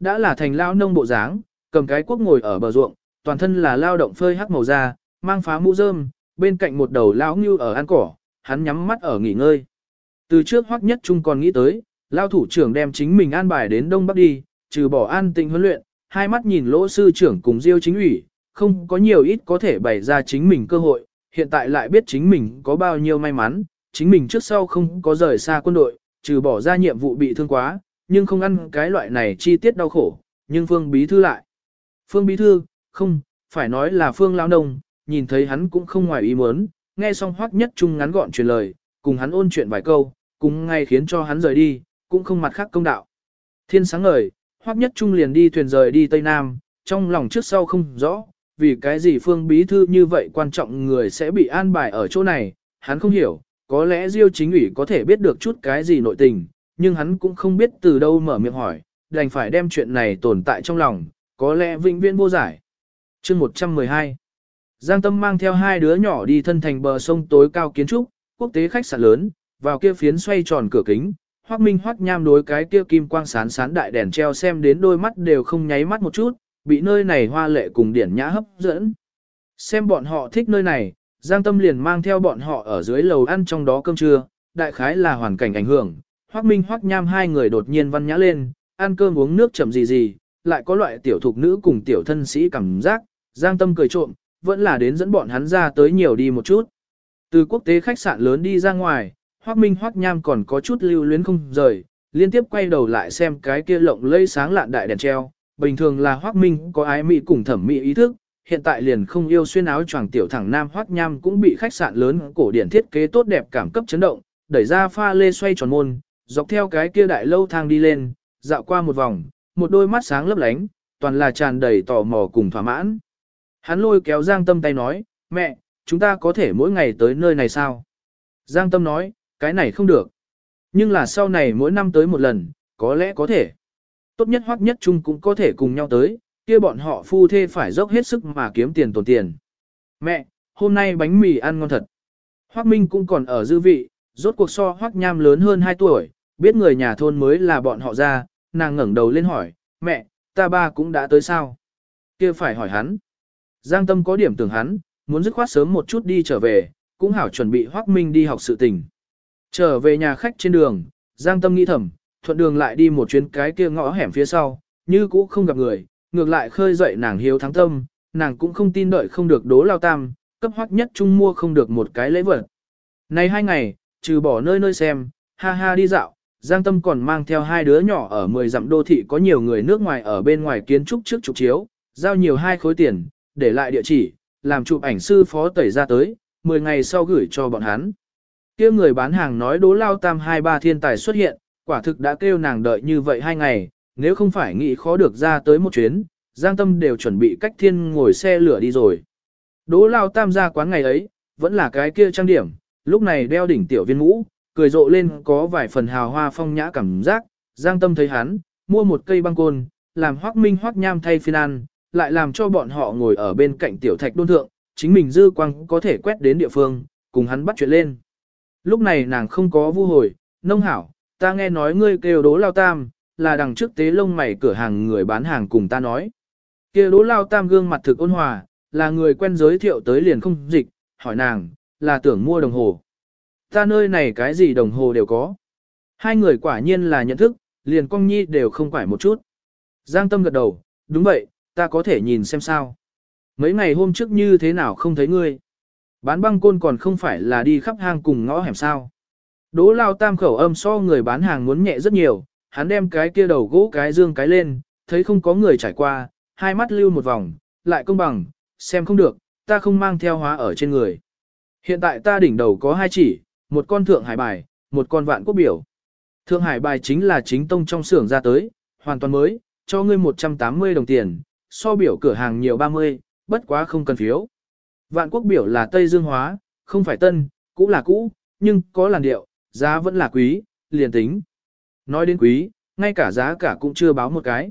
đã là thành lao nông bộ dáng, cầm cái cuốc ngồi ở bờ ruộng, toàn thân là lao động phơi hắc màu da, mang phá mũ rơm, bên cạnh một đầu lão ngưu ở ăn cỏ, hắn nhắm mắt ở nghỉ ngơi. Từ trước hoắc nhất trung còn nghĩ tới, lao thủ trưởng đem chính mình an bài đến Đông Bắc đi, trừ bỏ an tĩnh huấn luyện, hai mắt nhìn lỗ sư trưởng cùng diêu chính ủy, không có nhiều ít có thể bày ra chính mình cơ hội, hiện tại lại biết chính mình có bao nhiêu may mắn, chính mình trước sau không có rời xa quân đội, trừ bỏ ra nhiệm vụ bị thương quá, nhưng không ăn cái loại này chi tiết đau khổ, nhưng Phương Bí Thư lại. Phương Bí Thư, không, phải nói là Phương Lao Nông, nhìn thấy hắn cũng không ngoài ý muốn, nghe xong hoắc nhất trung ngắn gọn truyền lời, cùng hắn ôn chuyện vài câu, cùng ngay khiến cho hắn rời đi, cũng không mặt khác công đạo. Thiên sáng ngời, hoắc nhất trung liền đi thuyền rời đi Tây Nam, trong lòng trước sau không rõ, vì cái gì Phương Bí Thư như vậy quan trọng người sẽ bị an bài ở chỗ này, hắn không hiểu, có lẽ Diêu chính ủy có thể biết được chút cái gì nội tình, nhưng hắn cũng không biết từ đâu mở miệng hỏi, đành phải đem chuyện này tồn tại trong lòng, có lẽ vĩnh viễn vô giải. Chương 112 Giang Tâm mang theo hai đứa nhỏ đi thân thành bờ sông tối cao kiến trúc, quốc tế khách sạn lớn, vào kia phiến xoay tròn cửa kính, Hoắc Minh Hoắc Nham đối cái kia kim quang sán sán đại đèn treo xem đến đôi mắt đều không nháy mắt một chút, bị nơi này hoa lệ cùng điển nhã hấp dẫn. Xem bọn họ thích nơi này, Giang Tâm liền mang theo bọn họ ở dưới lầu ăn trong đó cơm trưa, đại khái là hoàn cảnh ảnh hưởng. Hoắc Minh Hoắc Nham hai người đột nhiên văn nhã lên, ăn cơm uống nước chậm gì gì, lại có loại tiểu thục nữ cùng tiểu thân sĩ cảm giác, Giang Tâm cười trộm, vẫn là đến dẫn bọn hắn ra tới nhiều đi một chút. Từ quốc tế khách sạn lớn đi ra ngoài, Hoắc Minh Hoắc Nham còn có chút lưu luyến không rời, liên tiếp quay đầu lại xem cái kia lộng lây sáng lạn đại đèn treo. Bình thường là Hoắc Minh có ái mỹ cùng thẩm mỹ ý thức, hiện tại liền không yêu xuyên áo choàng tiểu thẳng nam Hoắc Nham cũng bị khách sạn lớn cổ điển thiết kế tốt đẹp cảm cấp chấn động, đẩy ra pha lê xoay tròn môn, dọc theo cái kia đại lâu thang đi lên, dạo qua một vòng, một đôi mắt sáng lấp lánh, toàn là tràn đầy tò mò cùng thỏa mãn. Hắn lôi kéo Giang Tâm tay nói, mẹ, chúng ta có thể mỗi ngày tới nơi này sao? Giang Tâm nói, cái này không được. Nhưng là sau này mỗi năm tới một lần, có lẽ có thể. Tốt nhất hoặc nhất chung cũng có thể cùng nhau tới, kia bọn họ phu thê phải dốc hết sức mà kiếm tiền tồn tiền. Mẹ, hôm nay bánh mì ăn ngon thật. Hoắc Minh cũng còn ở dư vị, rốt cuộc so Hoắc Nham lớn hơn 2 tuổi, biết người nhà thôn mới là bọn họ ra, nàng ngẩng đầu lên hỏi, mẹ, ta ba cũng đã tới sao? kia phải hỏi hắn. Giang Tâm có điểm tưởng hắn, muốn dứt khoát sớm một chút đi trở về, cũng hảo chuẩn bị Hoắc Minh đi học sự tình. Trở về nhà khách trên đường, Giang Tâm nghĩ thầm, thuận đường lại đi một chuyến cái kia ngõ hẻm phía sau, như cũ không gặp người, ngược lại khơi dậy nàng hiếu thắng tâm, nàng cũng không tin đợi không được đố lao tam, cấp hoắc nhất trung mua không được một cái lễ vật. Này hai ngày, trừ bỏ nơi nơi xem, ha ha đi dạo, Giang Tâm còn mang theo hai đứa nhỏ ở 10 dặm đô thị có nhiều người nước ngoài ở bên ngoài kiến trúc trước trục chiếu, giao nhiều hai khối tiền, để lại địa chỉ, làm chụp ảnh sư phó tẩy ra tới, 10 ngày sau gửi cho bọn hắn. kia người bán hàng nói đố lao tam hai ba thiên tài xuất hiện, quả thực đã kêu nàng đợi như vậy hai ngày, nếu không phải nghĩ khó được ra tới một chuyến, Giang Tâm đều chuẩn bị cách thiên ngồi xe lửa đi rồi. Đố lao tam ra quán ngày ấy, vẫn là cái kia trang điểm, lúc này đeo đỉnh tiểu viên mũ, cười rộ lên có vài phần hào hoa phong nhã cảm giác, Giang Tâm thấy hắn, mua một cây băng côn, làm hoác minh hoác nham thay phiên ăn, lại làm cho bọn họ ngồi ở bên cạnh tiểu thạch đôn thượng, chính mình dư quang có thể quét đến địa phương, cùng hắn bắt chuyện lên. Lúc này nàng không có vu hồi, nông hảo, ta nghe nói ngươi kêu đố lao tam, là đằng trước tế lông mày cửa hàng người bán hàng cùng ta nói. kia đố lao tam gương mặt thực ôn hòa, là người quen giới thiệu tới liền không dịch, hỏi nàng, là tưởng mua đồng hồ. Ta nơi này cái gì đồng hồ đều có. Hai người quả nhiên là nhận thức, liền cong nhi đều không phải một chút. Giang tâm gật đầu, đúng vậy, ta có thể nhìn xem sao. Mấy ngày hôm trước như thế nào không thấy ngươi. Bán băng côn còn không phải là đi khắp hang cùng ngõ hẻm sao. Đỗ lao tam khẩu âm so người bán hàng muốn nhẹ rất nhiều, hắn đem cái kia đầu gỗ cái dương cái lên, thấy không có người trải qua, hai mắt lưu một vòng, lại công bằng, xem không được, ta không mang theo hóa ở trên người. Hiện tại ta đỉnh đầu có hai chỉ, một con thượng hải bài, một con vạn quốc biểu. Thượng hải bài chính là chính tông trong xưởng ra tới, hoàn toàn mới, cho ngươi 180 đồng tiền, so biểu cửa hàng nhiều 30, bất quá không cần phiếu. Vạn quốc biểu là Tây Dương hóa, không phải tân, cũ là cũ, nhưng có làn điệu, giá vẫn là quý, liền tính. Nói đến quý, ngay cả giá cả cũng chưa báo một cái.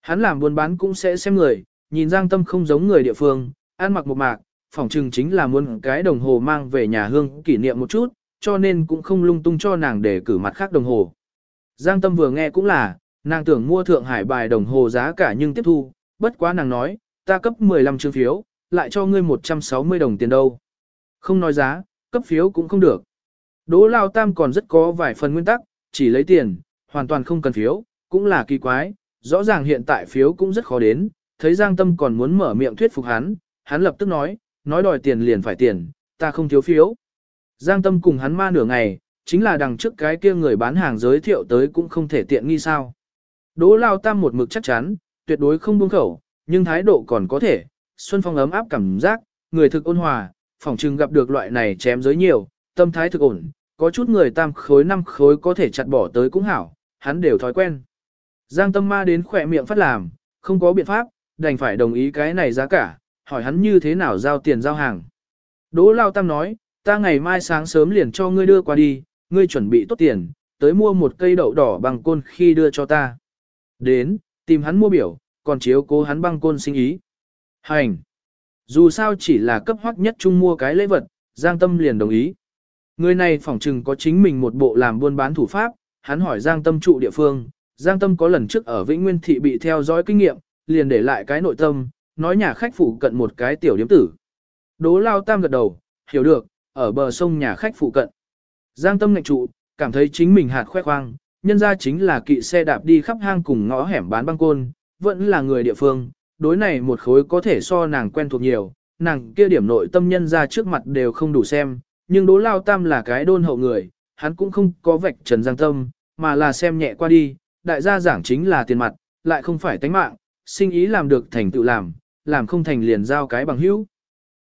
Hắn làm buôn bán cũng sẽ xem người, nhìn Giang Tâm không giống người địa phương, ăn mặc một mạc, phỏng chừng chính là muốn cái đồng hồ mang về nhà hương kỷ niệm một chút, cho nên cũng không lung tung cho nàng để cử mặt khác đồng hồ. Giang Tâm vừa nghe cũng là, Nàng tưởng mua Thượng Hải bài đồng hồ giá cả nhưng tiếp thu, bất quá nàng nói, ta cấp 15 chương phiếu, lại cho ngươi 160 đồng tiền đâu. Không nói giá, cấp phiếu cũng không được. Đỗ Lao Tam còn rất có vài phần nguyên tắc, chỉ lấy tiền, hoàn toàn không cần phiếu, cũng là kỳ quái, rõ ràng hiện tại phiếu cũng rất khó đến, thấy Giang Tâm còn muốn mở miệng thuyết phục hắn, hắn lập tức nói, nói đòi tiền liền phải tiền, ta không thiếu phiếu. Giang Tâm cùng hắn ma nửa ngày, chính là đằng trước cái kia người bán hàng giới thiệu tới cũng không thể tiện nghi sao. Đỗ Lao Tam một mực chắc chắn, tuyệt đối không buông khẩu, nhưng thái độ còn có thể, Xuân Phong ấm áp cảm giác, người thực ôn hòa, phỏng chừng gặp được loại này chém giới nhiều, tâm thái thực ổn, có chút người tam khối năm khối có thể chặt bỏ tới cũng hảo, hắn đều thói quen. Giang tâm ma đến khỏe miệng phát làm, không có biện pháp, đành phải đồng ý cái này giá cả, hỏi hắn như thế nào giao tiền giao hàng. Đỗ Lao Tam nói, ta ngày mai sáng sớm liền cho ngươi đưa qua đi, ngươi chuẩn bị tốt tiền, tới mua một cây đậu đỏ bằng côn khi đưa cho ta. Đến, tìm hắn mua biểu, còn chiếu cố hắn băng côn sinh ý. Hành! Dù sao chỉ là cấp hoắc nhất chung mua cái lễ vật, Giang Tâm liền đồng ý. Người này phỏng chừng có chính mình một bộ làm buôn bán thủ pháp, hắn hỏi Giang Tâm trụ địa phương, Giang Tâm có lần trước ở Vĩnh Nguyên Thị bị theo dõi kinh nghiệm, liền để lại cái nội tâm, nói nhà khách phụ cận một cái tiểu điếm tử. Đố Lao Tam gật đầu, hiểu được, ở bờ sông nhà khách phụ cận. Giang Tâm ngạch trụ, cảm thấy chính mình hạt khoe khoang, nhân ra chính là kỵ xe đạp đi khắp hang cùng ngõ hẻm bán băng côn, vẫn là người địa phương, đối này một khối có thể so nàng quen thuộc nhiều, nàng kia điểm nội tâm nhân ra trước mặt đều không đủ xem, nhưng đố Lao Tam là cái đôn hậu người, hắn cũng không có vạch trần giang tâm, mà là xem nhẹ qua đi, đại gia giảng chính là tiền mặt, lại không phải tánh mạng, sinh ý làm được thành tựu làm, làm không thành liền giao cái bằng hữu.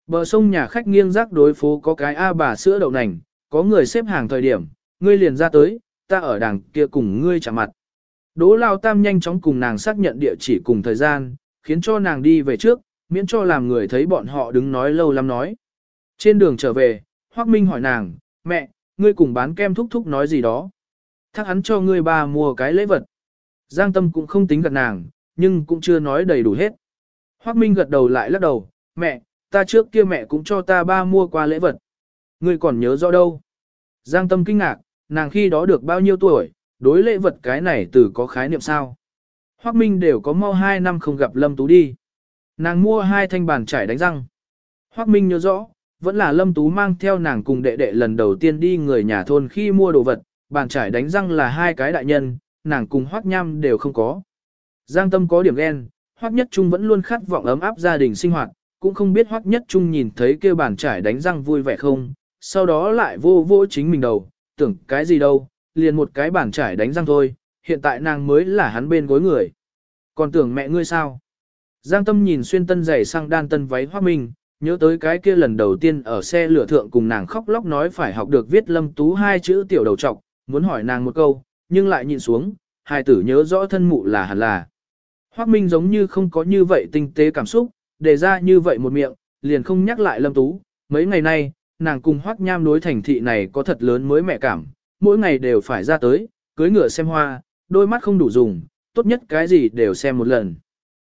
Bờ sông nhà khách nghiêng rác đối phố có cái A bà sữa đậu nành, có người xếp hàng thời điểm, ngươi liền ra tới, ta ở đằng kia cùng ngươi chạm mặt. Đỗ Lao Tam nhanh chóng cùng nàng xác nhận địa chỉ cùng thời gian, khiến cho nàng đi về trước, miễn cho làm người thấy bọn họ đứng nói lâu lắm nói. Trên đường trở về, Hoác Minh hỏi nàng, mẹ, ngươi cùng bán kem thúc thúc nói gì đó. Thác hắn cho ngươi bà mua cái lễ vật. Giang Tâm cũng không tính gật nàng, nhưng cũng chưa nói đầy đủ hết. Hoác Minh gật đầu lại lắc đầu, mẹ, ta trước kia mẹ cũng cho ta ba mua qua lễ vật. Ngươi còn nhớ rõ đâu? Giang Tâm kinh ngạc, nàng khi đó được bao nhiêu tuổi, đối lễ vật cái này từ có khái niệm sao? Hoác Minh đều có mau 2 năm không gặp Lâm Tú đi. Nàng mua hai thanh bàn chải đánh răng. Hoác Minh nhớ rõ, vẫn là Lâm Tú mang theo nàng cùng đệ đệ lần đầu tiên đi người nhà thôn khi mua đồ vật, bàn trải đánh răng là hai cái đại nhân, nàng cùng Hoác Nham đều không có. Giang Tâm có điểm ghen, Hoác Nhất Trung vẫn luôn khát vọng ấm áp gia đình sinh hoạt, cũng không biết hoắc Nhất Trung nhìn thấy kêu bàn trải đánh răng vui vẻ không, sau đó lại vô vô chính mình đầu, tưởng cái gì đâu, liền một cái bàn trải đánh răng thôi, hiện tại nàng mới là hắn bên gối người. Còn tưởng mẹ ngươi sao? Giang Tâm nhìn xuyên tân giày sang đan tân váy hoắc Minh, nhớ tới cái kia lần đầu tiên ở xe lửa thượng cùng nàng khóc lóc nói phải học được viết lâm tú hai chữ tiểu đầu trọc, muốn hỏi nàng một câu, nhưng lại nhìn xuống, hai tử nhớ rõ thân mụ là hẳn là. hoắc Minh giống như không có như vậy tinh tế cảm xúc, đề ra như vậy một miệng, liền không nhắc lại lâm tú. Mấy ngày nay, nàng cùng hoắc Nham đối thành thị này có thật lớn mới mẹ cảm, mỗi ngày đều phải ra tới, cưới ngựa xem hoa, đôi mắt không đủ dùng, tốt nhất cái gì đều xem một lần.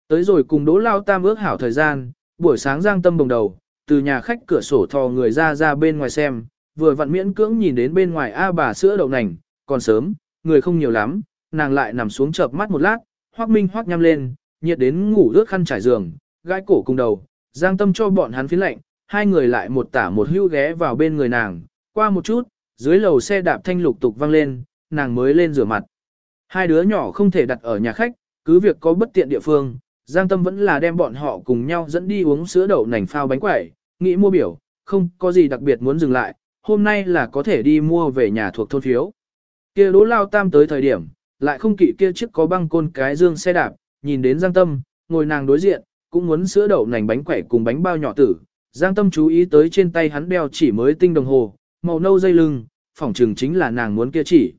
Tới rồi cùng đỗ lao tam ước hảo thời gian, buổi sáng giang tâm bồng đầu, từ nhà khách cửa sổ thò người ra ra bên ngoài xem, vừa vặn miễn cưỡng nhìn đến bên ngoài A bà sữa đậu nành, còn sớm, người không nhiều lắm, nàng lại nằm xuống chợp mắt một lát, hoắc minh Hoắc Nham lên, nhiệt đến ngủ ướt khăn trải giường, gai cổ cùng đầu, giang tâm cho bọn hắn phiến lạnh, hai người lại một tả một hưu ghé vào bên người nàng, qua một chút, dưới lầu xe đạp thanh lục tục vang lên, nàng mới lên rửa mặt. Hai đứa nhỏ không thể đặt ở nhà khách, cứ việc có bất tiện địa phương, Giang Tâm vẫn là đem bọn họ cùng nhau dẫn đi uống sữa đậu nành phao bánh quẩy, nghĩ mua biểu, không có gì đặc biệt muốn dừng lại, hôm nay là có thể đi mua về nhà thuộc thôn phiếu. Kia đố lao tam tới thời điểm, lại không kỵ kia chiếc có băng côn cái dương xe đạp, nhìn đến Giang Tâm, ngồi nàng đối diện, cũng muốn sữa đậu nành bánh quẩy cùng bánh bao nhỏ tử. Giang Tâm chú ý tới trên tay hắn đeo chỉ mới tinh đồng hồ, màu nâu dây lưng, phỏng chừng chính là nàng muốn kia chỉ.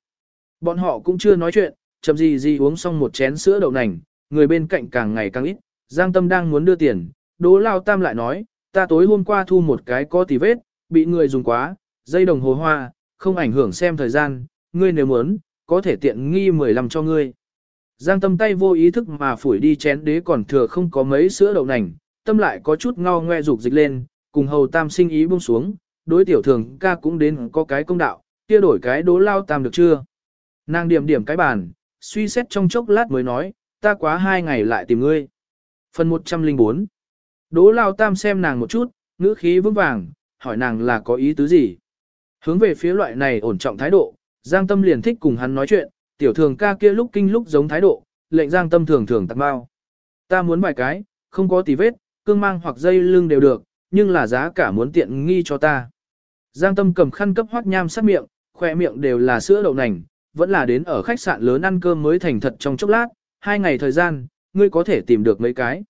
Bọn họ cũng chưa nói chuyện, chậm gì gì uống xong một chén sữa đậu nành, người bên cạnh càng ngày càng ít, Giang Tâm đang muốn đưa tiền, Đỗ Lao Tam lại nói, ta tối hôm qua thu một cái có tì vết, bị người dùng quá, dây đồng hồ hoa, không ảnh hưởng xem thời gian, ngươi nếu muốn, có thể tiện nghi 15 cho ngươi. Giang Tâm tay vô ý thức mà phủi đi chén đế còn thừa không có mấy sữa đậu nành, tâm lại có chút ngao ngoe rục dịch lên, cùng hầu tam sinh ý buông xuống, đối tiểu thường ca cũng đến có cái công đạo, kia đổi cái đố lao tam được chưa. Nàng điểm điểm cái bàn, suy xét trong chốc lát mới nói, ta quá hai ngày lại tìm ngươi. Phần 104 đố Lao Tam xem nàng một chút, ngữ khí vững vàng, hỏi nàng là có ý tứ gì. Hướng về phía loại này ổn trọng thái độ, Giang Tâm liền thích cùng hắn nói chuyện, tiểu thường ca kia lúc kinh lúc giống thái độ, lệnh Giang Tâm thường thường tặng bao. Ta muốn vài cái, không có tì vết, cương mang hoặc dây lưng đều được, nhưng là giá cả muốn tiện nghi cho ta. Giang Tâm cầm khăn cấp hoác nham sát miệng, khoe miệng đều là sữa đậu nành, vẫn là đến ở khách sạn lớn ăn cơm mới thành thật trong chốc lát, hai ngày thời gian, ngươi có thể tìm được mấy cái.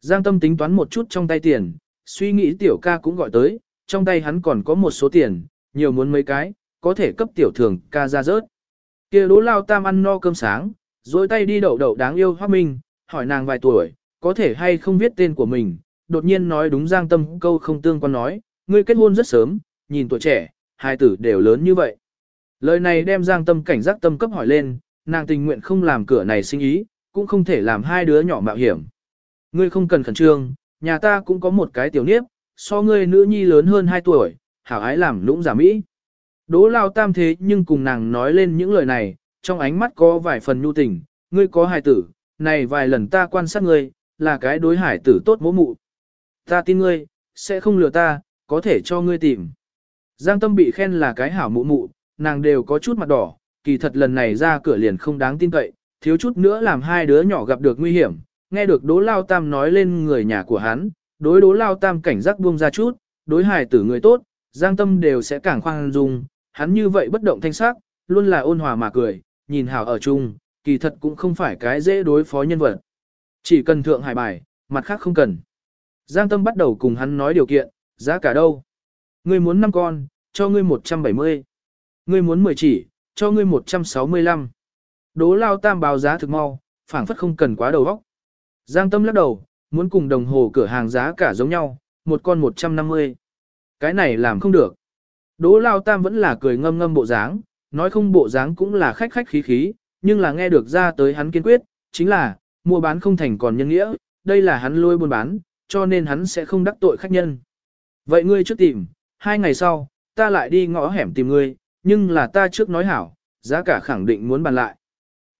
Giang Tâm tính toán một chút trong tay tiền, suy nghĩ tiểu ca cũng gọi tới, trong tay hắn còn có một số tiền, nhiều muốn mấy cái, có thể cấp tiểu thường ca ra rớt kia đỗ lao tam ăn no cơm sáng, dối tay đi đậu đậu đáng yêu Hoác Minh, hỏi nàng vài tuổi, có thể hay không viết tên của mình, đột nhiên nói đúng Giang Tâm câu không tương quan nói, ngươi kết hôn rất sớm, nhìn tuổi trẻ, hai tử đều lớn như vậy. Lời này đem Giang Tâm cảnh giác tâm cấp hỏi lên, nàng tình nguyện không làm cửa này sinh ý, cũng không thể làm hai đứa nhỏ mạo hiểm. Ngươi không cần khẩn trương, nhà ta cũng có một cái tiểu niếp, so ngươi nữ nhi lớn hơn 2 tuổi, hảo ái làm lũng giả mỹ. Đỗ lao tam thế nhưng cùng nàng nói lên những lời này, trong ánh mắt có vài phần nhu tình, ngươi có hài tử, này vài lần ta quan sát ngươi, là cái đối hải tử tốt mỗ mụ. Ta tin ngươi, sẽ không lừa ta, có thể cho ngươi tìm. Giang tâm bị khen là cái hảo mụ mụ, nàng đều có chút mặt đỏ, kỳ thật lần này ra cửa liền không đáng tin cậy, thiếu chút nữa làm hai đứa nhỏ gặp được nguy hiểm, nghe được Đỗ Lao Tam nói lên người nhà của hắn, đối Đỗ Lao Tam cảnh giác buông ra chút, đối Hải tử người tốt, Giang Tâm đều sẽ càng khoan dung, hắn như vậy bất động thanh sắc, luôn là ôn hòa mà cười, nhìn hảo ở chung, kỳ thật cũng không phải cái dễ đối phó nhân vật. Chỉ cần thượng hải bài, mặt khác không cần. Giang Tâm bắt đầu cùng hắn nói điều kiện, giá cả đâu? Ngươi muốn 5 con, cho ngươi 170. Ngươi muốn 10 chỉ, cho ngươi 165. Đố lao tam báo giá thực mau, phảng phất không cần quá đầu óc. Giang Tâm lắc đầu, muốn cùng đồng hồ cửa hàng giá cả giống nhau, một con 150. Cái này làm không được. Đỗ lao tam vẫn là cười ngâm ngâm bộ dáng, nói không bộ dáng cũng là khách khách khí khí, nhưng là nghe được ra tới hắn kiên quyết, chính là, mua bán không thành còn nhân nghĩa, đây là hắn lôi buôn bán, cho nên hắn sẽ không đắc tội khách nhân. Vậy ngươi trước tìm, hai ngày sau, ta lại đi ngõ hẻm tìm ngươi, nhưng là ta trước nói hảo, giá cả khẳng định muốn bàn lại.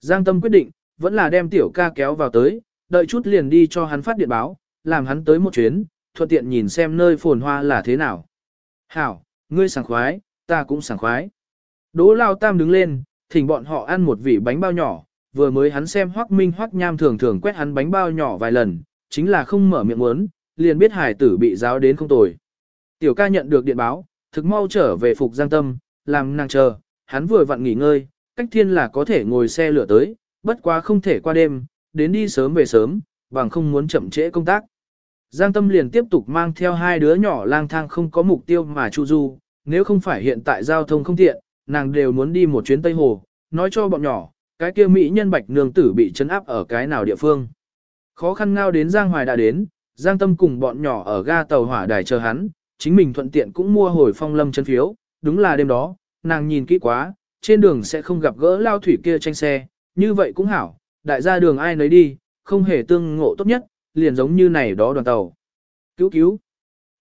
Giang Tâm quyết định, vẫn là đem tiểu ca kéo vào tới, đợi chút liền đi cho hắn phát điện báo, làm hắn tới một chuyến, thuận tiện nhìn xem nơi phồn hoa là thế nào. Hảo, ngươi sảng khoái, ta cũng sảng khoái. Đỗ Lao Tam đứng lên, thỉnh bọn họ ăn một vị bánh bao nhỏ, vừa mới hắn xem Hoắc Minh Hoắc Nham thường thường quét hắn bánh bao nhỏ vài lần, chính là không mở miệng muốn, liền biết hải tử bị giáo đến không tồi. Tiểu ca nhận được điện báo, thực mau trở về phục giang tâm, làm nàng chờ, hắn vừa vặn nghỉ ngơi, cách thiên là có thể ngồi xe lửa tới, bất quá không thể qua đêm, đến đi sớm về sớm, bằng không muốn chậm trễ công tác. Giang Tâm liền tiếp tục mang theo hai đứa nhỏ lang thang không có mục tiêu mà chu du, nếu không phải hiện tại giao thông không tiện, nàng đều muốn đi một chuyến Tây Hồ, nói cho bọn nhỏ, cái kia Mỹ nhân bạch nương tử bị chấn áp ở cái nào địa phương. Khó khăn ngao đến Giang Hoài đã đến, Giang Tâm cùng bọn nhỏ ở ga tàu hỏa đài chờ hắn, chính mình thuận tiện cũng mua hồi phong lâm chân phiếu, đúng là đêm đó, nàng nhìn kỹ quá, trên đường sẽ không gặp gỡ lao thủy kia tranh xe, như vậy cũng hảo, đại gia đường ai nấy đi, không hề tương ngộ tốt nhất, liền giống như này đó đoàn tàu. Cứu cứu.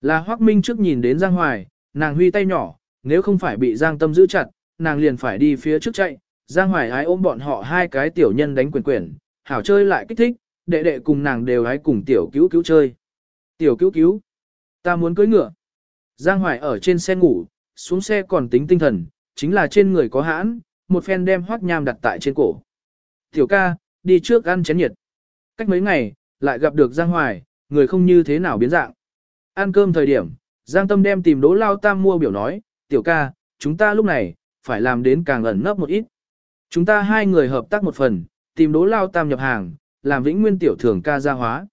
Là Hoác Minh trước nhìn đến Giang Hoài, nàng huy tay nhỏ, nếu không phải bị Giang Tâm giữ chặt, nàng liền phải đi phía trước chạy. Giang Hoài ái ôm bọn họ hai cái tiểu nhân đánh quyền quyển, hảo chơi lại kích thích, đệ đệ cùng nàng đều ái cùng tiểu cứu cứu chơi. Tiểu cứu cứu. Ta muốn cưới ngựa. Giang Hoài ở trên xe ngủ, xuống xe còn tính tinh thần, chính là trên người có hãn, một phen đem hoác nham đặt tại trên cổ. Tiểu ca, đi trước ăn chén nhiệt. Cách mấy ngày, lại gặp được Giang Hoài, người không như thế nào biến dạng. Ăn cơm thời điểm, Giang Tâm đem tìm Đỗ Lao Tam mua biểu nói, tiểu ca, chúng ta lúc này, phải làm đến càng ẩn nấp một ít. Chúng ta hai người hợp tác một phần, tìm Đỗ Lao Tam nhập hàng, làm vĩnh nguyên tiểu thường ca gia hóa.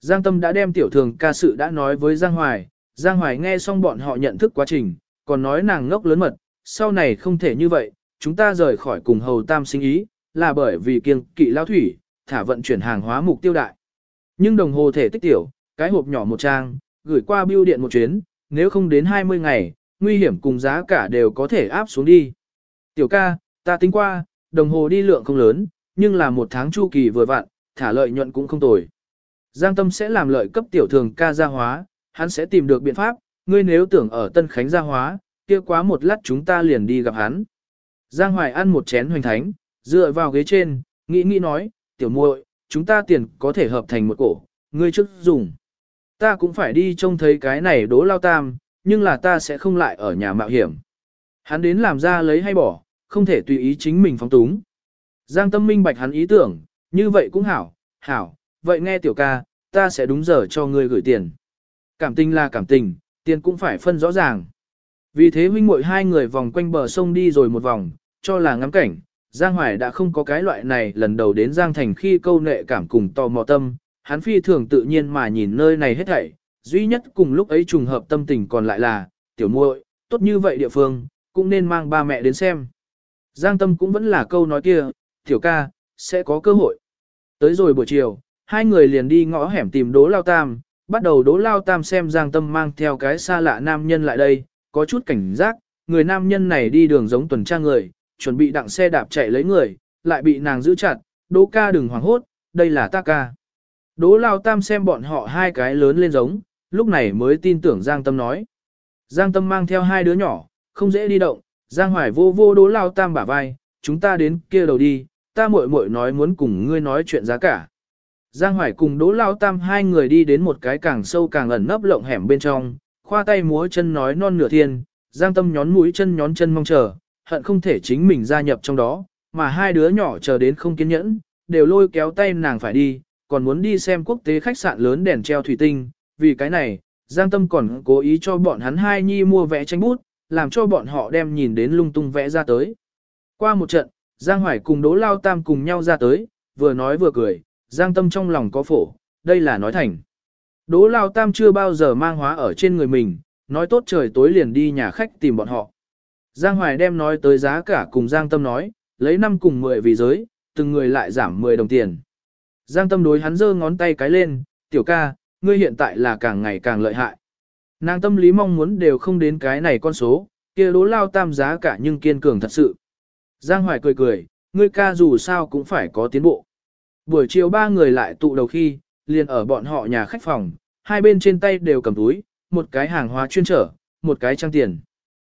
Giang Tâm đã đem tiểu thường ca sự đã nói với Giang Hoài, Giang Hoài nghe xong bọn họ nhận thức quá trình, còn nói nàng ngốc lớn mật, sau này không thể như vậy, chúng ta rời khỏi cùng hầu tam sinh ý, là bởi vì kiêng kỵ lao thủy, thả vận chuyển hàng hóa mục tiêu đại. Nhưng đồng hồ thể tích tiểu, cái hộp nhỏ một trang, gửi qua bưu điện một chuyến, nếu không đến 20 ngày, nguy hiểm cùng giá cả đều có thể áp xuống đi. Tiểu ca, ta tính qua, đồng hồ đi lượng không lớn, nhưng là một tháng chu kỳ vừa vặn, thả lợi nhuận cũng không tồi. Giang Tâm sẽ làm lợi cấp tiểu thường ca gia hóa, hắn sẽ tìm được biện pháp, ngươi nếu tưởng ở Tân Khánh gia hóa, kia quá một lát chúng ta liền đi gặp hắn. Giang Hoài ăn một chén hoành thánh, Dựa vào ghế trên, nghĩ nghĩ nói, tiểu muội, chúng ta tiền có thể hợp thành một cổ, ngươi trước dùng. Ta cũng phải đi trông thấy cái này đố lao tam, nhưng là ta sẽ không lại ở nhà mạo hiểm. Hắn đến làm ra lấy hay bỏ, không thể tùy ý chính mình phóng túng. Giang tâm minh bạch hắn ý tưởng, như vậy cũng hảo, hảo, vậy nghe tiểu ca, ta sẽ đúng giờ cho ngươi gửi tiền. Cảm tình là cảm tình, tiền cũng phải phân rõ ràng. Vì thế huynh muội hai người vòng quanh bờ sông đi rồi một vòng, cho là ngắm cảnh, Giang Hoài đã không có cái loại này lần đầu đến Giang Thành khi câu nệ cảm cùng tò mò tâm, hắn phi thường tự nhiên mà nhìn nơi này hết thảy, duy nhất cùng lúc ấy trùng hợp tâm tình còn lại là, tiểu muội, tốt như vậy địa phương, cũng nên mang ba mẹ đến xem. Giang Tâm cũng vẫn là câu nói kia, tiểu ca, sẽ có cơ hội. Tới rồi buổi chiều, hai người liền đi ngõ hẻm tìm Đỗ Lao Tam, bắt đầu Đỗ Lao Tam xem Giang Tâm mang theo cái xa lạ nam nhân lại đây, có chút cảnh giác, người nam nhân này đi đường giống tuần tra người, chuẩn bị đặng xe đạp chạy lấy người, lại bị nàng giữ chặt, Đỗ ca đừng hoảng hốt, đây là ta ca. Đỗ Lao Tam xem bọn họ hai cái lớn lên giống, lúc này mới tin tưởng Giang Tâm nói. Giang Tâm mang theo hai đứa nhỏ, không dễ đi động, Giang Hoài vô vô Đỗ Lao Tam bả vai, chúng ta đến kia đầu đi, ta muội muội nói muốn cùng ngươi nói chuyện giá cả. Giang Hoài cùng Đỗ Lao Tam hai người đi đến một cái càng sâu càng ẩn nấp lộng hẻm bên trong, khoa tay múa chân nói non nửa thiên, Giang Tâm nhón mũi chân nhón chân mong chờ, hận không thể chính mình gia nhập trong đó, mà hai đứa nhỏ chờ đến không kiên nhẫn, đều lôi kéo tay nàng phải đi, còn muốn đi xem quốc tế khách sạn lớn đèn treo thủy tinh, vì cái này, Giang Tâm còn cố ý cho bọn hắn hai nhi mua vẽ tranh bút, làm cho bọn họ đem nhìn đến lung tung vẽ ra tới. Qua một trận, Giang Hoài cùng Đỗ Lao Tam cùng nhau ra tới, vừa nói vừa cười, Giang Tâm trong lòng có phổ, đây là nói thành. Đỗ Lao Tam chưa bao giờ mang hóa ở trên người mình, nói tốt trời tối liền đi nhà khách tìm bọn họ. Giang Hoài đem nói tới giá cả cùng Giang Tâm nói, lấy 5 cùng 10 vì giới, từng người lại giảm 10 đồng tiền. Giang Tâm đối hắn giơ ngón tay cái lên, tiểu ca, ngươi hiện tại là càng ngày càng lợi hại. Nàng tâm lý mong muốn đều không đến cái này con số, kia đố lao tam giá cả nhưng kiên cường thật sự. Giang Hoài cười cười, ngươi ca dù sao cũng phải có tiến bộ. Buổi chiều ba người lại tụ đầu khi, liền ở bọn họ nhà khách phòng, hai bên trên tay đều cầm túi, một cái hàng hóa chuyên trở, một cái trang tiền.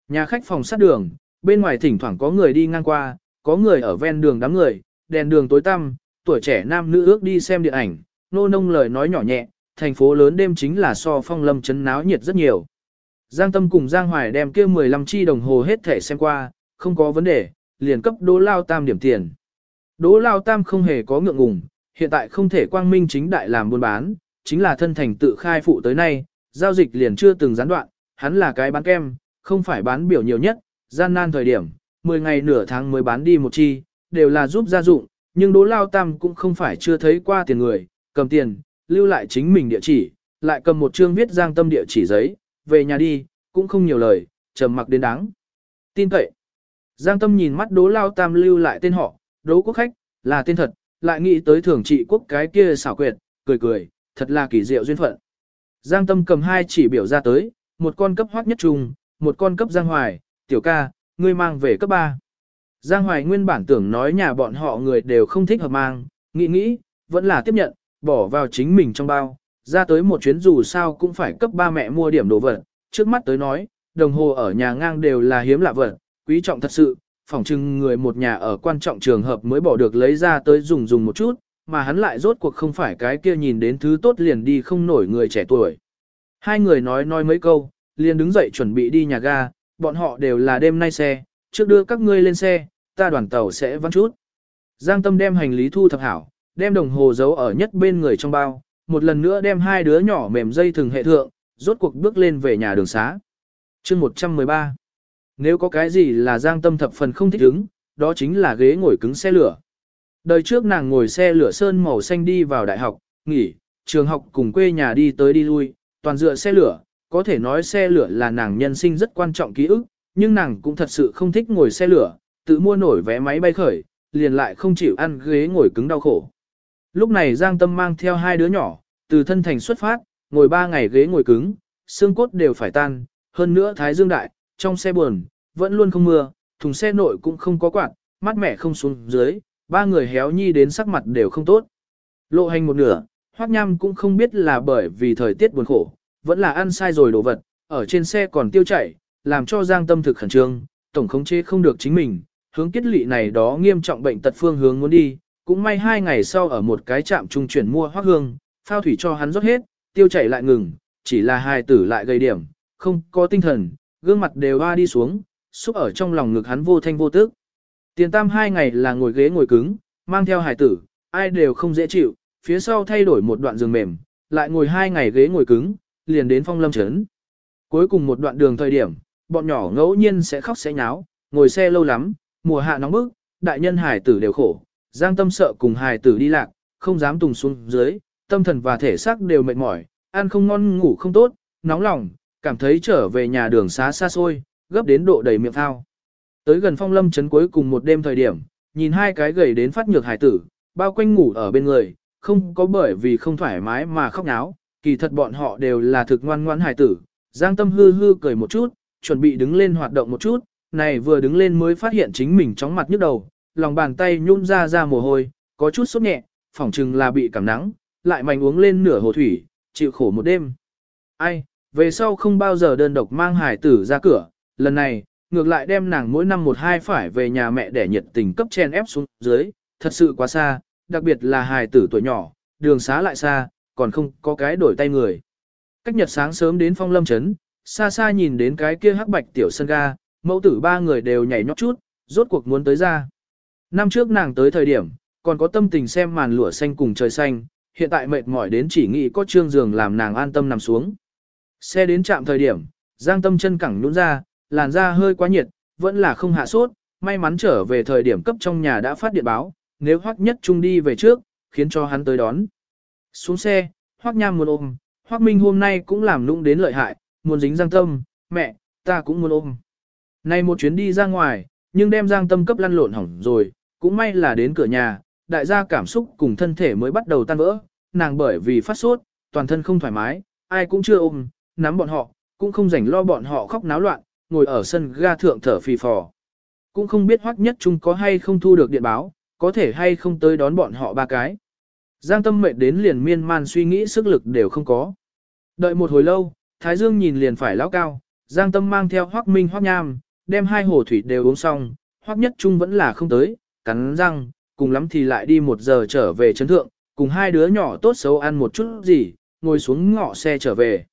Nhà khách phòng sát đường, bên ngoài thỉnh thoảng có người đi ngang qua, có người ở ven đường đám người, đèn đường tối tăm, tuổi trẻ nam nữ ước đi xem điện ảnh, nô nông lời nói nhỏ nhẹ, thành phố lớn đêm chính là so phong lâm chấn náo nhiệt rất nhiều. Giang Tâm cùng Giang Hoài đem kia 15 chi đồng hồ hết thể xem qua, không có vấn đề, liền cấp Đỗ Lao Tam điểm tiền. Đỗ Lao Tam không hề có ngượng ngùng, hiện tại không thể quang minh chính đại làm buôn bán, chính là thân thành tự khai phụ tới nay, giao dịch liền chưa từng gián đoạn, hắn là cái bán kem, không phải bán biểu nhiều nhất, gian nan thời điểm, 10 ngày nửa tháng mới bán đi một chi, đều là giúp gia dụng, nhưng Đỗ Lao Tam cũng không phải chưa thấy qua tiền người, cầm tiền, lưu lại chính mình địa chỉ, lại cầm một chương viết giang tâm địa chỉ giấy, về nhà đi, cũng không nhiều lời, trầm mặc đến đáng. Tin cậy. Giang tâm nhìn mắt Đỗ Lao Tam lưu lại tên họ, Đỗ Quốc Khách, là tên thật, lại nghĩ tới thưởng trị quốc cái kia xảo quyệt, cười cười, thật là kỳ diệu duyên phận. Giang tâm cầm hai chỉ biểu ra tới, một con cấp hoác nhất trùng, một con cấp Giang Hoài, tiểu ca, ngươi mang về cấp 3. Giang Hoài nguyên bản tưởng nói nhà bọn họ người đều không thích hợp mang, nghĩ nghĩ, vẫn là tiếp nhận, bỏ vào chính mình trong bao, ra tới một chuyến dù sao cũng phải cấp ba mẹ mua điểm đồ vật, trước mắt tới nói, đồng hồ ở nhà ngang đều là hiếm lạ vật, quý trọng thật sự, phỏng chừng người một nhà ở quan trọng trường hợp mới bỏ được lấy ra tới dùng dùng một chút, mà hắn lại rốt cuộc không phải cái kia nhìn đến thứ tốt liền đi không nổi người trẻ tuổi. Hai người nói nói mấy câu, liền đứng dậy chuẩn bị đi nhà ga, bọn họ đều là đêm nay xe, trước đưa các ngươi lên xe, ta đoàn tàu sẽ vắng chút. Giang Tâm đem hành lý thu thập hảo, đem đồng hồ giấu ở nhất bên người trong bao, một lần nữa đem hai đứa nhỏ mềm dây thừng hệ thượng, rốt cuộc bước lên về nhà đường xá. chương 113 Nếu có cái gì là giang tâm thập phần không thích ứng, đó chính là ghế ngồi cứng xe lửa. Đời trước nàng ngồi xe lửa sơn màu xanh đi vào đại học, nghỉ, trường học cùng quê nhà đi tới đi lui, toàn dựa xe lửa, có thể nói xe lửa là nàng nhân sinh rất quan trọng ký ức, nhưng nàng cũng thật sự không thích ngồi xe lửa, tự mua nổi vé máy bay khởi, liền lại không chịu ăn ghế ngồi cứng đau khổ. Lúc này Giang Tâm mang theo hai đứa nhỏ, từ thân thành xuất phát, ngồi ba ngày ghế ngồi cứng, xương cốt đều phải tan, hơn nữa thái dương đại, trong xe buồn, vẫn luôn không mưa, thùng xe nội cũng không có quạt, mát mẻ không xuống dưới, ba người héo nhi đến sắc mặt đều không tốt. Lộ hành một nửa, hoác nham cũng không biết là bởi vì thời tiết buồn khổ, vẫn là ăn sai rồi đồ vật, ở trên xe còn tiêu chảy, làm cho Giang Tâm thực khẩn trương, tổng khống chế không được chính mình, hướng kết lị này đó nghiêm trọng bệnh tật phương hướng muốn đi, cũng may hai ngày sau ở một cái trạm trung chuyển mua hoắc hương, phao thủy cho hắn rót hết, tiêu chảy lại ngừng, chỉ là hài tử lại gây điểm, không có tinh thần, gương mặt đều hoa đi xuống, xúc ở trong lòng ngực hắn vô thanh vô tức. Tiền tam hai ngày là ngồi ghế ngồi cứng, mang theo hài tử, ai đều không dễ chịu, phía sau thay đổi một đoạn giường mềm, lại ngồi hai ngày ghế ngồi cứng, liền đến phong lâm trấn. Cuối cùng một đoạn đường thời điểm, bọn nhỏ ngẫu nhiên sẽ khóc sẽ nháo, ngồi xe lâu lắm, mùa hạ nóng bức, đại nhân hải tử đều khổ, giang tâm sợ cùng hải tử đi lạc, không dám tùng xuống dưới, tâm thần và thể xác đều mệt mỏi, ăn không ngon ngủ không tốt, nóng lòng, cảm thấy trở về nhà đường xá xa xôi, gấp đến độ đầy miệng thao. Tới gần phong lâm trấn cuối cùng một đêm thời điểm, nhìn hai cái gầy đến phát nhược hải tử, bao quanh ngủ ở bên người, không có bởi vì không thoải mái mà khóc náo, kỳ thật bọn họ đều là thực ngoan ngoãn hài tử. Giang tâm hư hư cười một chút, chuẩn bị đứng lên hoạt động một chút, này vừa đứng lên mới phát hiện chính mình chóng mặt nhức đầu, lòng bàn tay nhún ra ra mồ hôi, có chút sốt nhẹ, phỏng chừng là bị cảm nắng, lại mạnh uống lên nửa hồ thủy, chịu khổ một đêm. Ai, về sau không bao giờ đơn độc mang hải tử ra cửa, lần này, ngược lại đem nàng mỗi năm một hai phải về nhà mẹ để nhiệt tình cấp chen ép xuống dưới, thật sự quá xa, đặc biệt là hài tử tuổi nhỏ, đường xá lại xa, còn không có cái đổi tay người. Cách nhật sáng sớm đến phong lâm trấn, xa xa nhìn đến cái kia hắc bạch tiểu sân ga, mẫu tử ba người đều nhảy nhót chút, rốt cuộc muốn tới ra. Năm trước nàng tới thời điểm, còn có tâm tình xem màn lụa xanh cùng trời xanh, hiện tại mệt mỏi đến chỉ nghĩ có trương giường làm nàng an tâm nằm xuống. Xe đến trạm thời điểm, giang tâm chân cẳng nhún ra, làn da hơi quá nhiệt, vẫn là không hạ sốt, may mắn trở về thời điểm cấp trong nhà đã phát điện báo, nếu Hoắc Nhất Trung đi về trước, khiến cho hắn tới đón. Xuống xe, Hoắc Nham muốn ôm, Hoắc Minh hôm nay cũng làm nũng đến lợi hại, muốn dính Giang Tâm, mẹ, ta cũng muốn ôm. nay một chuyến đi ra ngoài, nhưng đem Giang Tâm cấp lăn lộn hỏng rồi, cũng may là đến cửa nhà, đại gia cảm xúc cùng thân thể mới bắt đầu tan vỡ, nàng bởi vì phát sốt, toàn thân không thoải mái, ai cũng chưa ôm, nắm bọn họ, cũng không rảnh lo bọn họ khóc náo loạn, ngồi ở sân ga thượng thở phì phò. Cũng không biết Hoắc Nhất Trung có hay không thu được điện báo, có thể hay không tới đón bọn họ ba cái. Giang tâm mệt đến liền miên man suy nghĩ sức lực đều không có. Đợi một hồi lâu, Thái Dương nhìn liền phải lão cao, Giang tâm mang theo Hoắc Minh Hoắc Nham, đem hai hồ thủy đều uống xong, Hoắc Nhất Trung vẫn là không tới, cắn răng, cùng lắm thì lại đi một giờ trở về chấn thượng, cùng hai đứa nhỏ tốt xấu ăn một chút gì, ngồi xuống ngọ xe trở về.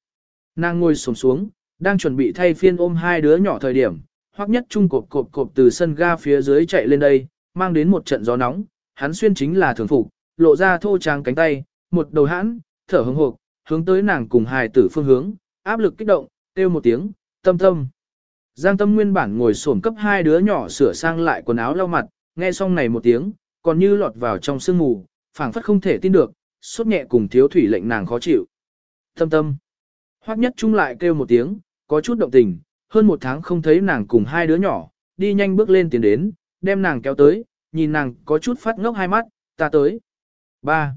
Nàng ngồi xuống xuống, đang chuẩn bị thay phiên ôm hai đứa nhỏ thời điểm, Hoắc Nhất Trung cộp cộp cộp từ sân ga phía dưới chạy lên đây, mang đến một trận gió nóng, hắn xuyên chính là thường phục, lộ ra thô tráng cánh tay, một đầu hãn, thở hững hộp, hướng tới nàng cùng hài tử phương hướng, áp lực kích động, kêu một tiếng, tâm tâm. Giang tâm nguyên bản ngồi xổm cấp hai đứa nhỏ sửa sang lại quần áo lau mặt, nghe xong này một tiếng, còn như lọt vào trong sương mù, phảng phất không thể tin được, sốt nhẹ cùng thiếu thủy lệnh nàng khó chịu. Tâm tâm. Hoắc nhất trung lại kêu một tiếng, có chút động tình, hơn một tháng không thấy nàng cùng hai đứa nhỏ, đi nhanh bước lên tiến đến, đem nàng kéo tới, nhìn nàng có chút phát ngốc hai mắt, ta tới. 3.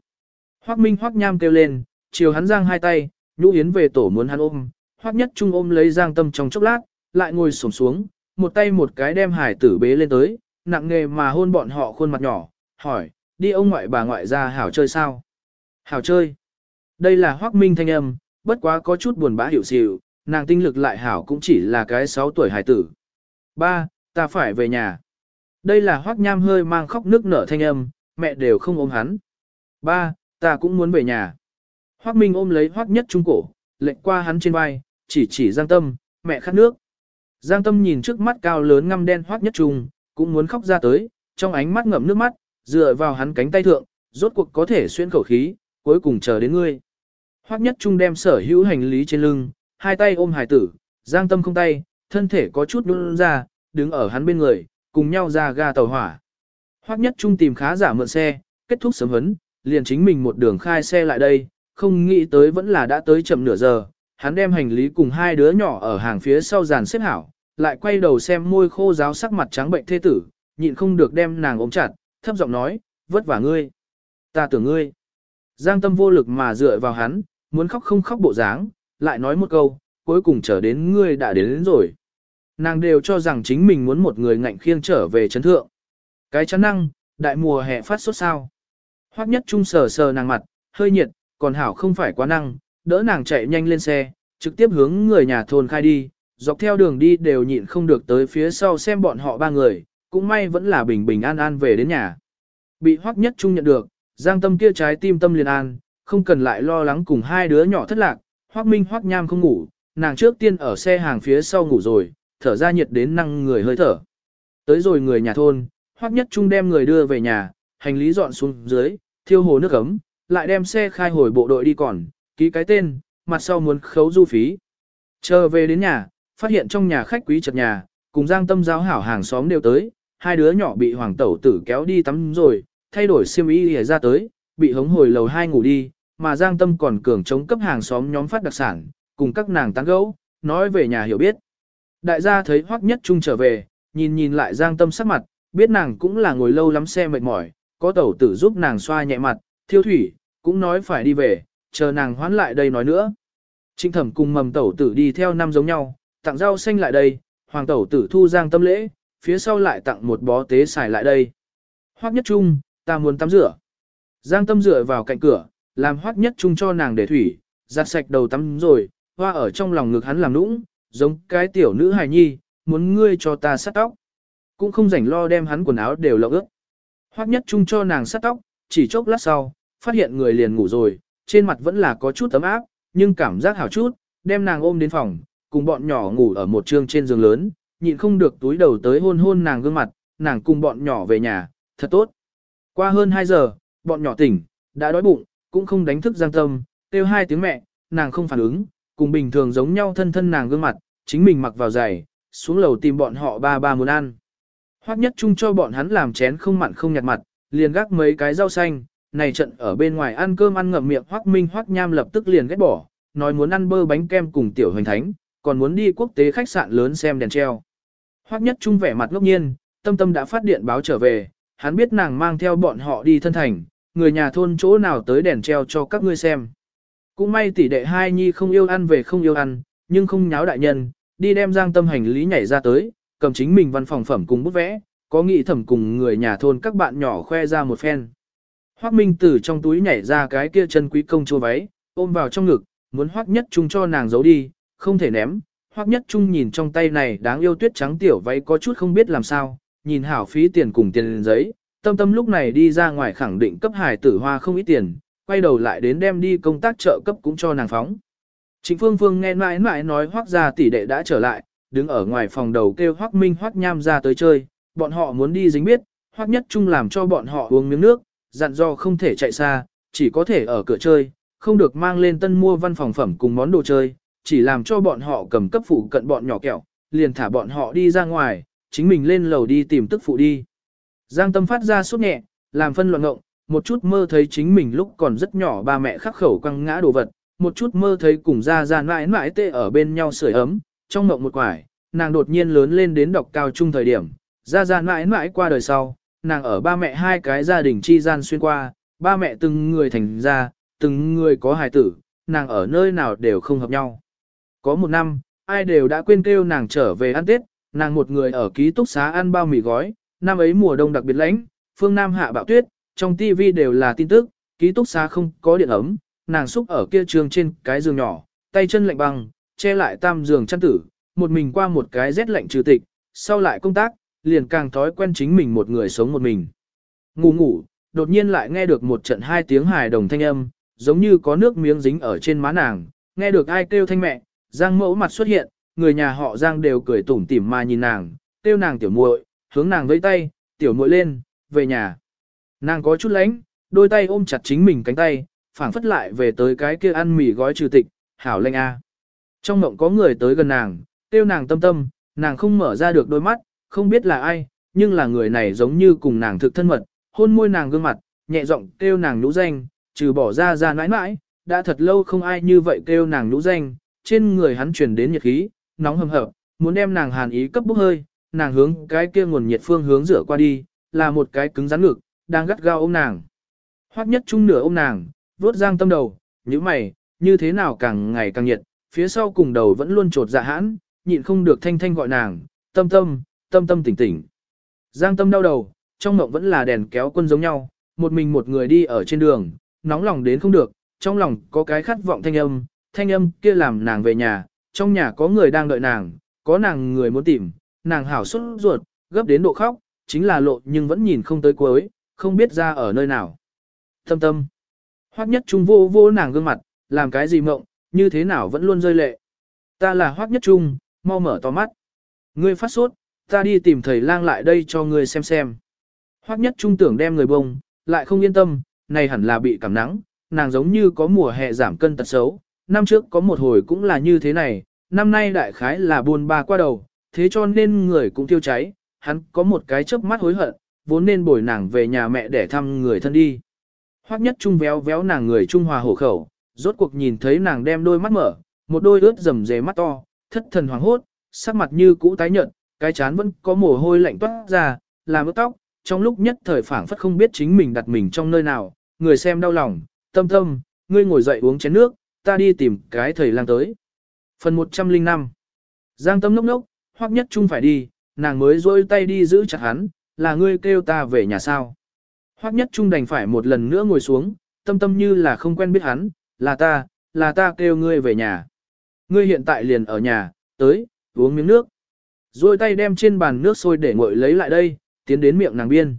Hoắc Minh Hoắc Nham kêu lên, chiều hắn giang hai tay, nhũ yến về tổ muốn hắn ôm, Hoắc Nhất Trung ôm lấy giang tâm trong chốc lát, lại ngồi xổm xuống, một tay một cái đem hải tử bế lên tới, nặng nghề mà hôn bọn họ khuôn mặt nhỏ, hỏi, đi ông ngoại bà ngoại ra hảo chơi sao? Hảo chơi. Đây là Hoắc Minh thanh âm, bất quá có chút buồn bã hiểu xỉu, nàng tinh lực lại hảo cũng chỉ là cái 6 tuổi hải tử. Ba, ta phải về nhà. Đây là hoác nham hơi mang khóc nước nở thanh âm, mẹ đều không ôm hắn. Ba, ta cũng muốn về nhà. Hoác Minh ôm lấy hoác nhất trung cổ, lệnh qua hắn trên vai, chỉ chỉ Giang Tâm, mẹ khát nước. Giang Tâm nhìn trước mắt cao lớn ngăm đen hoác nhất trung, cũng muốn khóc ra tới, trong ánh mắt ngậm nước mắt, dựa vào hắn cánh tay thượng, rốt cuộc có thể xuyên khẩu khí, cuối cùng chờ đến ngươi. Hoắc Nhất Trung đem sở hữu hành lý trên lưng, hai tay ôm hải tử, giang tâm không tay, thân thể có chút nhún ra, đứng ở hắn bên người, cùng nhau ra ga tàu hỏa. Hoắc Nhất Trung tìm khá giả mượn xe, kết thúc sớm hấn, liền chính mình một đường khai xe lại đây, không nghĩ tới vẫn là đã tới chậm nửa giờ, hắn đem hành lý cùng hai đứa nhỏ ở hàng phía sau dàn xếp hảo, lại quay đầu xem môi khô giáo sắc mặt trắng bệnh thê tử, nhịn không được đem nàng ôm chặt, thấp giọng nói, vất vả ngươi. Ta tưởng ngươi. Giang tâm vô lực mà dựa vào hắn, muốn khóc không khóc bộ dáng, lại nói một câu, cuối cùng trở đến ngươi đã đến, đến rồi. Nàng đều cho rằng chính mình muốn một người ngạnh khiêng trở về chấn thượng. Cái chắn năng, đại mùa hè phát sốt sao. Hoắc nhất trung sờ sờ nàng mặt, hơi nhiệt, còn hảo không phải quá năng, đỡ nàng chạy nhanh lên xe, trực tiếp hướng người nhà thôn khai đi, dọc theo đường đi đều nhịn không được tới phía sau xem bọn họ ba người, cũng may vẫn là bình bình an an về đến nhà. Bị Hoắc Nhất Trung nhận được, Giang Tâm kia trái tim tâm liền an, không cần lại lo lắng cùng hai đứa nhỏ thất lạc, Hoắc Minh Hoắc Nham không ngủ, nàng trước tiên ở xe hàng phía sau ngủ rồi, thở ra nhiệt đến năng người hơi thở. Tới rồi người nhà thôn, Hoắc Nhất Trung đem người đưa về nhà, hành lý dọn xuống dưới, thiêu hồ nước ấm, lại đem xe khai hồi bộ đội đi còn, ký cái tên, mặt sau muốn khấu du phí. Chờ về đến nhà, phát hiện trong nhà khách quý chật nhà, cùng Giang Tâm giáo hảo hàng xóm đều tới, hai đứa nhỏ bị hoàng tẩu tử kéo đi tắm rồi, thay đổi xiêm y ra tới, bị hống hồi lầu hai ngủ đi, mà Giang Tâm còn cường chống cấp hàng xóm nhóm phát đặc sản, cùng các nàng tán gẫu, nói về nhà hiểu biết. Đại gia thấy Hoắc Nhất Trung trở về, nhìn nhìn lại Giang Tâm sắc mặt, biết nàng cũng là ngồi lâu lắm xe mệt mỏi, có tẩu tử giúp nàng xoa nhẹ mặt, thiêu thủy, cũng nói phải đi về, chờ nàng hoán lại đây nói nữa. Trinh thẩm cùng mầm tẩu tử đi theo năm giống nhau, tặng rau xanh lại đây, hoàng tẩu tử thu Giang Tâm lễ, phía sau lại tặng một bó tế xài lại đây. Hoắc Nhất Trung, ta muốn tắm rửa. Giang Tâm rửa vào cạnh cửa, làm Hoắc Nhất Trung cho nàng để thủy, giặt sạch đầu tắm rồi, hoa ở trong lòng ngực hắn làm nũng, giống cái tiểu nữ hài nhi, muốn ngươi cho ta sát tóc. Cũng không rảnh lo đem hắn quần áo đều lộng ướt. Hoắc nhất trung cho nàng sát tóc, chỉ chốc lát sau, phát hiện người liền ngủ rồi, trên mặt vẫn là có chút tấm áp, nhưng cảm giác hảo chút, đem nàng ôm đến phòng, cùng bọn nhỏ ngủ ở một trương trên giường lớn, nhịn không được túi đầu tới hôn hôn nàng gương mặt, nàng cùng bọn nhỏ về nhà, thật tốt. Qua hơn 2 giờ, bọn nhỏ tỉnh, đã đói bụng, cũng không đánh thức Giang Tâm, kêu hai tiếng mẹ, nàng không phản ứng, cùng bình thường giống nhau thân thân nàng gương mặt, chính mình mặc vào giày, xuống lầu tìm bọn họ ba ba muốn ăn. Hoắc nhất chung cho bọn hắn làm chén không mặn không nhạt mặt, liền gác mấy cái rau xanh, này trận ở bên ngoài ăn cơm ăn ngậm miệng Hoắc Minh Hoắc Nham lập tức liền ghét bỏ, nói muốn ăn bơ bánh kem cùng tiểu hoành thánh, còn muốn đi quốc tế khách sạn lớn xem đèn treo. Hoắc nhất chung vẻ mặt ngốc nhiên, tâm tâm đã phát điện báo trở về, hắn biết nàng mang theo bọn họ đi thân thành, người nhà thôn chỗ nào tới đèn treo cho các ngươi xem. Cũng may tỷ đệ hai nhi không yêu ăn về không yêu ăn, nhưng không nháo đại nhân, đi đem giang tâm hành lý nhảy ra tới, cầm chính mình văn phòng phẩm cùng bút vẽ, có nghị thẩm cùng người nhà thôn các bạn nhỏ khoe ra một phen. Hoác Minh từ trong túi nhảy ra cái kia chân quý công chô váy, ôm vào trong ngực, muốn Hoác Nhất Trung cho nàng giấu đi, không thể ném. Hoác Nhất Trung nhìn trong tay này đáng yêu tuyết trắng tiểu váy có chút không biết làm sao, nhìn hảo phí tiền cùng tiền giấy, tâm tâm lúc này đi ra ngoài khẳng định cấp hải tử hoa không ít tiền, quay đầu lại đến đem đi công tác trợ cấp cũng cho nàng phóng. Trịnh Phương Phương nghe mãi mãi nói hoác gia tỷ đệ đã trở lại, đứng ở ngoài phòng đầu kêu hoắc minh hoắc nham ra tới chơi, bọn họ muốn đi dính biết, hoắc nhất trung làm cho bọn họ uống miếng nước, dặn do không thể chạy xa, chỉ có thể ở cửa chơi, không được mang lên tân mua văn phòng phẩm cùng món đồ chơi, chỉ làm cho bọn họ cầm cấp phụ cận bọn nhỏ kẹo, liền thả bọn họ đi ra ngoài, chính mình lên lầu đi tìm tức phụ đi. Giang tâm phát ra sốt nhẹ, làm phân loạn ngộng, một chút mơ thấy chính mình lúc còn rất nhỏ ba mẹ khắc khẩu quăng ngã đồ vật, một chút mơ thấy cùng ra ra mãi mãi tê ở bên nhau sưởi ấm, trong mộng một quải, nàng đột nhiên lớn lên đến đọc cao trung thời điểm, ra ra mãi mãi qua đời sau, nàng ở ba mẹ hai cái gia đình chi gian xuyên qua, ba mẹ từng người thành ra, từng người có hài tử, nàng ở nơi nào đều không hợp nhau. Có một năm, ai đều đã quên kêu nàng trở về ăn Tết, nàng một người ở ký túc xá ăn bao mì gói, năm ấy mùa đông đặc biệt lạnh, phương Nam hạ bạo tuyết, trong TV đều là tin tức, ký túc xá không có điện ấm, nàng xúc ở kia trường trên cái giường nhỏ, tay chân lạnh băng, che lại tam giường chăn tử, một mình qua một cái rét lạnh trừ tịch, sau lại công tác, liền càng thói quen chính mình một người sống một mình. Ngủ ngủ, đột nhiên lại nghe được một trận hai tiếng hài đồng thanh âm, giống như có nước miếng dính ở trên má nàng, nghe được ai kêu thanh mẹ, Giang mẫu mặt xuất hiện, người nhà họ Giang đều cười tủm tỉm mà nhìn nàng, kêu nàng tiểu muội, hướng nàng vẫy tay, tiểu muội lên, về nhà. Nàng có chút lánh, đôi tay ôm chặt chính mình cánh tay, phảng phất lại về tới cái kia ăn mì gói trừ tịch, hảo lệnh a. Trong mộng có người tới gần nàng, tiêu nàng tâm tâm, nàng không mở ra được đôi mắt, không biết là ai, nhưng là người này giống như cùng nàng thực thân mật, hôn môi nàng gương mặt, nhẹ giọng kêu nàng nhũ danh, trừ bỏ ra ra nãi nãi, đã thật lâu không ai như vậy kêu nàng nhũ danh, trên người hắn truyền đến nhiệt khí, nóng hầm hập, muốn đem nàng hàn ý cấp bốc hơi, nàng hướng cái kia nguồn nhiệt phương hướng rửa qua đi, là một cái cứng rắn ngực, đang gắt gao ôm nàng. Hoắc nhất trung nửa ôm nàng, vuốt giang tâm đầu, như mày, như thế nào càng ngày càng nhiệt, phía sau cùng đầu vẫn luôn trột dạ hãn, nhịn không được thanh thanh gọi nàng, tâm tâm, tâm tâm tỉnh tỉnh. Giang tâm đau đầu, trong mộng vẫn là đèn kéo quân giống nhau, một mình một người đi ở trên đường, nóng lòng đến không được, trong lòng có cái khát vọng thanh âm, thanh âm kia làm nàng về nhà, trong nhà có người đang đợi nàng, có nàng người muốn tìm, nàng hảo xuất ruột, gấp đến độ khóc, chính là lộ nhưng vẫn nhìn không tới cuối, không biết ra ở nơi nào. Tâm tâm. Hoắc nhất trung vô vô nàng gương mặt, làm cái gì mộng, như thế nào vẫn luôn rơi lệ. Ta là Hoắc nhất trung, mau mở to mắt. Ngươi phát sốt, ta đi tìm thầy lang lại đây cho ngươi xem xem. Hoắc nhất trung tưởng đem người bông, lại không yên tâm, này hẳn là bị cảm nắng, nàng giống như có mùa hè giảm cân tật xấu. Năm trước có một hồi cũng là như thế này, năm nay đại khái là buồn ba qua đầu, thế cho nên người cũng tiêu cháy, hắn có một cái chớp mắt hối hận, vốn nên bồi nàng về nhà mẹ để thăm người thân đi. Hoắc nhất trung véo véo nàng người trung hòa hổ khẩu, rốt cuộc nhìn thấy nàng đem đôi mắt mở, một đôi ướt rầm rề mắt to, thất thần hoảng hốt, sắc mặt như cũ tái nhợt, cái chán vẫn có mồ hôi lạnh toát ra, làm ướt tóc, trong lúc nhất thời phảng phất không biết chính mình đặt mình trong nơi nào, người xem đau lòng, tâm tâm, ngươi ngồi dậy uống chén nước, ta đi tìm cái thầy lang tới. Phần 105 Giang tâm nốc nốc, Hoắc nhất trung phải đi, nàng mới rôi tay đi giữ chặt hắn, là ngươi kêu ta về nhà sao. Hoắc nhất trung đành phải một lần nữa ngồi xuống, tâm tâm như là không quen biết hắn, là ta, là ta kêu ngươi về nhà. Ngươi hiện tại liền ở nhà, tới, uống miếng nước. Rồi tay đem trên bàn nước sôi để nguội lấy lại đây, tiến đến miệng nàng biên.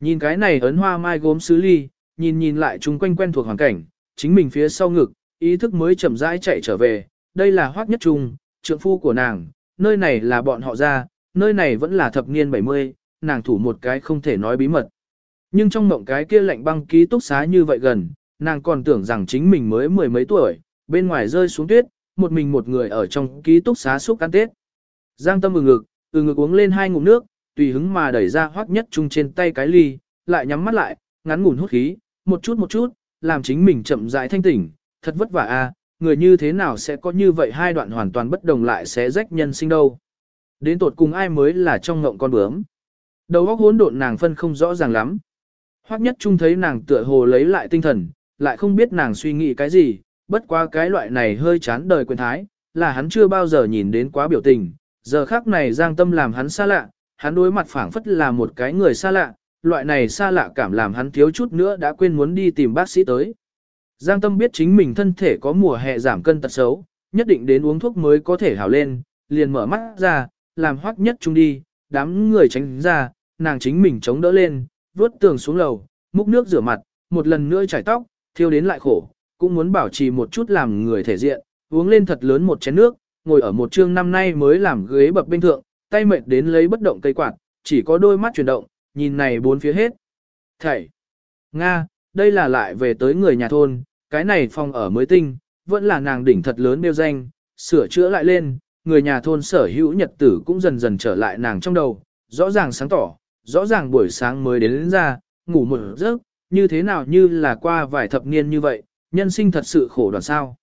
Nhìn cái này ấn hoa mai gốm sứ ly, nhìn nhìn lại chung quanh quen thuộc hoàn cảnh, chính mình phía sau ngực, ý thức mới chậm rãi chạy trở về. Đây là hoác nhất trung, trượng phu của nàng, nơi này là bọn họ ra, nơi này vẫn là thập niên 70, nàng thủ một cái không thể nói bí mật. Nhưng trong mộng cái kia lạnh băng ký túc xá như vậy gần, nàng còn tưởng rằng chính mình mới mười mấy tuổi, bên ngoài rơi xuống tuyết, một mình một người ở trong ký túc xá xúc ăn tết. Giang tâm ừ ngực, ừ ngực uống lên hai ngụm nước, tùy hứng mà đẩy ra hoắc nhất chung trên tay cái ly, lại nhắm mắt lại, ngắn ngủn hút khí, một chút một chút, làm chính mình chậm rãi thanh tỉnh, thật vất vả a, người như thế nào sẽ có như vậy hai đoạn hoàn toàn bất đồng lại sẽ rách nhân sinh đâu. Đến tột cùng ai mới là trong ngộng con bướm. Đầu óc hỗn độn nàng phân không rõ ràng lắm. Hoắc nhất trung thấy nàng tựa hồ lấy lại tinh thần, lại không biết nàng suy nghĩ cái gì, bất quá cái loại này hơi chán đời quyền thái, là hắn chưa bao giờ nhìn đến quá biểu tình. Giờ khác này giang tâm làm hắn xa lạ, hắn đối mặt phảng phất là một cái người xa lạ, loại này xa lạ cảm làm hắn thiếu chút nữa đã quên muốn đi tìm bác sĩ tới. Giang tâm biết chính mình thân thể có mùa hè giảm cân tật xấu, nhất định đến uống thuốc mới có thể hảo lên, liền mở mắt ra, làm hoắc nhất chung đi, đám người tránh ra, nàng chính mình chống đỡ lên, vuốt tường xuống lầu, múc nước rửa mặt, một lần nữa chải tóc, thiêu đến lại khổ, cũng muốn bảo trì một chút làm người thể diện, uống lên thật lớn một chén nước, ngồi ở một chương năm nay mới làm ghế bập bên thượng, tay mệt đến lấy bất động cây quạt, chỉ có đôi mắt chuyển động, nhìn này bốn phía hết. Thầy! Nga, đây là lại về tới người nhà thôn, cái này phòng ở mới tinh, vẫn là nàng đỉnh thật lớn nêu danh, sửa chữa lại lên, người nhà thôn sở hữu nhật tử cũng dần dần trở lại nàng trong đầu, rõ ràng sáng tỏ, rõ ràng buổi sáng mới đến, đến ra, ngủ một giấc, như thế nào như là qua vài thập niên như vậy, nhân sinh thật sự khổ đoàn sao.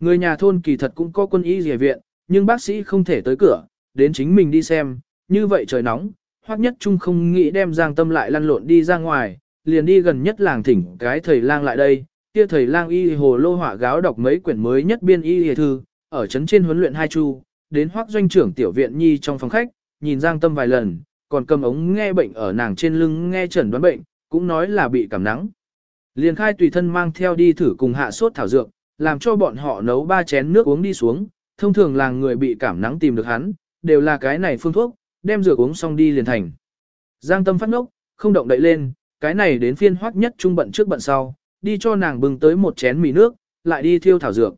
Người nhà thôn kỳ thật cũng có quân y dìa viện, nhưng bác sĩ không thể tới cửa, đến chính mình đi xem, như vậy trời nóng, hoặc nhất chung không nghĩ đem giang tâm lại lăn lộn đi ra ngoài, liền đi gần nhất làng thỉnh cái thầy lang lại đây, kia thầy lang y hồ lô họa gáo đọc mấy quyển mới nhất biên y hề thư, ở trấn trên huấn luyện hai chu, đến Hoắc doanh trưởng tiểu viện nhi trong phòng khách, nhìn giang tâm vài lần, còn cầm ống nghe bệnh ở nàng trên lưng nghe chẩn đoán bệnh, cũng nói là bị cảm nắng. Liền khai tùy thân mang theo đi thử cùng hạ sốt thảo dược, làm cho bọn họ nấu ba chén nước uống đi xuống, thông thường là người bị cảm nắng tìm được hắn, đều là cái này phương thuốc, đem dược uống xong đi liền thành. Giang tâm phát ngốc, không động đậy lên, cái này đến phiên hoắc nhất trung bận trước bận sau, đi cho nàng bưng tới một chén mì nước, lại đi thiêu thảo dược.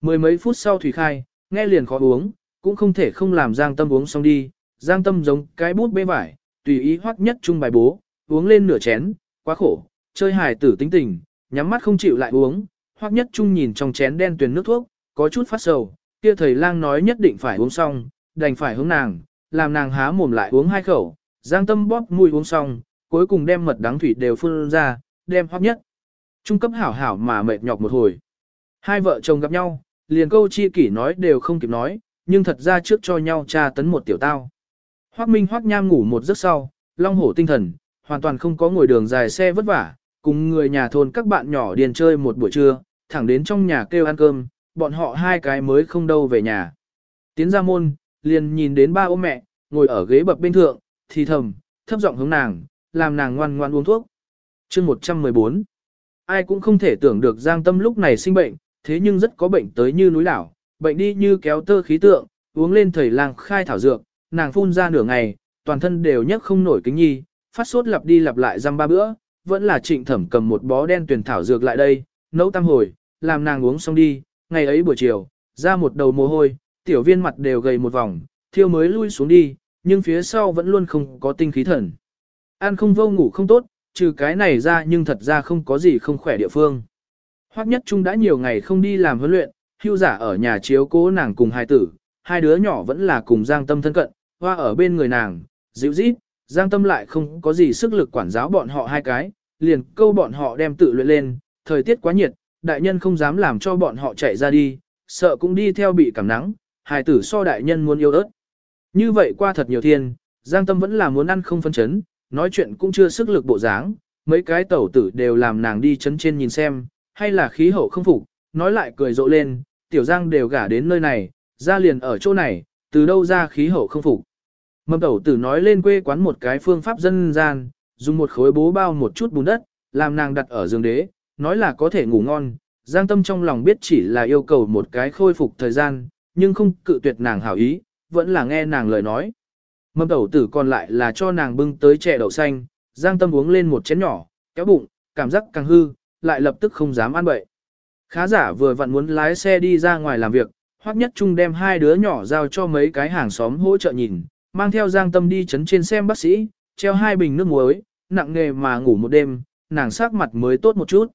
Mười mấy phút sau thủy khai, nghe liền khó uống, cũng không thể không làm Giang tâm uống xong đi, Giang tâm giống cái bút bê vải, tùy ý hoắc nhất trung bài bố, uống lên nửa chén, quá khổ, chơi hài tử tính tình, nhắm mắt không chịu lại uống, hoặc nhất trung nhìn trong chén đen tuyền nước thuốc, có chút phát sầu, kia thầy lang nói nhất định phải uống xong, đành phải hướng nàng, làm nàng há mồm lại uống hai khẩu, giang tâm bóp mùi uống xong, cuối cùng đem mật đắng thủy đều phun ra, đem hoặc nhất. Trung cấp hảo hảo mà mệt nhọc một hồi. Hai vợ chồng gặp nhau, liền câu chi kỷ nói đều không kịp nói, nhưng thật ra trước cho nhau tra tấn một tiểu tao. Hoắc Minh Hoắc Nham ngủ một giấc sau, long hổ tinh thần, hoàn toàn không có ngồi đường dài xe vất vả, cùng người nhà thôn các bạn nhỏ điền chơi một buổi trưa, thẳng đến trong nhà kêu ăn cơm, bọn họ hai cái mới không đâu về nhà. Tiến ra môn, liền nhìn đến ba ôm mẹ, ngồi ở ghế bập bên thượng, thì thầm, thấp giọng hướng nàng, làm nàng ngoan ngoan uống thuốc. chương 114 Ai cũng không thể tưởng được Giang Tâm lúc này sinh bệnh, thế nhưng rất có bệnh tới như núi đảo, bệnh đi như kéo tơ khí tượng, uống lên thầy lang khai thảo dược, nàng phun ra nửa ngày, toàn thân đều nhấc không nổi kính nhi, phát sốt lặp đi lặp lại răm ba bữa, vẫn là trịnh thẩm cầm một bó đen tuyển thảo dược lại đây, nấu tam hồi, làm nàng uống xong đi, ngày ấy buổi chiều, ra một đầu mồ hôi, tiểu viên mặt đều gầy một vòng, thiêu mới lui xuống đi, nhưng phía sau vẫn luôn không có tinh khí thần. Ăn không vô ngủ không tốt, trừ cái này ra nhưng thật ra không có gì không khỏe địa phương. Hoắc Nhất Trung đã nhiều ngày không đi làm huấn luyện, hưu giả ở nhà chiếu cố nàng cùng hai tử, hai đứa nhỏ vẫn là cùng Giang Tâm thân cận, hoa ở bên người nàng, dịu dít, Giang Tâm lại không có gì sức lực quản giáo bọn họ hai cái, liền câu bọn họ đem tự luyện lên, thời tiết quá nhiệt, đại nhân không dám làm cho bọn họ chạy ra đi, sợ cũng đi theo bị cảm nắng, hài tử so đại nhân muốn yêu ớt. Như vậy qua thật nhiều thiên, Giang Tâm vẫn là muốn ăn không phân chấn, nói chuyện cũng chưa sức lực bộ dáng, mấy cái tẩu tử đều làm nàng đi chấn trên nhìn xem, hay là khí hậu không phục, nói lại cười rộ lên, tiểu Giang đều gả đến nơi này, ra liền ở chỗ này, từ đâu ra khí hậu không phục. Mâm tẩu tử nói lên quê quán một cái phương pháp dân gian, dùng một khối bố bao một chút bùn đất, làm nàng đặt ở giường đế, nói là có thể ngủ ngon. Giang tâm trong lòng biết chỉ là yêu cầu một cái khôi phục thời gian, nhưng không cự tuyệt nàng hảo ý, vẫn là nghe nàng lời nói. Mâm tẩu tử còn lại là cho nàng bưng tới chè đậu xanh, Giang tâm uống lên một chén nhỏ, kéo bụng, cảm giác càng hư, lại lập tức không dám ăn bậy. Khá giả vừa vặn muốn lái xe đi ra ngoài làm việc, Hoắc Nhất Trung đem hai đứa nhỏ giao cho mấy cái hàng xóm hỗ trợ nhìn, mang theo Giang Tâm đi chấn trên xem bác sĩ, treo hai bình nước muối, nặng nghề mà ngủ một đêm, nàng sắc mặt mới tốt một chút.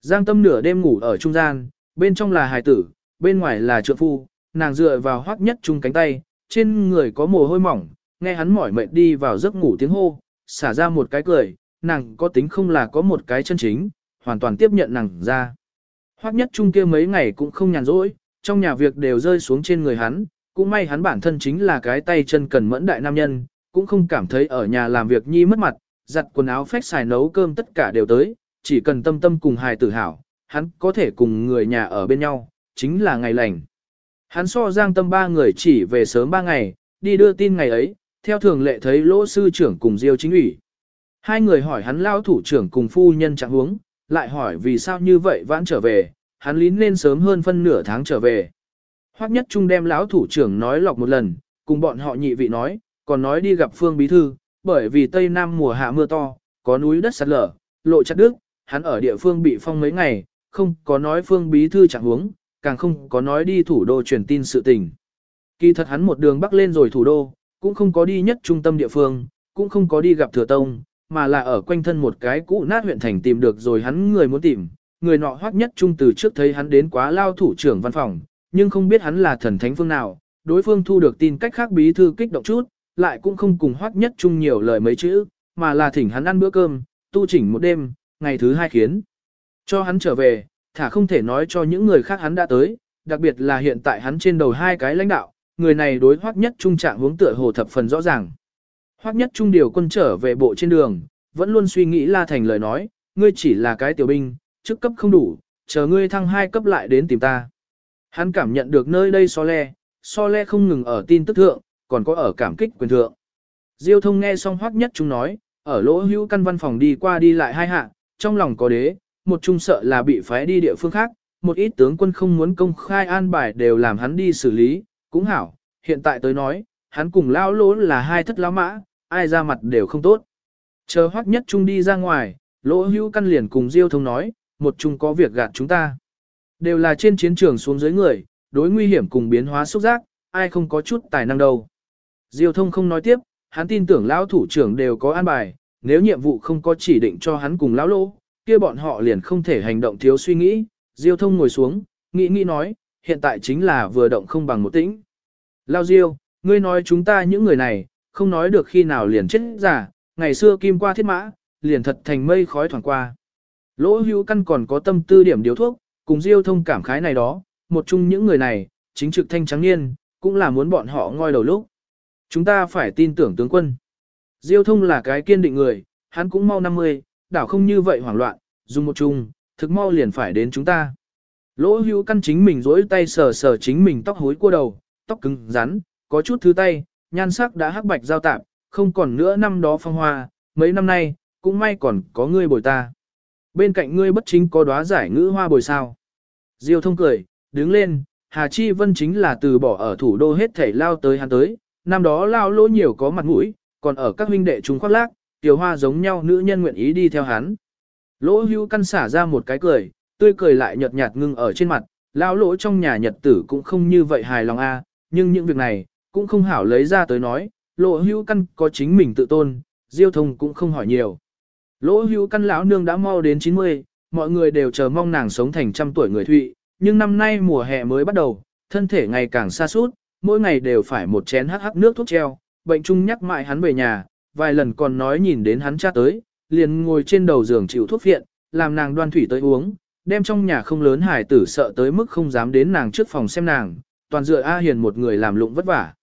Giang Tâm nửa đêm ngủ ở trung gian, bên trong là hài tử, bên ngoài là trượng phu, nàng dựa vào Hoắc Nhất Chung cánh tay, trên người có mồ hôi mỏng, nghe hắn mỏi mệt đi vào giấc ngủ tiếng hô, xả ra một cái cười, nàng có tính không là có một cái chân chính, hoàn toàn tiếp nhận nàng ra. Hoắc Nhất Trung kia mấy ngày cũng không nhàn rỗi, trong nhà việc đều rơi xuống trên người hắn, cũng may hắn bản thân chính là cái tay chân cần mẫn đại nam nhân, cũng không cảm thấy ở nhà làm việc nhi mất mặt, giặt quần áo phách xài nấu cơm tất cả đều tới, chỉ cần tâm tâm cùng hài tử hảo, hắn có thể cùng người nhà ở bên nhau, chính là ngày lành. Hắn so giang tâm ba người chỉ về sớm ba ngày, đi đưa tin ngày ấy, theo thường lệ thấy lỗ sư trưởng cùng diêu chính ủy. Hai người hỏi hắn lao thủ trưởng cùng phu nhân trạng huống, lại hỏi vì sao như vậy vãn trở về, hắn lín lên sớm hơn phân nửa tháng trở về. Hoắc nhất trung đem lão thủ trưởng nói lọc một lần, cùng bọn họ nhị vị nói, còn nói đi gặp phương bí thư, bởi vì tây nam mùa hạ mưa to, có núi đất sạt lở, lộ chặt đứt, hắn ở địa phương bị phong mấy ngày, không có nói phương bí thư chẳng huống, càng không có nói đi thủ đô truyền tin sự tình. Kỳ thật hắn một đường bắc lên rồi thủ đô, cũng không có đi nhất trung tâm địa phương, cũng không có đi gặp thừa tông, mà là ở quanh thân một cái cũ nát huyện thành tìm được rồi hắn người muốn tìm, người nọ hoắc nhất trung từ trước thấy hắn đến quá lao thủ trưởng văn phòng, nhưng không biết hắn là thần thánh phương nào, đối phương thu được tin cách khác bí thư kích động chút, lại cũng không cùng hoắc nhất trung nhiều lời mấy chữ, mà là thỉnh hắn ăn bữa cơm, tu chỉnh một đêm, ngày thứ hai khiến cho hắn trở về, thả không thể nói cho những người khác hắn đã tới, đặc biệt là hiện tại hắn trên đầu hai cái lãnh đạo, người này đối hoắc nhất trung trạng hướng tựa hồ thập phần rõ ràng. Hoắc nhất trung điều quân trở về bộ trên đường, vẫn luôn suy nghĩ La Thành lời nói, ngươi chỉ là cái tiểu binh, chức cấp không đủ, chờ ngươi thăng hai cấp lại đến tìm ta. Hắn cảm nhận được nơi đây so le, so le không ngừng ở tin tức thượng, còn có ở cảm kích quyền thượng. Diêu thông nghe xong hoắc nhất chúng nói, ở lỗ hữu căn văn phòng đi qua đi lại hai hạ, trong lòng có đế, một trung sợ là bị phái đi địa phương khác, một ít tướng quân không muốn công khai an bài đều làm hắn đi xử lý, cũng hảo, hiện tại tới nói, hắn cùng lao lỗ là hai thất lão mã, ai ra mặt đều không tốt. Chờ hoắc nhất trung đi ra ngoài, lỗ hữu căn liền cùng Diêu thông nói, một chung có việc gạt chúng ta. Đều là trên chiến trường xuống dưới người, đối nguy hiểm cùng biến hóa xúc giác, ai không có chút tài năng đâu. Diêu thông không nói tiếp, hắn tin tưởng lão thủ trưởng đều có an bài, nếu nhiệm vụ không có chỉ định cho hắn cùng lão lỗ, kia bọn họ liền không thể hành động thiếu suy nghĩ. Diêu thông ngồi xuống, nghĩ nghĩ nói, hiện tại chính là vừa động không bằng một tĩnh. Lao Diêu, ngươi nói chúng ta những người này, không nói được khi nào liền chết giả, ngày xưa kim qua thiết mã, liền thật thành mây khói thoảng qua. Lỗ hưu căn còn có tâm tư điểm điếu thuốc, cùng diêu thông cảm khái này đó, một chung những người này, chính trực thanh trắng niên, cũng là muốn bọn họ ngoi đầu lúc. Chúng ta phải tin tưởng tướng quân. Diêu thông là cái kiên định người, hắn cũng mau 50, đảo không như vậy hoảng loạn, dùng một chung, thực mau liền phải đến chúng ta. Lỗ hưu căn chính mình rỗi tay sờ sờ chính mình tóc hối cua đầu, tóc cứng rắn, có chút thứ tay, nhan sắc đã hắc bạch giao tạp, không còn nữa năm đó phong hoa, mấy năm nay, cũng may còn có ngươi bồi ta. Bên cạnh ngươi bất chính có đóa giải ngữ hoa bồi sao. Diêu thông cười, đứng lên, Hà Chi Vân chính là từ bỏ ở thủ đô hết thể lao tới hắn tới, năm đó lao lỗ nhiều có mặt mũi, Còn ở các huynh đệ chúng khoác lác, tiểu hoa giống nhau nữ nhân nguyện ý đi theo hắn. Lỗ hưu căn xả ra một cái cười, tươi cười lại nhợt nhạt ngưng ở trên mặt, lao lỗ trong nhà nhật tử cũng không như vậy hài lòng a, nhưng những việc này, cũng không hảo lấy ra tới nói, lỗ hưu căn có chính mình tự tôn, diêu thông cũng không hỏi nhiều. Lỗ hưu căn lão nương đã mau đến 90, mọi người đều chờ mong nàng sống thành trăm tuổi người thụy, nhưng năm nay mùa hè mới bắt đầu, thân thể ngày càng xa suốt, mỗi ngày đều phải một chén hắc hắc nước thuốc treo, bệnh chung nhắc mãi hắn về nhà, vài lần còn nói nhìn đến hắn cha tới, liền ngồi trên đầu giường chịu thuốc viện, làm nàng đoan thủy tới uống, đem trong nhà không lớn hải tử sợ tới mức không dám đến nàng trước phòng xem nàng, toàn dựa A Hiền một người làm lụng vất vả.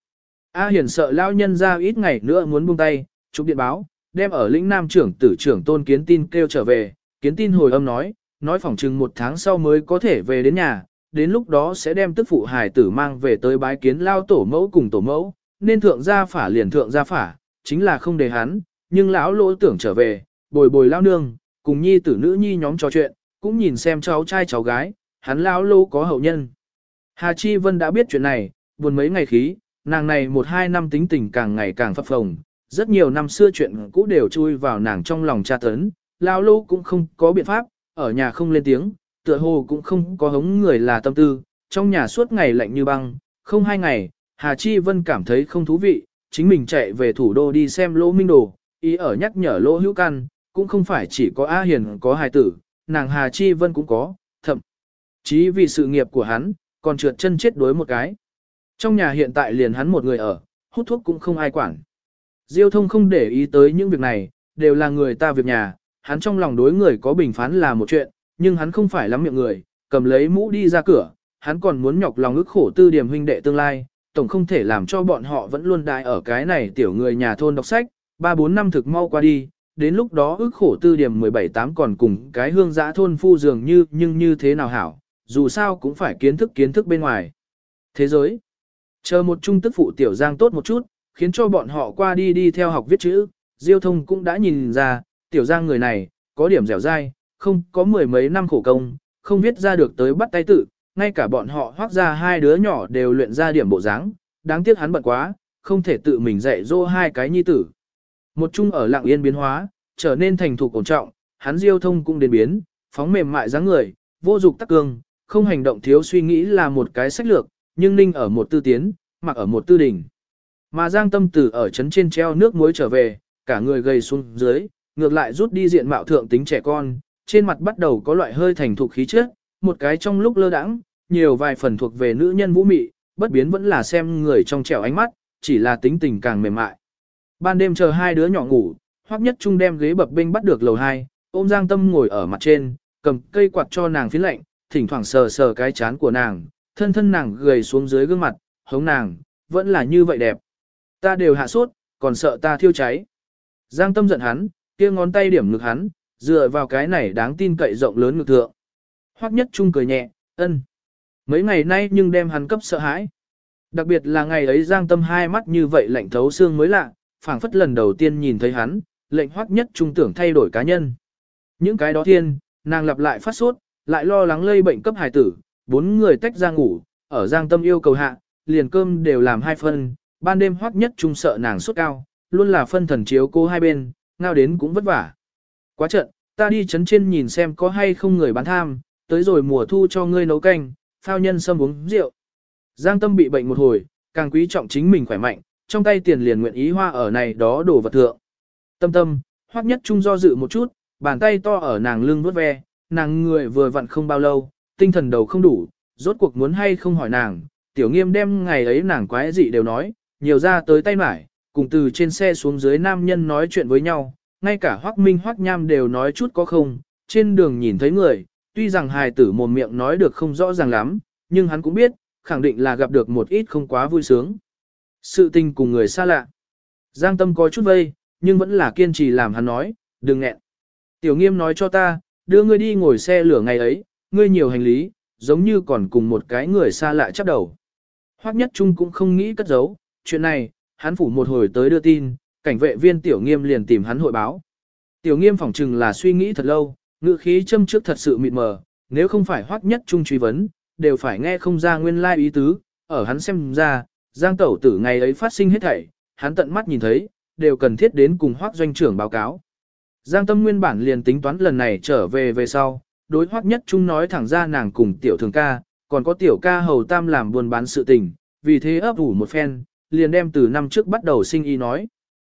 A Hiền sợ lao nhân ra ít ngày nữa muốn buông tay, chụp điện báo, đem ở lĩnh nam trưởng tử trưởng tôn kiến tin kêu trở về, kiến tin hồi âm nói, nói phỏng chừng một tháng sau mới có thể về đến nhà, đến lúc đó sẽ đem tức phụ hài tử mang về tới bái kiến lao tổ mẫu cùng tổ mẫu, nên thượng gia phả liền thượng gia phả, chính là không để hắn, nhưng lão lỗ tưởng trở về, bồi bồi lao nương, cùng nhi tử nữ nhi nhóm trò chuyện, cũng nhìn xem cháu trai cháu gái, hắn lão lỗ có hậu nhân. Hà Chi Vân đã biết chuyện này, buồn mấy ngày khí, nàng này một hai năm tính tình càng ngày càng phập phồng, rất nhiều năm xưa chuyện cũ đều chui vào nàng trong lòng tra tấn, lão lô cũng không có biện pháp, ở nhà không lên tiếng, tựa hồ cũng không có hống người là tâm tư, trong nhà suốt ngày lạnh như băng, không hai ngày, Hà Chi Vân cảm thấy không thú vị, chính mình chạy về thủ đô đi xem lỗ minh đồ, ý ở nhắc nhở lỗ hữu căn, cũng không phải chỉ có A Hiền có hài tử, nàng Hà Chi Vân cũng có, thậm chí vì sự nghiệp của hắn, còn trượt chân chết đối một cái. Trong nhà hiện tại liền hắn một người ở, hút thuốc cũng không ai quản. Diêu thông không để ý tới những việc này, đều là người ta việc nhà, hắn trong lòng đối người có bình phán là một chuyện, nhưng hắn không phải lắm miệng người, cầm lấy mũ đi ra cửa, hắn còn muốn nhọc lòng ức khổ tư điểm huynh đệ tương lai, tổng không thể làm cho bọn họ vẫn luôn đại ở cái này tiểu người nhà thôn đọc sách, 3-4 năm thực mau qua đi, đến lúc đó ức khổ tư điểm 17-8 còn cùng cái hương giã thôn phu dường như nhưng như thế nào hảo, dù sao cũng phải kiến thức kiến thức bên ngoài. Thế giới, chờ một trung tức phụ tiểu giang tốt một chút, khiến cho bọn họ qua đi đi theo học viết chữ, Diêu thông cũng đã nhìn ra, tiểu giang người này, có điểm dẻo dai, không có mười mấy năm khổ công, không viết ra được tới bắt tay tự, ngay cả bọn họ hoác ra hai đứa nhỏ đều luyện ra điểm bộ dáng, đáng tiếc hắn bận quá, không thể tự mình dạy dỗ hai cái nhi tử. Một chung ở lặng yên biến hóa, trở nên thành thục ổn trọng, hắn diêu thông cũng đến biến, phóng mềm mại dáng người, vô dục tắc cương, không hành động thiếu suy nghĩ là một cái sách lược, nhưng ninh ở một tư tiến, mặc ở một tư đỉnh. Mà Giang Tâm Tử ở trấn trên treo nước muối trở về, cả người gầy xuống dưới, ngược lại rút đi diện mạo thượng tính trẻ con, trên mặt bắt đầu có loại hơi thành thục khí chất, một cái trong lúc lơ đãng, nhiều vài phần thuộc về nữ nhân vũ mị, bất biến vẫn là xem người trong trẻo ánh mắt, chỉ là tính tình càng mềm mại. Ban đêm chờ hai đứa nhỏ ngủ, Hoắc Nhất Trung đem ghế bập bênh bắt được lầu 2, ôm Giang Tâm ngồi ở mặt trên, cầm cây quạt cho nàng phiến lạnh, thỉnh thoảng sờ sờ cái chán của nàng, thân thân nàng gầy xuống dưới gương mặt, hống nàng, vẫn là như vậy đẹp. Ta đều hạ sốt, còn sợ ta thiêu cháy. Giang Tâm giận hắn, kia ngón tay điểm ngực hắn, dựa vào cái này đáng tin cậy rộng lớn ngực thượng. Hoắc Nhất Trung cười nhẹ, ân. Mấy ngày nay nhưng đem hắn cấp sợ hãi. Đặc biệt là ngày ấy Giang Tâm hai mắt như vậy lạnh thấu xương mới lạ, phảng phất lần đầu tiên nhìn thấy hắn, lệnh Hoắc Nhất Trung tưởng thay đổi cá nhân. Những cái đó thiên, nàng lặp lại phát sốt, lại lo lắng lây bệnh cấp hài tử, bốn người tách ra ngủ, ở Giang Tâm yêu cầu hạ, liền cơm đều làm hai phân, ban đêm Hoắc Nhất Trung sợ nàng sốt cao, luôn là phân thần chiếu cô hai bên, ngao đến cũng vất vả. Quá trận, ta đi chấn trên nhìn xem có hay không người bán tham, tới rồi mùa thu cho ngươi nấu canh, phao nhân sâm uống rượu. Giang tâm bị bệnh một hồi, càng quý trọng chính mình khỏe mạnh, trong tay tiền liền nguyện ý hoa ở này đó đổ vật thượng. Tâm tâm, hoắc nhất trung do dự một chút, bàn tay to ở nàng lưng vuốt ve, nàng người vừa vặn không bao lâu, tinh thần đầu không đủ, rốt cuộc muốn hay không hỏi nàng, tiểu nghiêm đem ngày ấy nàng quái dị đều nói, nhiều ra tới tay mải, cùng từ trên xe xuống dưới nam nhân nói chuyện với nhau, ngay cả Hoắc Minh Hoắc Nham đều nói chút có không, trên đường nhìn thấy người, tuy rằng hài tử mồm miệng nói được không rõ ràng lắm, nhưng hắn cũng biết, khẳng định là gặp được một ít không quá vui sướng. Sự tình cùng người xa lạ. Giang Tâm có chút vây, nhưng vẫn là kiên trì làm hắn nói, đừng nghẹn. Tiểu nghiêm nói cho ta, đưa ngươi đi ngồi xe lửa ngày ấy, ngươi nhiều hành lý, giống như còn cùng một cái người xa lạ chắp đầu. Hoắc Nhất Trung cũng không nghĩ cất giấu, chuyện này, hắn phủ một hồi tới đưa tin, cảnh vệ viên tiểu nghiêm liền tìm hắn hội báo. Tiểu nghiêm phỏng chừng là suy nghĩ thật lâu, ngữ khí châm trước thật sự mịt mờ, nếu không phải hoắc nhất trung truy vấn, đều phải nghe không ra nguyên lai ý tứ, ở hắn xem ra, giang tẩu tử ngày ấy phát sinh hết thảy, hắn tận mắt nhìn thấy, đều cần thiết đến cùng hoắc doanh trưởng báo cáo. Giang Tâm nguyên bản liền tính toán lần này trở về về sau, đối hoắc nhất trung nói thẳng ra nàng cùng tiểu thường ca, còn có tiểu ca hầu tam làm buôn bán sự tình, vì thế ấp ủ một phen, liền đem từ năm trước bắt đầu sinh y nói.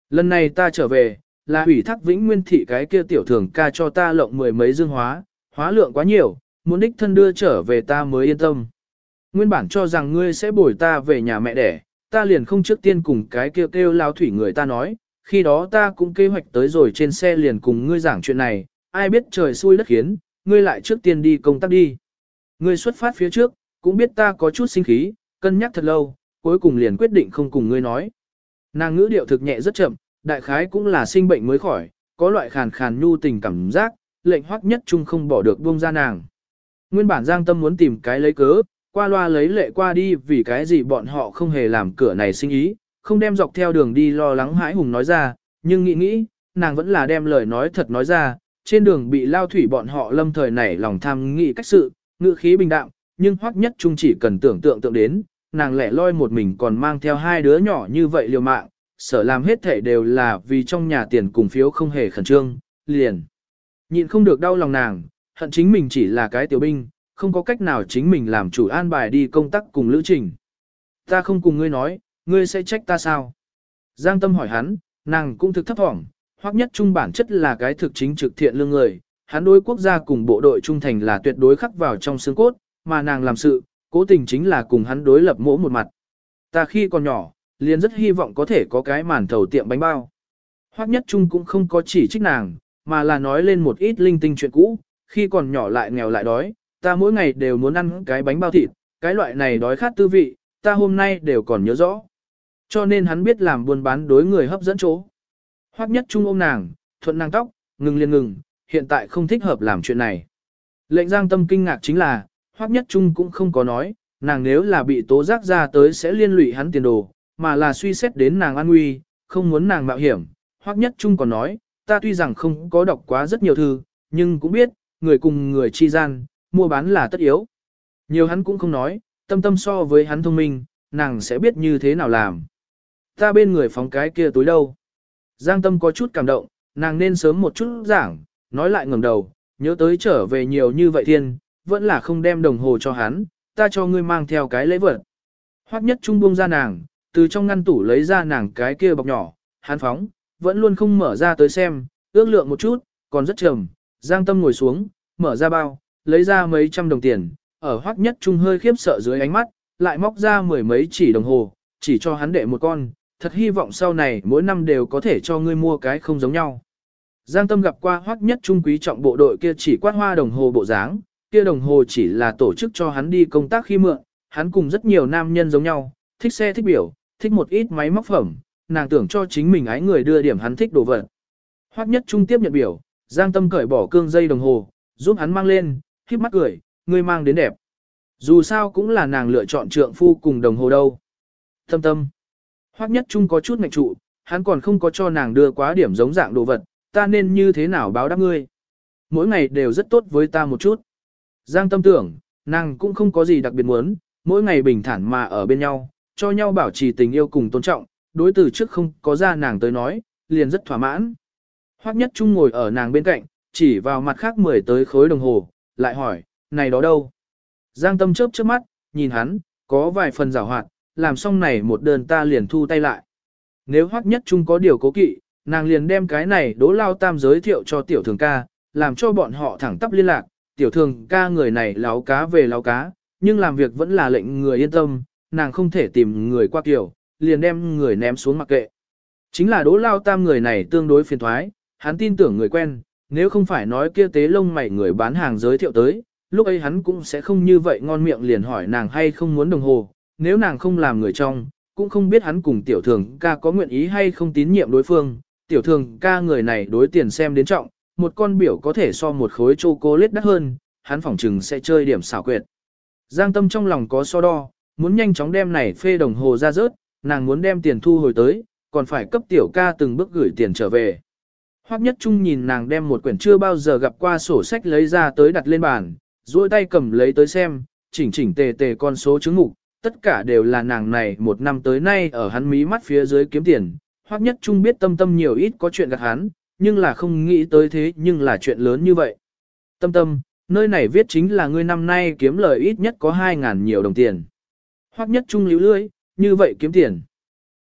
Lần này ta trở về, là ủy thác vĩnh nguyên thị cái kia tiểu thường ca cho ta lộng mười mấy dương hóa, hóa lượng quá nhiều, muốn đích thân đưa trở về ta mới yên tâm. Nguyên bản cho rằng ngươi sẽ bồi ta về nhà mẹ đẻ, ta liền không trước tiên cùng cái kia kêu, kêu lao thủy người ta nói, khi đó ta cũng kế hoạch tới rồi trên xe liền cùng ngươi giảng chuyện này, ai biết trời xui đất khiến, ngươi lại trước tiên đi công tác đi. Ngươi xuất phát phía trước, cũng biết ta có chút sinh khí, cân nhắc thật lâu, cuối cùng liền quyết định không cùng ngươi nói. Nàng ngữ điệu thực nhẹ rất chậm, đại khái cũng là sinh bệnh mới khỏi, có loại khàn khàn nhu tình cảm giác, lệnh hoắc nhất chung không bỏ được buông ra nàng. Nguyên bản Giang Tâm muốn tìm cái lấy cớ, qua loa lấy lệ qua đi vì cái gì bọn họ không hề làm cửa này sinh ý, không đem dọc theo đường đi lo lắng hãi hùng nói ra, nhưng nghĩ nghĩ, nàng vẫn là đem lời nói thật nói ra, trên đường bị lao thủy bọn họ lâm thời nảy lòng tham nghĩ cách sự, ngữ khí bình đạm, nhưng hoắc nhất trung chỉ cần tưởng tượng tượng đến, nàng lẻ loi một mình còn mang theo hai đứa nhỏ như vậy liều mạng, sở làm hết thể đều là vì trong nhà tiền cùng phiếu không hề khẩn trương, liền. Nhịn không được đau lòng nàng, hận chính mình chỉ là cái tiểu binh, không có cách nào chính mình làm chủ an bài đi công tác cùng lữ trình. Ta không cùng ngươi nói, ngươi sẽ trách ta sao? Giang Tâm hỏi hắn, nàng cũng thực thấp thỏm, hoặc nhất trung bản chất là cái thực chính trực thiện lương người, hắn đối quốc gia cùng bộ đội trung thành là tuyệt đối khắc vào trong xương cốt, mà nàng làm sự, cố tình chính là cùng hắn đối lập mỗ một mặt. Ta khi còn nhỏ, liền rất hy vọng có thể có cái màn thầu tiệm bánh bao. Hoắc nhất trung cũng không có chỉ trích nàng, mà là nói lên một ít linh tinh chuyện cũ, khi còn nhỏ lại nghèo lại đói, ta mỗi ngày đều muốn ăn cái bánh bao thịt, cái loại này đói khát tư vị, ta hôm nay đều còn nhớ rõ. Cho nên hắn biết làm buôn bán đối người hấp dẫn chỗ. Hoắc nhất trung ôm nàng, thuận nàng tóc, ngừng liền ngừng, hiện tại không thích hợp làm chuyện này. Lệnh giang tâm kinh ngạc chính là, Hoắc nhất trung cũng không có nói, nàng nếu là bị tố giác ra tới sẽ liên lụy hắn tiền đồ, mà là suy xét đến nàng an nguy, không muốn nàng mạo hiểm. Hoắc nhất trung còn nói, ta tuy rằng không có đọc quá rất nhiều thư, nhưng cũng biết, người cùng người chi gian, mua bán là tất yếu. Nhiều hắn cũng không nói, tâm tâm so với hắn thông minh, nàng sẽ biết như thế nào làm. Ta bên người phóng cái kia túi đâu. Giang tâm có chút cảm động, nàng nên sớm một chút giảng, nói lại ngẩng đầu, nhớ tới trở về nhiều như vậy thiên, vẫn là không đem đồng hồ cho hắn, ta cho ngươi mang theo cái lễ vật. Hoắc nhất trung buông ra nàng, từ trong ngăn tủ lấy ra nàng cái kia bọc nhỏ, hắn phóng, vẫn luôn không mở ra tới xem, ước lượng một chút, còn rất trầm. Giang tâm ngồi xuống, mở ra bao, lấy ra mấy trăm đồng tiền, ở Hoắc nhất trung hơi khiếp sợ dưới ánh mắt, lại móc ra mười mấy chỉ đồng hồ, chỉ cho hắn đệ một con, thật hy vọng sau này mỗi năm đều có thể cho ngươi mua cái không giống nhau. Giang Tâm gặp qua Hoắc nhất trung quý trọng bộ đội kia chỉ quát hoa đồng hồ bộ dáng, kia đồng hồ chỉ là tổ chức cho hắn đi công tác khi mượn, hắn cùng rất nhiều nam nhân giống nhau, thích xe thích biểu, thích một ít máy móc phẩm, nàng tưởng cho chính mình ái người đưa điểm hắn thích đồ vật. Hoắc nhất trung tiếp nhận biểu, Giang Tâm cởi bỏ cương dây đồng hồ, giúp hắn mang lên, khiếp mắt cười, ngươi mang đến đẹp. Dù sao cũng là nàng lựa chọn trượng phu cùng đồng hồ đâu. Tâm tâm. Hoắc nhất trung có chút ngạch trụ, hắn còn không có cho nàng đưa quá điểm giống dạng đồ vật, ta nên như thế nào báo đáp ngươi. Mỗi ngày đều rất tốt với ta một chút. Giang tâm tưởng, nàng cũng không có gì đặc biệt muốn, mỗi ngày bình thản mà ở bên nhau, cho nhau bảo trì tình yêu cùng tôn trọng, đối từ trước không có ra nàng tới nói, liền rất thỏa mãn. Hoắc nhất trung ngồi ở nàng bên cạnh, chỉ vào mặt khác mười tới khối đồng hồ, lại hỏi, này đó đâu? Giang tâm chớp chớp mắt, nhìn hắn, có vài phần rào hoạt, làm xong này một đơn ta liền thu tay lại. Nếu Hoắc nhất trung có điều cố kỵ, nàng liền đem cái này đố lao tam giới thiệu cho tiểu thường ca, làm cho bọn họ thẳng tắp liên lạc, tiểu thường ca người này láo cá về láo cá, nhưng làm việc vẫn là lệnh người yên tâm, nàng không thể tìm người qua kiểu, liền đem người ném xuống mặc kệ. Chính là đố lao tam người này tương đối phiền thoái, hắn tin tưởng người quen, nếu không phải nói kia tế lông mày người bán hàng giới thiệu tới, lúc ấy hắn cũng sẽ không như vậy ngon miệng liền hỏi nàng hay không muốn đồng hồ, nếu nàng không làm người trong, cũng không biết hắn cùng tiểu thường ca có nguyện ý hay không tín nhiệm đối phương, tiểu thường ca người này đối tiền xem đến trọng, một con biểu có thể so một khối chocolate đắt hơn, hắn phỏng chừng sẽ chơi điểm xảo quyệt. Giang tâm trong lòng có so đo, muốn nhanh chóng đem này phê đồng hồ ra rớt, nàng muốn đem tiền thu hồi tới, còn phải cấp tiểu ca từng bước gửi tiền trở về. Hoắc Nhất Trung nhìn nàng đem một quyển chưa bao giờ gặp qua sổ sách lấy ra tới đặt lên bàn, duỗi tay cầm lấy tới xem, chỉnh chỉnh tề tề con số chứng mục, tất cả đều là nàng này một năm tới nay ở hắn mí mắt phía dưới kiếm tiền. Hoắc Nhất Trung biết tâm tâm nhiều ít có chuyện gặp hắn, nhưng là không nghĩ tới thế nhưng là chuyện lớn như vậy. Tâm tâm, nơi này viết chính là ngươi năm nay kiếm lời ít nhất có 2.000 nhiều đồng tiền. Hoắc Nhất Trung líu lưỡi, như vậy kiếm tiền.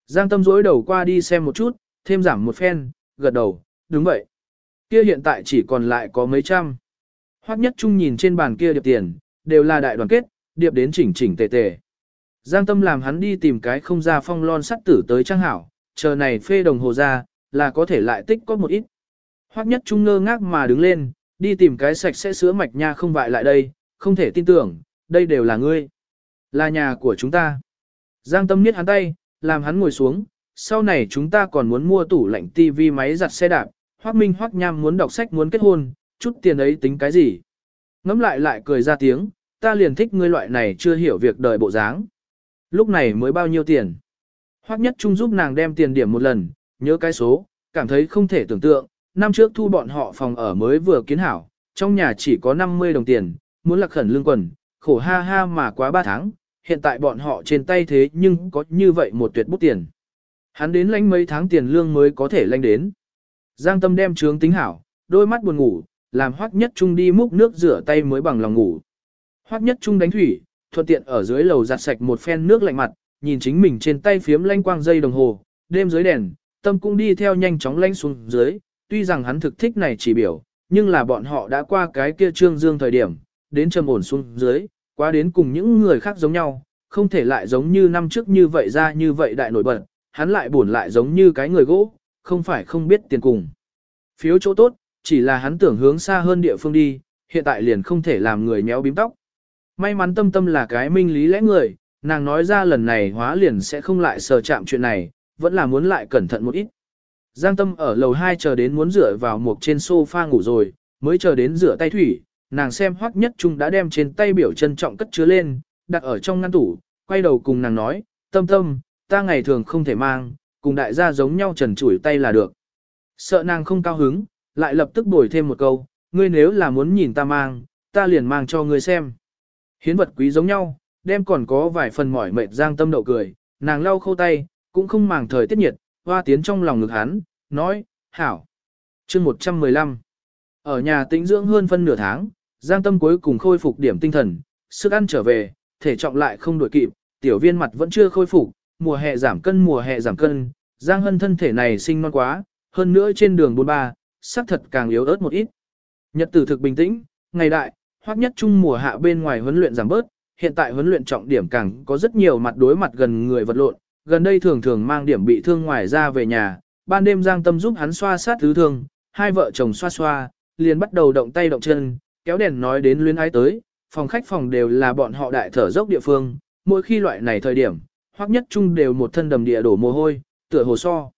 Giang tâm dối đầu qua đi xem một chút, thêm giảm một phen, gật đầu, đúng vậy. Kia hiện tại chỉ còn lại có mấy trăm. Hoắc Nhất Trung nhìn trên bàn kia điệp tiền, đều là đại đoàn kết, điệp đến chỉnh chỉnh tề tề. Giang Tâm làm hắn đi tìm cái không ra phong lon sắt tử tới trang hảo, chờ này phê đồng hồ ra, là có thể lại tích có một ít. Hoắc Nhất Trung ngơ ngác mà đứng lên, đi tìm cái sạch sẽ sữa mạch nha không vại lại đây, không thể tin tưởng, đây đều là ngươi. Là nhà của chúng ta. Giang Tâm niết hắn tay, làm hắn ngồi xuống, sau này chúng ta còn muốn mua tủ lạnh tivi máy giặt xe đạp, Hoắc Minh Hoắc Nham muốn đọc sách muốn kết hôn, chút tiền ấy tính cái gì. Ngắm lại lại cười ra tiếng, ta liền thích ngươi loại này chưa hiểu việc đời bộ dáng. Lúc này mới bao nhiêu tiền. Hoắc nhất trung giúp nàng đem tiền điểm một lần, nhớ cái số, cảm thấy không thể tưởng tượng, năm trước thu bọn họ phòng ở mới vừa kiến hảo, trong nhà chỉ có 50 đồng tiền, muốn lạc khẩn lương quần, khổ ha ha mà quá 3 tháng, hiện tại bọn họ trên tay thế nhưng có như vậy một tuyệt bút tiền. Hắn đến lãnh mấy tháng tiền lương mới có thể lãnh đến. Giang tâm đem trướng tính hảo, đôi mắt buồn ngủ, làm hoắc nhất trung đi múc nước rửa tay mới bằng lòng ngủ. Hoắc nhất trung đánh thủy, thuận tiện ở dưới lầu giặt sạch một phen nước lạnh mặt, nhìn chính mình trên tay phiếm lanh quang dây đồng hồ, đêm dưới đèn, tâm cũng đi theo nhanh chóng lanh xuống dưới, tuy rằng hắn thực thích này chỉ biểu, nhưng là bọn họ đã qua cái kia trương dương thời điểm, đến trầm ổn xuống dưới, qua đến cùng những người khác giống nhau, không thể lại giống như năm trước như vậy ra như vậy đại nổi bật, hắn lại buồn lại giống như cái người gỗ, không phải không biết tiền cùng. Phiếu chỗ tốt, chỉ là hắn tưởng hướng xa hơn địa phương đi, hiện tại liền không thể làm người méo bím tóc. May mắn tâm tâm là cái minh lý lẽ người, nàng nói ra lần này hóa liền sẽ không lại sờ chạm chuyện này, vẫn là muốn lại cẩn thận một ít. Giang tâm ở lầu 2 chờ đến muốn rửa vào một trên sofa ngủ rồi, mới chờ đến rửa tay thủy, nàng xem hoắc nhất trung đã đem trên tay biểu trân trọng cất chứa lên, đặt ở trong ngăn tủ, quay đầu cùng nàng nói, tâm tâm, ta ngày thường không thể mang, cùng đại gia giống nhau trần chủi tay là được. Sợ nàng không cao hứng, lại lập tức bồi thêm một câu, ngươi nếu là muốn nhìn ta mang, ta liền mang cho ngươi xem. Hiến vật quý giống nhau, đem còn có vài phần mỏi mệt giang tâm đậu cười, nàng lau khâu tay, cũng không màng thời tiết nhiệt, hoa tiến trong lòng ngực hắn, nói, hảo. chương 115 Ở nhà tĩnh dưỡng hơn phân nửa tháng, giang tâm cuối cùng khôi phục điểm tinh thần, sức ăn trở về, thể trọng lại không đổi kịp, tiểu viên mặt vẫn chưa khôi phục, mùa hè giảm cân mùa hè giảm cân, giang hân thân thể này sinh non quá, hơn nữa trên đường bôn ba, sắc thật càng yếu ớt một ít. Nhật tử thực bình tĩnh, ngày đại, hoắc nhất trung mùa hạ bên ngoài huấn luyện giảm bớt, hiện tại huấn luyện trọng điểm càng có rất nhiều mặt đối mặt gần người vật lộn, gần đây thường thường mang điểm bị thương ngoài ra về nhà, ban đêm Giang Tâm giúp hắn xoa sát thứ thương, hai vợ chồng xoa xoa, liền bắt đầu động tay động chân, kéo đèn nói đến luyến ái tới, phòng khách phòng đều là bọn họ đại thở dốc địa phương, mỗi khi loại này thời điểm, hoặc nhất chung đều một thân đầm địa đổ mồ hôi, tựa hồ so.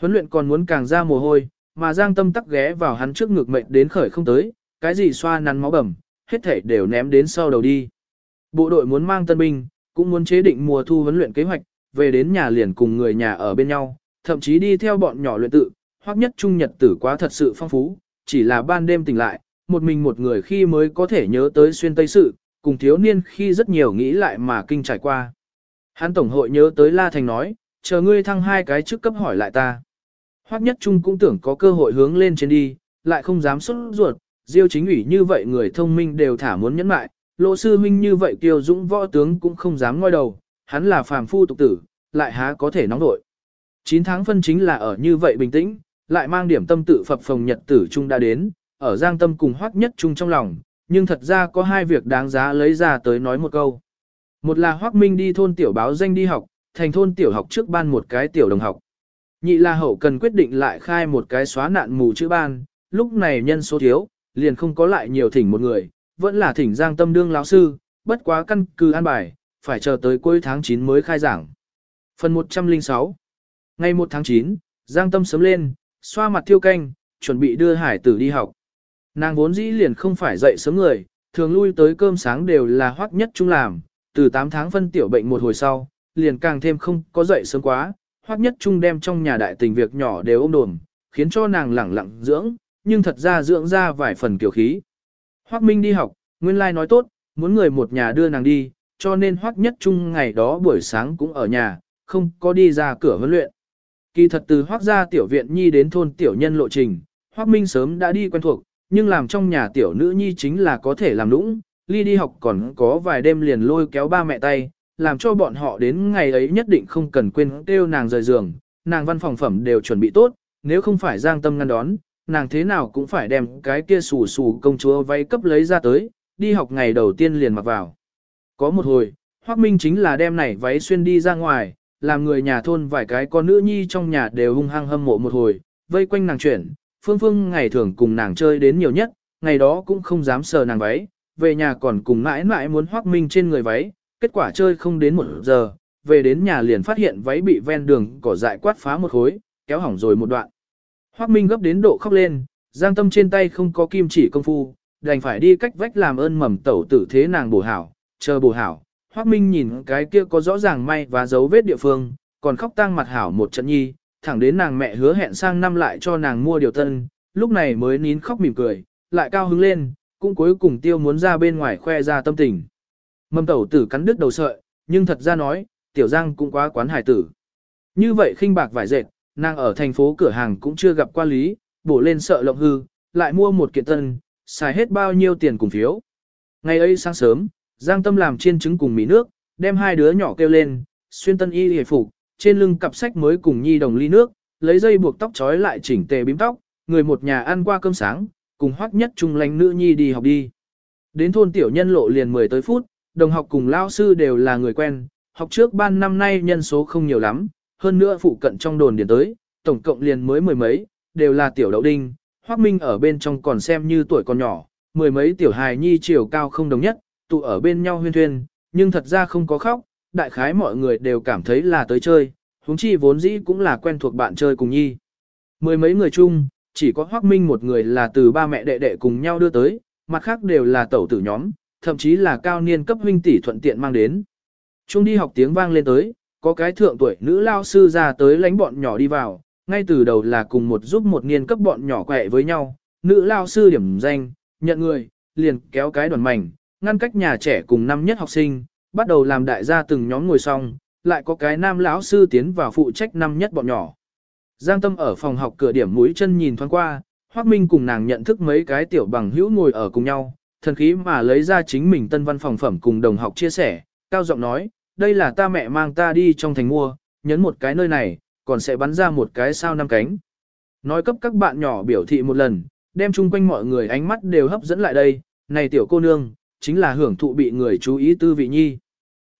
Huấn luyện còn muốn càng ra mồ hôi, mà Giang Tâm tắc ghé vào hắn trước ngực mệnh đến khởi không tới, cái gì xoa nắn máu bầm, hết thể đều ném đến sau đầu đi. Bộ đội muốn mang tân binh, cũng muốn chế định mùa thu huấn luyện kế hoạch, về đến nhà liền cùng người nhà ở bên nhau, thậm chí đi theo bọn nhỏ luyện tự, hoặc nhất trung nhật tử quá thật sự phong phú, chỉ là ban đêm tỉnh lại, một mình một người khi mới có thể nhớ tới xuyên tây sự, cùng thiếu niên khi rất nhiều nghĩ lại mà kinh trải qua. Hắn tổng hội nhớ tới La Thành nói, chờ ngươi thăng hai cái trước cấp hỏi lại ta. Hoắc Nhất Trung cũng tưởng có cơ hội hướng lên trên đi, lại không dám xuất ruột, Diêu chính ủy như vậy người thông minh đều thả muốn nhẫn lại, lộ sư huynh như vậy kiêu dũng võ tướng cũng không dám ngoi đầu, hắn là phàm phu tục tử, lại há có thể nóng nội. 9 tháng phân chính là ở như vậy bình tĩnh, lại mang điểm tâm tự phập phòng nhật tử trung đã đến, ở giang tâm cùng Hoắc Nhất Trung trong lòng, nhưng thật ra có hai việc đáng giá lấy ra tới nói một câu. Một là Hoắc Minh đi thôn tiểu báo danh đi học, thành thôn tiểu học trước ban một cái tiểu đồng học. Nhị là hậu cần quyết định lại khai một cái xóa nạn mù chữ ban, lúc này nhân số thiếu, liền không có lại nhiều thỉnh một người, vẫn là thỉnh giang tâm đương lão sư, bất quá căn cứ an bài, phải chờ tới cuối tháng 9 mới khai giảng. Phần 106 Ngày 1 tháng 9, giang tâm sớm lên, xoa mặt thiêu canh, chuẩn bị đưa hải tử đi học. Nàng vốn dĩ liền không phải dậy sớm người, thường lui tới cơm sáng đều là hoắc nhất chung làm, từ 8 tháng phân tiểu bệnh một hồi sau, liền càng thêm không có dậy sớm quá, hoắc nhất chung đem trong nhà đại tình việc nhỏ đều ôm đồm, khiến cho nàng lẳng lặng dưỡng, nhưng thật ra dưỡng ra vài phần kiểu khí. Hoắc Minh đi học, nguyên lai like nói tốt, muốn người một nhà đưa nàng đi, cho nên Hoắc Nhất Trung ngày đó buổi sáng cũng ở nhà, không có đi ra cửa huấn luyện. Kỳ thật từ Hoắc gia tiểu viện nhi đến thôn tiểu nhân lộ trình, Hoắc minh sớm đã đi quen thuộc, nhưng làm trong nhà tiểu nữ nhi chính là có thể làm lũng. ly đi học còn có vài đêm liền lôi kéo ba mẹ tay, làm cho bọn họ đến ngày ấy nhất định không cần quên kêu nàng rời giường, nàng văn phòng phẩm đều chuẩn bị tốt, nếu không phải giang tâm ngăn đón, nàng thế nào cũng phải đem cái kia xù xù công chúa váy cấp lấy ra tới, đi học ngày đầu tiên liền mặc vào. Có một hồi, Hoác Minh chính là đem này váy xuyên đi ra ngoài, làm người nhà thôn vài cái con nữ nhi trong nhà đều hung hăng hâm mộ một hồi, vây quanh nàng chuyển, phương phương ngày thường cùng nàng chơi đến nhiều nhất, ngày đó cũng không dám sờ nàng váy, về nhà còn cùng mãi mãi muốn Hoác Minh trên người váy, kết quả chơi không đến một giờ, về đến nhà liền phát hiện váy bị ven đường cỏ dại quát phá một khối, kéo hỏng rồi một đoạn. Hoác Minh gấp đến độ khóc lên, giang tâm trên tay không có kim chỉ công phu, đành phải đi cách vách làm ơn mầm tẩu tử thế nàng bổ hảo, chờ bổ hảo. Hoác Minh nhìn cái kia có rõ ràng may và dấu vết địa phương, còn khóc tang mặt hảo một trận nhi, thẳng đến nàng mẹ hứa hẹn sang năm lại cho nàng mua điều tân, lúc này mới nín khóc mỉm cười, lại cao hứng lên, cũng cuối cùng tiêu muốn ra bên ngoài khoe ra tâm tình. mâm tẩu tử cắn đứt đầu sợi, nhưng thật ra nói, tiểu giang cũng quá quán hải tử. Như vậy khinh bạc vải dệt, nàng ở thành phố cửa hàng cũng chưa gặp qua lý, bổ lên sợ lộng hư, lại mua một kiện tân, xài hết bao nhiêu tiền cùng phiếu. Ngày ấy sáng sớm, Giang Tâm làm chiên trứng cùng mì nước, đem hai đứa nhỏ kêu lên, xuyên tân y hề phục, trên lưng cặp sách mới cùng nhi đồng ly nước, lấy dây buộc tóc trói lại chỉnh tề bím tóc, người một nhà ăn qua cơm sáng, cùng hoắc nhất trung lánh nữ nhi đi học đi. Đến thôn tiểu nhân lộ liền 10 tới phút, đồng học cùng lao sư đều là người quen, học trước ban năm nay nhân số không nhiều lắm, hơn nữa phụ cận trong đồn điền tới, tổng cộng liền mới mười mấy, đều là tiểu đậu đinh, Hoắc Minh ở bên trong còn xem như tuổi còn nhỏ, mười mấy tiểu hài nhi chiều cao không đồng nhất, tụ ở bên nhau huyên thuyên, nhưng thật ra không có khóc, đại khái mọi người đều cảm thấy là tới chơi, huống chi vốn dĩ cũng là quen thuộc bạn chơi cùng nhi. Mười mấy người chung, chỉ có Hoắc Minh một người là từ ba mẹ đệ đệ cùng nhau đưa tới, mặt khác đều là tẩu tử nhóm, thậm chí là cao niên cấp huynh tỷ thuận tiện mang đến. Trung đi học tiếng vang lên tới, có cái thượng tuổi nữ lao sư ra tới lánh bọn nhỏ đi vào, ngay từ đầu là cùng một giúp một niên cấp bọn nhỏ quẹ với nhau, nữ lao sư điểm danh, nhận người, liền kéo cái đoàn mảnh, ngăn cách nhà trẻ cùng năm nhất học sinh, bắt đầu làm đại gia từng nhóm ngồi xong, lại có cái nam lão sư tiến vào phụ trách năm nhất bọn nhỏ. Giang Tâm ở phòng học cửa điểm mũi chân nhìn thoáng qua, Hoắc Minh cùng nàng nhận thức mấy cái tiểu bằng hữu ngồi ở cùng nhau, thần khí mà lấy ra chính mình tân văn phòng phẩm cùng đồng học chia sẻ, cao giọng nói, đây là ta mẹ mang ta đi trong thành mua, nhấn một cái nơi này, còn sẽ bắn ra một cái sao năm cánh. Nói cấp các bạn nhỏ biểu thị một lần, đem chung quanh mọi người ánh mắt đều hấp dẫn lại đây, này tiểu cô nương, chính là hưởng thụ bị người chú ý tư vị nhi.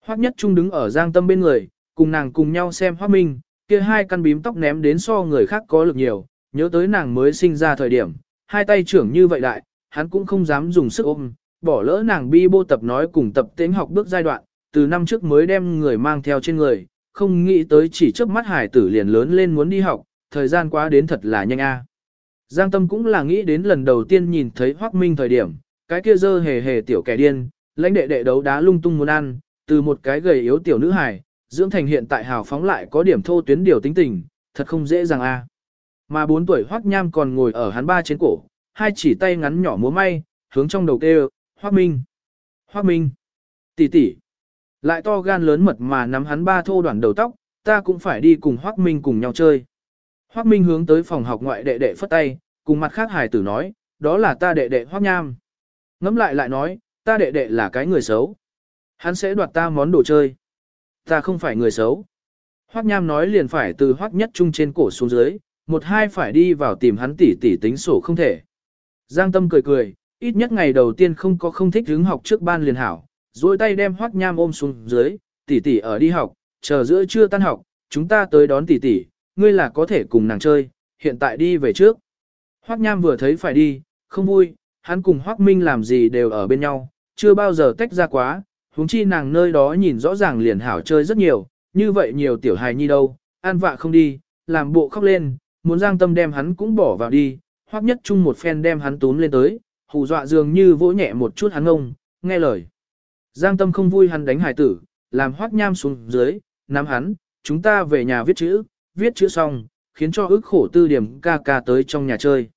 Hoắc nhất trung đứng ở giang tâm bên người, cùng nàng cùng nhau xem Hoắc Minh, kia hai căn bím tóc ném đến so người khác có lực nhiều, nhớ tới nàng mới sinh ra thời điểm, hai tay trưởng như vậy đại, hắn cũng không dám dùng sức ôm, bỏ lỡ nàng bi bô tập nói cùng tập tiến học bước giai đoạn, từ năm trước mới đem người mang theo trên người, không nghĩ tới chỉ trước mắt hải tử liền lớn lên muốn đi học, thời gian quá đến thật là nhanh a. Giang Tâm cũng là nghĩ đến lần đầu tiên nhìn thấy Hoắc Minh thời điểm, cái kia dơ hề hề tiểu kẻ điên, lãnh đệ đệ đấu đá lung tung muốn ăn, từ một cái gầy yếu tiểu nữ hài, dưỡng thành hiện tại hào phóng lại có điểm thô tuyến điều tính tình, thật không dễ dàng a. Mà bốn tuổi Hoắc Nham còn ngồi ở hắn ba trên cổ, hai chỉ tay ngắn nhỏ múa may, hướng trong đầu kêu, Hoắc Minh, Hoắc Minh, tỷ tỷ. Lại to gan lớn mật mà nắm hắn ba thô đoạn đầu tóc, ta cũng phải đi cùng hoắc Minh cùng nhau chơi. hoắc Minh hướng tới phòng học ngoại đệ đệ phất tay, cùng mặt khác hài tử nói, đó là ta đệ đệ hoắc Nham. Ngắm lại lại nói, ta đệ đệ là cái người xấu. Hắn sẽ đoạt ta món đồ chơi. Ta không phải người xấu. Hoác Nham nói liền phải từ Hoác Nhất Trung trên cổ xuống dưới, một hai phải đi vào tìm hắn tỉ tỉ tính sổ không thể. Giang Tâm cười cười, ít nhất ngày đầu tiên không có không thích hứng học trước ban liền hảo, rồi tay đem Hoắc Nham ôm xuống dưới, tỷ tỷ ở đi học, chờ giữa trưa tan học, chúng ta tới đón tỷ tỷ, ngươi là có thể cùng nàng chơi, hiện tại đi về trước. Hoắc Nham vừa thấy phải đi, không vui, hắn cùng Hoắc Minh làm gì đều ở bên nhau, chưa bao giờ tách ra quá, huống chi nàng nơi đó nhìn rõ ràng liền hảo chơi rất nhiều, như vậy nhiều tiểu hài nhi đâu, an vạ không đi, làm bộ khóc lên, muốn giang tâm đem hắn cũng bỏ vào đi, Hoắc Nhất Trung một phen đem hắn túm lên tới, hù dọa dường như vỗ nhẹ một chút hắn ngông, nghe lời. Giang Tâm không vui hắn đánh hải tử, làm hoác nham xuống dưới, nắm hắn, chúng ta về nhà viết chữ, viết chữ xong, khiến cho ức khổ tư điểm ca ca tới trong nhà chơi.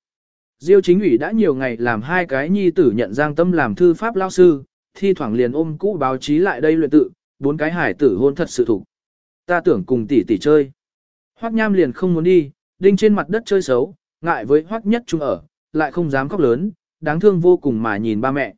Diêu chính ủy đã nhiều ngày làm hai cái nhi tử nhận Giang Tâm làm thư pháp lao sư, thi thoảng liền ôm cũ báo chí lại đây luyện tự, bốn cái hải tử hôn thật sự thủ. Ta tưởng cùng tỷ tỷ chơi. Hoắc Nham liền không muốn đi, đinh trên mặt đất chơi xấu, ngại với Hoắc Nhất Trung ở, lại không dám khóc lớn, đáng thương vô cùng mà nhìn ba mẹ.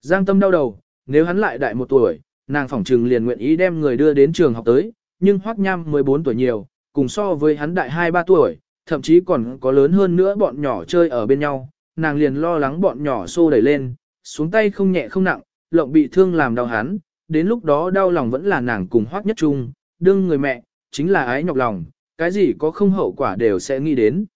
Giang Tâm đau đầu, nếu hắn lại đại một tuổi, nàng phỏng trừng liền nguyện ý đem người đưa đến trường học tới, nhưng Hoắc Nham 14 tuổi nhiều, cùng so với hắn đại 2-3 tuổi, thậm chí còn có lớn hơn nữa bọn nhỏ chơi ở bên nhau, nàng liền lo lắng bọn nhỏ xô đẩy lên, xuống tay không nhẹ không nặng, lộng bị thương làm đau hắn, đến lúc đó đau lòng vẫn là nàng cùng Hoắc Nhất Trung, đương người mẹ, chính là ái nhọc lòng, cái gì có không hậu quả đều sẽ nghĩ đến.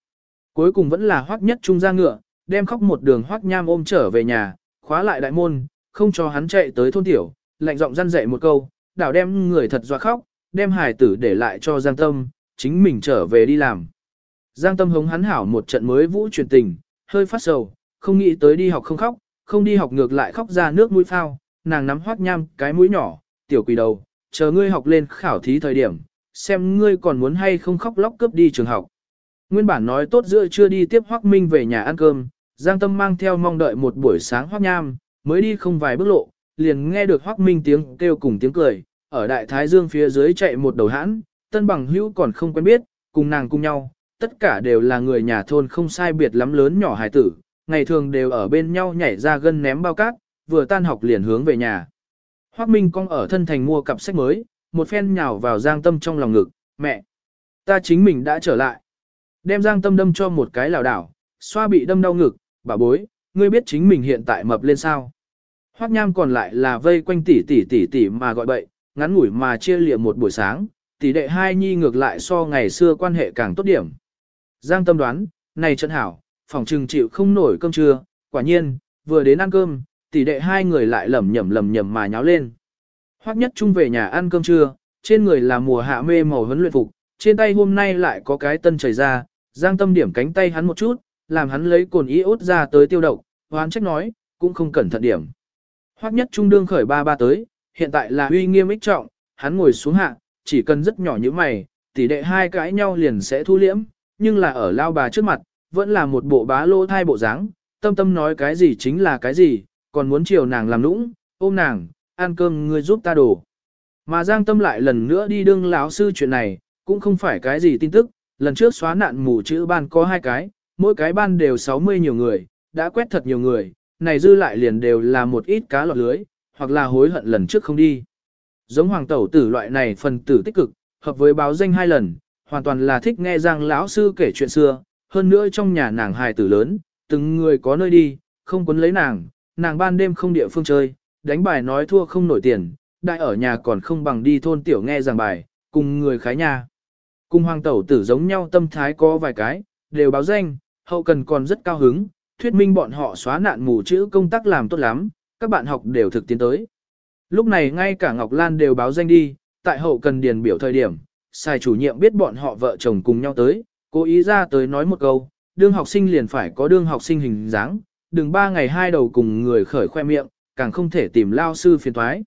Cuối cùng vẫn là Hoắc Nhất Trung ra ngựa, đem khóc một đường Hoắc Nham ôm trở về nhà, khóa lại đại môn, không cho hắn chạy tới thôn tiểu, lạnh giọng răn dạy một câu, đảo đem người thật doa khóc, đem hài tử để lại cho Giang Tâm, chính mình trở về đi làm. Giang Tâm hống hắn hảo một trận mới vũ truyền tình, hơi phát sầu, không nghĩ tới đi học không khóc, không đi học ngược lại khóc ra nước mũi phao, nàng nắm hoác nham cái mũi nhỏ, tiểu quỷ đầu, chờ ngươi học lên khảo thí thời điểm, xem ngươi còn muốn hay không khóc lóc cướp đi trường học. Nguyên bản nói tốt giữa chưa đi tiếp hoác minh về nhà ăn cơm, Giang Tâm mang theo mong đợi một buổi sáng hoác nham, mới đi không vài bước lộ, liền nghe được hoác minh tiếng kêu cùng tiếng cười, ở đại thái dương phía dưới chạy một đầu hãn, tân bằng hữu còn không quen biết, cùng nàng cùng nhau, tất cả đều là người nhà thôn không sai biệt lắm lớn nhỏ hài tử, ngày thường đều ở bên nhau nhảy ra gân ném bao cát, vừa tan học liền hướng về nhà. Hoác Minh cong ở thân thành mua cặp sách mới, một phen nhào vào Giang Tâm trong lòng ngực, mẹ, ta chính mình đã trở lại. Đem Giang Tâm đâm cho một cái lảo đảo, xoa bị đâm đau ngực, bà bối, ngươi biết chính mình hiện tại mập lên sao. Hoác Nham còn lại là vây quanh tỷ tỷ tỷ tỷ mà gọi bậy, ngắn ngủi mà chia liệm một buổi sáng, tỷ đệ hai nhi ngược lại so ngày xưa quan hệ càng tốt điểm. Giang Tâm đoán, này trận hảo, phòng trừng chịu không nổi cơm trưa, quả nhiên, vừa đến ăn cơm, tỷ đệ hai người lại lầm nhầm lầm nhầm mà nháo lên. Hoắc nhất Trung về nhà ăn cơm trưa, trên người là mùa hạ mê màu huấn luyện phục, trên tay hôm nay lại có cái tân chảy ra, giang tâm điểm cánh tay hắn một chút, làm hắn lấy cồn iốt ra tới tiêu độc, hoán trách nói, cũng không cẩn thận điểm. Hoắc nhất trung đương khởi ba ba tới, hiện tại là uy nghiêm ích trọng, hắn ngồi xuống hạ, chỉ cần rất nhỏ như mày, tỷ đệ hai cãi nhau liền sẽ thu liễm, nhưng là ở lao bà trước mặt, vẫn là một bộ bá lô thai bộ dáng, tâm tâm nói cái gì chính là cái gì, còn muốn chiều nàng làm nũng, ôm nàng, ăn cơm ngươi giúp ta đổ. Mà Giang Tâm lại lần nữa đi đương lão sư chuyện này, cũng không phải cái gì tin tức, lần trước xóa nạn mù chữ ban có hai cái, mỗi cái ban đều 60 nhiều người, đã quét thật nhiều người, này dư lại liền đều là một ít cá lọt lưới, hoặc là hối hận lần trước không đi. Giống hoàng tẩu tử loại này phần tử tích cực, hợp với báo danh hai lần, hoàn toàn là thích nghe Giang lão sư kể chuyện xưa, hơn nữa trong nhà nàng hài tử lớn, từng người có nơi đi, không quấn lấy nàng, nàng ban đêm không địa phương chơi, đánh bài nói thua không nổi tiền, đại ở nhà còn không bằng đi thôn tiểu nghe giảng bài, cùng người khái nhà. Cùng hoàng tẩu tử giống nhau tâm thái có vài cái, đều báo danh, hậu cần còn rất cao hứng, thuyết minh bọn họ xóa nạn mù chữ công tác làm tốt lắm, các bạn học đều thực tiến tới. Lúc này ngay cả Ngọc Lan đều báo danh đi, tại hậu cần điền biểu thời điểm, xài chủ nhiệm biết bọn họ vợ chồng cùng nhau tới, cố ý ra tới nói một câu, đương học sinh liền phải có đương học sinh hình dáng, đừng ba ngày hai đầu cùng người khởi khoe miệng, càng không thể tìm lao sư phiền thoái.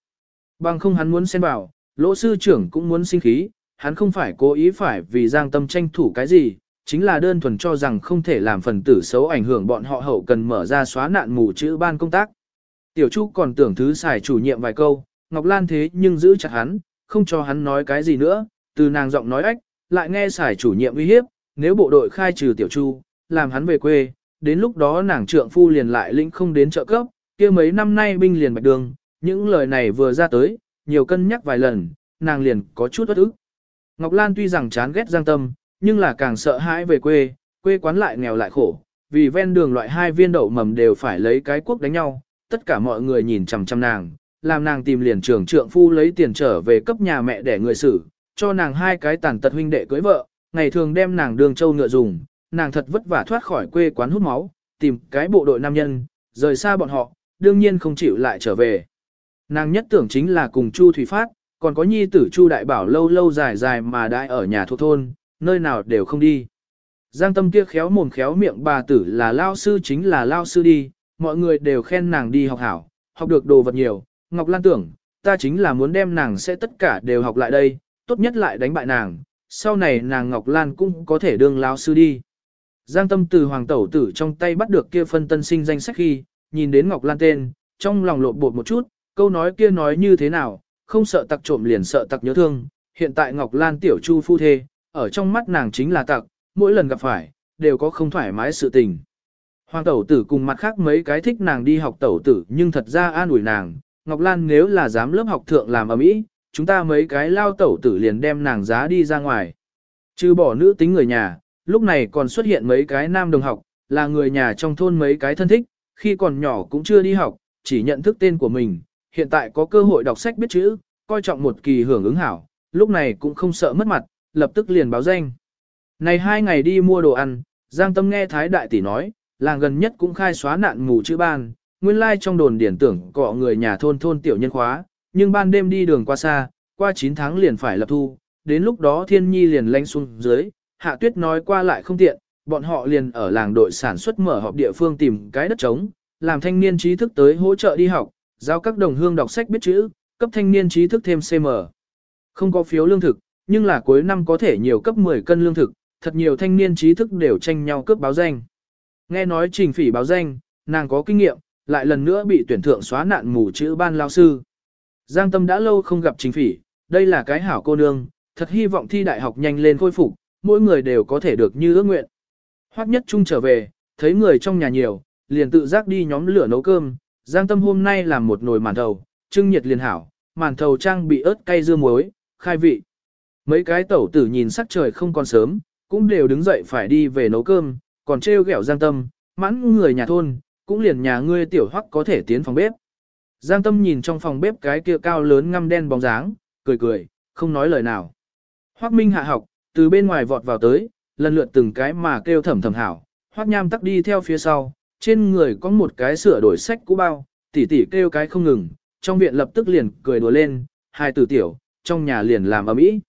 Bằng không hắn muốn xen vào, lỗ sư trưởng cũng muốn sinh khí, hắn không phải cố ý phải vì giang tâm tranh thủ cái gì, chính là đơn thuần cho rằng không thể làm phần tử xấu ảnh hưởng bọn họ hậu cần mở ra xóa nạn mù chữ ban công tác. Tiểu Chu còn tưởng thứ xài chủ nhiệm vài câu, Ngọc Lan thế nhưng giữ chặt hắn, không cho hắn nói cái gì nữa, từ nàng giọng nói ách, lại nghe xài chủ nhiệm uy hiếp, nếu bộ đội khai trừ Tiểu Chu, làm hắn về quê, đến lúc đó nàng trượng phu liền lại lĩnh không đến trợ cấp, kia mấy năm nay binh liền bạch đường, những lời này vừa ra tới, nhiều cân nhắc vài lần, nàng liền có chút bất ức. Ngọc Lan tuy rằng chán ghét Giang Tâm, nhưng là càng sợ hãi về quê, quê quán lại nghèo lại khổ, vì ven đường loại hai viên đậu mầm đều phải lấy cái quốc đánh nhau, tất cả mọi người nhìn chằm chằm nàng, làm nàng tìm liền trưởng trượng phu lấy tiền trở về cấp nhà mẹ để người xử, cho nàng hai cái tàn tật huynh đệ cưới vợ, ngày thường đem nàng đường châu ngựa dùng, nàng thật vất vả thoát khỏi quê quán hút máu, tìm cái bộ đội nam nhân, rời xa bọn họ, đương nhiên không chịu lại trở về. Nàng nhất tưởng chính là cùng Chu Thủy Phát, còn có nhi tử Chu Đại Bảo lâu lâu dài dài mà đại ở nhà thuộc thôn, nơi nào đều không đi. Giang tâm kia khéo mồm khéo miệng bà tử là lao sư chính là lao sư đi, mọi người đều khen nàng đi học hảo, học được đồ vật nhiều, Ngọc Lan tưởng, ta chính là muốn đem nàng sẽ tất cả đều học lại đây, tốt nhất lại đánh bại nàng, sau này nàng Ngọc Lan cũng có thể đương lao sư đi. Giang tâm từ hoàng tẩu tử trong tay bắt được kia phân tân sinh danh sách khi, nhìn đến Ngọc Lan tên, trong lòng lộn bột một chút, câu nói kia nói như thế nào, không sợ tặc trộm liền sợ tặc nhớ thương, hiện tại Ngọc Lan tiểu chu phu thê, ở trong mắt nàng chính là tặc, mỗi lần gặp phải, đều có không thoải mái sự tình. Hoàng tẩu tử cùng mặt khác mấy cái thích nàng đi học tẩu tử nhưng thật ra an ủi nàng, Ngọc Lan nếu là dám lớp học thượng làm ở mỹ, chúng ta mấy cái lao tẩu tử liền đem nàng giá đi ra ngoài. Trừ bỏ nữ tính người nhà, lúc này còn xuất hiện mấy cái nam đồng học, là người nhà trong thôn mấy cái thân thích, khi còn nhỏ cũng chưa đi học, chỉ nhận thức tên của mình, hiện tại có cơ hội đọc sách biết chữ, coi trọng một kỳ hưởng ứng hảo, lúc này cũng không sợ mất mặt, lập tức liền báo danh. Này hai ngày đi mua đồ ăn, Giang Tâm nghe Thái Đại Tỷ nói, làng gần nhất cũng khai xóa nạn mù chữ ban, nguyên lai like trong đồn điển tưởng cọ người nhà thôn thôn tiểu nhân khóa, nhưng ban đêm đi đường qua xa, qua 9 tháng liền phải lập thu, đến lúc đó thiên nhi liền lanh xuống dưới, hạ tuyết nói qua lại không tiện, bọn họ liền ở làng đội sản xuất mở họp địa phương tìm cái đất trống, làm thanh niên trí thức tới hỗ trợ đi học, giao các đồng hương đọc sách biết chữ, cấp thanh niên trí thức thêm CM. Không có phiếu lương thực, nhưng là cuối năm có thể nhiều cấp 10 cân lương thực, thật nhiều thanh niên trí thức đều tranh nhau cướp báo danh. Nghe nói trình phỉ báo danh, nàng có kinh nghiệm, lại lần nữa bị tuyển thượng xóa nạn mù chữ ban lao sư. Giang Tâm đã lâu không gặp chính phỉ, đây là cái hảo cô nương, thật hy vọng thi đại học nhanh lên khôi phục, mỗi người đều có thể được như ước nguyện. Hoắc nhất trung trở về, thấy người trong nhà nhiều, liền tự giác đi nhóm lửa nấu cơm, Giang Tâm hôm nay làm một nồi màn thầu, trưng nhiệt liền hảo, màn thầu trang bị ớt cay dưa muối, khai vị. Mấy cái tẩu tử nhìn sắc trời không còn sớm, cũng đều đứng dậy phải đi về nấu cơm, còn trêu ghẹo Giang Tâm, mãn người nhà thôn, cũng liền nhà ngươi tiểu hoắc có thể tiến phòng bếp. Giang Tâm nhìn trong phòng bếp cái kia cao lớn ngăm đen bóng dáng, cười cười, không nói lời nào. Hoắc Minh hạ học, từ bên ngoài vọt vào tới, lần lượt từng cái mà kêu thầm thầm hảo, Hoắc Nham tắc đi theo phía sau, trên người có một cái sửa đổi sách cũ bao, tỉ tỉ kêu cái không ngừng, trong viện lập tức liền cười đùa lên, hai tử tiểu, trong nhà liền làm ầm ĩ.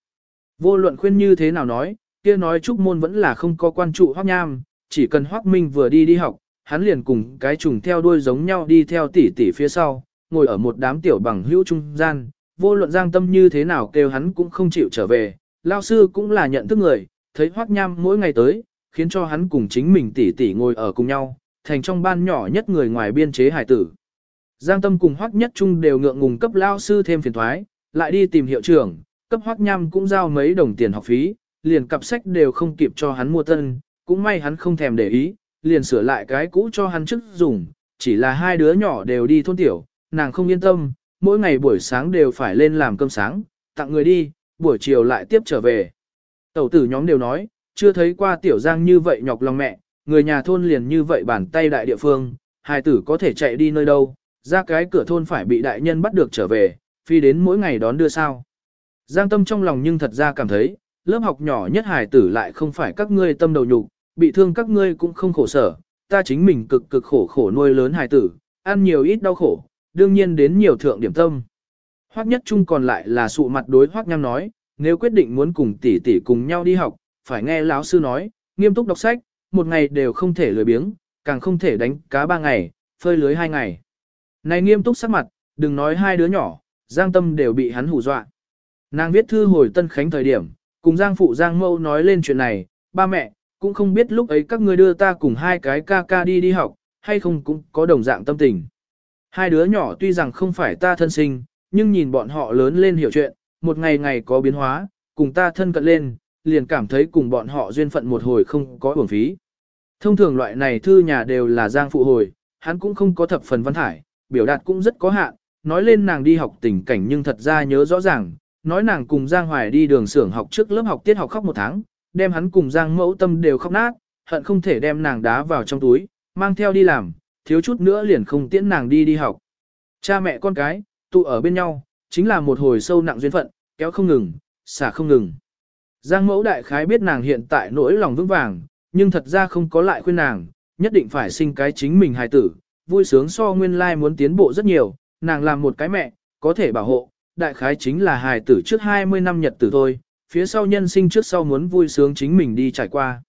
Vô luận khuyên như thế nào nói, kia nói trúc môn vẫn là không có quan trụ Hoắc Nham, chỉ cần Hoắc Minh vừa đi đi học, hắn liền cùng cái trùng theo đuôi giống nhau đi theo tỉ tỉ phía sau, ngồi ở một đám tiểu bằng hữu trung gian, vô luận giang tâm như thế nào kêu hắn cũng không chịu trở về, lao sư cũng là nhận thức người, thấy Hoắc Nham mỗi ngày tới, khiến cho hắn cùng chính mình tỉ tỉ ngồi ở cùng nhau, thành trong ban nhỏ nhất người ngoài biên chế hải tử. Giang Tâm cùng Hoắc Nhất Trung đều ngượng ngùng cấp lao sư thêm phiền thoái, lại đi tìm hiệu trưởng, cấp Hoắc Nham cũng giao mấy đồng tiền học phí, liền cặp sách đều không kịp cho hắn mua tân, cũng may hắn không thèm để ý, liền sửa lại cái cũ cho hắn trước dùng, chỉ là hai đứa nhỏ đều đi thôn tiểu, nàng không yên tâm, mỗi ngày buổi sáng đều phải lên làm cơm sáng, tặng người đi, buổi chiều lại tiếp trở về. Tẩu tử nhóm đều nói, chưa thấy qua tiểu giang như vậy nhọc lòng mẹ, người nhà thôn liền như vậy bàn tay đại địa phương, hài tử có thể chạy đi nơi đâu, ra cái cửa thôn phải bị đại nhân bắt được trở về, phi đến mỗi ngày đón đưa sao. Giang tâm trong lòng nhưng thật ra cảm thấy, lớp học nhỏ nhất hài tử lại không phải các ngươi tâm đầu nhục, bị thương các ngươi cũng không khổ sở, ta chính mình cực cực khổ khổ nuôi lớn hài tử, ăn nhiều ít đau khổ, đương nhiên đến nhiều thượng điểm tâm. Hoắc nhất trung còn lại là sụ mặt đối Hoắc nham nói, nếu quyết định muốn cùng tỷ tỷ cùng nhau đi học, phải nghe lão sư nói, nghiêm túc đọc sách, một ngày đều không thể lười biếng, càng không thể đánh cá ba ngày, phơi lưới hai ngày. Này nghiêm túc sắc mặt, đừng nói hai đứa nhỏ, Giang Tâm đều bị hắn hù dọa. Nàng viết thư hồi Tân Khánh thời điểm, cùng Giang Phụ Giang Mâu nói lên chuyện này, ba mẹ, cũng không biết lúc ấy các ngươi đưa ta cùng hai cái ca ca đi đi học, hay không cũng có đồng dạng tâm tình. Hai đứa nhỏ tuy rằng không phải ta thân sinh, nhưng nhìn bọn họ lớn lên hiểu chuyện, một ngày ngày có biến hóa, cùng ta thân cận lên, liền cảm thấy cùng bọn họ duyên phận một hồi không có uổng phí. Thông thường loại này thư nhà đều là giang phụ hồi, hắn cũng không có thập phần văn thải, biểu đạt cũng rất có hạn, nói lên nàng đi học tình cảnh nhưng thật ra nhớ rõ ràng, nói nàng cùng Giang Hoài đi đường xưởng học trước lớp học tiết học khóc một tháng, đem hắn cùng Giang mẫu tâm đều khóc nát, hận không thể đem nàng đá vào trong túi, mang theo đi làm, thiếu chút nữa liền không tiễn nàng đi đi học. Cha mẹ con cái, tụ ở bên nhau, chính là một hồi sâu nặng duyên phận, kéo không ngừng, xả không ngừng. Giang mẫu đại khái biết nàng hiện tại nỗi lòng vững vàng, nhưng thật ra không có lại khuyên nàng, nhất định phải sinh cái chính mình hài tử, vui sướng so nguyên lai muốn tiến bộ rất nhiều, nàng làm một cái mẹ, có thể bảo hộ, đại khái chính là hài tử trước 20 năm nhật tử thôi, phía sau nhân sinh trước sau muốn vui sướng chính mình đi trải qua.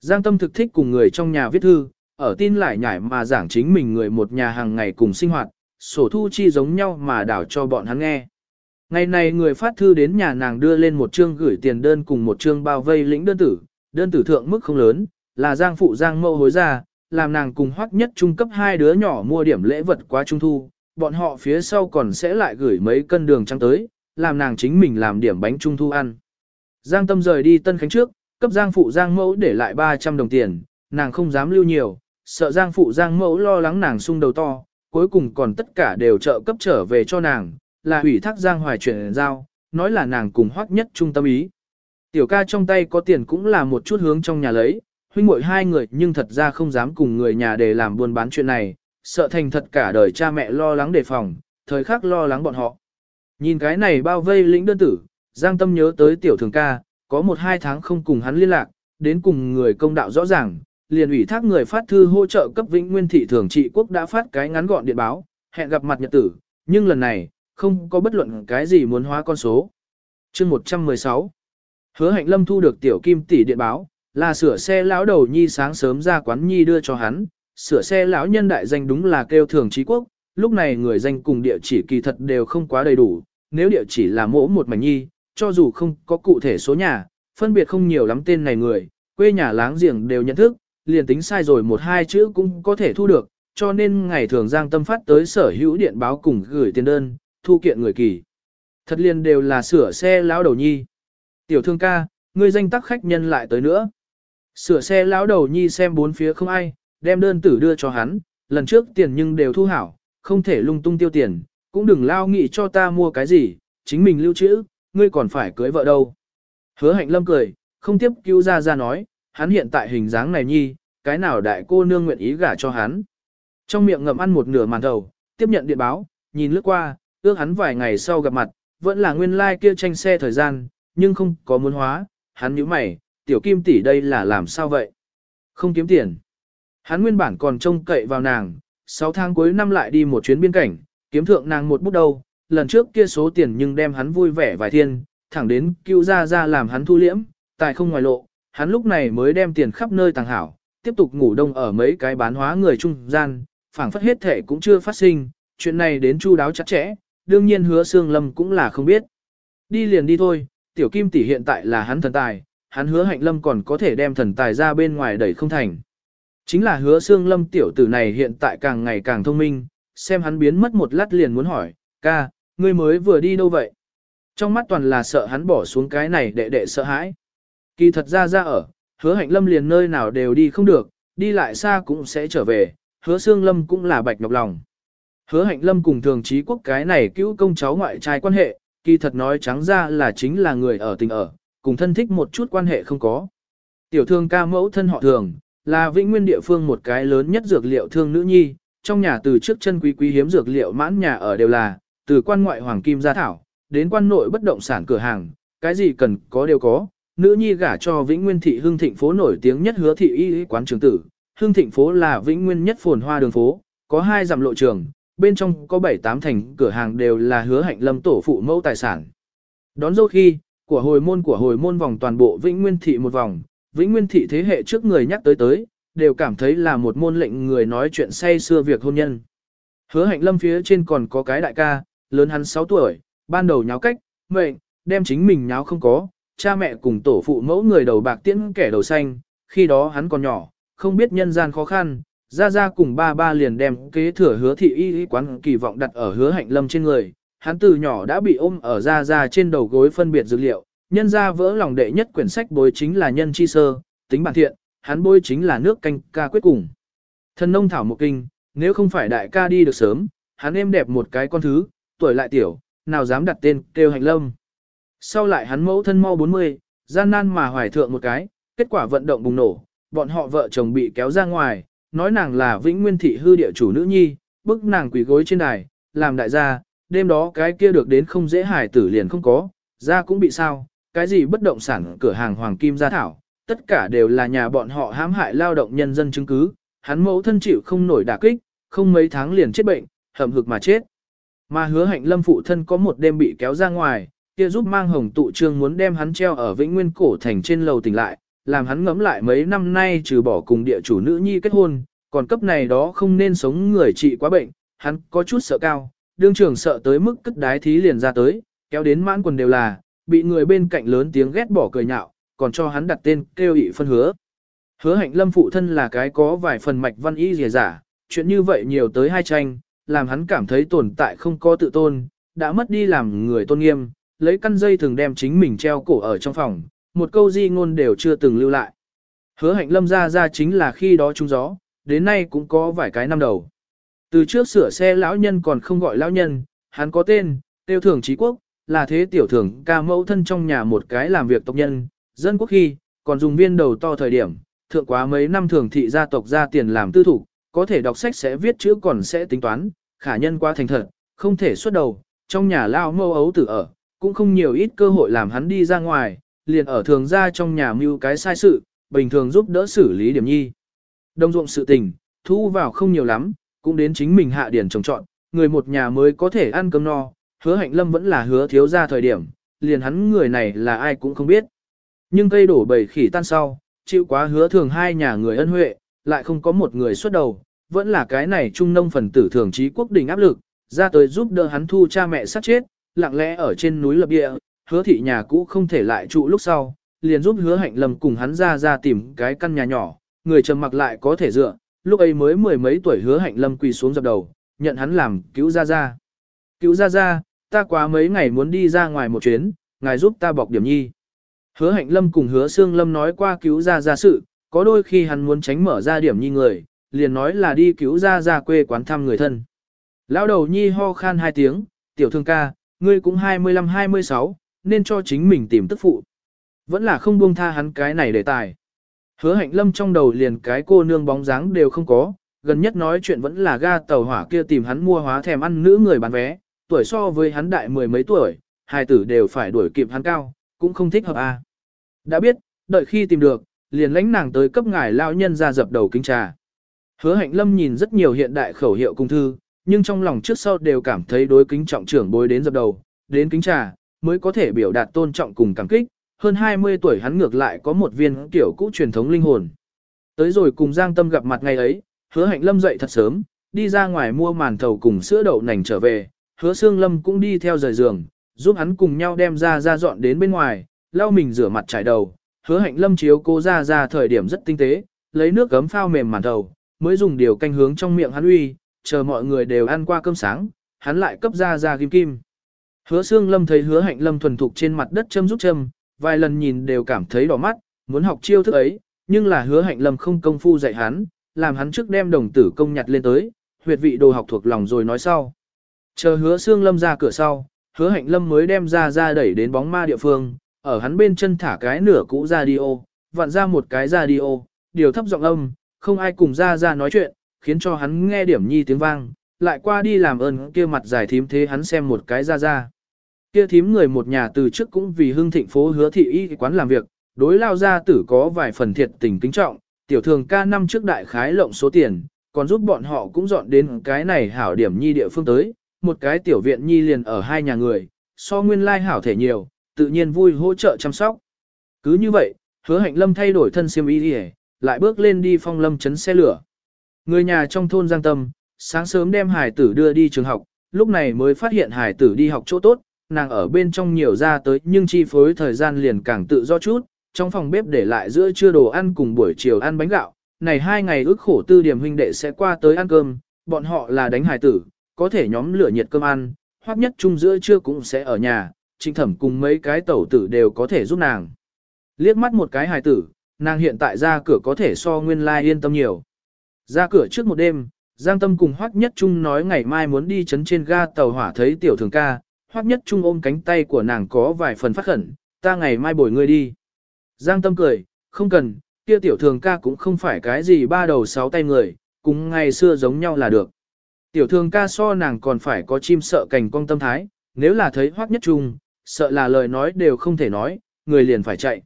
Giang tâm thực thích cùng người trong nhà viết thư, ở tin lại nhải mà giảng chính mình người một nhà hàng ngày cùng sinh hoạt, sổ thu chi giống nhau mà đảo cho bọn hắn nghe. Ngày này người phát thư đến nhà nàng đưa lên một chương gửi tiền đơn cùng một chương bao vây lĩnh đơn tử, đơn tử thượng mức không lớn, là Giang phụ Giang mâu hối ra, làm nàng cùng hoắc nhất trung cấp hai đứa nhỏ mua điểm lễ vật qua trung thu, bọn họ phía sau còn sẽ lại gửi mấy cân đường trắng tới, làm nàng chính mình làm điểm bánh trung thu ăn. Giang Tâm rời đi Tân Khánh trước, cấp Giang phụ Giang mẫu để lại 300 đồng tiền, nàng không dám lưu nhiều, sợ Giang phụ Giang mẫu lo lắng nàng sung đầu to, cuối cùng còn tất cả đều trợ cấp trở về cho nàng, là ủy thác Giang Hoài chuyển giao, nói là nàng cùng hoắc nhất trung tâm ý. Tiểu ca trong tay có tiền cũng là một chút hướng trong nhà lấy, huynh muội hai người nhưng thật ra không dám cùng người nhà để làm buôn bán chuyện này, sợ thành thật cả đời cha mẹ lo lắng đề phòng, thời khắc lo lắng bọn họ. Nhìn cái này bao vây lĩnh đơn tử, Giang Tâm nhớ tới tiểu thường ca, có một hai tháng không cùng hắn liên lạc, đến cùng người công đạo rõ ràng, liền ủy thác người phát thư hỗ trợ cấp vĩnh nguyên thị thường trị quốc đã phát cái ngắn gọn điện báo, hẹn gặp mặt nhật tử, nhưng lần này, không có bất luận cái gì muốn hóa con số. chương 116 Hứa hạnh lâm thu được tiểu kim tỷ điện báo, là sửa xe lão đầu nhi sáng sớm ra quán nhi đưa cho hắn, sửa xe lão nhân đại danh đúng là kêu thường trí quốc, lúc này người danh cùng địa chỉ kỳ thật đều không quá đầy đủ, nếu địa chỉ là mỗ một mảnh nhi, cho dù không có cụ thể số nhà, phân biệt không nhiều lắm tên này người, quê nhà láng giềng đều nhận thức, liền tính sai rồi một hai chữ cũng có thể thu được, cho nên ngày thường Giang Tâm phát tới sở hữu điện báo cùng gửi tiền đơn, thu kiện người kỳ. Thật liền đều là sửa xe lão đầu nhi. Tiểu thương ca, ngươi danh tắc khách nhân lại tới nữa. Sửa xe lão đầu nhi xem bốn phía không ai, đem đơn tử đưa cho hắn, lần trước tiền nhưng đều thu hảo, không thể lung tung tiêu tiền, cũng đừng lao nghị cho ta mua cái gì, chính mình lưu trữ, ngươi còn phải cưới vợ đâu. Hứa hạnh lâm cười, không tiếp cứu ra ra nói, hắn hiện tại hình dáng này nhi, cái nào đại cô nương nguyện ý gả cho hắn. Trong miệng ngậm ăn một nửa màn đầu, tiếp nhận điện báo, nhìn lướt qua, ước hắn vài ngày sau gặp mặt, vẫn là nguyên lai like kia tranh xe thời gian, nhưng không có muốn hóa, hắn nhíu mày, tiểu kim tỷ đây là làm sao vậy? Không kiếm tiền. Hắn nguyên bản còn trông cậy vào nàng, 6 tháng cuối năm lại đi một chuyến biên cảnh, kiếm thượng nàng một bút đầu, lần trước kia số tiền nhưng đem hắn vui vẻ vài thiên, thẳng đến cứu ra ra làm hắn thu liễm, tài không ngoài lộ, hắn lúc này mới đem tiền khắp nơi tàng hảo, tiếp tục ngủ đông ở mấy cái bán hóa người trung gian, phảng phất hết thể cũng chưa phát sinh, chuyện này đến chu đáo chặt chẽ, đương nhiên hứa xương lâm cũng là không biết. Đi liền đi thôi, tiểu kim tỷ hiện tại là hắn thần tài, hắn hứa hạnh lâm còn có thể đem thần tài ra bên ngoài đẩy không thành. Chính là hứa xương lâm tiểu tử này hiện tại càng ngày càng thông minh, xem hắn biến mất một lát liền muốn hỏi, ca, ngươi mới vừa đi đâu vậy? Trong mắt toàn là sợ hắn bỏ xuống cái này đệ đệ sợ hãi. Kỳ thật ra ra ở, hứa hạnh lâm liền nơi nào đều đi không được, đi lại xa cũng sẽ trở về, hứa xương lâm cũng là bạch nhọc lòng. Hứa hạnh lâm cùng thường trí quốc cái này cứu công cháu ngoại trai quan hệ, kỳ thật nói trắng ra là chính là người ở tình ở, cùng thân thích một chút quan hệ không có. Tiểu thương ca mẫu thân họ thường, là vĩnh nguyên địa phương một cái lớn nhất dược liệu thương nữ nhi, trong nhà từ trước chân quý quý hiếm dược liệu mãn nhà ở đều là, từ quan ngoại hoàng kim gia thảo, đến quan nội bất động sản cửa hàng, cái gì cần có đều có. Nữ nhi gả cho Vĩnh Nguyên thị Hưng Thịnh phố nổi tiếng nhất hứa thị y quán trường tử, Hưng Thịnh phố là Vĩnh Nguyên nhất phồn hoa đường phố, có hai dặm lộ trường, bên trong có bảy tám thành cửa hàng đều là hứa hạnh lâm tổ phụ mẫu tài sản. Đón dâu khi, của hồi môn của hồi môn vòng toàn bộ Vĩnh Nguyên thị một vòng, Vĩnh Nguyên thị thế hệ trước người nhắc tới tới, đều cảm thấy là một môn lệnh người nói chuyện say xưa việc hôn nhân. Hứa hạnh lâm phía trên còn có cái đại ca, lớn hắn 6 tuổi, ban đầu nháo cách, mệnh, đem chính mình nháo không có, cha mẹ cùng tổ phụ mẫu người đầu bạc tiễn kẻ đầu xanh, khi đó hắn còn nhỏ, không biết nhân gian khó khăn, ra ra cùng ba ba liền đem kế thừa hứa thị y quán kỳ vọng đặt ở hứa hạnh lâm trên người, hắn từ nhỏ đã bị ôm ở ra ra trên đầu gối phân biệt dữ liệu, nhân ra vỡ lòng đệ nhất quyển sách bối chính là nhân chi sơ, tính bản thiện, hắn bối chính là nước canh ca quyết cùng. Thần nông thảo một kinh, nếu không phải đại ca đi được sớm, hắn êm đẹp một cái con thứ, tuổi lại tiểu, nào dám đặt tên kêu hạnh lâm. Sau lại hắn mẫu thân mau 40, gian nan mà hoài thượng một cái, kết quả vận động bùng nổ, bọn họ vợ chồng bị kéo ra ngoài, nói nàng là vĩnh nguyên thị hư địa chủ nữ nhi, bức nàng quỳ gối trên đài, làm đại gia, đêm đó cái kia được đến không dễ hài tử liền không có, ra cũng bị sao, cái gì bất động sản cửa hàng hoàng kim gia thảo, tất cả đều là nhà bọn họ hãm hại lao động nhân dân chứng cứ, hắn mẫu thân chịu không nổi đả kích, không mấy tháng liền chết bệnh, hầm hực mà chết. Mà hứa hạnh lâm phụ thân có một đêm bị kéo ra ngoài, kia giúp mang hồng tụ trương muốn đem hắn treo ở vĩnh nguyên cổ thành trên lầu tỉnh lại, làm hắn ngẫm lại mấy năm nay trừ bỏ cùng địa chủ nữ nhi kết hôn, còn cấp này đó không nên sống người trị quá bệnh, hắn có chút sợ cao, đương trưởng sợ tới mức cất đái thí liền ra tới, kéo đến mãn quần đều là, bị người bên cạnh lớn tiếng ghét bỏ cười nhạo, còn cho hắn đặt tên kêu ị phân hứa. Hứa hạnh lâm phụ thân là cái có vài phần mạch văn y dìa giả, chuyện như vậy nhiều tới hai tranh, làm hắn cảm thấy tồn tại không có tự tôn, đã mất đi làm người tôn nghiêm, lấy căn dây thường đem chính mình treo cổ ở trong phòng, một câu di ngôn đều chưa từng lưu lại. Hứa hạnh lâm ra ra chính là khi đó trung gió, đến nay cũng có vài cái năm đầu. Từ trước sửa xe lão nhân còn không gọi lão nhân, hắn có tên, tiêu thường trí quốc, là thế tiểu thường ca mẫu thân trong nhà một cái làm việc tộc nhân, dân quốc khi, còn dùng viên đầu to thời điểm, thượng quá mấy năm thường thị gia tộc ra tiền làm tư thủ, có thể đọc sách sẽ viết chữ còn sẽ tính toán, khả nhân quá thành thật, không thể xuất đầu, trong nhà lao mâu ấu tử ở, cũng không nhiều ít cơ hội làm hắn đi ra ngoài, liền ở thường ra trong nhà mưu cái sai sự, bình thường giúp đỡ xử lý điểm nhi. đông ruộng sự tình, thu vào không nhiều lắm, cũng đến chính mình hạ điển trồng trọn, người một nhà mới có thể ăn cơm no, hứa hạnh lâm vẫn là hứa thiếu ra thời điểm, liền hắn người này là ai cũng không biết. Nhưng cây đổ bầy khỉ tan sau, chịu quá hứa thường hai nhà người ân huệ, lại không có một người xuất đầu, vẫn là cái này trung nông phần tử thường trí quốc đình áp lực, ra tới giúp đỡ hắn thu cha mẹ sát chết, lặng lẽ ở trên núi lập địa, hứa thị nhà cũ không thể lại trụ lúc sau, liền giúp hứa hạnh lâm cùng hắn ra ra tìm cái căn nhà nhỏ, người trầm mặc lại có thể dựa, lúc ấy mới mười mấy tuổi hứa hạnh lâm quỳ xuống dập đầu, nhận hắn làm cứu ra ra. Cứu ra ra, ta quá mấy ngày muốn đi ra ngoài một chuyến, ngài giúp ta bọc điểm nhi. Hứa hạnh lâm cùng hứa xương lâm nói qua cứu ra ra sự, có đôi khi hắn muốn tránh mở ra điểm nhi người, liền nói là đi cứu ra ra quê quán thăm người thân. Lão đầu nhi ho khan hai tiếng, tiểu thương ca, ngươi cũng 25-26, nên cho chính mình tìm tức phụ. Vẫn là không buông tha hắn cái này đề tài. Hứa hạnh lâm trong đầu liền cái cô nương bóng dáng đều không có, gần nhất nói chuyện vẫn là ga tàu hỏa kia tìm hắn mua hóa thèm ăn nữ người bán vé, tuổi so với hắn đại mười mấy tuổi, hai tử đều phải đuổi kịp hắn cao, cũng không thích hợp. À. Đã biết, đợi khi tìm được, liền lãnh nàng tới cấp ngài lao nhân ra dập đầu kính trà. Hứa hạnh lâm nhìn rất nhiều hiện đại khẩu hiệu cung thư, nhưng trong lòng trước sau đều cảm thấy đối kính trọng trưởng bối đến dập đầu, đến kính trà, mới có thể biểu đạt tôn trọng cùng cảm kích. Hơn 20 tuổi hắn ngược lại có một viên kiểu cũ truyền thống linh hồn. Tới rồi cùng Giang Tâm gặp mặt ngày ấy, hứa hạnh lâm dậy thật sớm, đi ra ngoài mua màn thầu cùng sữa đậu nành trở về, hứa xương lâm cũng đi theo rời giường, giúp hắn cùng nhau đem ra ra dọn đến bên ngoài, lau mình rửa mặt trải đầu, hứa hạnh lâm chiếu cô ra ra thời điểm rất tinh tế, lấy nước gấm phao mềm màn thầu, mới dùng điều canh hướng trong miệng hắn uy, chờ mọi người đều ăn qua cơm sáng, hắn lại cấp ra ra kim kim. Hứa xương lâm thấy hứa hạnh lâm thuần thục trên mặt đất châm giúp châm, vài lần nhìn đều cảm thấy đỏ mắt, muốn học chiêu thức ấy, nhưng là hứa hạnh lâm không công phu dạy hắn, làm hắn trước đem đồng tử công nhặt lên tới, huyệt vị đồ học thuộc lòng rồi nói sau. Chờ hứa xương lâm ra cửa sau, hứa hạnh lâm mới đem ra ra đẩy đến bóng ma địa phương, ở hắn bên chân thả cái nửa cũ radio, vặn ra một cái radio, điều thấp giọng âm, không ai cùng ra ra nói chuyện, khiến cho hắn nghe điểm nhi tiếng vang, lại qua đi làm ơn kia mặt giải thím thế hắn xem một cái ra ra. Kia thím người một nhà từ trước cũng vì hưng thịnh phố hứa thị y quán làm việc, đối lao gia tử có vài phần thiệt tình kính trọng, tiểu thường ca năm trước đại khái lộng số tiền, còn giúp bọn họ cũng dọn đến cái này hảo điểm nhi địa phương tới, một cái tiểu viện nhi liền ở hai nhà người, so nguyên lai hảo thể nhiều, tự nhiên vui hỗ trợ chăm sóc. Cứ như vậy, hứa hạnh lâm thay đổi thân siêm y đi lại bước lên đi phong lâm chấn xe lửa. Người nhà trong thôn Giang Tâm, sáng sớm đem hải tử đưa đi trường học, lúc này mới phát hiện hải tử đi học chỗ tốt, nàng ở bên trong nhiều ra tới nhưng chi phối thời gian liền càng tự do chút, trong phòng bếp để lại giữa trưa đồ ăn cùng buổi chiều ăn bánh gạo, này hai ngày ước khổ tư điểm huynh đệ sẽ qua tới ăn cơm, bọn họ là đánh hải tử, có thể nhóm lửa nhiệt cơm ăn, hoặc nhất chung giữa trưa cũng sẽ ở nhà, trinh thẩm cùng mấy cái tẩu tử đều có thể giúp nàng. Liếc mắt một cái hải tử, nàng hiện tại ra cửa có thể so nguyên lai yên tâm nhiều. Ra cửa trước một đêm, Giang Tâm cùng Hoắc Nhất Trung nói ngày mai muốn đi chấn trên ga tàu hỏa thấy tiểu thường ca, Hoắc Nhất Trung ôm cánh tay của nàng có vài phần phát khẩn, ta ngày mai bồi ngươi đi. Giang Tâm cười, không cần, kia tiểu thường ca cũng không phải cái gì ba đầu sáu tay người, cùng ngày xưa giống nhau là được. Tiểu thường ca so nàng còn phải có chim sợ cành cong tâm thái, nếu là thấy Hoắc Nhất Trung, sợ là lời nói đều không thể nói, người liền phải chạy.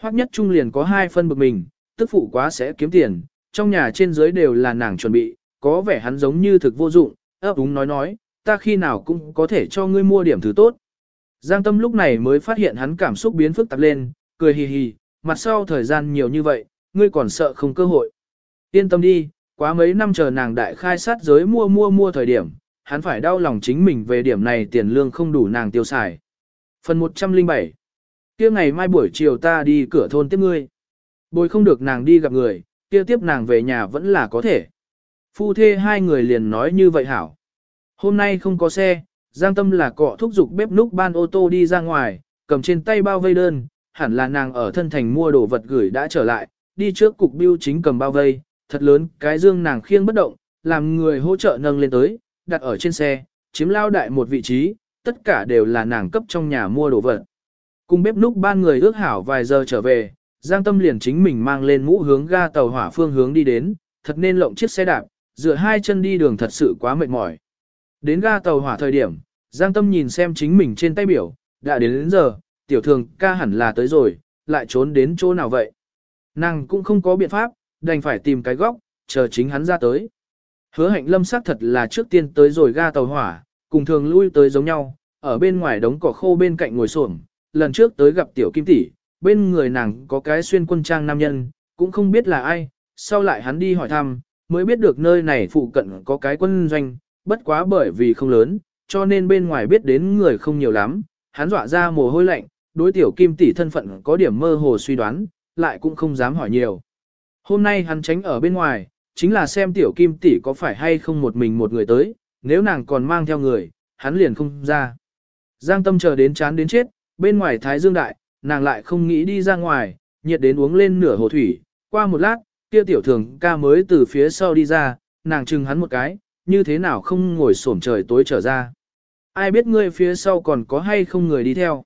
Hoắc Nhất Trung liền có hai phân bực mình, tức phụ quá sẽ kiếm tiền, trong nhà trên dưới đều là nàng chuẩn bị, có vẻ hắn giống như thực vô dụng, ấp úng nói nói, ta khi nào cũng có thể cho ngươi mua điểm thứ tốt. Giang Tâm lúc này mới phát hiện hắn cảm xúc biến phức tạp lên, cười hì hì, mặt sau thời gian nhiều như vậy, ngươi còn sợ không cơ hội. Yên tâm đi, quá mấy năm chờ nàng đại khai sát giới mua mua mua thời điểm, hắn phải đau lòng chính mình về điểm này tiền lương không đủ nàng tiêu xài. Phần 107 kia ngày mai buổi chiều ta đi cửa thôn tiếp ngươi. Bồi không được nàng đi gặp người, kia tiếp nàng về nhà vẫn là có thể. Phu thê hai người liền nói như vậy hảo. Hôm nay không có xe, Giang Tâm là cọ thúc giục bếp núc ban ô tô đi ra ngoài, cầm trên tay bao vây đơn, hẳn là nàng ở thân thành mua đồ vật gửi đã trở lại, đi trước cục biêu chính cầm bao vây, thật lớn, cái dương nàng khiêng bất động, làm người hỗ trợ nâng lên tới, đặt ở trên xe, chiếm lao đại một vị trí, tất cả đều là nàng cấp trong nhà mua đồ vật. Cùng bếp núc ban người ước hảo vài giờ trở về, Giang Tâm liền chính mình mang lên mũ hướng ga tàu hỏa phương hướng đi đến, thật nên lộng chiếc xe đạp, dựa hai chân đi đường thật sự quá mệt mỏi. Đến ga tàu hỏa thời điểm, Giang Tâm nhìn xem chính mình trên tay biểu, đã đến đến giờ, tiểu thường ca hẳn là tới rồi, lại trốn đến chỗ nào vậy. Nàng cũng không có biện pháp, đành phải tìm cái góc, chờ chính hắn ra tới. Hứa hạnh lâm sắc thật là trước tiên tới rồi ga tàu hỏa, cùng thường lui tới giống nhau, ở bên ngoài đống cỏ khô bên cạnh ngồi xổm lần trước tới gặp tiểu kim tỷ, bên người nàng có cái xuyên quân trang nam nhân, cũng không biết là ai, sau lại hắn đi hỏi thăm, mới biết được nơi này phụ cận có cái quân doanh, bất quá bởi vì không lớn, cho nên bên ngoài biết đến người không nhiều lắm, hắn dọa ra mồ hôi lạnh, đối tiểu kim tỷ thân phận có điểm mơ hồ suy đoán, lại cũng không dám hỏi nhiều. Hôm nay hắn tránh ở bên ngoài, chính là xem tiểu kim tỷ có phải hay không một mình một người tới, nếu nàng còn mang theo người, hắn liền không ra. Giang tâm chờ đến chán đến chết, bên ngoài thái dương đại, nàng lại không nghĩ đi ra ngoài, nhiệt đến uống lên nửa hồ thủy, qua một lát, kia tiểu thường ca mới từ phía sau đi ra, nàng chừng hắn một cái, như thế nào không ngồi xổm trời tối trở ra. Ai biết ngươi phía sau còn có hay không người đi theo.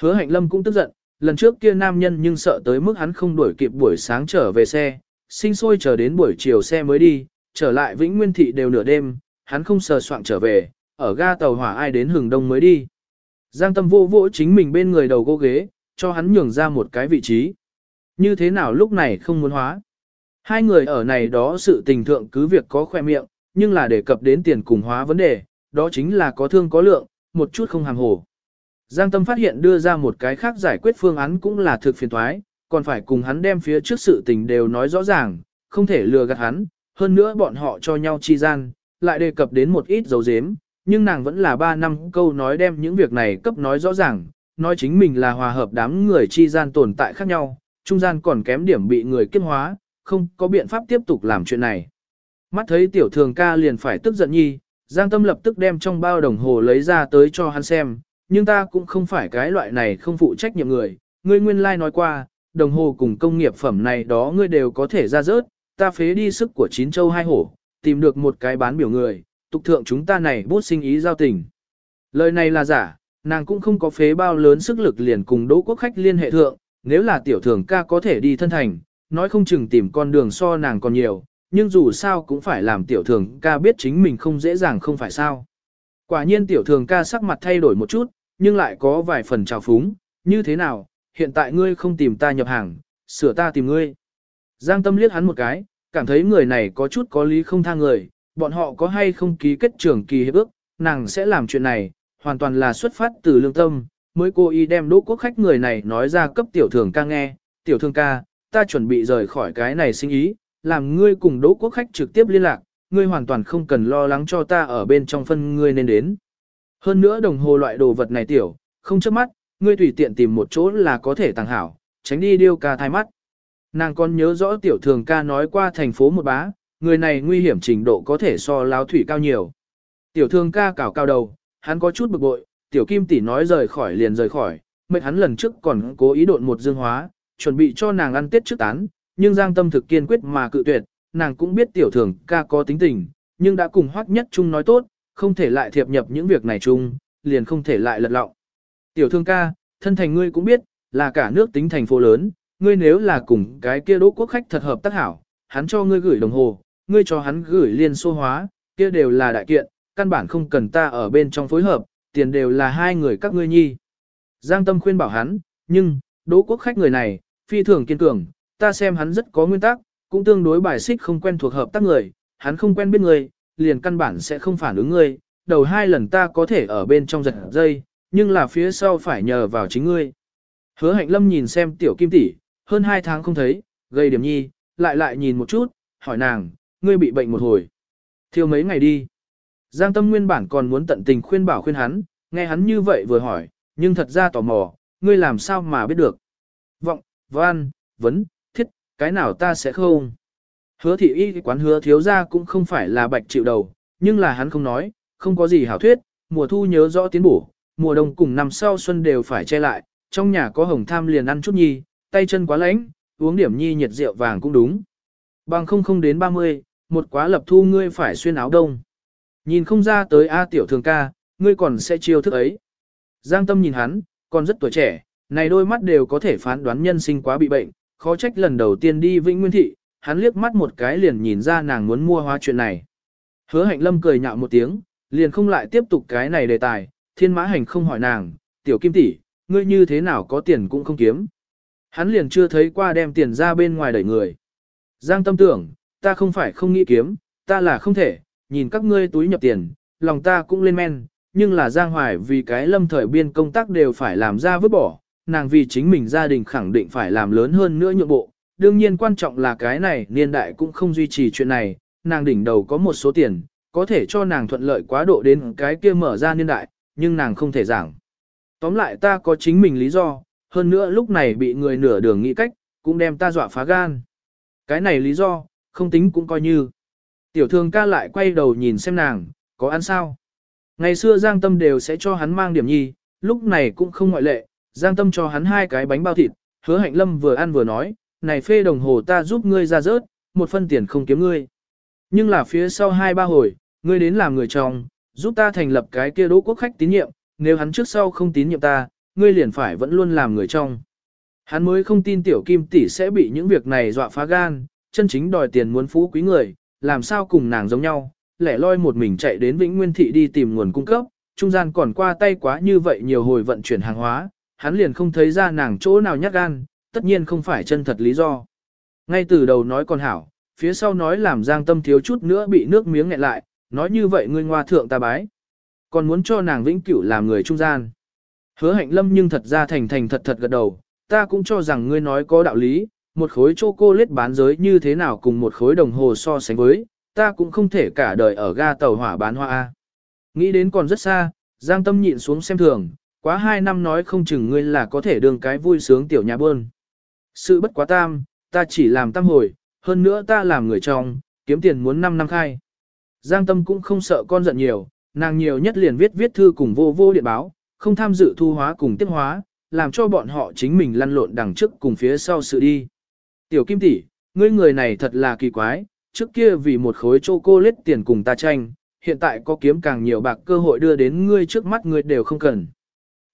Hứa hạnh lâm cũng tức giận, lần trước kia nam nhân nhưng sợ tới mức hắn không đuổi kịp buổi sáng trở về xe, sinh sôi chờ đến buổi chiều xe mới đi, trở lại Vĩnh Nguyên Thị đều nửa đêm, hắn không sờ soạn trở về, ở ga tàu hỏa ai đến hừng đông mới đi. Giang tâm vô vỗ chính mình bên người đầu gỗ ghế, cho hắn nhường ra một cái vị trí. Như thế nào lúc này không muốn hóa. Hai người ở này đó sự tình thượng cứ việc có khoe miệng, nhưng là đề cập đến tiền cùng hóa vấn đề, đó chính là có thương có lượng, một chút không hàng hồ. Giang Tâm phát hiện đưa ra một cái khác giải quyết phương án cũng là thực phiền thoái, còn phải cùng hắn đem phía trước sự tình đều nói rõ ràng, không thể lừa gạt hắn, hơn nữa bọn họ cho nhau chi gian, lại đề cập đến một ít dấu dếm, nhưng nàng vẫn là ba năm câu nói đem những việc này cấp nói rõ ràng, nói chính mình là hòa hợp đám người chi gian tồn tại khác nhau, trung gian còn kém điểm bị người kiếp hóa, không có biện pháp tiếp tục làm chuyện này. Mắt thấy tiểu thường ca liền phải tức giận nhi, Giang Tâm lập tức đem trong bao đồng hồ lấy ra tới cho hắn xem, nhưng ta cũng không phải cái loại này không phụ trách nhiệm người, ngươi nguyên lai like nói qua, đồng hồ cùng công nghiệp phẩm này đó ngươi đều có thể ra rớt, ta phế đi sức của chín châu hai hổ, tìm được một cái bán biểu người, tục thượng chúng ta này bút sinh ý giao tình. Lời này là giả, nàng cũng không có phế bao lớn sức lực liền cùng đỗ quốc khách liên hệ thượng, nếu là tiểu thường ca có thể đi thân thành, nói không chừng tìm con đường so nàng còn nhiều, nhưng dù sao cũng phải làm tiểu thường ca biết chính mình không dễ dàng không phải sao. Quả nhiên tiểu thường ca sắc mặt thay đổi một chút, nhưng lại có vài phần trào phúng, như thế nào, hiện tại ngươi không tìm ta nhập hàng, sửa ta tìm ngươi. Giang tâm liếc hắn một cái, cảm thấy người này có chút có lý không tha người, bọn họ có hay không ký kết trưởng kỳ hiệp ước, nàng sẽ làm chuyện này, hoàn toàn là xuất phát từ lương tâm, mới cô ý đem đỗ quốc khách người này nói ra cấp tiểu thường ca nghe, tiểu thường ca, ta chuẩn bị rời khỏi cái này sinh ý, làm ngươi cùng đỗ quốc khách trực tiếp liên lạc, ngươi hoàn toàn không cần lo lắng cho ta ở bên trong phân ngươi nên đến. Hơn nữa đồng hồ loại đồ vật này tiểu, không chớp mắt, ngươi tùy tiện tìm một chỗ là có thể tàng hảo, tránh đi điêu ca thai mắt. Nàng còn nhớ rõ tiểu thường ca nói qua thành phố một bá, người này nguy hiểm trình độ có thể so láo thủy cao nhiều. Tiểu thường ca cào cao đầu, hắn có chút bực bội, tiểu kim tỷ nói rời khỏi liền rời khỏi, mệnh hắn lần trước còn cố ý độn một dương hóa, chuẩn bị cho nàng ăn tết trước tán, nhưng giang tâm thực kiên quyết mà cự tuyệt, nàng cũng biết tiểu thường ca có tính tình, nhưng đã cùng hoắc nhất chung nói tốt, không thể lại thiệp nhập những việc này chung, liền không thể lại lật lọng. Tiểu thương ca, thân thành ngươi cũng biết, là cả nước tính thành phố lớn, ngươi nếu là cùng cái kia đỗ quốc khách thật hợp tác hảo, hắn cho ngươi gửi đồng hồ, ngươi cho hắn gửi liên xô hóa, kia đều là đại kiện, căn bản không cần ta ở bên trong phối hợp, tiền đều là hai người các ngươi nhi. Giang Tâm khuyên bảo hắn, nhưng, đỗ quốc khách người này, phi thường kiên cường, ta xem hắn rất có nguyên tắc, cũng tương đối bài xích không quen thuộc hợp tác người, hắn không quen biết người, liền căn bản sẽ không phản ứng ngươi, đầu hai lần ta có thể ở bên trong giật dây, nhưng là phía sau phải nhờ vào chính ngươi. Hứa hạnh lâm nhìn xem tiểu kim tỷ, hơn hai tháng không thấy, gây điểm nhi, lại lại nhìn một chút, hỏi nàng, ngươi bị bệnh một hồi. Thiêu mấy ngày đi. Giang tâm nguyên bản còn muốn tận tình khuyên bảo khuyên hắn, nghe hắn như vậy vừa hỏi, nhưng thật ra tò mò, ngươi làm sao mà biết được. Vọng, văn, vấn, thiết, cái nào ta sẽ không. Hứa thị y quán hứa thiếu ra cũng không phải là bạch chịu đầu, nhưng là hắn không nói, không có gì hảo thuyết, mùa thu nhớ rõ tiến bổ, mùa đông cùng năm sau xuân đều phải che lại, trong nhà có hồng tham liền ăn chút nhi, tay chân quá lạnh, uống điểm nhi nhiệt rượu vàng cũng đúng. Bằng không không đến 30, một quá lập thu ngươi phải xuyên áo đông. Nhìn không ra tới A tiểu thường ca, ngươi còn sẽ chiêu thức ấy. Giang tâm nhìn hắn, còn rất tuổi trẻ, này đôi mắt đều có thể phán đoán nhân sinh quá bị bệnh, khó trách lần đầu tiên đi Vĩnh Nguyên Thị, hắn liếc mắt một cái liền nhìn ra nàng muốn mua hóa chuyện này. Hứa hạnh lâm cười nhạo một tiếng, liền không lại tiếp tục cái này đề tài, thiên mã hành không hỏi nàng, tiểu kim tỷ, ngươi như thế nào có tiền cũng không kiếm. Hắn liền chưa thấy qua đem tiền ra bên ngoài đẩy người. Giang tâm tưởng, ta không phải không nghĩ kiếm, ta là không thể, nhìn các ngươi túi nhập tiền, lòng ta cũng lên men, nhưng là Giang Hoài vì cái lâm thời biên công tác đều phải làm ra vứt bỏ, nàng vì chính mình gia đình khẳng định phải làm lớn hơn nữa nhượng bộ. Đương nhiên quan trọng là cái này niên đại cũng không duy trì chuyện này, nàng đỉnh đầu có một số tiền, có thể cho nàng thuận lợi quá độ đến cái kia mở ra niên đại, nhưng nàng không thể giảng. Tóm lại ta có chính mình lý do, hơn nữa lúc này bị người nửa đường nghĩ cách, cũng đem ta dọa phá gan. Cái này lý do, không tính cũng coi như. Tiểu thường ca lại quay đầu nhìn xem nàng, có ăn sao? Ngày xưa Giang Tâm đều sẽ cho hắn mang điểm nhi, lúc này cũng không ngoại lệ, Giang Tâm cho hắn hai cái bánh bao thịt, hứa hạnh lâm vừa ăn vừa nói, này phê đồng hồ ta giúp ngươi ra rớt, một phân tiền không kiếm ngươi. Nhưng là phía sau hai ba hồi, ngươi đến làm người chồng, giúp ta thành lập cái kia đỗ quốc khách tín nhiệm, nếu hắn trước sau không tín nhiệm ta, ngươi liền phải vẫn luôn làm người trong. Hắn mới không tin tiểu kim tỷ sẽ bị những việc này dọa phá gan, chân chính đòi tiền muốn phú quý người, làm sao cùng nàng giống nhau, lẻ loi một mình chạy đến Vĩnh Nguyên Thị đi tìm nguồn cung cấp, trung gian còn qua tay quá như vậy nhiều hồi vận chuyển hàng hóa, hắn liền không thấy ra nàng chỗ nào nhát gan, tất nhiên không phải chân thật lý do. Ngay từ đầu nói còn hảo, phía sau nói làm giang tâm thiếu chút nữa bị nước miếng nghẹn lại, nói như vậy ngươi ngoa thượng ta bái. Còn muốn cho nàng vĩnh cửu làm người trung gian. Hứa hạnh lâm nhưng thật ra thành thành thật thật gật đầu, ta cũng cho rằng ngươi nói có đạo lý, một khối chocolate bán giới như thế nào cùng một khối đồng hồ so sánh với, ta cũng không thể cả đời ở ga tàu hỏa bán hoa. A. Nghĩ đến còn rất xa, Giang Tâm nhịn xuống xem thường, quá hai năm nói không chừng ngươi là có thể đường cái vui sướng tiểu nhà bơn. Sự bất quá tam, ta chỉ làm tam hồi, hơn nữa ta làm người trong, kiếm tiền muốn 5 năm khai. Giang Tâm cũng không sợ con giận nhiều, nàng nhiều nhất liền viết viết thư cùng vô vô điện báo, không tham dự thu hóa cùng tiếp hóa, làm cho bọn họ chính mình lăn lộn đằng trước cùng phía sau sự đi. Tiểu Kim tỷ, ngươi người này thật là kỳ quái, trước kia vì một khối chocolate tiền cùng ta tranh, hiện tại có kiếm càng nhiều bạc cơ hội đưa đến ngươi trước mắt ngươi đều không cần.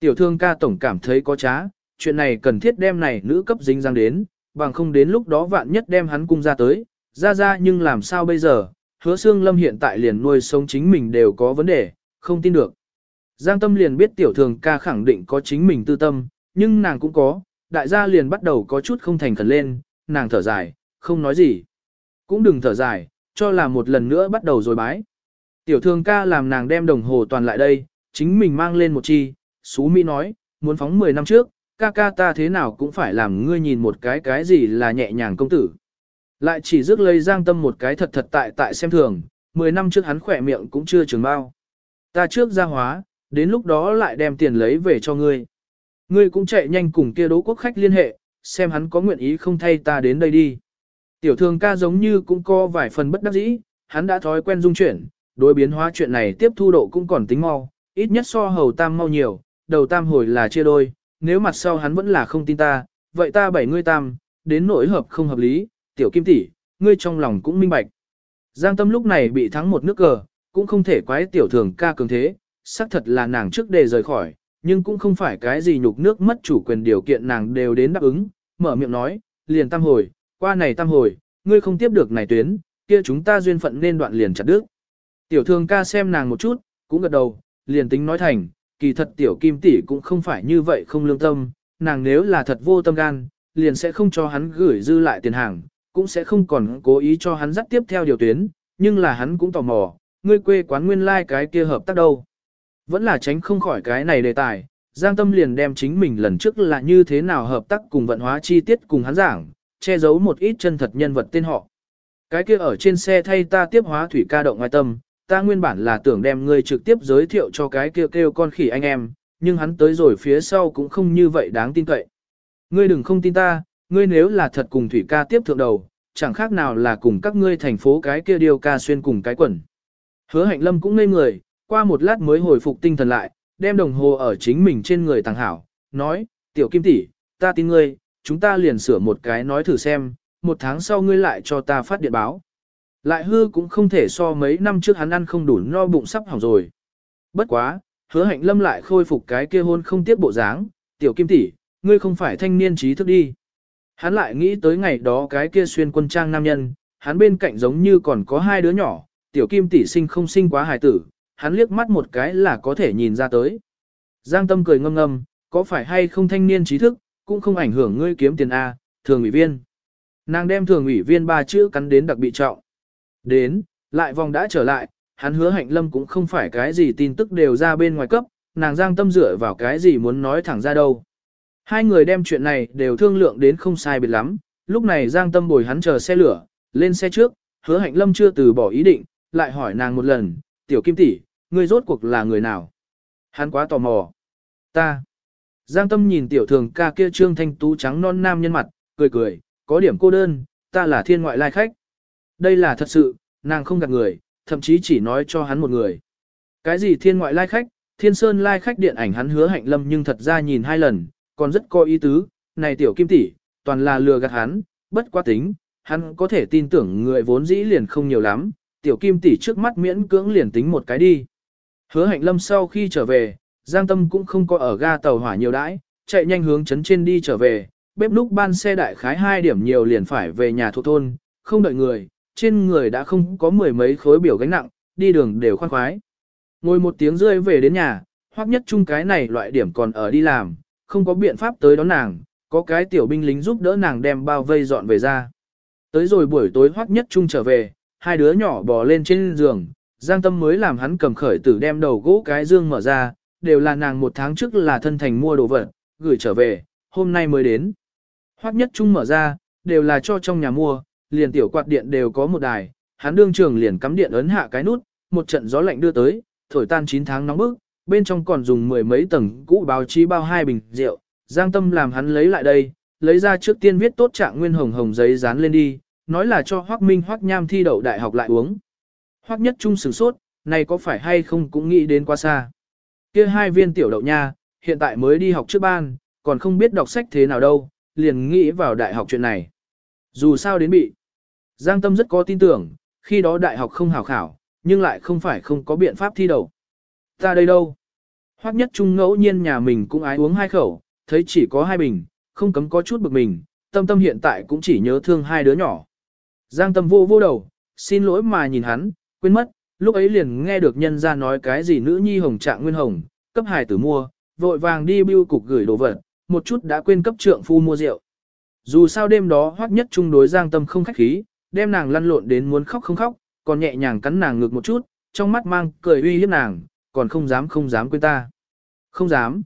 Tiểu thương ca tổng cảm thấy có trá, chuyện này cần thiết đem này nữ cấp dính răng đến, bằng không đến lúc đó vạn nhất đem hắn cung ra tới, ra ra nhưng làm sao bây giờ, hứa xương lâm hiện tại liền nuôi sống chính mình đều có vấn đề, không tin được. Giang tâm liền biết tiểu thường ca khẳng định có chính mình tư tâm, nhưng nàng cũng có, đại gia liền bắt đầu có chút không thành khẩn lên, nàng thở dài, không nói gì. Cũng đừng thở dài, cho là một lần nữa bắt đầu rồi bái. Tiểu thương ca làm nàng đem đồng hồ toàn lại đây, chính mình mang lên một chi, Xú Mỹ nói, muốn phóng 10 năm trước, ca ca ta thế nào cũng phải làm ngươi nhìn một cái cái gì là nhẹ nhàng công tử. Lại chỉ rước lấy giang tâm một cái thật thật tại tại xem thường, 10 năm trước hắn khỏe miệng cũng chưa trường bao. Ta trước ra hóa, đến lúc đó lại đem tiền lấy về cho ngươi. Ngươi cũng chạy nhanh cùng kia đố quốc khách liên hệ, xem hắn có nguyện ý không thay ta đến đây đi. Tiểu thường ca giống như cũng có vài phần bất đắc dĩ, hắn đã thói quen dung chuyển, đối biến hóa chuyện này tiếp thu độ cũng còn tính mau, ít nhất so hầu tam mau nhiều, đầu tam hồi là chia đôi, nếu mặt sau hắn vẫn là không tin ta, vậy ta bảy ngươi tam, đến nỗi hợp không hợp lý, tiểu kim tỷ, ngươi trong lòng cũng minh bạch. Giang tâm lúc này bị thắng một nước cờ, cũng không thể quái tiểu thường ca cường thế, xác thật là nàng trước đề rời khỏi, nhưng cũng không phải cái gì nhục nước mất chủ quyền điều kiện nàng đều đến đáp ứng, mở miệng nói, liền tam hồi, qua này tam hồi, ngươi không tiếp được này tuyến, kia chúng ta duyên phận nên đoạn liền chặt đứt. Tiểu thương ca xem nàng một chút, cũng gật đầu, liền tính nói thành, kỳ thật tiểu kim tỷ cũng không phải như vậy không lương tâm, nàng nếu là thật vô tâm gan, liền sẽ không cho hắn gửi dư lại tiền hàng, cũng sẽ không còn cố ý cho hắn dắt tiếp theo điều tuyến, nhưng là hắn cũng tò mò, ngươi quê quán nguyên lai like cái kia hợp tác đâu. Vẫn là tránh không khỏi cái này đề tài, Giang Tâm liền đem chính mình lần trước là như thế nào hợp tác cùng vận hóa chi tiết cùng hắn giảng, che giấu một ít chân thật nhân vật tên họ. Cái kia ở trên xe thay ta tiếp hóa thủy ca động ngoài tâm, ta nguyên bản là tưởng đem ngươi trực tiếp giới thiệu cho cái kia kêu, kêu con khỉ anh em, nhưng hắn tới rồi phía sau cũng không như vậy đáng tin cậy. Ngươi đừng không tin ta, ngươi nếu là thật cùng thủy ca tiếp thượng đầu, chẳng khác nào là cùng các ngươi thành phố cái kia điều ca xuyên cùng cái quần. Hứa hạnh lâm cũng ngây người, qua một lát mới hồi phục tinh thần lại, đem đồng hồ ở chính mình trên người tàng hảo, nói, tiểu kim tỷ, ta tin ngươi, chúng ta liền sửa một cái nói thử xem, một tháng sau ngươi lại cho ta phát điện báo. Lại hư cũng không thể so mấy năm trước hắn ăn không đủ no bụng sắp hỏng rồi. Bất quá, hứa hạnh lâm lại khôi phục cái kia hôn không tiếc bộ dáng, tiểu kim tỷ, ngươi không phải thanh niên trí thức đi. Hắn lại nghĩ tới ngày đó cái kia xuyên quân trang nam nhân, hắn bên cạnh giống như còn có hai đứa nhỏ, tiểu kim tỷ sinh không sinh quá hài tử, hắn liếc mắt một cái là có thể nhìn ra tới. Giang tâm cười ngâm ngâm, có phải hay không thanh niên trí thức, cũng không ảnh hưởng ngươi kiếm tiền A, thường ủy viên. Nàng đem thường ủy viên ba chữ cắn đến đặc bị trọng. Đến, lại vòng đã trở lại, hắn hứa hạnh lâm cũng không phải cái gì tin tức đều ra bên ngoài cấp, nàng giang tâm dựa vào cái gì muốn nói thẳng ra đâu. Hai người đem chuyện này đều thương lượng đến không sai biệt lắm, lúc này giang tâm bồi hắn chờ xe lửa, lên xe trước, hứa hạnh lâm chưa từ bỏ ý định, lại hỏi nàng một lần, tiểu kim tỷ, ngươi rốt cuộc là người nào? Hắn quá tò mò. Ta. Giang tâm nhìn tiểu thường ca kia trương thanh tú trắng non nam nhân mặt, cười cười, có điểm cô đơn, ta là thiên ngoại lai khách. Đây là thật sự, nàng không gạt người, thậm chí chỉ nói cho hắn một người. Cái gì thiên ngoại lai khách, thiên sơn lai khách điện ảnh hắn hứa hạnh lâm nhưng thật ra nhìn hai lần, còn rất có ý tứ, này tiểu kim tỷ, toàn là lừa gạt hắn, bất quá tính, hắn có thể tin tưởng người vốn dĩ liền không nhiều lắm, tiểu kim tỷ trước mắt miễn cưỡng liền tính một cái đi. Hứa hạnh lâm sau khi trở về, Giang Tâm cũng không có ở ga tàu hỏa nhiều đãi, chạy nhanh hướng chấn trên đi trở về, bếp lúc ban xe đại khái hai điểm nhiều liền phải về nhà thuộc thôn, không đợi người, trên người đã không có mười mấy khối biểu gánh nặng, đi đường đều khoan khoái. Ngồi một tiếng rơi về đến nhà, hoặc nhất chung cái này loại điểm còn ở đi làm, không có biện pháp tới đón nàng, có cái tiểu binh lính giúp đỡ nàng đem bao vây dọn về ra. Tới rồi buổi tối hoắc nhất trung trở về, hai đứa nhỏ bò lên trên giường, Giang Tâm mới làm hắn cầm khởi tử đem đầu gỗ cái dương mở ra, đều là nàng một tháng trước là thân thành mua đồ vật, gửi trở về, hôm nay mới đến. Hoắc nhất trung mở ra, đều là cho trong nhà mua, liền tiểu quạt điện đều có một đài, hắn đương trường liền cắm điện ấn hạ cái nút, một trận gió lạnh đưa tới, thổi tan 9 tháng nóng bức, bên trong còn dùng mười mấy tầng cũ báo chí bao hai bình rượu, Giang Tâm làm hắn lấy lại đây, lấy ra trước tiên viết tốt trạng nguyên hồng hồng giấy dán lên đi, nói là cho Hoắc Minh Hoắc Nham thi đậu đại học lại uống. Hoắc Nhất Trung sửng sốt, này có phải hay không cũng nghĩ đến quá xa. Kia hai viên tiểu đậu nha, hiện tại mới đi học trước ban, còn không biết đọc sách thế nào đâu, liền nghĩ vào đại học chuyện này. Dù sao đến bị. Giang Tâm rất có tin tưởng, khi đó đại học không hảo khảo, nhưng lại không phải không có biện pháp thi đậu. Ta đây đâu? Hoắc Nhất Trung ngẫu nhiên nhà mình cũng ái uống hai khẩu, thấy chỉ có hai bình, không cấm có chút bực mình, tâm tâm hiện tại cũng chỉ nhớ thương hai đứa nhỏ. Giang tâm vô vô đầu, xin lỗi mà nhìn hắn, quên mất, lúc ấy liền nghe được nhân ra nói cái gì nữ nhi hồng trạng nguyên hồng, cấp hài tử mua, vội vàng đi bưu cục gửi đồ vật, một chút đã quên cấp trượng phu mua rượu. Dù sao đêm đó hoắc nhất trung đối giang tâm không khách khí, đem nàng lăn lộn đến muốn khóc không khóc, còn nhẹ nhàng cắn nàng ngược một chút, trong mắt mang cười uy hiếp nàng, còn không dám không dám quên ta. Không dám.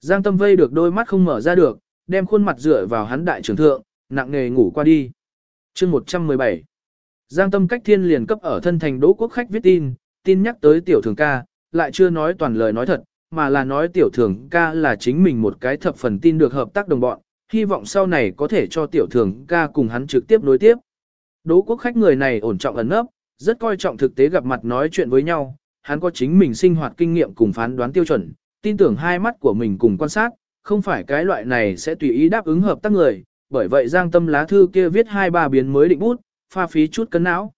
Giang tâm vây được đôi mắt không mở ra được, đem khuôn mặt dựa vào hắn đại trưởng thượng, nặng nề ngủ qua đi chương 117 Giang tâm cách thiên liền cấp ở thân thành đỗ quốc khách viết tin, tin nhắc tới tiểu thường ca, lại chưa nói toàn lời nói thật, mà là nói tiểu thường ca là chính mình một cái thập phần tin được hợp tác đồng bọn, hy vọng sau này có thể cho tiểu thường ca cùng hắn trực tiếp nối tiếp. Đỗ quốc khách người này ổn trọng ẩn nấp, rất coi trọng thực tế gặp mặt nói chuyện với nhau, hắn có chính mình sinh hoạt kinh nghiệm cùng phán đoán tiêu chuẩn, tin tưởng hai mắt của mình cùng quan sát, không phải cái loại này sẽ tùy ý đáp ứng hợp tác người, bởi vậy Giang Tâm lá thư kia viết hai ba biến mới định bút, pha phí chút cân não.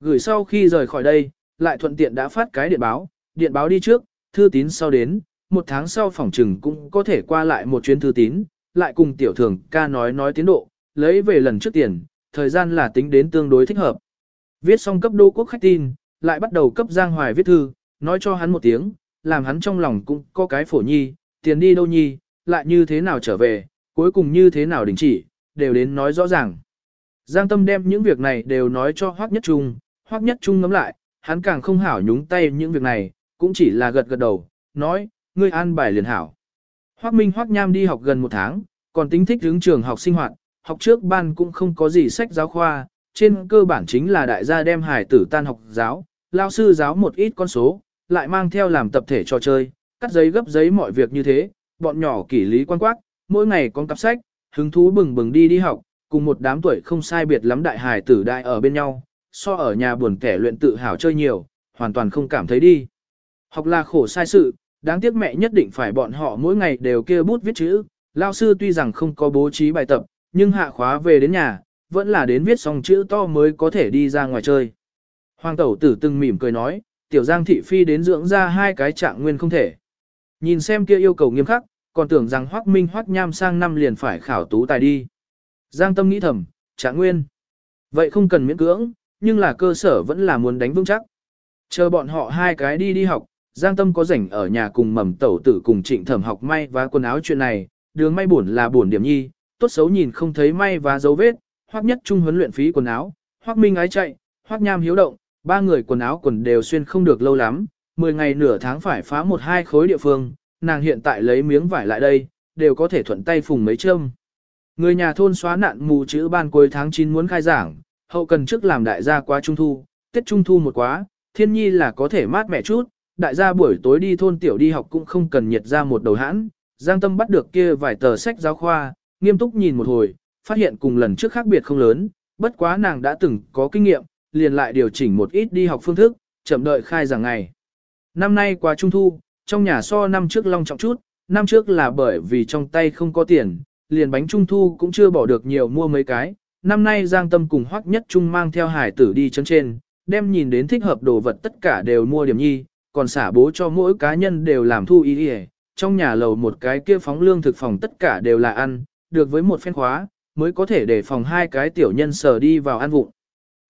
Gửi sau khi rời khỏi đây, lại thuận tiện đã phát cái điện báo, điện báo đi trước, thư tín sau đến, một tháng sau phòng trừng cũng có thể qua lại một chuyến thư tín, lại cùng tiểu thường ca nói nói tiến độ, lấy về lần trước tiền, thời gian là tính đến tương đối thích hợp. Viết xong cấp đô quốc khách tin, lại bắt đầu cấp Giang Hoài viết thư, nói cho hắn một tiếng, làm hắn trong lòng cũng có cái phổ nhi, tiền đi đâu nhi, lại như thế nào trở về, cuối cùng như thế nào đình chỉ, đều đến nói rõ ràng. Giang Tâm đem những việc này đều nói cho Hoắc Nhất Trung, Hoắc Nhất Trung ngắm lại, hắn càng không hảo nhúng tay những việc này, cũng chỉ là gật gật đầu, nói, ngươi an bài liền hảo. Hoắc Minh Hoắc Nham đi học gần một tháng, còn tính thích hướng trường học sinh hoạt, học trước ban cũng không có gì sách giáo khoa, trên cơ bản chính là đại gia đem hải tử tan học giáo, lao sư giáo một ít con số, lại mang theo làm tập thể trò chơi, cắt giấy gấp giấy mọi việc như thế, bọn nhỏ kỷ lý quan quát, mỗi ngày con cặp sách, hứng thú bừng bừng đi đi học, cùng một đám tuổi không sai biệt lắm đại hài tử đại ở bên nhau, so ở nhà buồn kẻ luyện tự hào chơi nhiều, hoàn toàn không cảm thấy đi. Học là khổ sai sự, đáng tiếc mẹ nhất định phải bọn họ mỗi ngày đều kia bút viết chữ. Lao sư tuy rằng không có bố trí bài tập, nhưng hạ khóa về đến nhà, vẫn là đến viết xong chữ to mới có thể đi ra ngoài chơi. Hoàng tẩu tử từng mỉm cười nói, tiểu giang thị phi đến dưỡng ra hai cái trạng nguyên không thể. Nhìn xem kia yêu cầu nghiêm khắc, còn tưởng rằng hoác minh hoác nham sang năm liền phải khảo tú tài đi. Giang tâm nghĩ thầm, trạng nguyên. Vậy không cần miễn cưỡng, nhưng là cơ sở vẫn là muốn đánh vững chắc. Chờ bọn họ hai cái đi đi học, Giang Tâm có rảnh ở nhà cùng mầm tẩu tử cùng trịnh thẩm học may và quần áo chuyện này, đường may buồn là buồn điểm nhi, tốt xấu nhìn không thấy may và dấu vết, hoắc nhất trung huấn luyện phí quần áo, hoắc minh ái chạy, hoắc nham hiếu động, ba người quần áo quần đều xuyên không được lâu lắm, 10 ngày nửa tháng phải phá một hai khối địa phương, nàng hiện tại lấy miếng vải lại đây, đều có thể thuận tay phùng mấy châm. Người nhà thôn xóa nạn mù chữ ban cuối tháng 9 muốn khai giảng, hậu cần trước làm đại gia quá trung thu, tiết trung thu một quá, thiên nhi là có thể mát mẻ chút, đại gia buổi tối đi thôn tiểu đi học cũng không cần nhiệt ra một đầu hãn, Giang Tâm bắt được kia vài tờ sách giáo khoa, nghiêm túc nhìn một hồi, phát hiện cùng lần trước khác biệt không lớn, bất quá nàng đã từng có kinh nghiệm, liền lại điều chỉnh một ít đi học phương thức, chậm đợi khai giảng ngày. Năm nay qua trung thu, trong nhà so năm trước long trọng chút, năm trước là bởi vì trong tay không có tiền, liền bánh trung thu cũng chưa bỏ được nhiều mua mấy cái. Năm nay Giang Tâm cùng Hoắc Nhất Trung mang theo hải tử đi chân trên, đem nhìn đến thích hợp đồ vật tất cả đều mua điểm nhi, còn xả bố cho mỗi cá nhân đều làm thu ý đi trong nhà lầu một cái kia phóng lương thực phòng tất cả đều là ăn, được với một phen khóa, mới có thể để phòng hai cái tiểu nhân sở đi vào ăn vụng.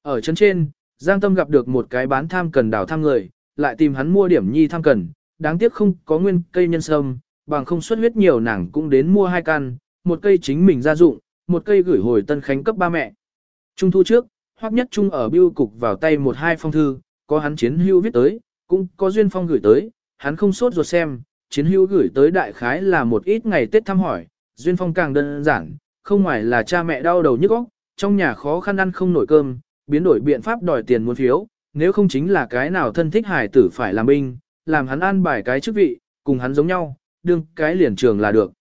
Ở chân trên, Giang Tâm gặp được một cái bán tham cần đào tham người, lại tìm hắn mua điểm nhi tham cần, đáng tiếc không có nguyên cây nhân sâm, bằng không xuất huyết nhiều nàng cũng đến mua hai căn, một cây chính mình ra dụng, một cây gửi hồi tân khánh cấp ba mẹ. Trung thu trước, Hoắc Nhất Trung ở biêu cục vào tay một hai phong thư, có hắn chiến hữu viết tới, cũng có duyên phong gửi tới, hắn không sốt ruột xem, chiến hữu gửi tới đại khái là một ít ngày Tết thăm hỏi, duyên phong càng đơn giản, không ngoài là cha mẹ đau đầu nhức óc, trong nhà khó khăn ăn không nổi cơm, biến đổi biện pháp đòi tiền muốn phiếu, nếu không chính là cái nào thân thích hải tử phải làm binh, làm hắn an bài cái chức vị, cùng hắn giống nhau, đương cái liền trường là được.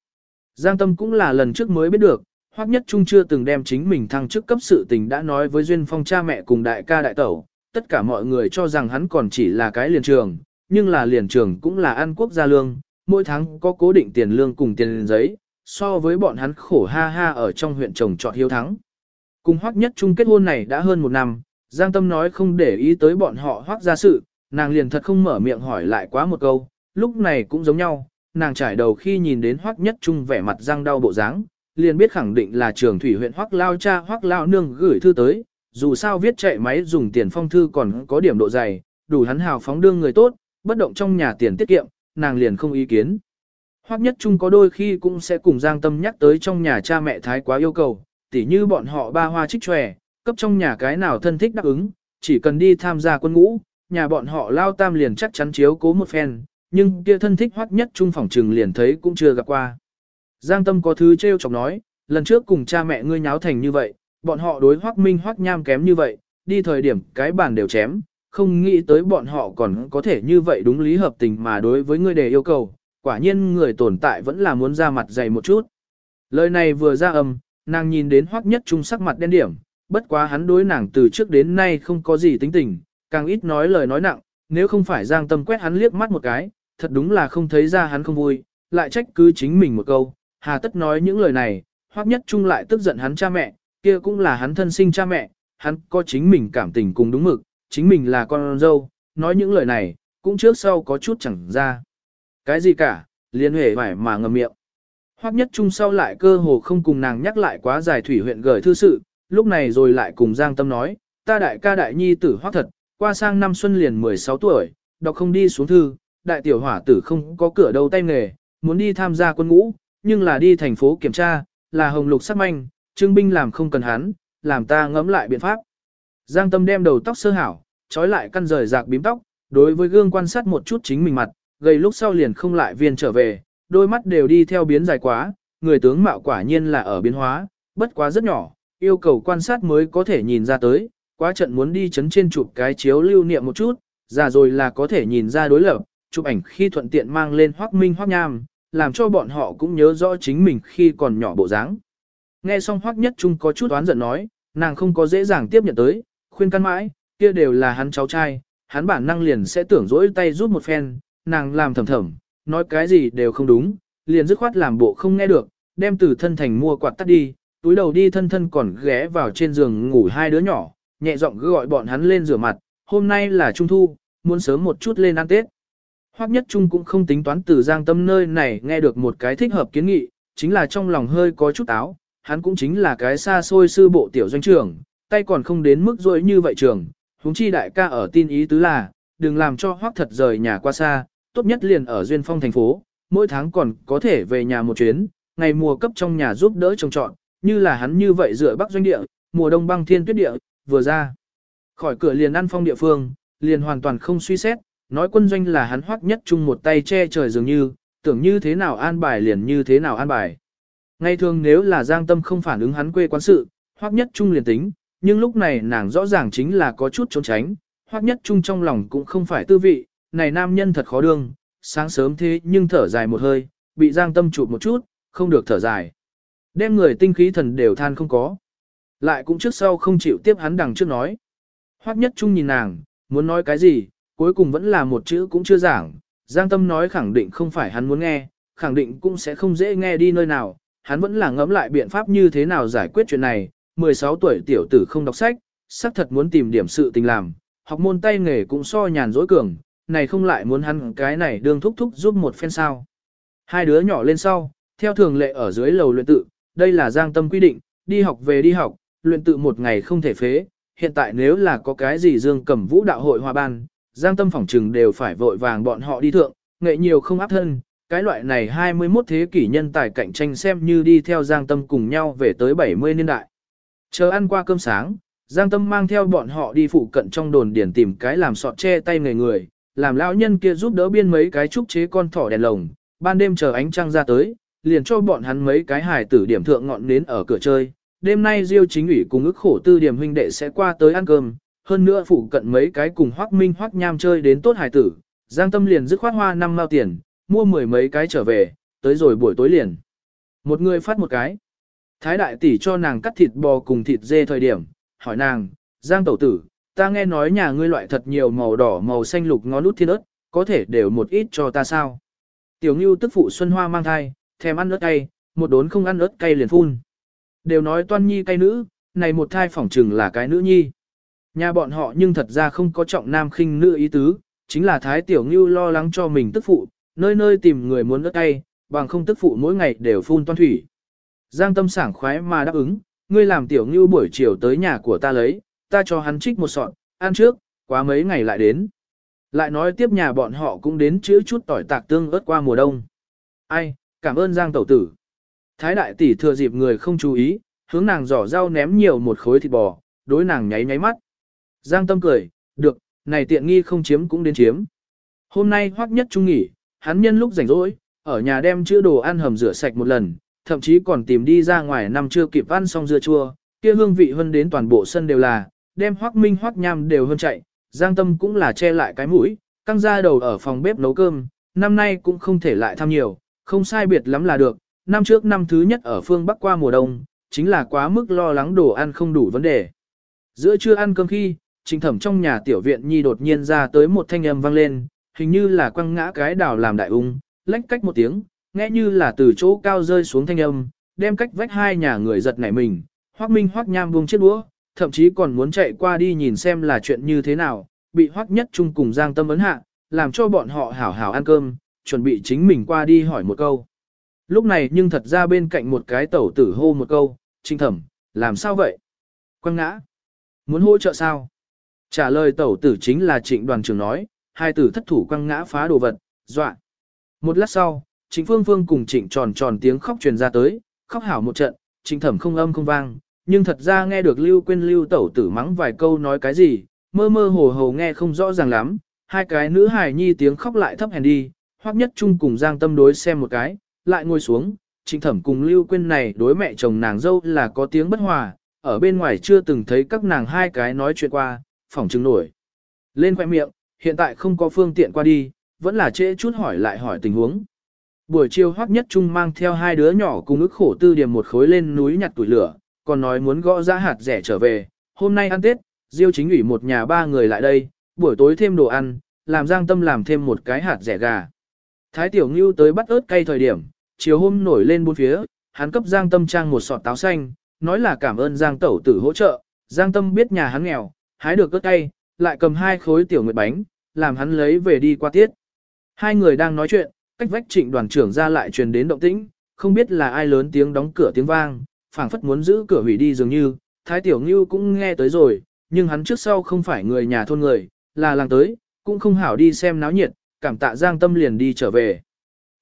Giang Tâm cũng là lần trước mới biết được, Hoắc Nhất Trung chưa từng đem chính mình thăng chức cấp sự tình đã nói với Duyên Phong cha mẹ cùng đại ca đại tẩu, tất cả mọi người cho rằng hắn còn chỉ là cái liền trường, nhưng là liền trường cũng là ăn quốc gia lương, mỗi tháng có cố định tiền lương cùng tiền giấy, so với bọn hắn khổ ha ha ở trong huyện trồng trọt hiếu thắng. Cùng Hoắc Nhất Trung kết hôn này đã hơn một năm, Giang Tâm nói không để ý tới bọn họ Hoắc ra sự, nàng liền thật không mở miệng hỏi lại quá một câu, lúc này cũng giống nhau, nàng trải đầu khi nhìn đến Hoắc Nhất Trung vẻ mặt răng đau bộ dáng, liền biết khẳng định là trường thủy huyện Hoắc Lao cha Hoắc Lao nương gửi thư tới, dù sao viết chạy máy dùng tiền phong thư còn có điểm độ dày, đủ hắn hào phóng đương người tốt, bất động trong nhà tiền tiết kiệm, nàng liền không ý kiến. Hoắc Nhất Trung có đôi khi cũng sẽ cùng Giang Tâm nhắc tới trong nhà cha mẹ thái quá yêu cầu, tỉ như bọn họ ba hoa trích tròe, cấp trong nhà cái nào thân thích đáp ứng, chỉ cần đi tham gia quân ngũ, nhà bọn họ lao tam liền chắc chắn chiếu cố một phen, nhưng kia thân thích Hoắc Nhất Trung phòng trừng liền thấy cũng chưa gặp qua. Giang Tâm có thứ trêu chọc nói, lần trước cùng cha mẹ ngươi nháo thành như vậy, bọn họ đối Hoắc Minh Hoắc Nham kém như vậy, đi thời điểm cái bàn đều chém, không nghĩ tới bọn họ còn có thể như vậy đúng lý hợp tình mà đối với ngươi đề yêu cầu, quả nhiên người tồn tại vẫn là muốn ra mặt dày một chút. Lời này vừa ra âm, nàng nhìn đến Hoắc Nhất Trung sắc mặt đen điểm, bất quá hắn đối nàng từ trước đến nay không có gì tính tình, càng ít nói lời nói nặng, nếu không phải Giang Tâm quét hắn liếc mắt một cái, thật đúng là không thấy ra hắn không vui, lại trách cứ chính mình một câu, hà tất nói những lời này, Hoắc Nhất Trung lại tức giận hắn cha mẹ, kia cũng là hắn thân sinh cha mẹ, hắn có chính mình cảm tình cùng đúng mực, chính mình là con dâu, nói những lời này, cũng trước sau có chút chẳng ra. Cái gì cả, liên hệ phải mà ngầm miệng. Hoắc nhất trung sau lại cơ hồ không cùng nàng nhắc lại quá dài thủy huyện gửi thư sự, lúc này rồi lại cùng Giang Tâm nói, ta đại ca đại nhi tử Hoắc thật, qua sang năm xuân liền 16 tuổi, đọc không đi xuống thư, đại tiểu hỏa tử không có cửa đầu tay nghề, muốn đi tham gia quân ngũ, nhưng là đi thành phố kiểm tra, là hồng lục sắc manh, trương binh làm không cần hắn, làm ta ngẫm lại biện pháp. Giang Tâm đem đầu tóc sơ hảo, trói lại căn rời rạc bím tóc, đối với gương quan sát một chút chính mình mặt, gầy lúc sau liền không lại viên trở về, đôi mắt đều đi theo biến dài quá, người tướng mạo quả nhiên là ở biến hóa, bất quá rất nhỏ, yêu cầu quan sát mới có thể nhìn ra tới, quá trận muốn đi chấn trên chụp cái chiếu lưu niệm một chút, già rồi là có thể nhìn ra đối lập, chụp ảnh khi thuận tiện mang lên hoác minh hoác nham, làm cho bọn họ cũng nhớ rõ chính mình khi còn nhỏ bộ dáng. Nghe xong hoác nhất trung có chút oán giận nói, nàng không có dễ dàng tiếp nhận tới, khuyên căn mãi, kia đều là hắn cháu trai, hắn bản năng liền sẽ tưởng dỗi tay giúp một phen, nàng làm thầm thầm, nói cái gì đều không đúng, liền dứt khoát làm bộ không nghe được, đem từ thân thành mua quạt tắt đi, túi đầu đi thân thân còn ghé vào trên giường ngủ hai đứa nhỏ, nhẹ giọng gọi bọn hắn lên rửa mặt, hôm nay là trung thu, muốn sớm một chút lên ăn Tết. Hoắc Nhất Trung cũng không tính toán từ Giang Tâm nơi này nghe được một cái thích hợp kiến nghị, chính là trong lòng hơi có chút áo, hắn cũng chính là cái xa xôi sư bộ tiểu doanh trưởng, tay còn không đến mức rỗi như vậy trường, huống chi đại ca ở tin ý tứ là, đừng làm cho Hoắc thật rời nhà qua xa, tốt nhất liền ở Duyên Phong thành phố, mỗi tháng còn có thể về nhà một chuyến, ngày mùa cấp trong nhà giúp đỡ trồng trọn, như là hắn như vậy dựa bắc doanh địa, mùa đông băng thiên tuyết địa, vừa ra. Khỏi cửa liền ăn phong địa phương, liền hoàn toàn không suy xét, nói quân doanh là hắn hoắc nhất chung một tay che trời dường như, tưởng như thế nào an bài liền như thế nào an bài. Ngay thường nếu là giang tâm không phản ứng hắn quê quán sự, hoắc nhất chung liền tính, nhưng lúc này nàng rõ ràng chính là có chút trốn tránh, hoắc nhất chung trong lòng cũng không phải tư vị, này nam nhân thật khó đương, sáng sớm thế nhưng thở dài một hơi, bị giang tâm chụp một chút, không được thở dài. Đem người tinh khí thần đều than không có. Lại cũng trước sau không chịu tiếp hắn đằng trước nói. Hoắc nhất trung nhìn nàng, muốn nói cái gì, cuối cùng vẫn là một chữ cũng chưa giảng. Giang tâm nói khẳng định không phải hắn muốn nghe, khẳng định cũng sẽ không dễ nghe đi nơi nào. Hắn vẫn là ngẫm lại biện pháp như thế nào giải quyết chuyện này. 16 tuổi tiểu tử không đọc sách, xác thật muốn tìm điểm sự tình làm. Học môn tay nghề cũng so nhàn dối cường, này không lại muốn hắn cái này đương thúc thúc giúp một phen sao. Hai đứa nhỏ lên sau, theo thường lệ ở dưới lầu luyện tự, đây là giang tâm quy định, đi học về đi học, luyện tự một ngày không thể phế, hiện tại nếu là có cái gì dương cầm vũ đạo hội hòa ban, giang tâm phỏng trừng đều phải vội vàng bọn họ đi thượng, nghệ nhiều không áp thân, cái loại này 21 thế kỷ nhân tài cạnh tranh xem như đi theo giang tâm cùng nhau về tới 70 niên đại. Chờ ăn qua cơm sáng, giang tâm mang theo bọn họ đi phụ cận trong đồn điển tìm cái làm sọt che tay người người, làm lão nhân kia giúp đỡ biên mấy cái trúc chế con thỏ đèn lồng, ban đêm chờ ánh trăng ra tới, liền cho bọn hắn mấy cái hài tử điểm thượng ngọn nến ở cửa chơi. Đêm nay Diêu chính ủy cùng ức khổ tư điểm huynh đệ sẽ qua tới ăn cơm, hơn nữa phụ cận mấy cái cùng Hoắc Minh Hoắc Nham chơi đến tốt hải tử, Giang Tâm liền dứt khoát hoa năm mao tiền, mua mười mấy cái trở về, tới rồi buổi tối liền. Một người phát một cái. Thái đại tỷ cho nàng cắt thịt bò cùng thịt dê thời điểm, hỏi nàng, Giang tẩu tử, ta nghe nói nhà ngươi loại thật nhiều màu đỏ màu xanh lục ngón nút thiên ớt, có thể đều một ít cho ta sao? Tiểu Ngưu tức phụ Xuân Hoa mang thai, thèm ăn ớt cay, một đốn không ăn ớt cay liền phun. Đều nói toan nhi cay nữ, này một thai phỏng trừng là cái nữ nhi. Nhà bọn họ nhưng thật ra không có trọng nam khinh nữ ý tứ, chính là Thái Tiểu Ngưu lo lắng cho mình tức phụ, nơi nơi tìm người muốn ớt tay, bằng không tức phụ mỗi ngày đều phun toan thủy. Giang tâm sảng khoái mà đáp ứng, ngươi làm Tiểu Ngưu buổi chiều tới nhà của ta lấy, ta cho hắn trích một sọn, ăn trước, quá mấy ngày lại đến. Lại nói tiếp nhà bọn họ cũng đến chữa chút tỏi tạc tương ớt qua mùa đông. Ai, cảm ơn Giang tẩu tử. Thái đại tỷ thừa dịp người không chú ý, hướng nàng giỏ rau ném nhiều một khối thịt bò, đối nàng nháy nháy mắt. Giang tâm cười, được, này tiện nghi không chiếm cũng đến chiếm. Hôm nay hoắc nhất trung nghỉ, hắn nhân lúc rảnh rỗi, ở nhà đem chữa đồ ăn hầm rửa sạch một lần, thậm chí còn tìm đi ra ngoài năm chưa kịp ăn xong dưa chua, kia hương vị hơn đến toàn bộ sân đều là, đem hoắc minh hoắc nham đều hơn chạy, Giang tâm cũng là che lại cái mũi, căng ra đầu ở phòng bếp nấu cơm, năm nay cũng không thể lại tham nhiều, không sai biệt lắm là được, năm trước năm thứ nhất ở phương Bắc qua mùa đông, chính là quá mức lo lắng đồ ăn không đủ vấn đề. Giữa trưa ăn cơm khi, trình thẩm trong nhà tiểu viện nhi đột nhiên ra tới một thanh âm vang lên, hình như là quăng ngã cái đào làm đại ung, lách cách một tiếng, nghe như là từ chỗ cao rơi xuống thanh âm, đem cách vách hai nhà người giật nảy mình, hoác minh hoác nham buông chiếc đũa, thậm chí còn muốn chạy qua đi nhìn xem là chuyện như thế nào, bị hoác nhất chung cùng giang tâm ấn hạ, làm cho bọn họ hảo hảo ăn cơm, chuẩn bị chính mình qua đi hỏi một câu. Lúc này nhưng thật ra bên cạnh một cái tẩu tử hô một câu, trinh thẩm, làm sao vậy? Quăng ngã. Muốn hỗ trợ sao? Trả lời tẩu tử chính là trịnh đoàn trưởng nói, hai tử thất thủ quăng ngã phá đồ vật, dọa. Một lát sau, trịnh phương phương cùng trịnh tròn tròn tiếng khóc truyền ra tới, khóc hảo một trận, trịnh thẩm không âm không vang, nhưng thật ra nghe được lưu quên lưu tẩu tử mắng vài câu nói cái gì, mơ mơ hồ hồ nghe không rõ ràng lắm, hai cái nữ hài nhi tiếng khóc lại thấp hèn đi, Hoắc Nhất Trung cùng Giang Tâm đối xem một cái, lại ngồi xuống, Trịnh Thẩm cùng Lưu Quyên này đối mẹ chồng nàng dâu là có tiếng bất hòa, ở bên ngoài chưa từng thấy các nàng hai cái nói chuyện qua, phỏng chứng nổi. Lên khoẻ miệng, hiện tại không có phương tiện qua đi, vẫn là trễ chút hỏi lại hỏi tình huống. Buổi chiều Hoắc Nhất Trung mang theo hai đứa nhỏ cùng ức khổ tư điểm một khối lên núi nhặt tuổi lửa, còn nói muốn gõ ra hạt rẻ trở về, hôm nay ăn Tết, Diêu chính ủy một nhà ba người lại đây, buổi tối thêm đồ ăn, làm Giang Tâm làm thêm một cái hạt rẻ gà. Thái Tiểu Ngưu tới bắt ớt cay thời điểm, chiều hôm nổi lên bốn phía, hắn cấp Giang Tâm trang một sọt táo xanh, nói là cảm ơn Giang Tẩu tử hỗ trợ, Giang Tâm biết nhà hắn nghèo, hái được ớt cay, lại cầm hai khối tiểu nguyệt bánh, làm hắn lấy về đi qua tiết. Hai người đang nói chuyện, cách vách trịnh đoàn trưởng ra lại truyền đến động tĩnh, không biết là ai lớn tiếng đóng cửa tiếng vang, phảng phất muốn giữ cửa hủy đi dường như, Thái Tiểu Ngưu cũng nghe tới rồi, nhưng hắn trước sau không phải người nhà thôn người, là làng tới, cũng không hảo đi xem náo nhiệt, cảm tạ Giang Tâm liền đi trở về.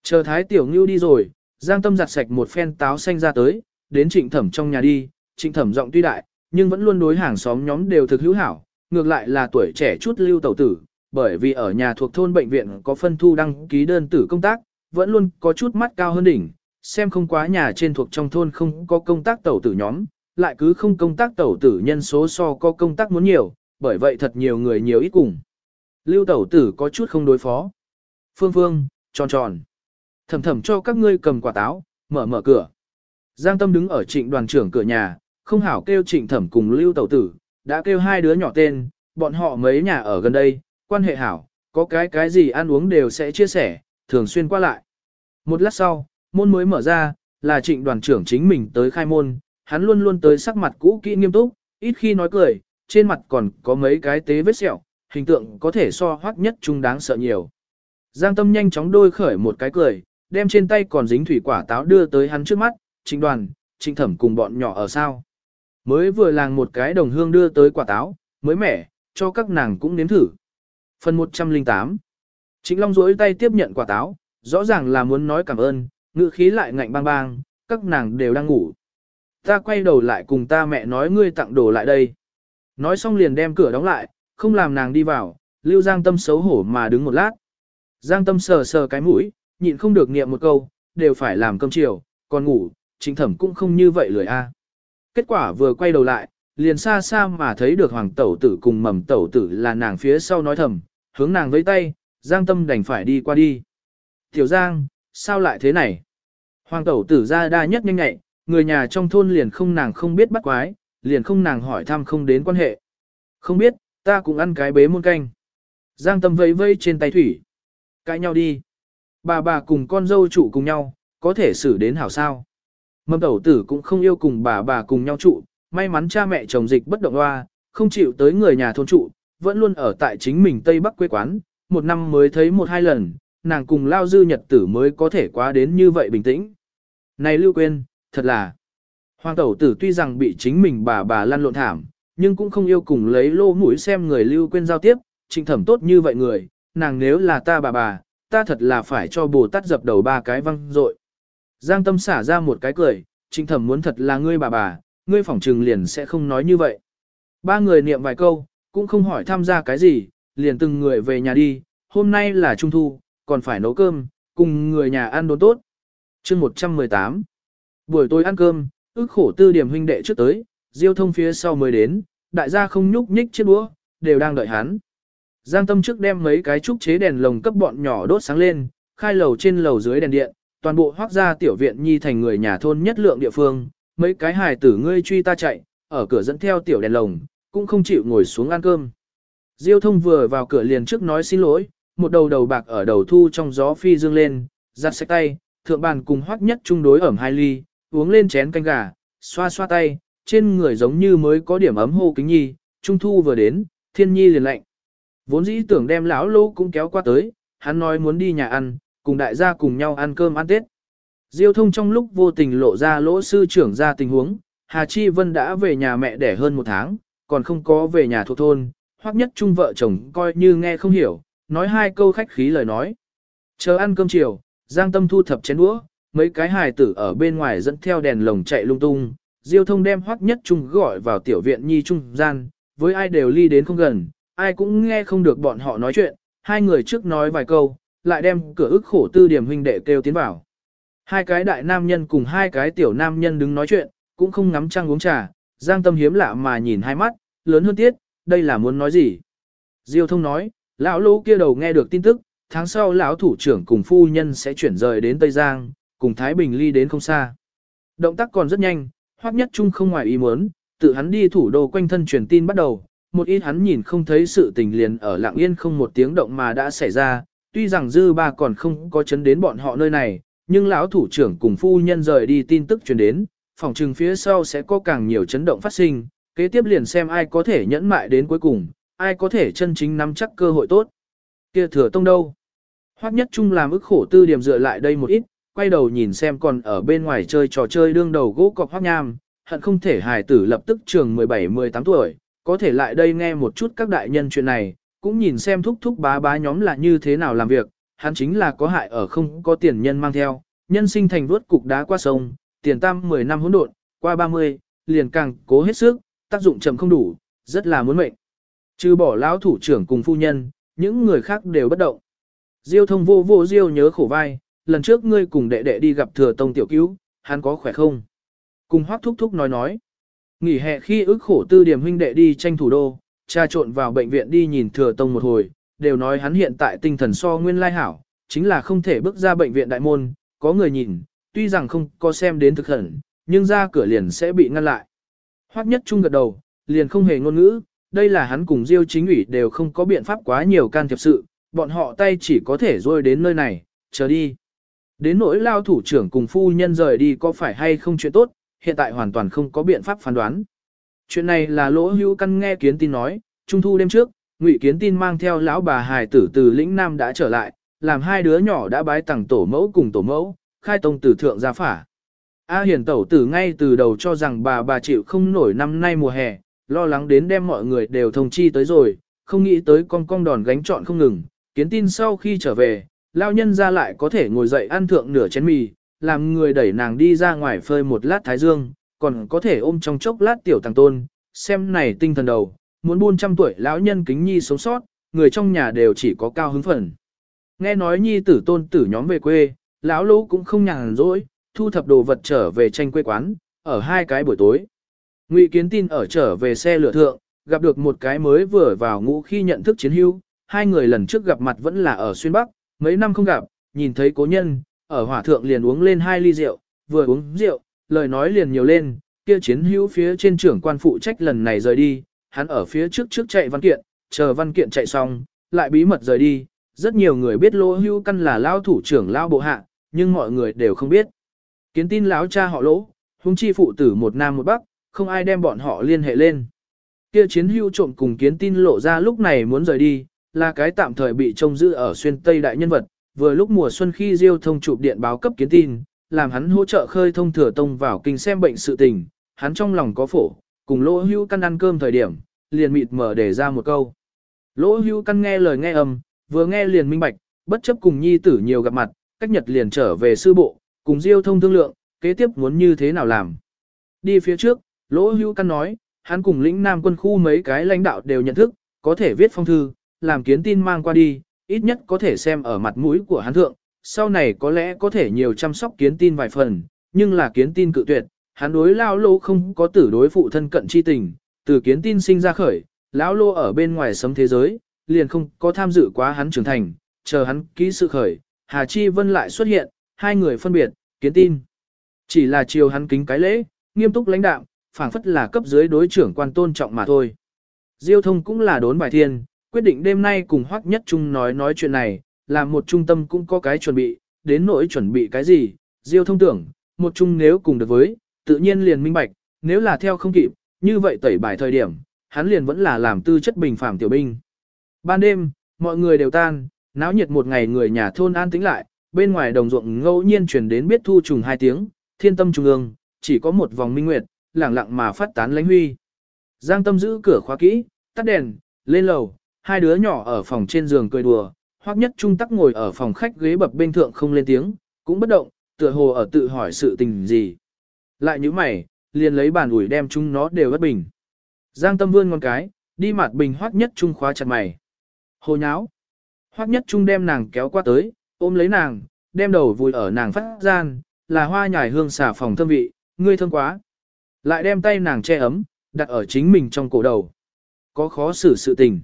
Chờ Thái Tiểu Ngưu đi rồi, Giang Tâm giặt sạch một phen táo xanh ra tới, đến trịnh thẩm trong nhà đi, trịnh thẩm giọng tuy đại, nhưng vẫn luôn đối hàng xóm nhóm đều thực hữu hảo, ngược lại là tuổi trẻ chút lưu tẩu tử, bởi vì ở nhà thuộc thôn bệnh viện có phân thu đăng ký đơn tử công tác, vẫn luôn có chút mắt cao hơn đỉnh, xem không quá nhà trên thuộc trong thôn không có công tác tẩu tử nhóm, lại cứ không công tác tẩu tử nhân số so có công tác muốn nhiều, bởi vậy thật nhiều người nhiều ít cùng. Lưu tẩu tử có chút không đối phó. Phương phương, tròn tròn. Thầm thầm cho các ngươi cầm quả táo, mở mở cửa. Giang Tâm đứng ở trịnh đoàn trưởng cửa nhà, không hảo kêu trịnh thẩm cùng lưu tẩu tử, đã kêu hai đứa nhỏ tên, bọn họ mấy nhà ở gần đây, quan hệ hảo, có cái cái gì ăn uống đều sẽ chia sẻ, thường xuyên qua lại. Một lát sau, môn mới mở ra, là trịnh đoàn trưởng chính mình tới khai môn, hắn luôn luôn tới sắc mặt cũ kỹ nghiêm túc, ít khi nói cười, trên mặt còn có mấy cái tế vết sẹo, hình tượng có thể so hoắc nhất trung đáng sợ nhiều. Giang tâm nhanh chóng đôi khởi một cái cười, đem trên tay còn dính thủy quả táo đưa tới hắn trước mắt, trịnh đoàn, trịnh thẩm cùng bọn nhỏ ở sao. Mới vừa làng một cái đồng hương đưa tới quả táo, mới mẻ, cho các nàng cũng nếm thử. Phần 108 Trịnh Long duỗi tay tiếp nhận quả táo, rõ ràng là muốn nói cảm ơn, ngữ khí lại ngạnh bang bang, các nàng đều đang ngủ. Ta quay đầu lại cùng ta mẹ nói ngươi tặng đồ lại đây. Nói xong liền đem cửa đóng lại, không làm nàng đi vào, Lưu Giang Tâm xấu hổ mà đứng một lát. Giang Tâm sờ sờ cái mũi, nhịn không được niệm một câu, đều phải làm cơm chiều, còn ngủ, chính thẩm cũng không như vậy lười a. À. Kết quả vừa quay đầu lại, liền xa xa mà thấy được hoàng tẩu tử cùng mầm tẩu tử là nàng phía sau nói thầm, hướng nàng với tay, Giang Tâm đành phải đi qua đi. Tiểu Giang, sao lại thế này? Hoàng tẩu tử ra đa nhất nhanh nhẹ, người nhà trong thôn liền không nàng không biết bắt quái, liền không nàng hỏi thăm không đến quan hệ. Không biết, ta cũng ăn cái bế muôn canh. Giang Tâm vây vây trên tay thủy. Cãi nhau đi. Bà bà cùng con dâu trụ cùng nhau, có thể xử đến hảo sao. mâm tẩu tử cũng không yêu cùng bà bà cùng nhau trụ, may mắn cha mẹ chồng dịch bất động hoa, không chịu tới người nhà thôn trụ, vẫn luôn ở tại chính mình Tây Bắc quê quán, một năm mới thấy một hai lần, nàng cùng lao dư nhật tử mới có thể quá đến như vậy bình tĩnh. Này Lưu Quyên, thật là, hoàng tẩu tử tuy rằng bị chính mình bà bà lăn lộn thảm, nhưng cũng không yêu cùng lấy lô mũi xem người Lưu quên giao tiếp, trịnh thẩm tốt như vậy người, nàng nếu là ta bà bà, ta thật là phải cho bồ tát dập đầu ba cái văng rội. Giang tâm xả ra một cái cười, trịnh thẩm muốn thật là ngươi bà bà, ngươi phỏng trừng liền sẽ không nói như vậy. Ba người niệm vài câu, cũng không hỏi tham gia cái gì, liền từng người về nhà đi, hôm nay là trung thu, còn phải nấu cơm, cùng người nhà ăn đồ tốt. chương 118 Buổi tối ăn cơm, ước khổ tư điểm huynh đệ trước tới, diêu thông phía sau mới đến, đại gia không nhúc nhích chiếc đũa, đều đang đợi hắn. Giang tâm trước đem mấy cái trúc chế đèn lồng cấp bọn nhỏ đốt sáng lên, khai lầu trên lầu dưới đèn điện, toàn bộ hoác ra tiểu viện nhi thành người nhà thôn nhất lượng địa phương, mấy cái hài tử ngươi truy ta chạy, ở cửa dẫn theo tiểu đèn lồng, cũng không chịu ngồi xuống ăn cơm. Diêu thông vừa vào cửa liền trước nói xin lỗi, một đầu đầu bạc ở đầu thu trong gió phi dương lên, giặt sạch tay, thượng bàn cùng hoắc nhất chung đối ẩm hai ly, uống lên chén canh gà, xoa xoa tay, trên người giống như mới có điểm ấm hô kính nhi, trung thu vừa đến, thiên nhi liền lạnh. Vốn dĩ tưởng đem lão lô cũng kéo qua tới, hắn nói muốn đi nhà ăn, cùng đại gia cùng nhau ăn cơm ăn tết. Diêu thông trong lúc vô tình lộ ra lỗ sư trưởng ra tình huống, Hà Chi Vân đã về nhà mẹ đẻ hơn một tháng, còn không có về nhà thuộc thôn, hoặc nhất chung vợ chồng coi như nghe không hiểu, nói hai câu khách khí lời nói. Chờ ăn cơm chiều, Giang Tâm thu thập chén đũa, mấy cái hài tử ở bên ngoài dẫn theo đèn lồng chạy lung tung, Diêu thông đem hoắc nhất trung gọi vào tiểu viện nhi trung gian, với ai đều ly đến không gần, ai cũng nghe không được bọn họ nói chuyện, hai người trước nói vài câu, lại đem cửa ức khổ tư điểm huynh đệ kêu tiến vào. Hai cái đại nam nhân cùng hai cái tiểu nam nhân đứng nói chuyện, cũng không ngắm trăng uống trà, Giang Tâm hiếm lạ mà nhìn hai mắt, lớn hơn tiết, đây là muốn nói gì? Diêu thông nói, lão lỗ kia đầu nghe được tin tức, tháng sau lão thủ trưởng cùng phu nhân sẽ chuyển rời đến Tây Giang, cùng Thái Bình ly đến không xa. Động tác còn rất nhanh, hoắc nhất Trung không ngoài ý muốn, tự hắn đi thủ đô quanh thân truyền tin bắt đầu, một ít hắn nhìn không thấy sự tình liền ở lặng yên không một tiếng động mà đã xảy ra, tuy rằng dư ba còn không có chấn đến bọn họ nơi này, nhưng lão thủ trưởng cùng phu nhân rời đi tin tức truyền đến, phòng trừng phía sau sẽ có càng nhiều chấn động phát sinh, kế tiếp liền xem ai có thể nhẫn mại đến cuối cùng, ai có thể chân chính nắm chắc cơ hội tốt. Kia thừa tông đâu? Hoắc nhất trung làm ức khổ tư điểm dựa lại đây một ít, quay đầu nhìn xem còn ở bên ngoài chơi trò chơi đương đầu gỗ cọc hoác nham, hận không thể hài tử lập tức trường 17-18 tuổi, có thể lại đây nghe một chút các đại nhân chuyện này, cũng nhìn xem thúc thúc bá bá nhóm là như thế nào làm việc, hắn chính là có hại ở không có tiền nhân mang theo, nhân sinh thành vuốt cục đá qua sông, tiền tam 10 năm hỗn độn, qua 30, liền càng cố hết sức, tác dụng chậm không đủ, rất là muốn mệnh. Trừ bỏ lão thủ trưởng cùng phu nhân, những người khác đều bất động. Diêu thông vô vô Diêu nhớ khổ vai, lần trước ngươi cùng đệ đệ đi gặp thừa tông tiểu cứu, hắn có khỏe không? Cùng hoác thúc thúc nói nói. Nghỉ hè khi ức khổ tư điểm huynh đệ đi tranh thủ đô, cha trộn vào bệnh viện đi nhìn thừa tông một hồi, đều nói hắn hiện tại tinh thần so nguyên lai hảo, chính là không thể bước ra bệnh viện đại môn, có người nhìn, tuy rằng không có xem đến thực hẳn, nhưng ra cửa liền sẽ bị ngăn lại. Hoắc nhất trung gật đầu, liền không hề ngôn ngữ, đây là hắn cùng Diêu chính ủy đều không có biện pháp quá nhiều can thiệp sự, bọn họ tay chỉ có thể rôi đến nơi này, chờ đi. Đến nỗi lao thủ trưởng cùng phu nhân rời đi có phải hay không chuyện tốt, hiện tại hoàn toàn không có biện pháp phán đoán. Chuyện này là lỗ hữu căn nghe kiến tin nói, trung thu đêm trước, ngụy kiến tin mang theo lão bà hài tử từ lĩnh Nam đã trở lại, làm hai đứa nhỏ đã bái tặng tổ mẫu cùng tổ mẫu, khai tông tử thượng gia phả. A hiền tẩu tử ngay từ đầu cho rằng bà bà chịu không nổi năm nay mùa hè, lo lắng đến đem mọi người đều thông chi tới rồi, không nghĩ tới con con đòn gánh trọn không ngừng, kiến tin sau khi trở về, lao nhân ra lại có thể ngồi dậy ăn thượng nửa chén mì, làm người đẩy nàng đi ra ngoài phơi một lát thái dương, còn có thể ôm trong chốc lát tiểu tàng tôn, xem này tinh thần đầu, muốn buôn trăm tuổi lão nhân kính nhi sống sót, người trong nhà đều chỉ có cao hứng phần. Nghe nói nhi tử tôn tử nhóm về quê, lão lũ cũng không nhàn rỗi, thu thập đồ vật trở về tranh quê quán, ở hai cái buổi tối. Ngụy Kiến tin ở trở về xe lửa thượng, gặp được một cái mới vừa vào ngũ khi nhận thức chiến hưu, hai người lần trước gặp mặt vẫn là ở xuyên Bắc, mấy năm không gặp, nhìn thấy cố nhân, ở hỏa thượng liền uống lên hai ly rượu, vừa uống rượu, lời nói liền nhiều lên, kia chiến hữu phía trên trưởng quan phụ trách lần này rời đi, hắn ở phía trước trước chạy văn kiện, chờ văn kiện chạy xong, lại bí mật rời đi, rất nhiều người biết lỗ hữu căn là lao thủ trưởng lao bộ hạ, nhưng mọi người đều không biết. Kiến tin lão cha họ lỗ, hung chi phụ tử một nam một bắc, không ai đem bọn họ liên hệ lên. Kia chiến hưu trộm cùng kiến tin lộ ra lúc này muốn rời đi, là cái tạm thời bị trông giữ ở xuyên Tây đại nhân vật, vừa lúc mùa xuân khi Diêu thông chụp điện báo cấp kiến tin, làm hắn hỗ trợ khơi thông thừa tông vào kinh xem bệnh sự tình, hắn trong lòng có phổ, cùng lỗ hưu căn ăn cơm thời điểm, liền mịt mở để ra một câu. Lỗ hưu căn nghe lời nghe âm, vừa nghe liền minh bạch, bất chấp cùng nhi tử nhiều gặp mặt, cách nhật liền trở về sư bộ, cùng Diêu thông thương lượng, kế tiếp muốn như thế nào làm. Đi phía trước, Lỗ Hữu Căn nói, hắn cùng lĩnh Nam quân khu mấy cái lãnh đạo đều nhận thức, có thể viết phong thư, làm kiến tin mang qua đi, ít nhất có thể xem ở mặt mũi của hắn thượng, sau này có lẽ có thể nhiều chăm sóc kiến tin vài phần, nhưng là kiến tin cự tuyệt, hắn đối lao lô không có tử đối phụ thân cận chi tình, từ kiến tin sinh ra khởi, lão lô ở bên ngoài sấm thế giới, liền không có tham dự quá hắn trưởng thành, chờ hắn ký sự khởi, Hà Chi Vân lại xuất hiện, hai người phân biệt, kiến tin. Chỉ là chiều hắn kính cái lễ, nghiêm túc lãnh đạo, phảng phất là cấp dưới đối trưởng quan tôn trọng mà thôi. Diêu thông cũng là đốn bài thiên, quyết định đêm nay cùng Hoắc Nhất Trung nói nói chuyện này, làm một trung tâm cũng có cái chuẩn bị, đến nỗi chuẩn bị cái gì, Diêu thông tưởng, một trung nếu cùng được với, tự nhiên liền minh bạch, nếu là theo không kịp, như vậy tẩy bài thời điểm, hắn liền vẫn là làm tư chất bình phàm tiểu binh. Ban đêm, mọi người đều tan, náo nhiệt một ngày người nhà thôn an tĩnh lại, bên ngoài đồng ruộng ngẫu nhiên truyền đến biết thu trùng hai tiếng, thiên tâm trung ương, chỉ có một vòng minh nguyệt, lẳng lặng mà phát tán lánh huy. Giang tâm giữ cửa khóa kỹ, tắt đèn, lên lầu, hai đứa nhỏ ở phòng trên giường cười đùa, hoặc nhất trung tắc ngồi ở phòng khách ghế bập bên thượng không lên tiếng, cũng bất động, tựa hồ ở tự hỏi sự tình gì. Lại như mày, liền lấy bàn ủi đem chúng nó đều bất bình. Giang tâm vươn ngón cái, đi mặt bình hoắc nhất trung khóa chặt mày. Hồ nháo. Hoắc nhất trung đem nàng kéo qua tới, ôm lấy nàng, đem đầu vùi ở nàng phát gian, là hoa nhài hương xả phòng thơm vị, ngươi thơm quá. Lại đem tay nàng che ấm, đặt ở chính mình trong cổ đầu. Có khó xử sự tình.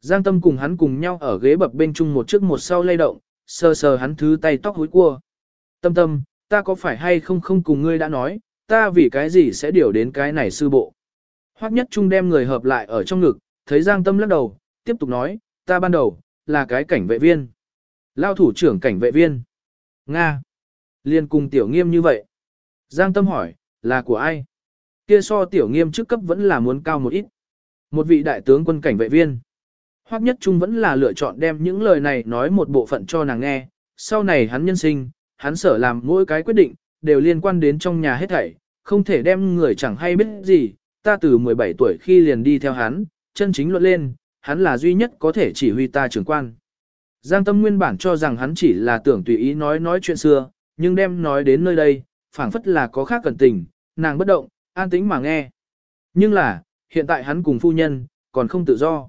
Giang tâm cùng hắn cùng nhau ở ghế bập bên chung một trước một sau lay động, sờ sờ hắn thứ tay tóc húi cua. Tâm tâm, ta có phải hay không không cùng ngươi đã nói, ta vì cái gì sẽ điều đến cái này sư bộ. Hoắc nhất trung đem người hợp lại ở trong ngực, thấy Giang Tâm lắc đầu, tiếp tục nói, ta ban đầu, là cái cảnh vệ viên. Lao thủ trưởng cảnh vệ viên. Nga. Liên cùng tiểu nghiêm như vậy. Giang Tâm hỏi, là của ai? Kia so tiểu nghiêm trước cấp vẫn là muốn cao một ít. Một vị đại tướng quân cảnh vệ viên. Hoắc nhất trung vẫn là lựa chọn đem những lời này nói một bộ phận cho nàng nghe. Sau này hắn nhân sinh, hắn sở làm mỗi cái quyết định, đều liên quan đến trong nhà hết thảy, không thể đem người chẳng hay biết gì. Ta từ 17 tuổi khi liền đi theo hắn, chân chính luận lên, hắn là duy nhất có thể chỉ huy ta trưởng quan. Giang Tâm nguyên bản cho rằng hắn chỉ là tưởng tùy ý nói nói chuyện xưa, nhưng đem nói đến nơi đây, phảng phất là có khác cẩn tình, nàng bất động, an tĩnh mà nghe. Nhưng là, hiện tại hắn cùng phu nhân, còn không tự do.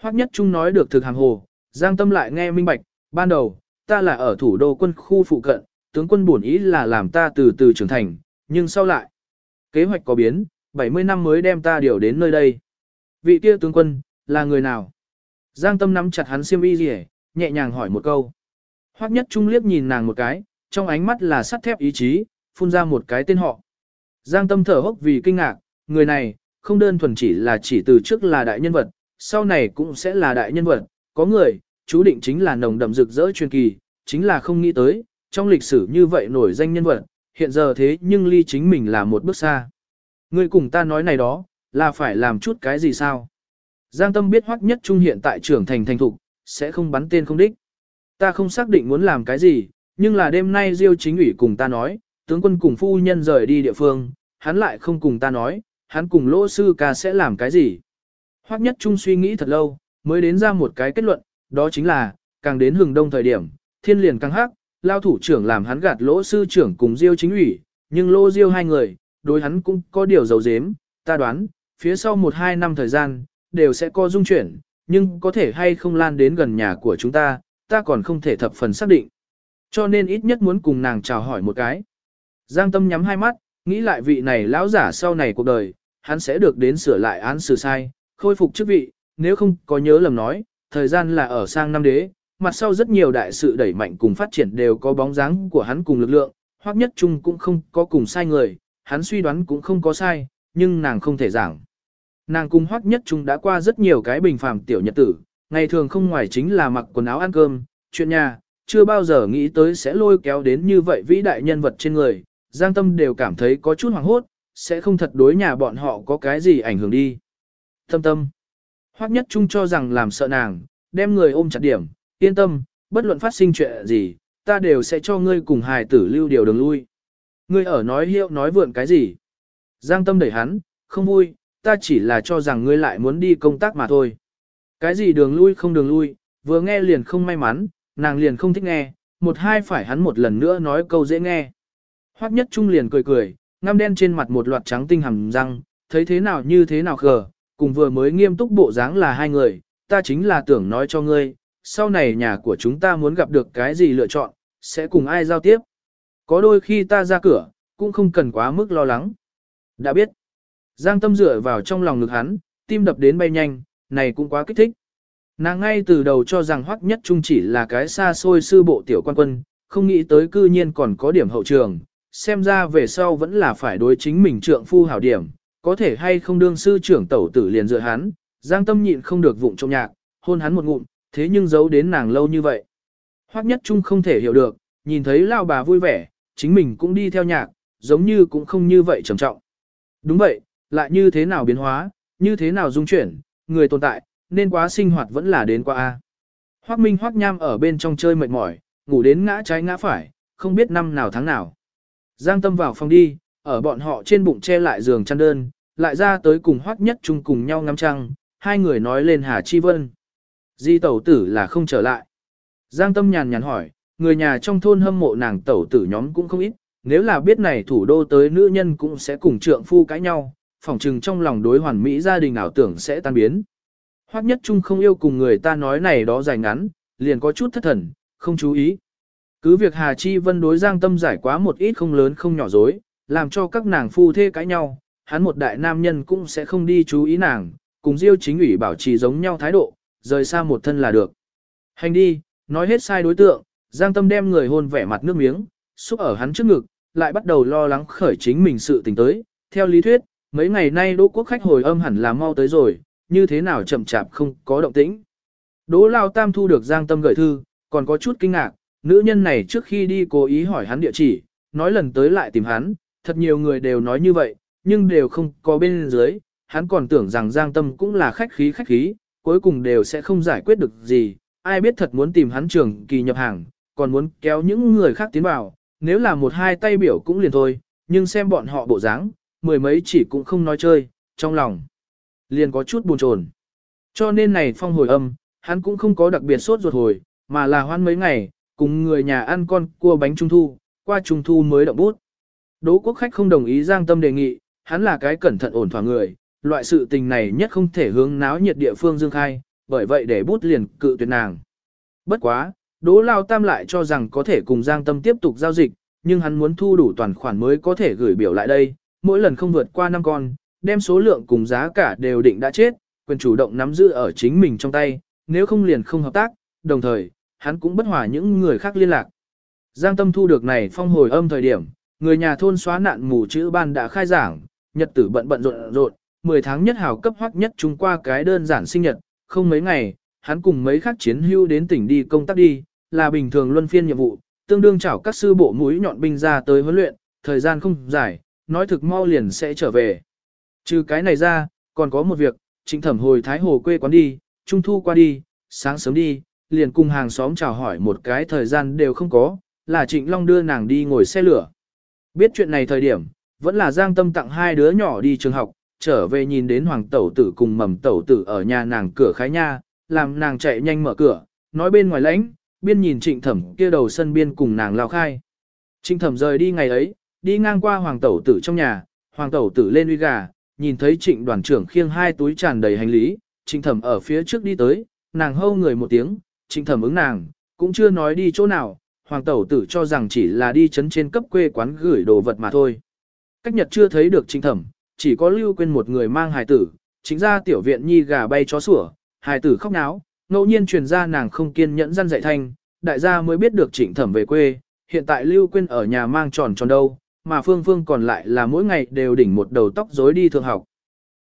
Hoắc Nhất Trung nói được thực hàng hồ, Giang Tâm lại nghe minh bạch, ban đầu, ta là ở thủ đô quân khu phụ cận, tướng quân bổn ý là làm ta từ từ trưởng thành, nhưng sau lại, kế hoạch có biến, 70 năm mới đem ta điều đến nơi đây. Vị kia tướng quân, là người nào? Giang Tâm nắm chặt hắn xiêm y rỉ, nhẹ nhàng hỏi một câu. Hoắc Nhất Trung liếc nhìn nàng một cái, trong ánh mắt là sắt thép ý chí, phun ra một cái tên họ. Giang Tâm thở hốc vì kinh ngạc, người này, không đơn thuần chỉ là chỉ từ trước là đại nhân vật, sau này cũng sẽ là đại nhân vật, có người, chú định chính là nồng đậm rực rỡ truyền kỳ, chính là không nghĩ tới, trong lịch sử như vậy nổi danh nhân vật, hiện giờ thế nhưng ly chính mình là một bước xa. Người cùng ta nói này đó, là phải làm chút cái gì sao? Giang Tâm biết hoắc nhất trung hiện tại trưởng thành thành thục, sẽ không bắn tên không đích. Ta không xác định muốn làm cái gì, nhưng là đêm nay Diêu chính ủy cùng ta nói, tướng quân cùng phu nhân rời đi địa phương, hắn lại không cùng ta nói, hắn cùng lỗ sư ca sẽ làm cái gì. Hoắc nhất trung suy nghĩ thật lâu, mới đến ra một cái kết luận, đó chính là, càng đến hừng đông thời điểm, thiên liền càng hắc, lao thủ trưởng làm hắn gạt lỗ sư trưởng cùng Diêu chính ủy, nhưng lỗ Diêu hai người, đối hắn cũng có điều dầu dếm, ta đoán, phía sau một hai năm thời gian, đều sẽ có dung chuyển, nhưng có thể hay không lan đến gần nhà của chúng ta, ta còn không thể thập phần xác định. Cho nên ít nhất muốn cùng nàng chào hỏi một cái. Giang Tâm nhắm hai mắt, nghĩ lại vị này lão giả sau này cuộc đời, hắn sẽ được đến sửa lại án xử sai, khôi phục chức vị, nếu không có nhớ lầm nói, thời gian là ở sang năm đế, mặt sau rất nhiều đại sự đẩy mạnh cùng phát triển đều có bóng dáng của hắn cùng lực lượng, hoặc nhất chung cũng không có cùng sai người, hắn suy đoán cũng không có sai, nhưng nàng không thể giảng. Nàng cùng hoắc nhất trung đã qua rất nhiều cái bình phàm tiểu nhật tử, ngày thường không ngoài chính là mặc quần áo ăn cơm, chuyện nhà, chưa bao giờ nghĩ tới sẽ lôi kéo đến như vậy vĩ đại nhân vật trên người, Giang Tâm đều cảm thấy có chút hoảng hốt, sẽ không thật đối nhà bọn họ có cái gì ảnh hưởng đi. Tâm tâm. Hoắc nhất trung cho rằng làm sợ nàng, đem người ôm chặt điểm, yên tâm, bất luận phát sinh chuyện gì, ta đều sẽ cho ngươi cùng hài tử lưu điều đường lui. Ngươi ở nói hiệu nói vượn cái gì? Giang tâm đẩy hắn, không vui, ta chỉ là cho rằng ngươi lại muốn đi công tác mà thôi. Cái gì đường lui không đường lui, vừa nghe liền không may mắn, nàng liền không thích nghe, một hai phải hắn một lần nữa nói câu dễ nghe. Hoắc nhất trung liền cười cười, ngăm đen trên mặt một loạt trắng tinh hầm răng, thấy thế nào như thế nào khờ, cùng vừa mới nghiêm túc bộ dáng là hai người, ta chính là tưởng nói cho ngươi, sau này nhà của chúng ta muốn gặp được cái gì lựa chọn, sẽ cùng ai giao tiếp. Có đôi khi ta ra cửa, cũng không cần quá mức lo lắng. Đã biết. Giang tâm dựa vào trong lòng ngực hắn, tim đập đến bay nhanh, này cũng quá kích thích. Nàng ngay từ đầu cho rằng Hoắc Nhất Trung chỉ là cái xa xôi sư bộ tiểu quan quân, không nghĩ tới cư nhiên còn có điểm hậu trường, xem ra về sau vẫn là phải đối chính mình trượng phu hảo điểm, có thể hay không đương sư trưởng tẩu tử liền dựa hắn, Giang Tâm nhịn không được vụng trong nhạc, hôn hắn một ngụm, thế nhưng giấu đến nàng lâu như vậy. Hoắc Nhất Trung không thể hiểu được, nhìn thấy lao bà vui vẻ, chính mình cũng đi theo nhạc, giống như cũng không như vậy trầm trọng. Đúng vậy, lại như thế nào biến hóa, như thế nào dung chuyển, người tồn tại, nên quá sinh hoạt vẫn là đến qua A. Hoác Minh Hoác Nham ở bên trong chơi mệt mỏi, ngủ đến ngã trái ngã phải, không biết năm nào tháng nào. Giang Tâm vào phòng đi, ở bọn họ trên bụng che lại giường chăn đơn, lại ra tới cùng Hoác Nhất chung cùng nhau ngắm trăng, hai người nói lên Hà Chi Vân. Di tẩu tử là không trở lại. Giang Tâm nhàn nhàn hỏi, người nhà trong thôn hâm mộ nàng tẩu tử nhóm cũng không ít, nếu là biết này thủ đô tới nữ nhân cũng sẽ cùng trượng phu cãi nhau, phỏng chừng trong lòng đối hoàn mỹ gia đình ảo tưởng sẽ tan biến. Hoắc nhất trung không yêu cùng người ta nói này đó dài ngắn, liền có chút thất thần, không chú ý. Cứ việc Hà Chi Vân đối Giang Tâm giải quá một ít không lớn không nhỏ dối, làm cho các nàng phu thê cãi nhau, hắn một đại nam nhân cũng sẽ không đi chú ý nàng, cùng Diêu chính ủy bảo trì giống nhau thái độ, rời xa một thân là được. Hành đi, nói hết sai đối tượng, Giang Tâm đem người hôn vẻ mặt nước miếng, xúc ở hắn trước ngực, lại bắt đầu lo lắng khởi chính mình sự tình tới. Theo lý thuyết, mấy ngày nay Đỗ Quốc khách hồi âm hẳn là mau tới rồi, như thế nào chậm chạp không có động tĩnh. Đỗ Lao Tam thu được Giang Tâm gửi thư, còn có chút kinh ngạc, nữ nhân này trước khi đi cố ý hỏi hắn địa chỉ, nói lần tới lại tìm hắn, thật nhiều người đều nói như vậy, nhưng đều không có bên dưới, hắn còn tưởng rằng Giang Tâm cũng là khách khí khách khí, cuối cùng đều sẽ không giải quyết được gì, ai biết thật muốn tìm hắn trường kỳ nhập hàng, còn muốn kéo những người khác tiến vào, nếu là một hai tay biểu cũng liền thôi, nhưng xem bọn họ bộ dáng, mười mấy chỉ cũng không nói chơi, trong lòng liền có chút buồn chồn. Cho nên này phong hồi âm, hắn cũng không có đặc biệt sốt ruột hồi, mà là hoan mấy ngày, cùng người nhà ăn con cua bánh trung thu, qua trung thu mới động bút. Đỗ quốc khách không đồng ý Giang Tâm đề nghị, hắn là cái cẩn thận ổn thỏa người, loại sự tình này nhất không thể hướng náo nhiệt địa phương dương khai, bởi vậy để bút liền cự tuyệt nàng. Bất quá, Đỗ Lao Tam lại cho rằng có thể cùng Giang Tâm tiếp tục giao dịch, nhưng hắn muốn thu đủ toàn khoản mới có thể gửi biểu lại đây, mỗi lần không vượt qua năm con, đem số lượng cùng giá cả đều định đã chết, quyền chủ động nắm giữ ở chính mình trong tay, nếu không liền không hợp tác, đồng thời, hắn cũng bất hòa những người khác liên lạc. Giang Tâm thu được này phong hồi âm thời điểm, người nhà thôn xóa nạn mù chữ ban đã khai giảng, nhật tử bận bận rộn rộn, 10 tháng nhất hào cấp hoắc nhất trung qua cái đơn giản sinh nhật, không mấy ngày, hắn cùng mấy khác chiến hưu đến tỉnh đi công tác đi, là bình thường luân phiên nhiệm vụ, tương đương chảo các sư bộ mũi nhọn binh ra tới huấn luyện, thời gian không dài, nói thực mau liền sẽ trở về. Trừ cái này ra, còn có một việc, trịnh thẩm hồi Thái Hồ quê quán đi, trung thu qua đi, sáng sớm đi, liền cùng hàng xóm chào hỏi một cái thời gian đều không có, là trịnh Long đưa nàng đi ngồi xe lửa. Biết chuyện này thời điểm, vẫn là Giang Tâm tặng hai đứa nhỏ đi trường học, trở về nhìn đến Hoàng Tẩu Tử cùng mầm Tẩu Tử ở nhà nàng cửa khái nha, làm nàng chạy nhanh mở cửa, nói bên ngoài lãnh, biên nhìn trịnh thẩm kia đầu sân biên cùng nàng lao khai. Trịnh thẩm rời đi ngày ấy, đi ngang qua Hoàng Tẩu Tử trong nhà, Hoàng Tẩu Tử lên uy gà, nhìn thấy trịnh đoàn trưởng khiêng hai túi tràn đầy hành lý, trịnh thẩm ở phía trước đi tới, nàng hâu người một tiếng, trịnh thẩm ứng nàng, cũng chưa nói đi chỗ nào, hoàng tẩu tử cho rằng chỉ là đi chấn trên cấp quê quán gửi đồ vật mà thôi. Cách nhật chưa thấy được trịnh thẩm, chỉ có lưu quên một người mang hài tử, chính ra tiểu viện nhi gà bay chó sủa, hài tử khóc náo, ngẫu nhiên truyền ra nàng không kiên nhẫn răn dạy thanh, đại gia mới biết được trịnh thẩm về quê, hiện tại lưu quên ở nhà mang tròn tròn đâu, mà phương phương còn lại là mỗi ngày đều đỉnh một đầu tóc rối đi thường học.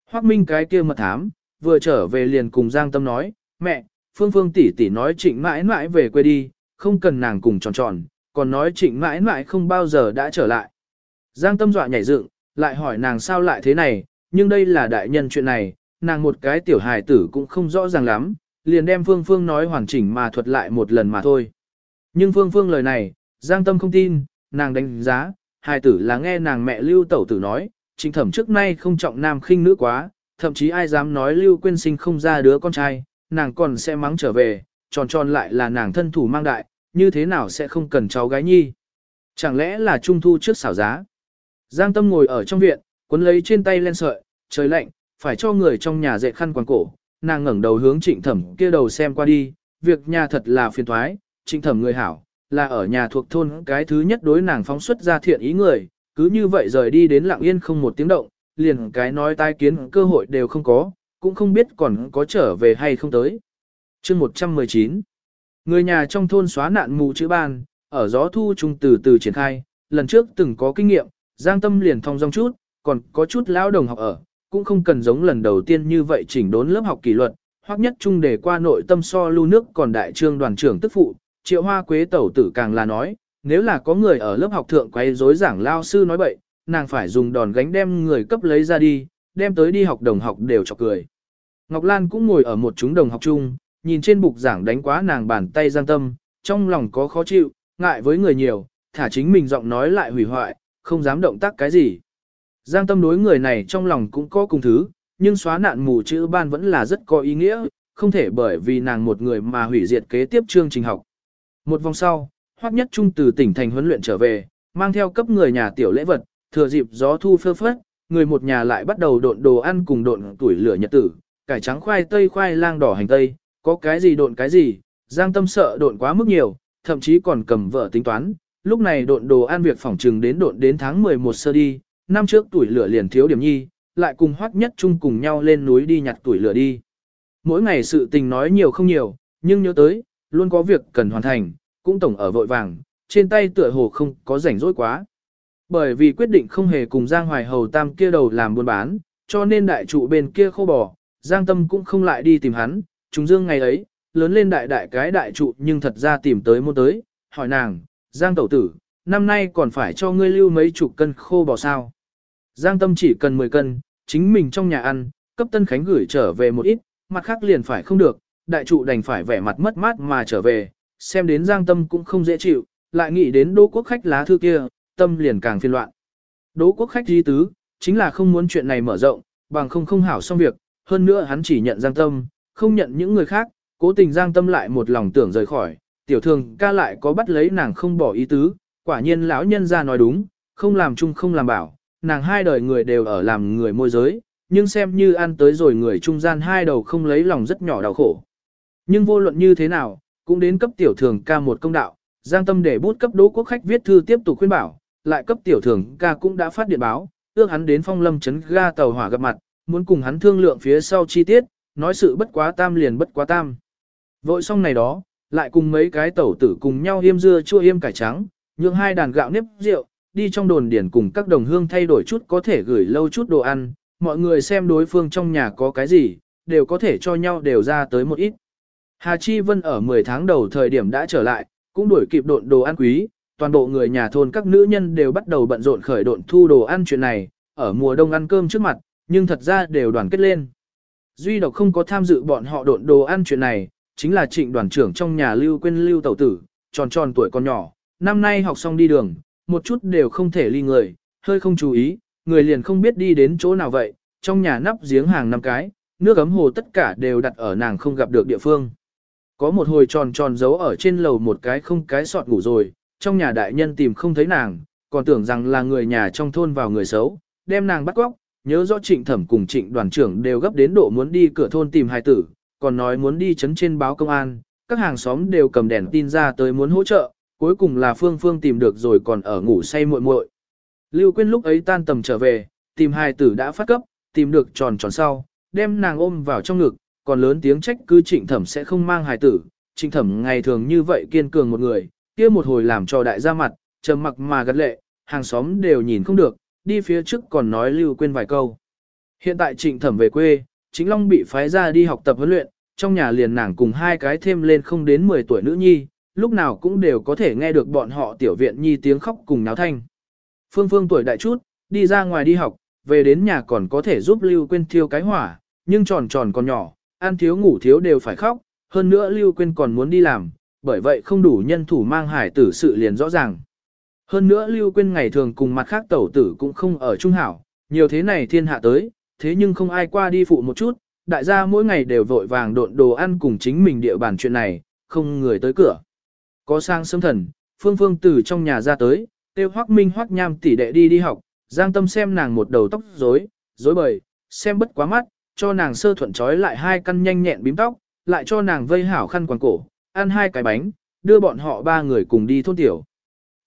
Hoác Minh cái kia mật thám, vừa trở về liền cùng Giang Tâm nói, mẹ, Phương Phương tỷ tỷ nói trịnh mãi mãi về quê đi, không cần nàng cùng tròn tròn, còn nói trịnh mãi mãi không bao giờ đã trở lại. Giang Tâm dọa nhảy dựng, lại hỏi nàng sao lại thế này, nhưng đây là đại nhân chuyện này, nàng một cái tiểu hài tử cũng không rõ ràng lắm, liền đem Phương Phương nói hoàn chỉnh mà thuật lại một lần mà thôi. Nhưng Phương Phương lời này, Giang Tâm không tin, nàng đánh giá, hài tử là nghe nàng mẹ lưu tẩu tử nói, chính thẩm trước nay không trọng nam khinh nữ quá, thậm chí ai dám nói lưu quên sinh không ra đứa con trai, nàng còn sẽ mắng trở về, tròn tròn lại là nàng thân thủ mang đại, như thế nào sẽ không cần cháu gái nhi. Chẳng lẽ là trung thu trước xảo giá. Giang Tâm ngồi ở trong viện, cuốn lấy trên tay len sợi, trời lạnh, phải cho người trong nhà dệt khăn quàng cổ, nàng ngẩng đầu hướng trịnh thẩm kia đầu xem qua đi, việc nhà thật là phiền toái. trịnh thẩm người hảo, là ở nhà thuộc thôn cái thứ nhất đối nàng phóng xuất ra thiện ý người, cứ như vậy rời đi đến lặng yên không một tiếng động, liền cái nói tai kiến cơ hội đều không có, cũng không biết còn có trở về hay không tới. chương 119 Người nhà trong thôn xóa nạn mù chữ ban, ở gió thu trung từ từ triển khai, lần trước từng có kinh nghiệm, giang tâm liền thong dong chút, còn có chút lão đồng học ở, cũng không cần giống lần đầu tiên như vậy chỉnh đốn lớp học kỷ luật, hoặc nhất trung để qua nội tâm so lưu nước còn đại trương đoàn trưởng tức phụ, triệu hoa quế tẩu tử càng là nói, nếu là có người ở lớp học thượng quay rối giảng lao sư nói bậy, nàng phải dùng đòn gánh đem người cấp lấy ra đi, đem tới đi học đồng học đều chọc cười. Ngọc Lan cũng ngồi ở một chúng đồng học chung, nhìn trên bục giảng đánh quá nàng bàn tay giang tâm, trong lòng có khó chịu, ngại với người nhiều, thả chính mình giọng nói lại hủy hoại, không dám động tác cái gì. Giang tâm đối người này trong lòng cũng có cùng thứ, nhưng xóa nạn mù chữ ban vẫn là rất có ý nghĩa, không thể bởi vì nàng một người mà hủy diệt kế tiếp chương trình học. Một vòng sau, Hoắc Nhất Trung từ tỉnh thành huấn luyện trở về, mang theo cấp người nhà tiểu lễ vật, thừa dịp gió thu phơ phất, người một nhà lại bắt đầu độn đồ ăn cùng độn tuổi lửa nhật tử, cải trắng khoai tây khoai lang đỏ hành tây, có cái gì độn cái gì, Giang Tâm sợ độn quá mức nhiều, thậm chí còn cầm vợ tính toán, lúc này độn đồ ăn việc phỏng trừng đến độn đến tháng 11 sơ đi, năm trước tuổi lửa liền thiếu điểm nhi, lại cùng Hoắc Nhất Trung cùng nhau lên núi đi nhặt tuổi lửa đi. Mỗi ngày sự tình nói nhiều không nhiều, nhưng nhớ tới, luôn có việc cần hoàn thành, cũng tổng ở vội vàng, trên tay tựa hồ không có rảnh rỗi quá. Bởi vì quyết định không hề cùng Giang Hoài Hầu Tam kia đầu làm buôn bán, cho nên đại trụ bên kia khô bò, Giang Tâm cũng không lại đi tìm hắn, chúng dương ngày ấy, lớn lên đại đại cái đại trụ nhưng thật ra tìm tới mua tới, hỏi nàng, Giang Tẩu Tử, năm nay còn phải cho ngươi lưu mấy chục cân khô bò sao. Giang Tâm chỉ cần 10 cân, chính mình trong nhà ăn, cấp Tân Khánh gửi trở về một ít, mặt khác liền phải không được, đại trụ đành phải vẻ mặt mất mát mà trở về, xem đến Giang Tâm cũng không dễ chịu, lại nghĩ đến Đỗ Quốc khách lá thư kia, tâm liền càng phiền loạn. Đỗ Quốc khách di tứ, chính là không muốn chuyện này mở rộng, bằng không không hảo xong việc, hơn nữa hắn chỉ nhận Giang Tâm, không nhận những người khác, cố tình Giang Tâm lại một lòng tưởng rời khỏi, tiểu thường ca lại có bắt lấy nàng không bỏ ý tứ, quả nhiên lão nhân ra nói đúng, không làm chung không làm bảo, nàng hai đời người đều ở làm người môi giới, nhưng xem như ăn tới rồi người trung gian hai đầu không lấy lòng rất nhỏ đau khổ. Nhưng vô luận như thế nào, cũng đến cấp tiểu thường ca một công đạo, Giang Tâm để bút cấp đỗ quốc khách viết thư tiếp tục khuyên bảo, lại cấp tiểu thường ca cũng đã phát điện báo, ước hắn đến phong lâm chấn ga tàu hỏa gặp mặt, muốn cùng hắn thương lượng phía sau chi tiết, nói sự bất quá tam liền bất quá tam. Vội xong này đó, lại cùng mấy cái tẩu tử cùng nhau yêm dưa chua yêm cải trắng, nhượng hai đàn gạo nếp rượu, đi trong đồn điển cùng các đồng hương thay đổi chút có thể gửi lâu chút đồ ăn, mọi người xem đối phương trong nhà có cái gì, đều có thể cho nhau đều ra tới một ít. Hà Chi Vân ở 10 tháng đầu thời điểm đã trở lại, cũng đuổi kịp độn đồ ăn quý, toàn bộ người nhà thôn các nữ nhân đều bắt đầu bận rộn khởi độn thu đồ ăn chuyện này, ở mùa đông ăn cơm trước mặt, nhưng thật ra đều đoàn kết lên. Duy độc không có tham dự bọn họ độn đồ ăn chuyện này, chính là trịnh đoàn trưởng trong nhà lưu quên lưu tẩu tử, tròn tròn tuổi con nhỏ, năm nay học xong đi đường, một chút đều không thể ly người, hơi không chú ý, người liền không biết đi đến chỗ nào vậy, trong nhà nắp giếng hàng năm cái, nước ấm hồ tất cả đều đặt ở nàng không gặp được địa phương. Có một hồi tròn tròn giấu ở trên lầu một cái không cái sọt ngủ rồi, trong nhà đại nhân tìm không thấy nàng, còn tưởng rằng là người nhà trong thôn vào người xấu, đem nàng bắt cóc, nhớ rõ trịnh thẩm cùng trịnh đoàn trưởng đều gấp đến độ muốn đi cửa thôn tìm hài tử, còn nói muốn đi chấn trên báo công an, các hàng xóm đều cầm đèn tin ra tới muốn hỗ trợ, cuối cùng là Phương Phương tìm được rồi còn ở ngủ say muội muội. Lưu Quyên lúc ấy tan tầm trở về, tìm hai tử đã phát cấp, tìm được tròn tròn sau, đem nàng ôm vào trong ngực, còn lớn tiếng trách cứ trịnh thẩm sẽ không mang hài tử. Trịnh thẩm ngày thường như vậy kiên cường một người, kia một hồi làm cho đại gia mặt, trầm mặc mà gật lệ, hàng xóm đều nhìn không được, đi phía trước còn nói Lưu Quyên vài câu. Hiện tại trịnh thẩm về quê, chính Long bị phái ra đi học tập huấn luyện, trong nhà liền nàng cùng hai cái thêm lên không đến 10 tuổi nữ nhi, lúc nào cũng đều có thể nghe được bọn họ tiểu viện nhi tiếng khóc cùng náo thanh. Phương Phương tuổi đại chút, đi ra ngoài đi học, về đến nhà còn có thể giúp Lưu Quyên thiêu cái hỏa, nhưng tròn tròn còn nhỏ, ăn thiếu ngủ thiếu đều phải khóc, hơn nữa Lưu Quyên còn muốn đi làm, bởi vậy không đủ nhân thủ mang hải tử sự liền rõ ràng. Hơn nữa Lưu Quyên ngày thường cùng mặt khác tẩu tử cũng không ở trung hảo, nhiều thế này thiên hạ tới, thế nhưng không ai qua đi phụ một chút, đại gia mỗi ngày đều vội vàng độn đồ ăn cùng chính mình địa bàn chuyện này, không người tới cửa. Có sang sớm thần, Phương Phương từ trong nhà ra tới, tiêu hoắc minh hoắc nham tỷ đệ đi đi học, giang tâm xem nàng một đầu tóc rối, rối bời, xem bất quá mắt, cho nàng sơ thuận trói lại hai căn nhanh nhẹn bím tóc, lại cho nàng vây hảo khăn quàng cổ, ăn hai cái bánh, đưa bọn họ ba người cùng đi thôn tiểu.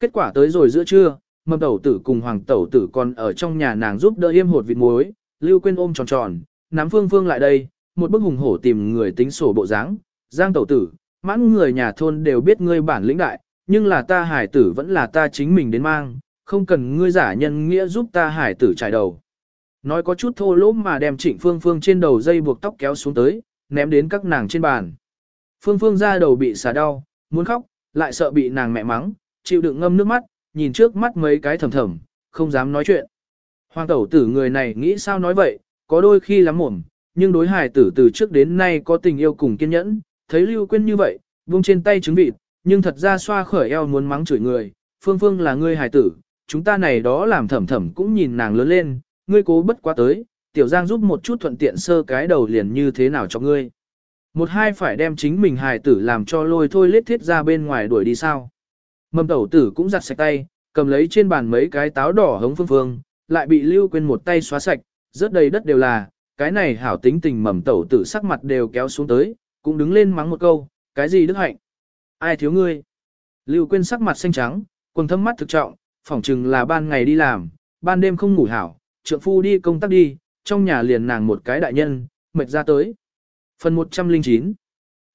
Kết quả tới rồi giữa trưa, mầm tẩu tử cùng hoàng tẩu tử còn ở trong nhà nàng giúp đỡ yêm hột vịt muối, lưu quên ôm tròn tròn, nắm phương phương lại đây, một bức hùng hổ tìm người tính sổ bộ dáng, giang tẩu tử, mãn người nhà thôn đều biết ngươi bản lĩnh đại, nhưng là ta hải tử vẫn là ta chính mình đến mang, không cần ngươi giả nhân nghĩa giúp ta hải tử trải đầu. Nói có chút thô lỗ mà đem trịnh phương phương trên đầu dây buộc tóc kéo xuống tới, ném đến các nàng trên bàn. Phương phương ra đầu bị xả đau, muốn khóc, lại sợ bị nàng mẹ mắng, chịu đựng ngâm nước mắt, nhìn trước mắt mấy cái thầm thầm, không dám nói chuyện. Hoàng tẩu tử người này nghĩ sao nói vậy, có đôi khi lắm mồm, nhưng đối hài tử từ trước đến nay có tình yêu cùng kiên nhẫn, thấy Lưu Quyên như vậy, vung trên tay trứng vịt, nhưng thật ra xoa khởi eo muốn mắng chửi người, phương phương là ngươi hài tử, chúng ta này đó làm thầm thầm cũng nhìn nàng lớn lên, ngươi cố bất quá tới, tiểu giang giúp một chút thuận tiện sơ cái đầu liền như thế nào cho ngươi. Một hai phải đem chính mình hài tử làm cho lôi thôi lết thiết ra bên ngoài đuổi đi sao. Mầm tẩu tử cũng giặt sạch tay, cầm lấy trên bàn mấy cái táo đỏ hống phương phương, lại bị lưu quyên một tay xóa sạch, rớt đầy đất đều là, cái này hảo tính tình mầm tẩu tử sắc mặt đều kéo xuống tới, cũng đứng lên mắng một câu, cái gì đức hạnh? Ai thiếu ngươi? Lưu quên sắc mặt xanh trắng, quần thâm mắt thực trọng, phỏng chừng là ban ngày đi làm, ban đêm không ngủ hảo, trượng phu đi công tác đi, trong nhà liền nàng một cái đại nhân, mệt ra tới. Phần 109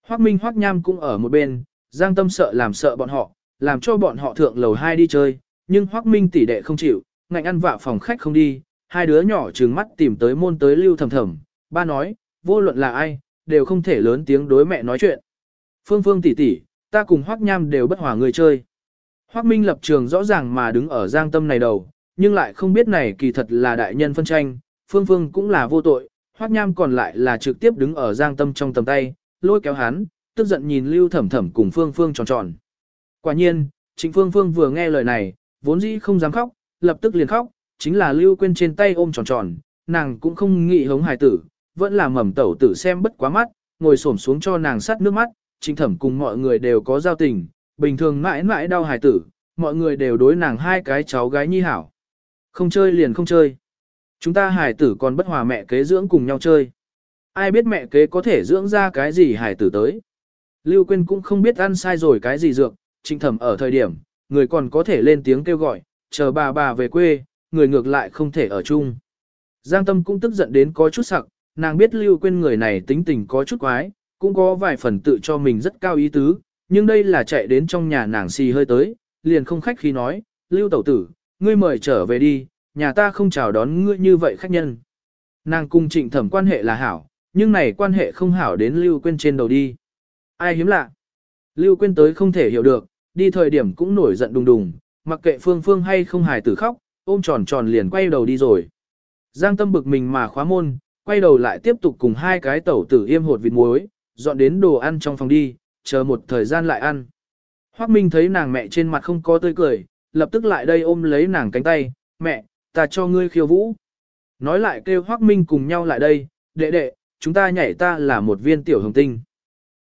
Hoác Minh Hoác Nham cũng ở một bên, Giang Tâm sợ làm sợ bọn họ, làm cho bọn họ thượng lầu hai đi chơi, nhưng Hoác Minh tỷ đệ không chịu, ngạnh ăn vạ phòng khách không đi, hai đứa nhỏ trừng mắt tìm tới môn tới lưu thầm thầm, ba nói, vô luận là ai, đều không thể lớn tiếng đối mẹ nói chuyện. Phương Phương tỷ tỷ, ta cùng Hoắc Nham đều bất hòa người chơi. Hoắc Minh lập trường rõ ràng mà đứng ở giang tâm này đầu, nhưng lại không biết này kỳ thật là đại nhân phân tranh, Phương Phương cũng là vô tội, Hoắc Nham còn lại là trực tiếp đứng ở giang tâm trong tầm tay, lôi kéo hắn, tức giận nhìn Lưu Thẩm Thẩm cùng Phương Phương tròn tròn. Quả nhiên, Trịnh Phương Phương vừa nghe lời này, vốn dĩ không dám khóc, lập tức liền khóc, chính là Lưu Quyên trên tay ôm tròn tròn, nàng cũng không nghĩ hống hài tử, vẫn là mầm tẩu tử xem bất quá mắt, ngồi xổm xuống cho nàng sắt nước mắt, Trịnh Thẩm cùng mọi người đều có giao tình, bình thường mãi mãi đau hài tử, mọi người đều đối nàng hai cái cháu gái nhi hảo. Không chơi liền không chơi. Chúng ta hài tử còn bất hòa mẹ kế dưỡng cùng nhau chơi. Ai biết mẹ kế có thể dưỡng ra cái gì hài tử tới. Lưu Quyên cũng không biết ăn sai rồi cái gì dược, trịnh thẩm ở thời điểm, người còn có thể lên tiếng kêu gọi, chờ bà bà về quê, người ngược lại không thể ở chung. Giang Tâm cũng tức giận đến có chút sặc, nàng biết Lưu Quyên người này tính tình có chút quái, cũng có vài phần tự cho mình rất cao ý tứ, nhưng đây là chạy đến trong nhà nàng xì hơi tới, liền không khách khi nói, Lưu Tẩu Tử, ngươi mời trở về đi, nhà ta không chào đón ngươi như vậy khách nhân. Nàng cùng trịnh thẩm quan hệ là hảo, nhưng này quan hệ không hảo đến Lưu Quyên trên đầu đi. Ai hiếm lạ? Lưu Quyên tới không thể hiểu được, đi thời điểm cũng nổi giận đùng đùng, mặc kệ Phương Phương hay không hài tử khóc, ôm tròn tròn liền quay đầu đi rồi. Giang tâm bực mình mà khóa môn, quay đầu lại tiếp tục cùng hai cái tẩu tử yêm hột vịt muối, dọn đến đồ ăn trong phòng đi, chờ một thời gian lại ăn. Hoác Minh thấy nàng mẹ trên mặt không có tươi cười, lập tức lại đây ôm lấy nàng cánh tay, mẹ, ta cho ngươi khiêu vũ. Nói lại kêu Hoác Minh cùng nhau lại đây, đệ đệ, chúng ta nhảy ta là một viên tiểu hồng tinh.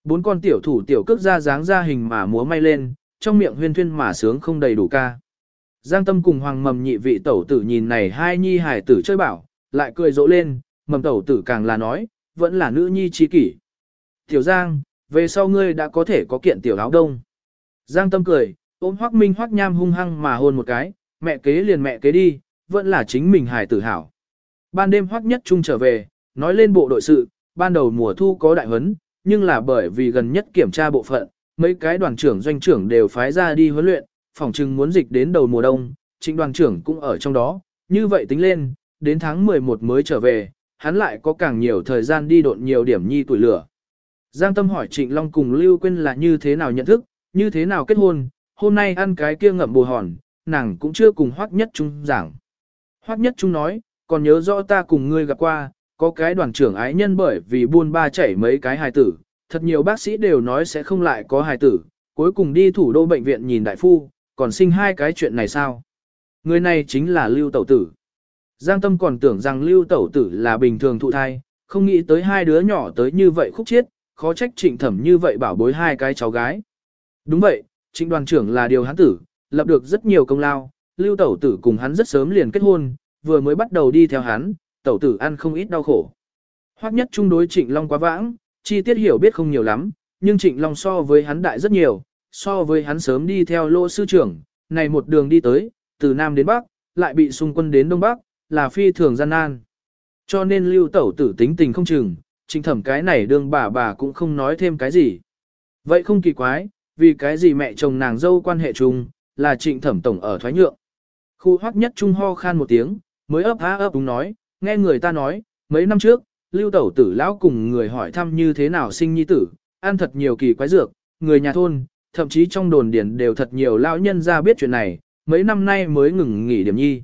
Bốn con tiểu thủ tiểu cước ra dáng ra hình mà múa may lên, trong miệng huyên thuyên mà sướng không đầy đủ ca. Giang tâm cùng hoàng mầm nhị vị tẩu tử nhìn này hai nhi hải tử chơi bảo, lại cười rộ lên, mầm tẩu tử càng là nói, vẫn là nữ nhi trí kỷ. Tiểu Giang, về sau ngươi đã có thể có kiện tiểu áo đông. Giang tâm cười, ôm hoác minh hoác nham hung hăng mà hôn một cái, mẹ kế liền mẹ kế đi, vẫn là chính mình hài tử hảo. Ban đêm hoác nhất trung trở về, nói lên bộ đội sự, ban đầu mùa thu có đại huấn, nhưng là bởi vì gần nhất kiểm tra bộ phận, mấy cái đoàn trưởng doanh trưởng đều phái ra đi huấn luyện, phòng trừng muốn dịch đến đầu mùa đông, trịnh đoàn trưởng cũng ở trong đó, như vậy tính lên, đến tháng 11 mới trở về, hắn lại có càng nhiều thời gian đi độn nhiều điểm nhi tuổi lửa. Giang Tâm hỏi Trịnh Long cùng Lưu Quyên là như thế nào nhận thức, như thế nào kết hôn, hôm nay ăn cái kia ngậm bù hòn, nàng cũng chưa cùng Hoắc Nhất Trung giảng. Hoắc Nhất Trung nói, còn nhớ rõ ta cùng ngươi gặp qua, có cái đoàn trưởng ái nhân bởi vì buôn ba chảy mấy cái hài tử, thật nhiều bác sĩ đều nói sẽ không lại có hài tử, cuối cùng đi thủ đô bệnh viện nhìn đại phu, còn sinh hai cái chuyện này sao? Người này chính là Lưu Tẩu Tử. Giang Tâm còn tưởng rằng Lưu Tẩu Tử là bình thường thụ thai, không nghĩ tới hai đứa nhỏ tới như vậy khúc chiết, khó trách trịnh thẩm như vậy bảo bối hai cái cháu gái. Đúng vậy, trịnh đoàn trưởng là điều hắn tử, lập được rất nhiều công lao, Lưu Tẩu Tử cùng hắn rất sớm liền kết hôn, vừa mới bắt đầu đi theo hắn, Tẩu Tử ăn không ít đau khổ. Hoắc nhất trung đối trịnh Long quá vãng, chi tiết hiểu biết không nhiều lắm, nhưng Trịnh Long so với hắn đại rất nhiều, so với hắn sớm đi theo lỗ sư trưởng, này một đường đi tới, từ Nam đến Bắc, lại bị xung quân đến Đông Bắc, là phi thường gian nan. Cho nên lưu tẩu tử tính tình không chừng, trịnh thẩm cái này đương bà bà cũng không nói thêm cái gì. Vậy không kỳ quái, vì cái gì mẹ chồng nàng dâu quan hệ chung, là trịnh thẩm tổng ở thoái nhượng. Khu hoắc nhất trung ho khan một tiếng, mới ấp há ấp đúng nói, nghe người ta nói, mấy năm trước, lưu tẩu tử lão cùng người hỏi thăm như thế nào sinh nhi tử, ăn thật nhiều kỳ quái dược, người nhà thôn, thậm chí trong đồn điển đều thật nhiều lão nhân ra biết chuyện này, mấy năm nay mới ngừng nghỉ điểm nhi.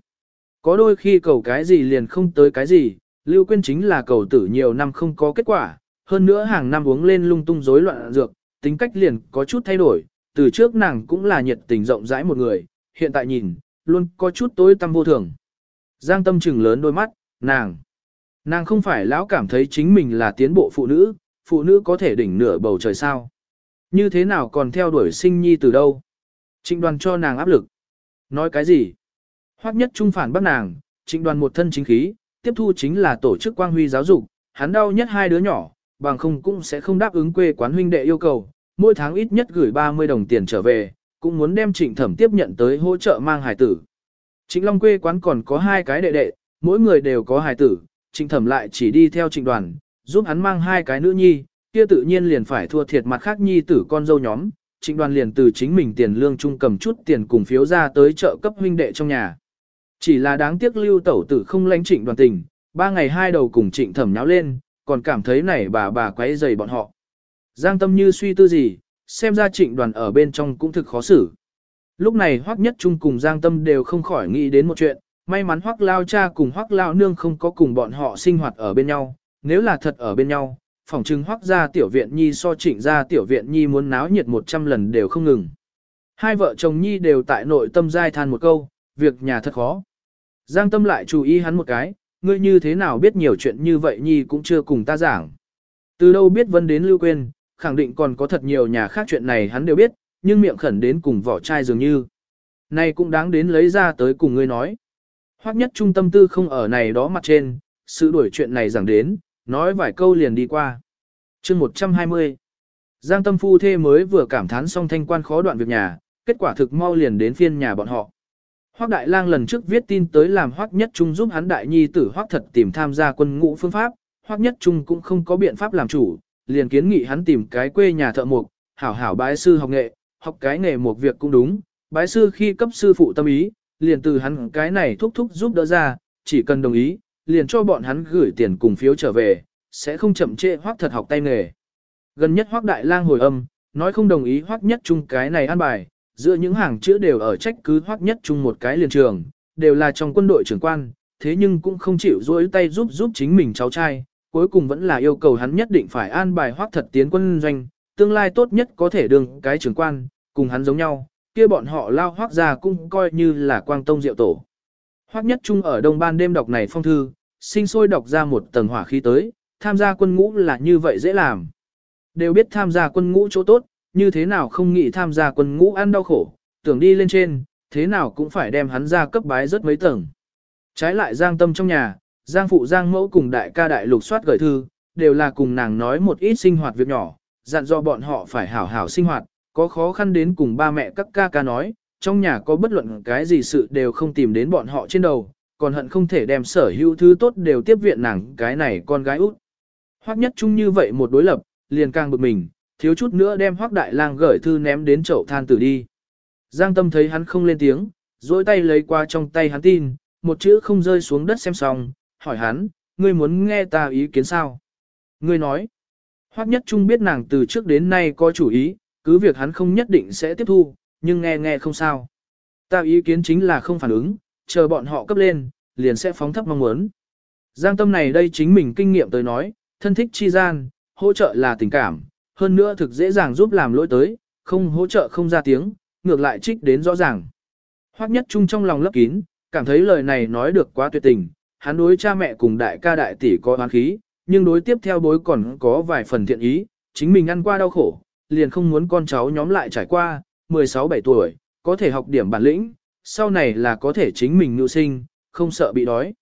Có đôi khi cầu cái gì liền không tới cái gì, lưu quyên chính là cầu tử nhiều năm không có kết quả, hơn nữa hàng năm uống lên lung tung rối loạn dược, tính cách liền có chút thay đổi, từ trước nàng cũng là nhiệt tình rộng rãi một người, hiện tại nhìn, luôn có chút tối tăm vô thường. Giang tâm trừng lớn đôi mắt, nàng. Nàng không phải lão cảm thấy chính mình là tiến bộ phụ nữ, phụ nữ có thể đỉnh nửa bầu trời sao. Như thế nào còn theo đuổi sinh nhi từ đâu? Trịnh đoàn cho nàng áp lực. Nói cái gì? Hoắc nhất trung phản bác nàng, trịnh đoàn một thân chính khí, tiếp thu chính là tổ chức quang huy giáo dục, hắn đau nhất hai đứa nhỏ, bằng không cũng sẽ không đáp ứng quê quán huynh đệ yêu cầu, mỗi tháng ít nhất gửi 30 đồng tiền trở về, cũng muốn đem trịnh thẩm tiếp nhận tới hỗ trợ mang hài tử. Trịnh Long quê quán còn có hai cái đệ đệ, mỗi người đều có hài tử, trịnh thẩm lại chỉ đi theo trịnh đoàn, giúp hắn mang hai cái nữ nhi, kia tự nhiên liền phải thua thiệt mặt khác nhi tử con dâu nhóm, trịnh đoàn liền từ chính mình tiền lương chung cầm chút tiền cùng phiếu ra tới chợ cấp huynh đệ trong nhà. Chỉ là đáng tiếc lưu tẩu tử không lãnh trịnh đoàn tình, ba ngày hai đầu cùng trịnh thẩm nháo lên, còn cảm thấy này bà bà quấy dày bọn họ. Giang tâm như suy tư gì, xem ra trịnh đoàn ở bên trong cũng thực khó xử. Lúc này Hoắc Nhất Trung cùng Giang Tâm đều không khỏi nghĩ đến một chuyện, may mắn Hoắc Lao cha cùng Hoắc Lao nương không có cùng bọn họ sinh hoạt ở bên nhau, nếu là thật ở bên nhau, phỏng trưng Hoắc ra tiểu viện nhi so trịnh ra tiểu viện nhi muốn náo nhiệt 100 lần đều không ngừng. Hai vợ chồng nhi đều tại nội tâm giai than một câu, việc nhà thật khó. Giang Tâm lại chú ý hắn một cái, ngươi như thế nào biết nhiều chuyện như vậy nhi cũng chưa cùng ta giảng. Từ đâu biết vân đến lưu quên, khẳng định còn có thật nhiều nhà khác chuyện này hắn đều biết, nhưng miệng khẩn đến cùng vỏ chai dường như. Này cũng đáng đến lấy ra tới cùng ngươi nói. Hoắc nhất trung tâm tư không ở này đó mặt trên, sự đuổi chuyện này giảng đến, nói vài câu liền đi qua. chương 120 Giang tâm phu thê mới vừa cảm thán xong thanh quan khó đoạn việc nhà, kết quả thực mau liền đến phiên nhà bọn họ. Hoắc Đại Lang lần trước viết tin tới làm Hoắc Nhất Trung giúp hắn đại nhi tử Hoắc Thật tìm tham gia quân ngũ phương pháp, Hoắc Nhất Trung cũng không có biện pháp làm chủ, liền kiến nghị hắn tìm cái quê nhà thợ mộc, hảo hảo bái sư học nghệ, học cái nghề một việc cũng đúng, bái sư khi cấp sư phụ tâm ý, liền từ hắn cái này thúc thúc giúp đỡ ra, chỉ cần đồng ý, liền cho bọn hắn gửi tiền cùng phiếu trở về, sẽ không chậm trễ hoác Thật học tay nghề. Gần nhất hoác Đại Lang hồi âm, nói không đồng ý hoác Nhất chung cái này an bài, giữa những hàng chữ đều ở trách cứ hoác Nhất chung một cái liền trường, đều là trong quân đội trưởng quan, thế nhưng cũng không chịu dối tay giúp giúp chính mình cháu trai, cuối cùng vẫn là yêu cầu hắn nhất định phải an bài hoác thật tiến quân doanh, tương lai tốt nhất có thể đương cái trưởng quan, cùng hắn giống nhau, kia bọn họ lao hoác ra cũng coi như là quang tông diệu tổ. Hoắc nhất trung ở đông ban đêm đọc này phong thư, sinh sôi đọc ra một tầng hỏa khí tới, tham gia quân ngũ là như vậy dễ làm. Đều biết tham gia quân ngũ chỗ tốt, như thế nào không nghĩ tham gia quân ngũ ăn đau khổ, tưởng đi lên trên, thế nào cũng phải đem hắn ra cấp bái rất mấy tầng. Trái lại giang tâm trong nhà, Giang phụ Giang mẫu cùng đại ca đại lục soát gửi thư, đều là cùng nàng nói một ít sinh hoạt việc nhỏ, dặn dò bọn họ phải hảo hảo sinh hoạt, có khó khăn đến cùng ba mẹ các ca ca nói, trong nhà có bất luận cái gì sự đều không tìm đến bọn họ trên đầu, còn hận không thể đem sở hữu thứ tốt đều tiếp viện nàng cái này con gái út. Hoắc nhất chung như vậy một đối lập, liền càng bực mình, thiếu chút nữa đem Hoắc đại lang gửi thư ném đến chậu than tử đi. Giang tâm thấy hắn không lên tiếng, dối tay lấy qua trong tay hắn tin, một chữ không rơi xuống đất xem xong, hỏi hắn, ngươi muốn nghe ta ý kiến sao? Ngươi nói, Hoắc Nhất Chung biết nàng từ trước đến nay có chủ ý, cứ việc hắn không nhất định sẽ tiếp thu, nhưng nghe nghe không sao. Ta ý kiến chính là không phản ứng, chờ bọn họ cấp lên, liền sẽ phóng thấp mong muốn. Giang tâm này đây chính mình kinh nghiệm tới nói, thân thích chi gian, hỗ trợ là tình cảm, hơn nữa thực dễ dàng giúp làm lỗi tới, không hỗ trợ không ra tiếng, ngược lại trích đến rõ ràng. Hoắc Nhất Trung trong lòng lấp kín, cảm thấy lời này nói được quá tuyệt tình, hắn đối cha mẹ cùng đại ca đại tỷ có oán khí, nhưng đối tiếp theo bối còn có vài phần thiện ý, chính mình ăn qua đau khổ, liền không muốn con cháu nhóm lại trải qua, 16-17 tuổi, có thể học điểm bản lĩnh, sau này là có thể chính mình nưu sinh, không sợ bị đói.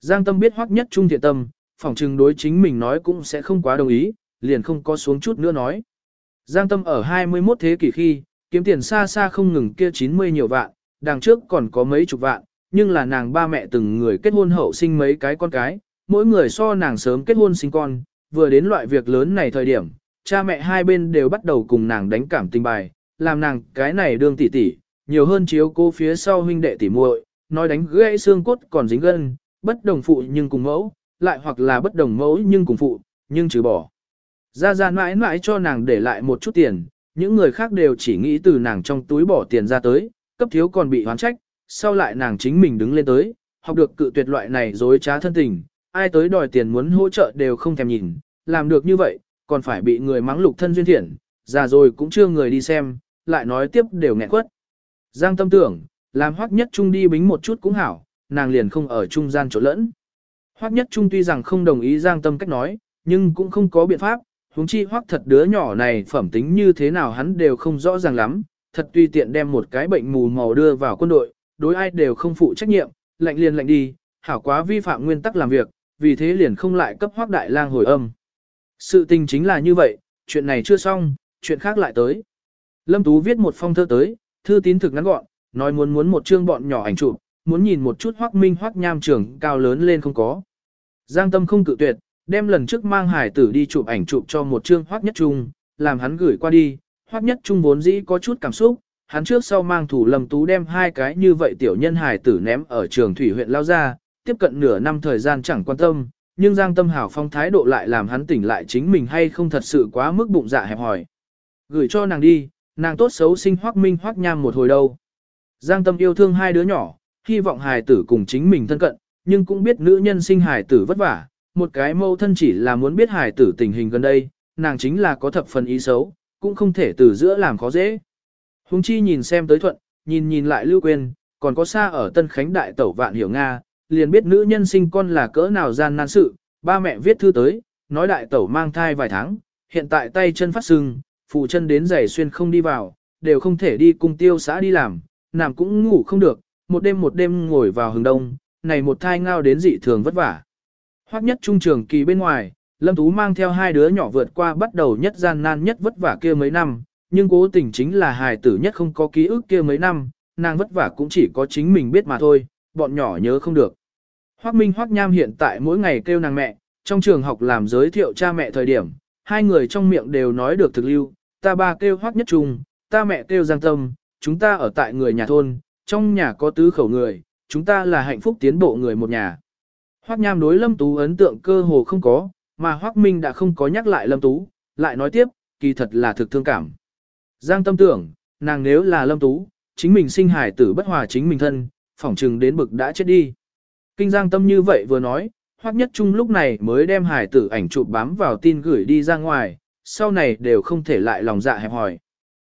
Giang tâm biết hoắc nhất trung thiện tâm, phỏng chừng đối chính mình nói cũng sẽ không quá đồng ý, liền không có xuống chút nữa nói. Giang tâm ở 21 thế kỷ khi, kiếm tiền xa xa không ngừng kia 90 nhiều vạn, đằng trước còn có mấy chục vạn, nhưng là nàng ba mẹ từng người kết hôn hậu sinh mấy cái con cái, mỗi người so nàng sớm kết hôn sinh con, vừa đến loại việc lớn này thời điểm, cha mẹ hai bên đều bắt đầu cùng nàng đánh cảm tình bài, làm nàng cái này đương tỷ tỷ, nhiều hơn chiếu cô phía sau huynh đệ tỷ muội, nói đánh gãy xương cốt còn dính gân, bất đồng phụ nhưng cùng mẫu, lại hoặc là bất đồng mẫu nhưng cùng phụ, nhưng trừ bỏ. gia gia mãi mãi cho nàng để lại một chút tiền, những người khác đều chỉ nghĩ từ nàng trong túi bỏ tiền ra tới, cấp thiếu còn bị hoán trách, sau lại nàng chính mình đứng lên tới, học được cự tuyệt loại này dối trá thân tình, ai tới đòi tiền muốn hỗ trợ đều không thèm nhìn, làm được như vậy, còn phải bị người mắng lục thân duyên thiện, già rồi cũng chưa người đi xem, lại nói tiếp đều nghẹn quất. Giang tâm tưởng, làm hoắc nhất trung đi bính một chút cũng hảo, nàng liền không ở trung gian chỗ lẫn. Hoắc nhất trung tuy rằng không đồng ý giang tâm cách nói, nhưng cũng không có biện pháp, huống chi hoắc thật đứa nhỏ này phẩm tính như thế nào hắn đều không rõ ràng lắm, thật tuy tiện đem một cái bệnh mù màu đưa vào quân đội, đối ai đều không phụ trách nhiệm, lạnh liền lạnh đi, hảo quá vi phạm nguyên tắc làm việc, vì thế liền không lại cấp hoác đại lang hồi âm. Sự tình chính là như vậy, chuyện này chưa xong, chuyện khác lại tới. Lâm Tú viết một phong thơ tới, thư tín thực ngắn gọn, nói muốn muốn một chương bọn nhỏ ảnh chụp, muốn nhìn một chút hoắc minh hoắc nham trưởng cao lớn lên không có. Giang tâm không cự tuyệt, đem lần trước mang hải tử đi chụp ảnh chụp cho một chương hoắc nhất trung, làm hắn gửi qua đi, Hoắc nhất trung vốn dĩ có chút cảm xúc, hắn trước sau mang thủ Lâm tú đem hai cái như vậy tiểu nhân hải tử ném ở trường thủy huyện lao ra, tiếp cận nửa năm thời gian chẳng quan tâm, nhưng Giang Tâm hảo phong thái độ lại làm hắn tỉnh lại chính mình hay không thật sự quá mức bụng dạ hẹp hòi. Gửi cho nàng đi, nàng tốt xấu sinh hoắc minh hoắc nham một hồi đâu. Giang Tâm yêu thương hai đứa nhỏ, hy vọng hài tử cùng chính mình thân cận, nhưng cũng biết nữ nhân sinh hài tử vất vả, một cái mâu thân chỉ là muốn biết hài tử tình hình gần đây, nàng chính là có thập phần ý xấu, cũng không thể từ giữa làm khó dễ. Hùng chi nhìn xem tới thuận, nhìn nhìn lại lưu quên, còn có xa ở Tân Khánh Đại Tẩu Vạn Hiểu Nga, liền biết nữ nhân sinh con là cỡ nào gian nan sự, ba mẹ viết thư tới, nói Đại Tẩu mang thai vài tháng, hiện tại tay chân phát sưng, phụ chân đến giày xuyên không đi vào, đều không thể đi cùng tiêu xã đi làm, nàng cũng ngủ không được, một đêm một đêm ngồi vào hừng đông, này một thai ngao đến dị thường vất vả. Hoắc nhất trung trường kỳ bên ngoài, Lâm Tú mang theo hai đứa nhỏ vượt qua bắt đầu nhất gian nan nhất vất vả kia mấy năm, nhưng cố tình chính là hài tử nhất không có ký ức kia mấy năm, nàng vất vả cũng chỉ có chính mình biết mà thôi, bọn nhỏ nhớ không được. Hoắc Minh Hoắc Nham hiện tại mỗi ngày kêu nàng mẹ, trong trường học làm giới thiệu cha mẹ thời điểm, hai người trong miệng đều nói được thực lưu, ta ba kêu Hoắc Nhất Trung, ta mẹ kêu Giang Tâm, chúng ta ở tại người nhà thôn, trong nhà có tứ khẩu người, chúng ta là hạnh phúc tiến bộ người một nhà. Hoắc Nham đối Lâm Tú ấn tượng cơ hồ không có, mà Hoắc Minh đã không có nhắc lại Lâm Tú, lại nói tiếp, kỳ thật là thực thương cảm. Giang tâm tưởng, nàng nếu là Lâm Tú, chính mình sinh hải tử bất hòa chính mình thân, phỏng trừng đến bực đã chết đi. Kinh Giang tâm như vậy vừa nói, Hoắc Nhất Trung lúc này mới đem hải tử ảnh chụp bám vào tin gửi đi ra ngoài, sau này đều không thể lại lòng dạ hẹp hòi.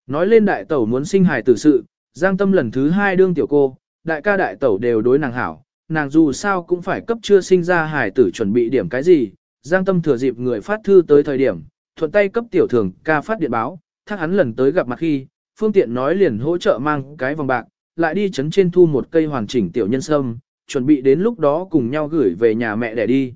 Nói lên đại tẩu muốn sinh hài tử sự, Giang tâm lần thứ hai đương tiểu cô, đại ca đại tẩu đều đối nàng hảo, nàng dù sao cũng phải cấp chưa sinh ra hài tử chuẩn bị điểm cái gì, Giang tâm thừa dịp người phát thư tới thời điểm, thuận tay cấp tiểu thường ca phát điện báo, thác hắn lần tới gặp mặt khi, phương tiện nói liền hỗ trợ mang cái vòng bạc, lại đi chấn trên thu một cây hoàn chỉnh tiểu nhân sâm, chuẩn bị đến lúc đó cùng nhau gửi về nhà mẹ để đi.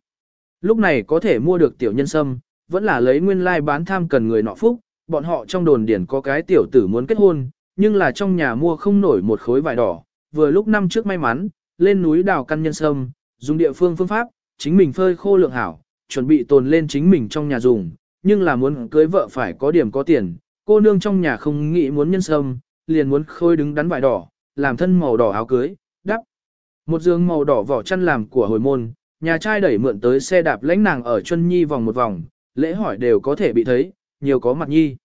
Lúc này có thể mua được tiểu nhân sâm, vẫn là lấy nguyên lai like bán tham cần người nọ phúc, bọn họ trong đồn điển có cái tiểu tử muốn kết hôn, nhưng là trong nhà mua không nổi một khối vải đỏ, vừa lúc năm trước may mắn, lên núi đào căn nhân sâm, dùng địa phương phương pháp, chính mình phơi khô lượng hảo, chuẩn bị tồn lên chính mình trong nhà dùng, nhưng là muốn cưới vợ phải có điểm có tiền, cô nương trong nhà không nghĩ muốn nhân sâm, liền muốn khôi đứng đắn vải đỏ, làm thân màu đỏ áo cưới, đắp. Một giường màu đỏ vỏ chăn làm của hồi môn, nhà trai đẩy mượn tới xe đạp lãnh nàng ở chân nhi vòng một vòng, lễ hỏi đều có thể bị thấy, nhiều có mặt nhi.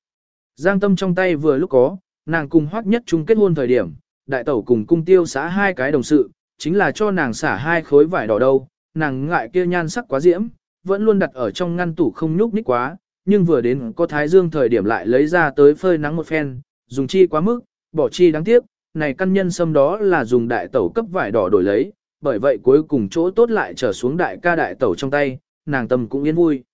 Giang tâm trong tay vừa lúc có, nàng cùng hoác nhất chung kết hôn thời điểm, đại tẩu cùng cung tiêu xã hai cái đồng sự, chính là cho nàng xả hai khối vải đỏ đâu, nàng ngại kia nhan sắc quá diễm, vẫn luôn đặt ở trong ngăn tủ không nhúc nhích quá, nhưng vừa đến có thái dương thời điểm lại lấy ra tới phơi nắng một phen, dùng chi quá mức, bỏ chi đáng tiếc, này căn nhân sâm đó là dùng đại tẩu cấp vải đỏ đổi lấy, bởi vậy cuối cùng chỗ tốt lại trở xuống đại ca đại tẩu trong tay, nàng tâm cũng yên vui.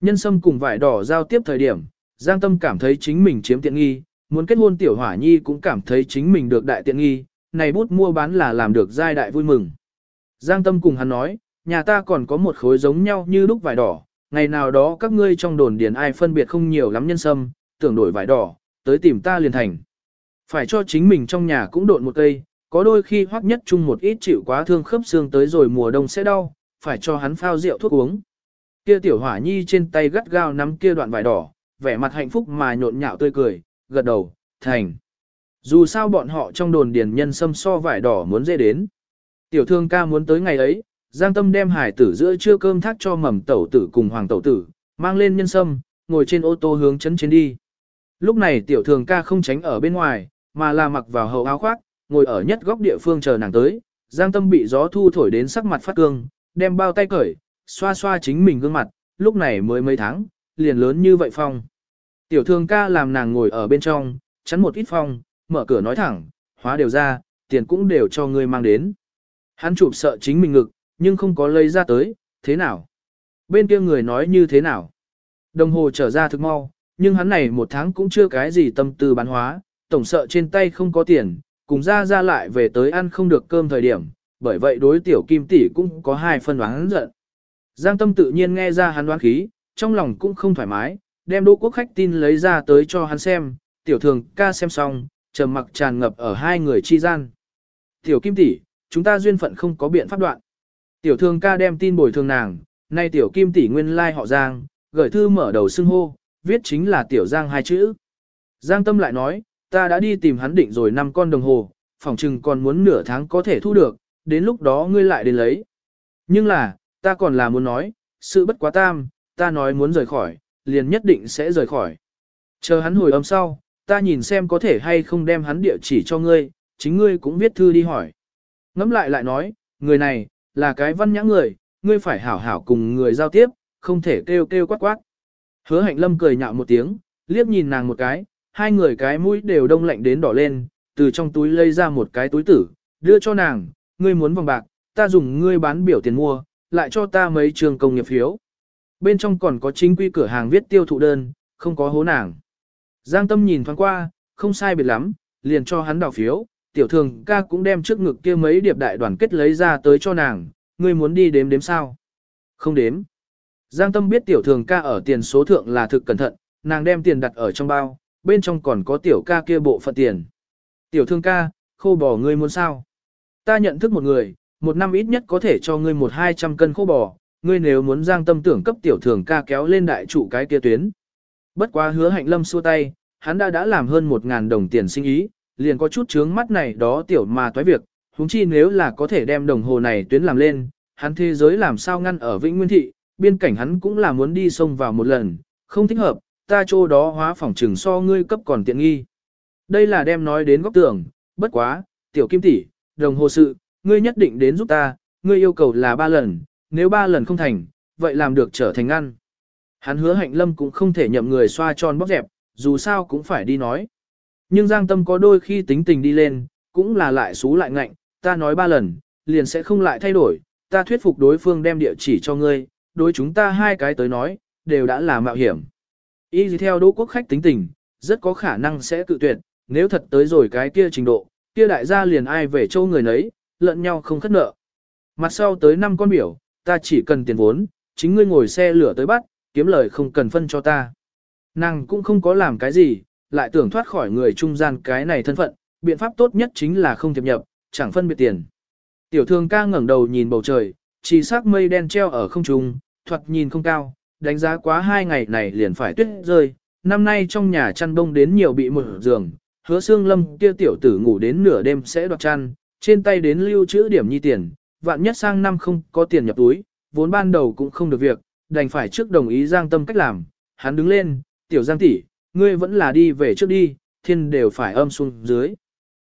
Nhân sâm cùng vải đỏ giao tiếp thời điểm, Giang Tâm cảm thấy chính mình chiếm tiện nghi, muốn kết hôn tiểu hỏa nhi cũng cảm thấy chính mình được đại tiện nghi, này bút mua bán là làm được giai đại vui mừng. Giang Tâm cùng hắn nói, nhà ta còn có một khối giống nhau như đúc vải đỏ, ngày nào đó các ngươi trong đồn điền ai phân biệt không nhiều lắm nhân sâm, tưởng đổi vải đỏ, tới tìm ta liền thành. Phải cho chính mình trong nhà cũng độn một cây, có đôi khi hoắc nhất chung một ít chịu quá thương khớp xương tới rồi mùa đông sẽ đau, phải cho hắn phao rượu thuốc uống. Kia tiểu hỏa nhi trên tay gắt gao nắm kia đoạn vải đỏ, vẻ mặt hạnh phúc mà nhộn nhạo tươi cười, gật đầu, thành. Dù sao bọn họ trong đồn điền nhân sâm so vải đỏ muốn dễ đến. Tiểu thương ca muốn tới ngày ấy, Giang Tâm đem hải tử giữa trưa cơm thác cho mầm tẩu tử cùng hoàng tẩu tử, mang lên nhân sâm, ngồi trên ô tô hướng chấn trên đi. Lúc này tiểu thường ca không tránh ở bên ngoài, mà là mặc vào hậu áo khoác, ngồi ở nhất góc địa phương chờ nàng tới. Giang Tâm bị gió thu thổi đến sắc mặt phát cương, đem bao tay cởi, xoa xoa chính mình gương mặt, lúc này mới mấy tháng, liền lớn như vậy phong. Tiểu thương ca làm nàng ngồi ở bên trong, chắn một ít phong, mở cửa nói thẳng, hóa đều ra, tiền cũng đều cho ngươi mang đến. Hắn chụp sợ chính mình ngực, nhưng không có lấy ra tới, thế nào? Bên kia người nói như thế nào? Đồng hồ trở ra thực mau, nhưng hắn này một tháng cũng chưa cái gì tâm tư bán hóa, tổng sợ trên tay không có tiền, cùng ra ra lại về tới ăn không được cơm thời điểm, bởi vậy đối tiểu kim tỷ cũng có hai phân đoán giận. Giang tâm tự nhiên nghe ra hắn đoán khí, trong lòng cũng không thoải mái, đem đỗ quốc khách tin lấy ra tới cho hắn xem, tiểu thường ca xem xong, trầm mặc tràn ngập ở hai người chi gian. Tiểu kim tỷ, chúng ta duyên phận không có biện pháp đoạn. Tiểu thường ca đem tin bồi thường nàng, nay tiểu kim tỷ nguyên lai like họ Giang, gửi thư mở đầu xưng hô, viết chính là tiểu Giang hai chữ. Giang tâm lại nói, ta đã đi tìm hắn định rồi năm con đồng hồ, phòng chừng còn muốn nửa tháng có thể thu được, đến lúc đó ngươi lại đến lấy. Nhưng là, ta còn là muốn nói, sự bất quá tam, ta nói muốn rời khỏi, liền nhất định sẽ rời khỏi. Chờ hắn hồi âm sau, ta nhìn xem có thể hay không đem hắn địa chỉ cho ngươi, chính ngươi cũng viết thư đi hỏi. Ngắm lại lại nói, người này, là cái văn nhã người, ngươi phải hảo hảo cùng người giao tiếp, không thể kêu kêu quát quát. Hứa hạnh lâm cười nhạo một tiếng, liếc nhìn nàng một cái, hai người cái mũi đều đông lạnh đến đỏ lên, từ trong túi lấy ra một cái túi tử, đưa cho nàng, ngươi muốn vòng bạc, ta dùng ngươi bán biểu tiền mua, lại cho ta mấy trường công nghiệp phiếu. Bên trong còn có chính quy cửa hàng viết tiêu thụ đơn, không có hố nàng. Giang tâm nhìn thoáng qua, không sai biệt lắm, liền cho hắn đảo phiếu, tiểu thường ca cũng đem trước ngực kia mấy điệp đại đoàn kết lấy ra tới cho nàng, ngươi muốn đi đếm đếm sao? Không đếm. Giang tâm biết tiểu thường ca ở tiền số thượng là thực cẩn thận, nàng đem tiền đặt ở trong bao, bên trong còn có tiểu ca kia bộ phận tiền. Tiểu thương ca, khô bỏ ngươi muốn sao? Ta nhận thức một người, một năm ít nhất có thể cho ngươi một hai trăm cân khô bò, ngươi nếu muốn giang tâm tưởng cấp tiểu thường ca kéo lên đại trụ cái kia tuyến. Bất quá hứa hạnh lâm xua tay, hắn đã đã làm hơn một ngàn đồng tiền sinh ý, liền có chút chướng mắt này đó tiểu mà toái việc, huống chi nếu là có thể đem đồng hồ này tuyến làm lên, hắn thế giới làm sao ngăn ở Vĩnh Nguyên Thị, biên cảnh hắn cũng là muốn đi sông vào một lần, không thích hợp, ta chỗ đó hóa phỏng trừng so ngươi cấp còn tiện nghi. Đây là đem nói đến góc tưởng, bất quá, tiểu kim tỷ, đồng hồ sự, ngươi nhất định đến giúp ta, ngươi yêu cầu là ba lần, nếu ba lần không thành, vậy làm được trở thành ăn. Hắn hứa hạnh lâm cũng không thể nhậm người xoa tròn bóc dẹp, dù sao cũng phải đi nói. Nhưng Giang Tâm có đôi khi tính tình đi lên, cũng là lại xú lại ngạnh, ta nói ba lần, liền sẽ không lại thay đổi, ta thuyết phục đối phương đem địa chỉ cho ngươi, đối chúng ta hai cái tới nói, đều đã là mạo hiểm. Y gì theo đỗ quốc khách tính tình, rất có khả năng sẽ cự tuyệt, nếu thật tới rồi cái kia trình độ, kia đại gia liền ai về châu người nấy, lẫn nhau không khất nợ. Mặt sau tới năm con biểu, ta chỉ cần tiền vốn, chính ngươi ngồi xe lửa tới bắt, kiếm lời không cần phân cho ta. Nàng cũng không có làm cái gì, lại tưởng thoát khỏi người trung gian cái này thân phận, biện pháp tốt nhất chính là không thiệp nhập, chẳng phân biệt tiền. Tiểu thương ca ngẩng đầu nhìn bầu trời, chỉ sắc mây đen treo ở không trung, thoạt nhìn không cao, đánh giá quá hai ngày này liền phải tuyết rơi, năm nay trong nhà chăn đông đến nhiều bị mở giường, hứa xương lâm kia tiểu tử ngủ đến nửa đêm sẽ đoạt chăn, trên tay đến lưu trữ điểm nhi tiền, vạn nhất sang năm không có tiền nhập túi, vốn ban đầu cũng không được việc, đành phải trước đồng ý giang tâm cách làm, hắn đứng lên, tiểu giang tỷ, ngươi vẫn là đi về trước đi, thiên đều phải âm xuống dưới.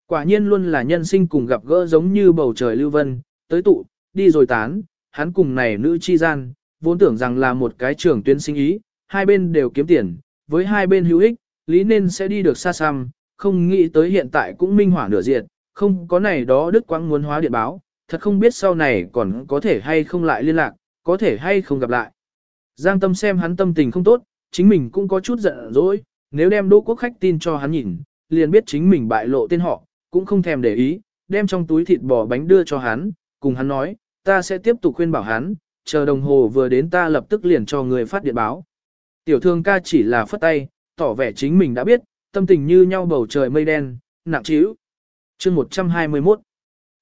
Quả nhiên luôn là nhân sinh cùng gặp gỡ giống như bầu trời lưu vân, tới tụ, đi rồi tán, hắn cùng này nữ chi gian, vốn tưởng rằng là một cái trường tuyến sinh ý, hai bên đều kiếm tiền, với hai bên hữu ích, lý nên sẽ đi được xa xăm, không nghĩ tới hiện tại cũng minh hỏa nửa diệt, không có này đó đức quang muốn hóa điện báo, thật không biết sau này còn có thể hay không lại liên lạc, có thể hay không gặp lại. Giang tâm xem hắn tâm tình không tốt, chính mình cũng có chút giận dỗi, nếu đem đỗ quốc khách tin cho hắn nhìn, liền biết chính mình bại lộ tên họ, cũng không thèm để ý, đem trong túi thịt bò bánh đưa cho hắn, cùng hắn nói, ta sẽ tiếp tục khuyên bảo hắn, chờ đồng hồ vừa đến ta lập tức liền cho người phát điện báo. Tiểu thương ca chỉ là phất tay, tỏ vẻ chính mình đã biết, tâm tình như nhau bầu trời mây đen, nặng trĩu. Chương 121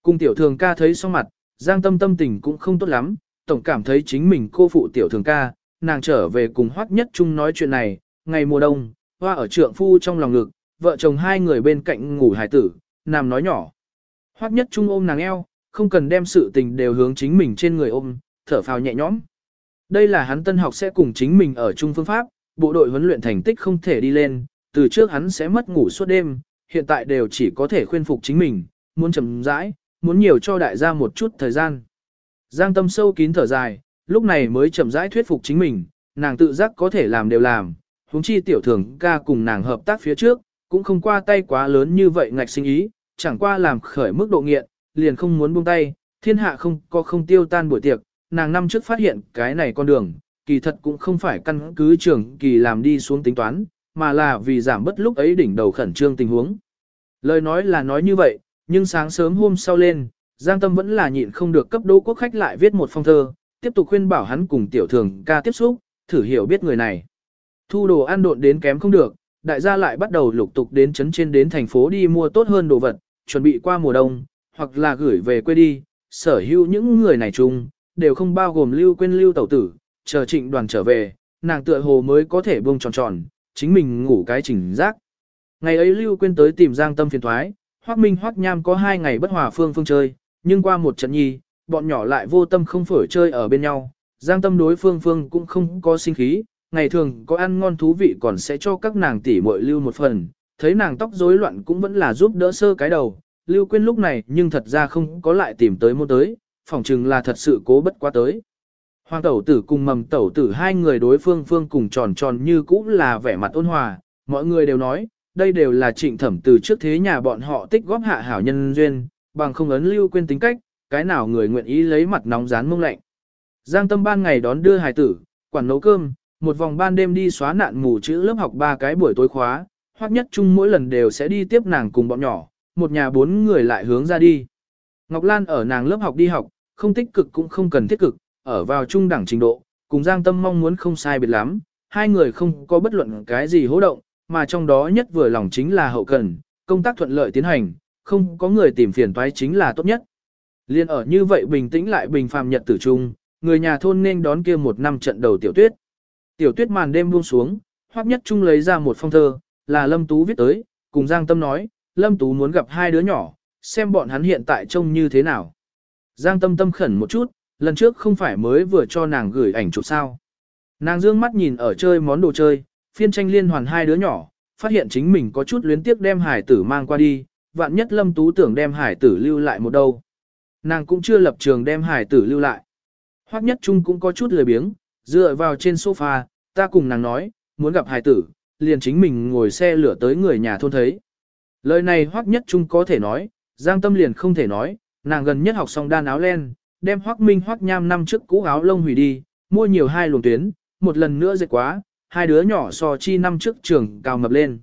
Cùng tiểu thường ca thấy xong mặt, giang tâm tâm tình cũng không tốt lắm, tổng cảm thấy chính mình cô phụ tiểu thường ca, nàng trở về cùng hoắc nhất chung nói chuyện này, ngày mùa đông, hoa ở trượng phu trong lòng ngực, vợ chồng hai người bên cạnh ngủ hải tử, nằm nói nhỏ. Hoắc nhất chung ôm nàng eo, không cần đem sự tình đều hướng chính mình trên người ôm, thở phào nhẹ nhõm. Đây là hắn tân học sẽ cùng chính mình ở chung phương pháp, bộ đội huấn luyện thành tích không thể đi lên, từ trước hắn sẽ mất ngủ suốt đêm, hiện tại đều chỉ có thể khuyên phục chính mình, muốn chậm rãi, muốn nhiều cho đại gia một chút thời gian. Giang tâm sâu kín thở dài, lúc này mới chậm rãi thuyết phục chính mình, nàng tự giác có thể làm đều làm, huống chi tiểu thường ca cùng nàng hợp tác phía trước, cũng không qua tay quá lớn như vậy ngạch sinh ý, chẳng qua làm khởi mức độ nghiện, liền không muốn buông tay, thiên hạ không có không tiêu tan buổi tiệc, nàng năm trước phát hiện cái này con đường, kỳ thật cũng không phải căn cứ trường kỳ làm đi xuống tính toán, mà là vì giảm bất lúc ấy đỉnh đầu khẩn trương tình huống. Lời nói là nói như vậy, nhưng sáng sớm hôm sau lên, Giang Tâm vẫn là nhịn không được cấp đỗ quốc khách lại viết một phong thơ, tiếp tục khuyên bảo hắn cùng tiểu thường ca tiếp xúc, thử hiểu biết người này. Thu đồ ăn độn đến kém không được, đại gia lại bắt đầu lục tục đến chấn trên đến thành phố đi mua tốt hơn đồ vật, chuẩn bị qua mùa đông, hoặc là gửi về quê đi, sở hữu những người này chung, đều không bao gồm lưu quên lưu tẩu tử, chờ trịnh đoàn trở về, nàng tựa hồ mới có thể buông tròn tròn, chính mình ngủ cái chỉnh giác. Ngày ấy lưu Quyên tới tìm Giang Tâm phiền thoái, Hoắc Minh Hoắc Nham có hai ngày bất hòa phương phương chơi, nhưng qua một trận nhi, bọn nhỏ lại vô tâm không phổi chơi ở bên nhau, Giang tâm đối phương phương cũng không có sinh khí, ngày thường có ăn ngon thú vị còn sẽ cho các nàng tỷ muội lưu một phần, thấy nàng tóc rối loạn cũng vẫn là giúp đỡ sơ cái đầu, lưu Quyên lúc này nhưng thật ra không có lại tìm tới môn tới, phỏng chừng là thật sự cố bất quá tới. Hoàng tẩu tử cùng mầm tẩu tử hai người đối phương phương cùng tròn tròn như cũ là vẻ mặt ôn hòa, mọi người đều nói, đây đều là trịnh thẩm từ trước thế nhà bọn họ tích góp hạ hảo nhân duyên, bằng không ấn lưu quên tính cách, cái nào người nguyện ý lấy mặt nóng rán mông lạnh. Giang tâm ban ngày đón đưa hài tử, quản nấu cơm, một vòng ban đêm đi xóa nạn mù chữ lớp học ba cái buổi tối khóa, hoặc nhất chung mỗi lần đều sẽ đi tiếp nàng cùng bọn nhỏ, một nhà bốn người lại hướng ra đi. Ngọc Lan ở nàng lớp học đi học, không tích cực cũng không cần thiết cực, ở vào trung đẳng trình độ, cùng Giang Tâm mong muốn không sai biệt lắm, hai người không có bất luận cái gì hỗ động, mà trong đó nhất vừa lòng chính là hậu cần, công tác thuận lợi tiến hành, không có người tìm phiền toái chính là tốt nhất. Liên ở như vậy bình tĩnh lại bình phàm nhật tử trung, người nhà thôn nên đón kia một năm trận đầu tiểu tuyết. Tiểu tuyết màn đêm buông xuống, hoắc nhất trung lấy ra một phong thơ, là Lâm Tú viết tới, cùng Giang Tâm nói, Lâm Tú muốn gặp hai đứa nhỏ, xem bọn hắn hiện tại trông như thế nào. Giang Tâm tâm khẩn một chút, lần trước không phải mới vừa cho nàng gửi ảnh chụp sao. Nàng dương mắt nhìn ở chơi món đồ chơi, phiên tranh liên hoàn hai đứa nhỏ, phát hiện chính mình có chút luyến tiếc đem hải tử mang qua đi, vạn nhất Lâm Tú tưởng đem hải tử lưu lại một đâu. Nàng cũng chưa lập trường đem hải tử lưu lại. Hoắc nhất trung cũng có chút lười biếng, dựa vào trên sofa, ta cùng nàng nói, muốn gặp hải tử, liền chính mình ngồi xe lửa tới người nhà thôn thấy. Lời này Hoắc nhất trung có thể nói, Giang Tâm liền không thể nói, nàng gần nhất học xong đan áo len, đem Hoắc Minh Hoắc Nham năm trước cũ áo lông hủy đi, mua nhiều hai luồng tuyến, một lần nữa dệt quá, hai đứa nhỏ so chi năm trước trường cao mập lên.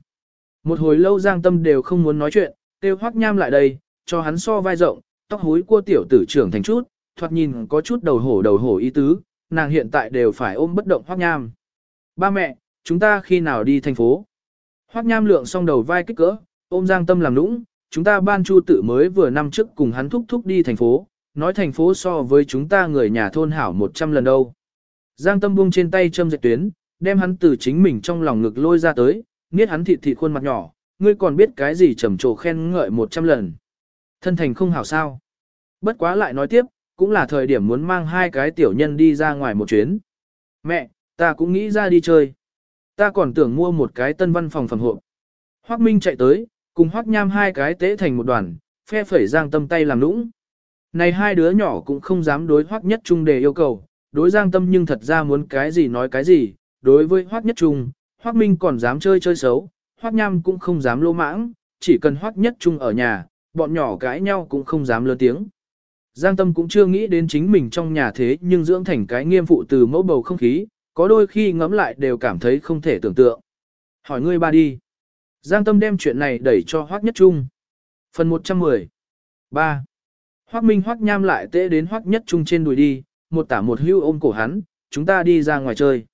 Một hồi lâu Giang Tâm đều không muốn nói chuyện, kêu Hoắc Nham lại đây, cho hắn so vai rộng, tóc húi cua tiểu tử trưởng thành chút, thoạt nhìn có chút đầu hổ đầu hổ ý tứ, nàng hiện tại đều phải ôm bất động Hoắc Nham. Ba mẹ, chúng ta khi nào đi thành phố? Hoắc Nham lượng xong đầu vai kích cỡ, ôm Giang Tâm làm nũng, chúng ta ban chu tự mới vừa năm trước cùng hắn thúc thúc đi thành phố, nói thành phố so với chúng ta người nhà thôn hảo 100 lần đâu. Giang Tâm buông trên tay châm dệt tuyến, đem hắn từ chính mình trong lòng ngực lôi ra tới, nghiết hắn thịt thịt khuôn mặt nhỏ, ngươi còn biết cái gì trầm trồ khen ngợi 100 lần. Thân thành không hảo sao. Bất quá lại nói tiếp, cũng là thời điểm muốn mang hai cái tiểu nhân đi ra ngoài một chuyến. Mẹ, ta cũng nghĩ ra đi chơi. Ta còn tưởng mua một cái tân văn phòng phẩm hộ. Hoác Minh chạy tới, cùng Hoác Nham hai cái tế thành một đoàn, phe phẩy Giang Tâm tay làm nũng. Này hai đứa nhỏ cũng không dám đối Hoác Nhất Trung đề yêu cầu, đối Giang Tâm nhưng thật ra muốn cái gì nói cái gì, đối với Hoác Nhất Trung, Hoác Minh còn dám chơi chơi xấu, Hoác Nham cũng không dám lô mãng, chỉ cần Hoác Nhất Trung ở nhà, bọn nhỏ cãi nhau cũng không dám lớn tiếng. Giang Tâm cũng chưa nghĩ đến chính mình trong nhà thế nhưng dưỡng thành cái nghiêm phụ từ mẫu bầu không khí, có đôi khi ngẫm lại đều cảm thấy không thể tưởng tượng. Hỏi ngươi ba đi. Giang Tâm đem chuyện này đẩy cho Hoác Nhất Trung. Phần 110 3. Hoác Minh Hoác Nham lại tễ đến Hoác Nhất Trung trên đùi đi, một tả một hưu ôm cổ hắn, chúng ta đi ra ngoài chơi.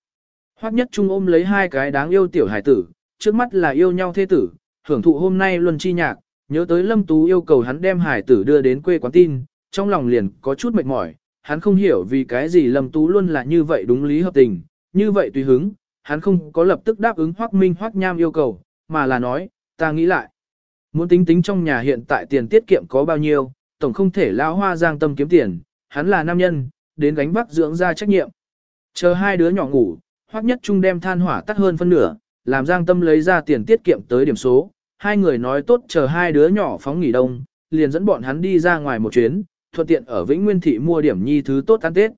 Hoác Nhất Trung ôm lấy hai cái đáng yêu tiểu hải tử, trước mắt là yêu nhau thế tử, hưởng thụ hôm nay luân chi nhạc, nhớ tới Lâm Tú yêu cầu hắn đem hải tử đưa đến quê quán tin, trong lòng liền có chút mệt mỏi, hắn không hiểu vì cái gì Lâm Tú luôn là như vậy đúng lý hợp tình, như vậy tùy hứng, hắn không có lập tức đáp ứng Hoắc Minh Hoắc Nham yêu cầu, mà là nói, ta nghĩ lại. Muốn tính tính trong nhà hiện tại tiền tiết kiệm có bao nhiêu, tổng không thể lão hoa giang tâm kiếm tiền, hắn là nam nhân, đến gánh vác dưỡng ra trách nhiệm. Chờ hai đứa nhỏ ngủ, Hoắc Nhất Trung đem than hỏa tắt hơn phân nửa, làm giang tâm lấy ra tiền tiết kiệm tới điểm số, hai người nói tốt chờ hai đứa nhỏ phóng nghỉ đông, liền dẫn bọn hắn đi ra ngoài một chuyến, thuận tiện ở Vĩnh Nguyên Thị mua điểm nhi thứ tốt ăn Tết.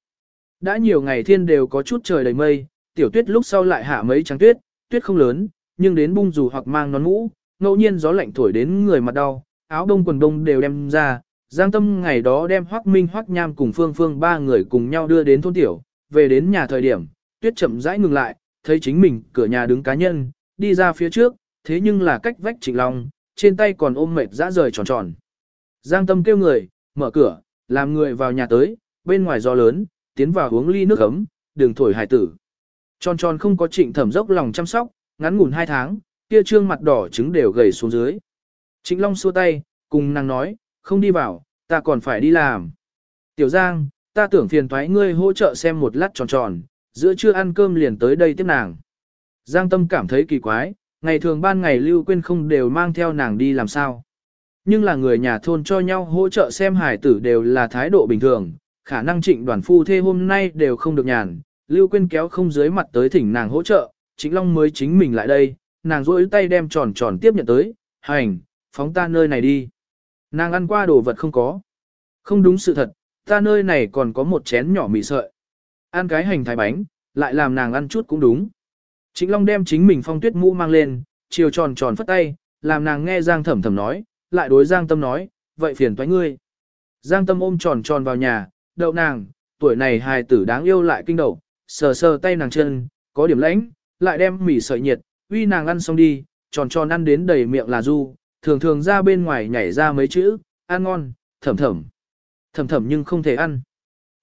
Đã nhiều ngày thiên đều có chút trời đầy mây, tiểu tuyết lúc sau lại hạ mấy trắng tuyết, tuyết không lớn, nhưng đến bung dù hoặc mang nón mũ, ngẫu nhiên gió lạnh thổi đến người mặt đau, áo đông quần đông đều đem ra. Giang Tâm ngày đó đem Hoắc Minh Hoắc Nham cùng Phương Phương ba người cùng nhau đưa đến thôn tiểu, về đến nhà thời điểm, tuyết chậm rãi ngừng lại, thấy chính mình cửa nhà đứng cá nhân, đi ra phía trước, thế nhưng là cách vách Trịnh Long, trên tay còn ôm mệt dã rời tròn tròn. Giang Tâm kêu người, mở cửa, làm người vào nhà tới, bên ngoài gió lớn, tiến vào uống ly nước ấm, đường thổi hải tử. Tròn tròn không có trịnh thẩm dốc lòng chăm sóc, ngắn ngủn hai tháng, kia trương mặt đỏ trứng đều gầy xuống dưới. Trịnh Long xua tay, cùng nàng nói, không đi vào, ta còn phải đi làm. Tiểu Giang, ta tưởng phiền thoái ngươi hỗ trợ xem một lát tròn tròn, giữa trưa ăn cơm liền tới đây tiếp nàng. Giang Tâm cảm thấy kỳ quái, ngày thường ban ngày Lưu Quyên không đều mang theo nàng đi làm sao. Nhưng là người nhà thôn cho nhau hỗ trợ xem hải tử đều là thái độ bình thường, khả năng trịnh đoàn phu thê hôm nay đều không được nhàn, Lưu Quyên kéo không dưới mặt tới thỉnh nàng hỗ trợ, Trịnh Long mới chính mình lại đây, nàng rỗi tay đem tròn tròn tiếp nhận tới, hành, phóng ta nơi này đi. Nàng ăn qua đồ vật không có. Không đúng sự thật, ta nơi này còn có một chén nhỏ mì sợi. Ăn cái hành thái bánh, lại làm nàng ăn chút cũng đúng. Trịnh Long đem chính mình phong tuyết mũ mang lên, chiều tròn tròn phất tay, làm nàng nghe Giang thẩm thẩm nói, lại đối Giang tâm nói, vậy phiền toái ngươi. Giang tâm ôm tròn tròn vào nhà, đậu nàng, tuổi này hài tử đáng yêu lại kinh đậu, sờ sờ tay nàng chân, có điểm lãnh, lại đem mì sợi nhiệt, uy nàng ăn xong đi, tròn tròn ăn đến đầy miệng là du, thường thường ra bên ngoài nhảy ra mấy chữ, ăn ngon, thẩm thẩm. Thẩm thẩm nhưng không thể ăn.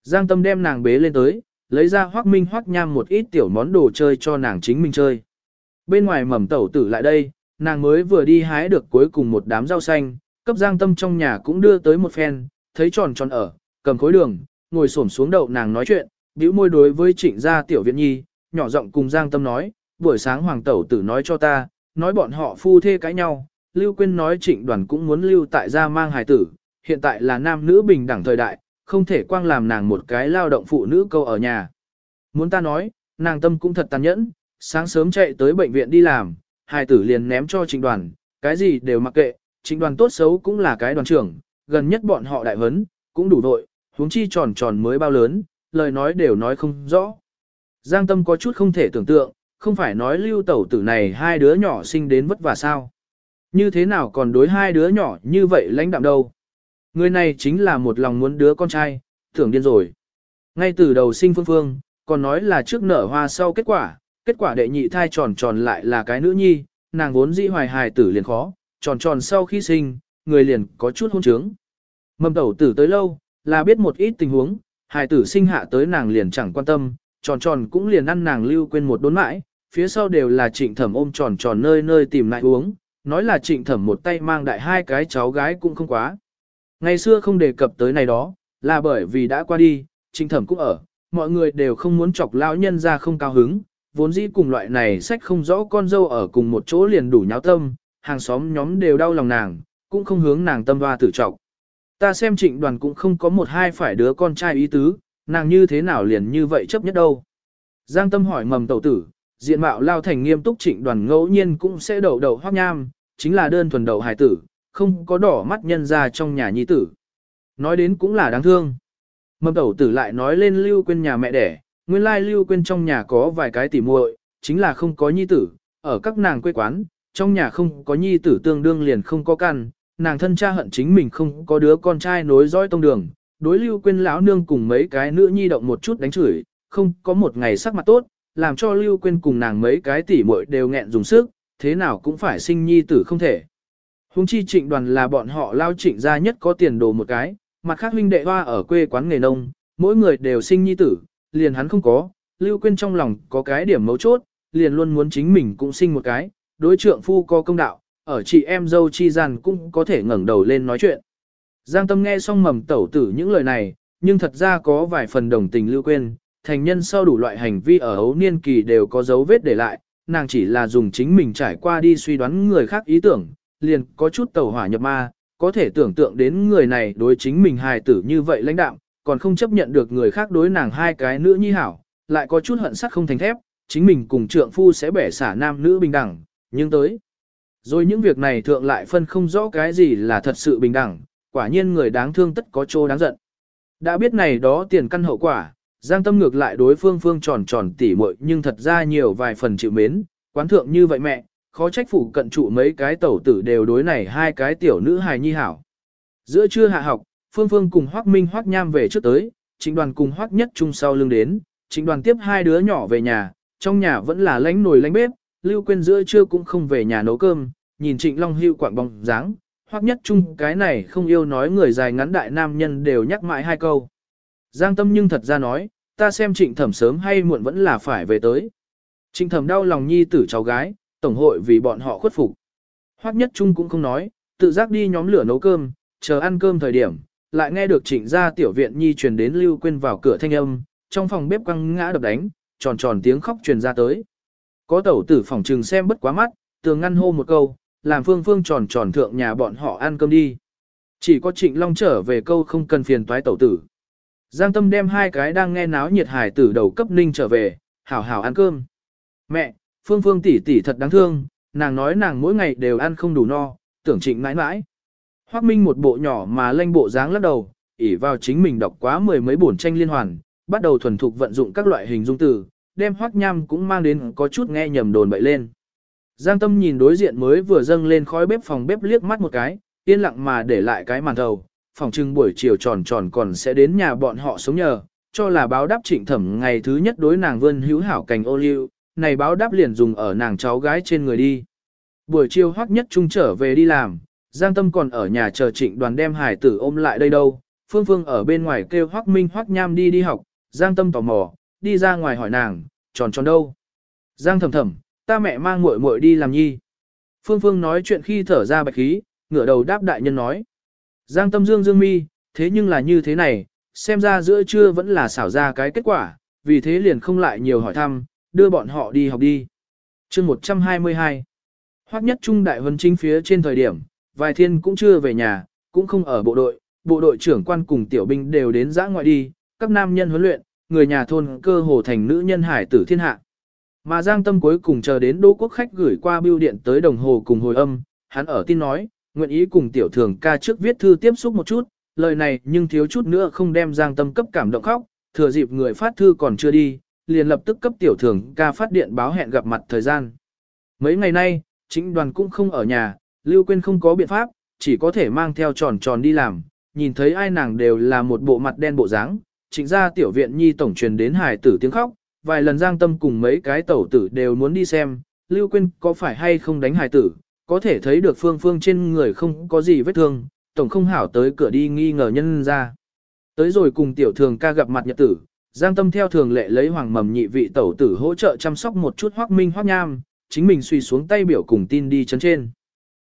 Giang tâm đem nàng bế lên tới, lấy ra hoác minh hoác nham một ít tiểu món đồ chơi cho nàng chính mình chơi. Bên ngoài mầm tẩu tử lại đây, nàng mới vừa đi hái được cuối cùng một đám rau xanh, cấp giang tâm trong nhà cũng đưa tới một phen, thấy tròn tròn ở, cầm khối đường, ngồi xổm xuống đậu nàng nói chuyện, bĩu môi đối với trịnh gia tiểu viện nhi, nhỏ giọng cùng giang tâm nói, buổi sáng hoàng tẩu tử nói cho ta, nói bọn họ phu thê cãi nhau, Lưu Quyên nói trịnh đoàn cũng muốn lưu tại gia mang hài tử, hiện tại là nam nữ bình đẳng thời đại, không thể quang làm nàng một cái lao động phụ nữ câu ở nhà. Muốn ta nói, nàng tâm cũng thật tàn nhẫn, sáng sớm chạy tới bệnh viện đi làm, hài tử liền ném cho trịnh đoàn, cái gì đều mặc kệ, trịnh đoàn tốt xấu cũng là cái đoàn trưởng, gần nhất bọn họ đại vấn, cũng đủ vội, huống chi tròn tròn mới bao lớn, lời nói đều nói không rõ. Giang tâm có chút không thể tưởng tượng, không phải nói lưu tẩu tử này hai đứa nhỏ sinh đến vất vả sao. Như thế nào còn đối hai đứa nhỏ như vậy lãnh đạm đâu. Người này chính là một lòng muốn đứa con trai, tưởng điên rồi. Ngay từ đầu sinh phương phương, còn nói là trước nở hoa sau kết quả, kết quả đệ nhị thai tròn tròn lại là cái nữ nhi, nàng vốn dĩ hoài hài tử liền khó, tròn tròn sau khi sinh, người liền có chút hôn trướng. Mầm tẩu tử tới lâu, là biết một ít tình huống, hài tử sinh hạ tới nàng liền chẳng quan tâm, tròn tròn cũng liền ăn nàng lưu quên một đốn mãi, phía sau đều là trịnh thẩm ôm tròn tròn nơi nơi tìm lại uống, nói là trịnh thẩm một tay mang đại hai cái cháu gái cũng không quá. Ngày xưa không đề cập tới này đó, là bởi vì đã qua đi, trịnh thẩm cũng ở, mọi người đều không muốn chọc lão nhân ra không cao hứng, vốn dĩ cùng loại này sách không rõ con dâu ở cùng một chỗ liền đủ nháo tâm, hàng xóm nhóm đều đau lòng nàng, cũng không hướng nàng tâm hoa tử trọng. Ta xem trịnh đoàn cũng không có một hai phải đứa con trai ý tứ, nàng như thế nào liền như vậy chấp nhất đâu. Giang tâm hỏi mầm tẩu tử, diện mạo lao thành nghiêm túc trịnh đoàn ngẫu nhiên cũng sẽ đầu đầu hoác nham, chính là đơn thuần đầu hài tử, không có đỏ mắt nhân ra trong nhà nhi tử. Nói đến cũng là đáng thương. Mầm đầu tử lại nói lên lưu Quyên nhà mẹ đẻ, nguyên lai lưu Quyên trong nhà có vài cái tỉ muội, chính là không có nhi tử, ở các nàng quê quán, trong nhà không có nhi tử tương đương liền không có căn, nàng thân cha hận chính mình không có đứa con trai nối dõi tông đường, đối lưu Quyên lão nương cùng mấy cái nữ nhi động một chút đánh chửi, không có một ngày sắc mặt tốt, làm cho lưu Quyên cùng nàng mấy cái tỉ muội đều nghẹn dùng sức, thế nào cũng phải sinh nhi tử không thể. Hùng chi trịnh đoàn là bọn họ lao trịnh gia nhất có tiền đồ một cái, mặt khác huynh đệ hoa ở quê quán nghề nông, mỗi người đều sinh nhi tử, liền hắn không có, lưu quên trong lòng có cái điểm mấu chốt, liền luôn muốn chính mình cũng sinh một cái, đối trượng phu có công đạo, ở chị em dâu chi gian cũng có thể ngẩng đầu lên nói chuyện. Giang tâm nghe xong mầm tẩu tử những lời này, nhưng thật ra có vài phần đồng tình lưu quên, thành nhân sau đủ loại hành vi ở ấu niên kỳ đều có dấu vết để lại, nàng chỉ là dùng chính mình trải qua đi suy đoán người khác ý tưởng, liền có chút tẩu hỏa nhập ma, có thể tưởng tượng đến người này đối chính mình hài tử như vậy lãnh đạo, còn không chấp nhận được người khác đối nàng hai cái nữ nhi hảo, lại có chút hận sắt không thành thép, chính mình cùng trượng phu sẽ bẻ xả nam nữ bình đẳng, nhưng tới. Rồi những việc này thượng lại phân không rõ cái gì là thật sự bình đẳng, quả nhiên người đáng thương tất có chỗ đáng giận. Đã biết này đó tiền căn hậu quả, Giang Tâm ngược lại đối phương phương tròn tròn tỉ muội nhưng thật ra nhiều vài phần chịu mến, quán thượng như vậy mẹ, khó trách phủ cận trụ mấy cái tẩu tử đều đối này hai cái tiểu nữ hài nhi hảo. Giữa trưa hạ học, Phương Phương cùng Hoắc Minh Hoắc Nham về trước tới, Trịnh Đoàn cùng Hoắc Nhất Trung sau lưng đến, Trịnh Đoàn tiếp hai đứa nhỏ về nhà, trong nhà vẫn là lánh nồi lánh bếp, Lưu Quyên giữa trưa cũng không về nhà nấu cơm, nhìn Trịnh Long hưu quạng bóng dáng, Hoắc Nhất Trung cái này không yêu nói người dài ngắn đại nam nhân đều nhắc mãi hai câu. Giang Tâm nhưng thật ra nói, ta xem Trịnh Thẩm sớm hay muộn vẫn là phải về tới. Trịnh Thẩm đau lòng nhi tử cháu gái, tổng hội vì bọn họ khuất phục. Hoắc Nhất Trung cũng không nói, tự giác đi nhóm lửa nấu cơm, chờ ăn cơm thời điểm, lại nghe được trịnh gia tiểu viện nhi truyền đến lưu quên vào cửa thanh âm, trong phòng bếp quăng ngã đập đánh, tròn tròn tiếng khóc truyền ra tới. Có tẩu tử phòng trừng xem bất quá mắt, tường ngăn hô một câu, làm phương phương tròn tròn thượng nhà bọn họ ăn cơm đi. Chỉ có trịnh long trở về câu không cần phiền toái tẩu tử. Giang Tâm đem hai cái đang nghe náo nhiệt hải tử đầu cấp ninh trở về, hảo hảo ăn cơm. Mẹ, Phương Phương tỷ tỷ thật đáng thương, nàng nói nàng mỗi ngày đều ăn không đủ no, tưởng trịnh mãi mãi. Hoác Minh một bộ nhỏ mà lanh bộ dáng lắc đầu, ỉ vào chính mình đọc quá mười mấy bổn tranh liên hoàn, bắt đầu thuần thục vận dụng các loại hình dung từ, đem Hoác Nham cũng mang đến có chút nghe nhầm đồn bậy lên. Giang Tâm nhìn đối diện mới vừa dâng lên khói bếp phòng bếp liếc mắt một cái, yên lặng mà để lại cái màn thầu, phòng trưng buổi chiều tròn tròn còn sẽ đến nhà bọn họ sống nhờ, cho là báo đáp trịnh thẩm ngày thứ nhất đối nàng vươn hữu hảo cành ô liu, này báo đáp liền dùng ở nàng cháu gái trên người đi. Buổi chiều hoắc nhất trung trở về đi làm, Giang Tâm còn ở nhà chờ trịnh đoàn đem hải tử ôm lại đây đâu, Phương Phương ở bên ngoài kêu hoắc minh hoắc nham đi đi học, Giang Tâm tò mò, đi ra ngoài hỏi nàng, tròn tròn đâu. Giang thầm thầm, ta mẹ mang muội muội đi làm nhi. Phương Phương nói chuyện khi thở ra bạch khí, ngửa đầu đáp đại nhân nói. Giang tâm dương dương mi, thế nhưng là như thế này, xem ra giữa trưa vẫn là xảo ra cái kết quả, vì thế liền không lại nhiều hỏi thăm, đưa bọn họ đi học đi. chương 122 Hoắc nhất trung đại huấn chính phía trên thời điểm, vài thiên cũng chưa về nhà, cũng không ở bộ đội, bộ đội trưởng quan cùng tiểu binh đều đến giã ngoại đi, các nam nhân huấn luyện, người nhà thôn cơ hồ thành nữ nhân hải tử thiên hạ. Mà Giang Tâm cuối cùng chờ đến Đỗ Quốc khách gửi qua bưu điện tới đồng hồ cùng hồi âm, hắn ở tin nói, nguyện ý cùng tiểu thường ca trước viết thư tiếp xúc một chút, lời này nhưng thiếu chút nữa không đem Giang Tâm cấp cảm động khóc, thừa dịp người phát thư còn chưa đi, liền lập tức cấp tiểu thường ca phát điện báo hẹn gặp mặt thời gian. Mấy ngày nay, chính đoàn cũng không ở nhà, Lưu Quyên không có biện pháp, chỉ có thể mang theo tròn tròn đi làm, nhìn thấy ai nàng đều là một bộ mặt đen bộ dáng, chính ra tiểu viện nhi tổng truyền đến hài tử tiếng khóc, vài lần Giang Tâm cùng mấy cái tẩu tử đều muốn đi xem, Lưu Quyên có phải hay không đánh hài tử, có thể thấy được phương phương trên người không có gì vết thương, tổng không hảo tới cửa đi nghi ngờ nhân ra. Tới rồi cùng tiểu thường ca gặp mặt nhật tử, Giang Tâm theo thường lệ lấy hoàng mầm nhị vị tẩu tử hỗ trợ chăm sóc một chút hoác minh hoác nham, chính mình suy xuống tay biểu cùng tin đi chấn trên.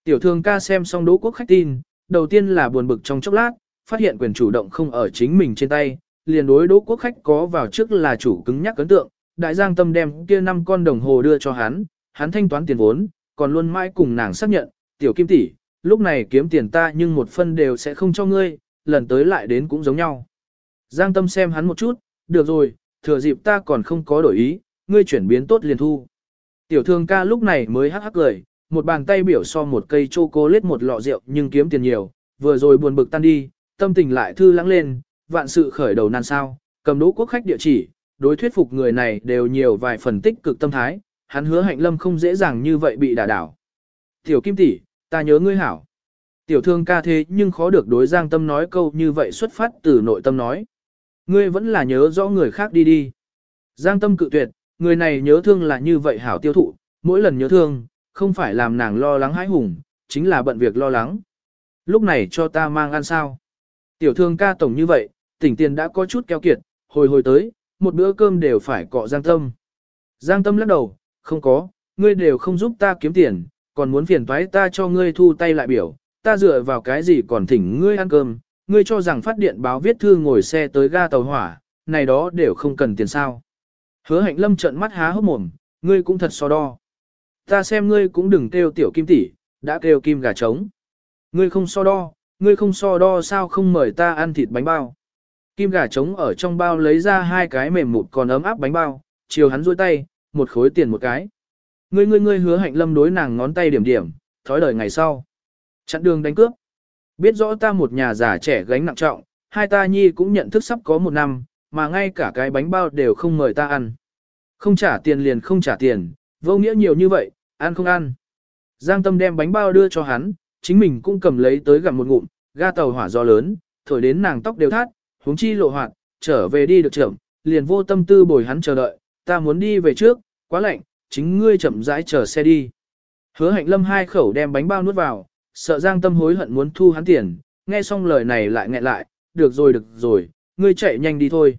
Tiểu thường ca xem xong đỗ quốc khách tin, đầu tiên là buồn bực trong chốc lát, phát hiện quyền chủ động không ở chính mình trên tay, liền đối đỗ quốc khách có vào trước là chủ cứng nhắc ấn tượng, đại giang tâm đem kia năm con đồng hồ đưa cho hắn, hắn thanh toán tiền vốn, còn luôn mãi cùng nàng xác nhận, tiểu kim tỷ, lúc này kiếm tiền ta nhưng một phân đều sẽ không cho ngươi, lần tới lại đến cũng giống nhau. Giang tâm xem hắn một chút, được rồi, thừa dịp ta còn không có đổi ý, ngươi chuyển biến tốt liền thu. Tiểu thương ca lúc này mới hắc hắc cười, một bàn tay biểu so một cây chocolate một lọ rượu nhưng kiếm tiền nhiều, vừa rồi buồn bực tan đi, tâm tình lại thư lắng lên, vạn sự khởi đầu nan sao, cầm đỗ quốc khách địa chỉ, đối thuyết phục người này đều nhiều vài phần tích cực tâm thái, hắn hứa hạnh lâm không dễ dàng như vậy bị đả đảo. Tiểu kim tỷ, ta nhớ ngươi hảo. Tiểu thương ca thế nhưng khó được đối giang tâm nói câu như vậy xuất phát từ nội tâm nói. Ngươi vẫn là nhớ rõ người khác đi đi. Giang tâm cự tuyệt, người này nhớ thương là như vậy hảo tiêu thụ, mỗi lần nhớ thương, không phải làm nàng lo lắng hãi hùng, chính là bận việc lo lắng. Lúc này cho ta mang ăn sao. Tiểu thương ca tổng như vậy, tỉnh tiền đã có chút keo kiệt, hồi hồi tới, một bữa cơm đều phải cọ Giang Tâm. Giang Tâm lắc đầu, không có, ngươi đều không giúp ta kiếm tiền, còn muốn phiền toái ta cho ngươi thu tay lại biểu, ta dựa vào cái gì còn thỉnh ngươi ăn cơm, ngươi cho rằng phát điện báo viết thư ngồi xe tới ga tàu hỏa, này đó đều không cần tiền sao. Hứa hạnh lâm trợn mắt há hốc mồm, ngươi cũng thật so đo. Ta xem ngươi cũng đừng kêu tiểu kim tỷ, đã kêu kim gà trống. Ngươi không so đo, ngươi không so đo sao không mời ta ăn thịt bánh bao. Kim gà trống ở trong bao lấy ra hai cái mềm mụt còn ấm áp bánh bao, chiều hắn duỗi tay, một khối tiền một cái. Ngươi ngươi ngươi hứa hạnh lâm đối nàng ngón tay điểm điểm, thói đời ngày sau. Chặn đường đánh cướp. Biết rõ ta một nhà già trẻ gánh nặng trọng, hai ta nhi cũng nhận thức sắp có một năm, mà ngay cả cái bánh bao đều không mời ta ăn. Không trả tiền liền không trả tiền, vô nghĩa nhiều như vậy, ăn không ăn. Giang tâm đem bánh bao đưa cho hắn, chính mình cũng cầm lấy tới gặm một ngụm, ga tàu hỏa gió lớn, thổi đến nàng tóc đều thắt, huống chi lộ hoạt, trở về đi được chậm, liền vô tâm tư bồi hắn chờ đợi, ta muốn đi về trước, quá lạnh, chính ngươi chậm rãi chờ xe đi. Hứa hạnh lâm hai khẩu đem bánh bao nuốt vào, sợ giang tâm hối hận muốn thu hắn tiền, nghe xong lời này lại nghẹn lại, được rồi được rồi, ngươi chạy nhanh đi thôi.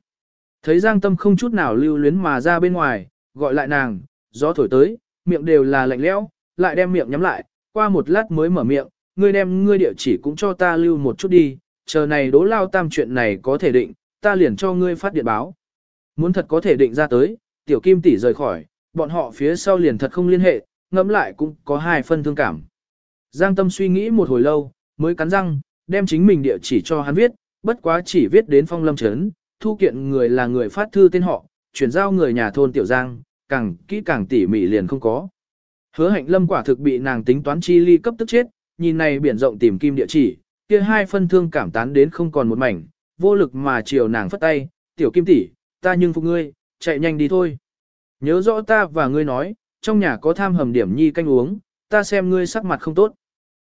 Thấy giang tâm không chút nào lưu luyến mà ra bên ngoài, gọi lại nàng, gió thổi tới, miệng đều là lạnh lẽo, lại đem miệng nhắm lại, qua một lát mới mở miệng, ngươi đem ngươi địa chỉ cũng cho ta lưu một chút đi, chờ này đố lao tam chuyện này có thể định, ta liền cho ngươi phát điện báo. Muốn thật có thể định ra tới, tiểu kim tỷ rời khỏi, bọn họ phía sau liền thật không liên hệ, ngẫm lại cũng có hai phân thương cảm. Giang Tâm suy nghĩ một hồi lâu, mới cắn răng, đem chính mình địa chỉ cho hắn viết, bất quá chỉ viết đến phong lâm Trấn, thu kiện người là người phát thư tên họ, chuyển giao người nhà thôn Tiểu Giang, càng kỹ càng tỉ mỉ liền không có. Hứa hạnh lâm quả thực bị nàng tính toán chi ly cấp tức chết, nhìn này biển rộng tìm kim địa chỉ, kia hai phân thương cảm tán đến không còn một mảnh, vô lực mà chiều nàng phất tay, tiểu kim tỷ, ta nhưng phục ngươi, chạy nhanh đi thôi. Nhớ rõ ta và ngươi nói, trong nhà có tham hầm điểm nhi canh uống, ta xem ngươi sắc mặt không tốt.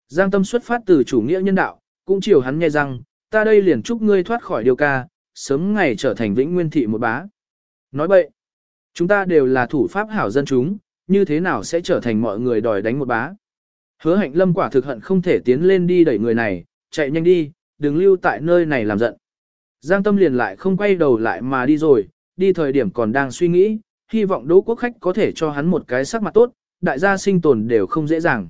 Giang tâm xuất phát từ chủ nghĩa nhân đạo, cũng chiều hắn nghe rằng, ta đây liền chúc ngươi thoát khỏi điều ca, sớm ngày trở thành vĩnh nguyên thị một bá. Nói bậy, chúng ta đều là thủ pháp hảo dân chúng, như thế nào sẽ trở thành mọi người đòi đánh một bá. Hứa hạnh lâm quả thực hận không thể tiến lên đi đẩy người này, chạy nhanh đi, đừng lưu tại nơi này làm giận. Giang tâm liền lại không quay đầu lại mà đi rồi, đi thời điểm còn đang suy nghĩ, hy vọng đỗ quốc khách có thể cho hắn một cái sắc mặt tốt, đại gia sinh tồn đều không dễ dàng.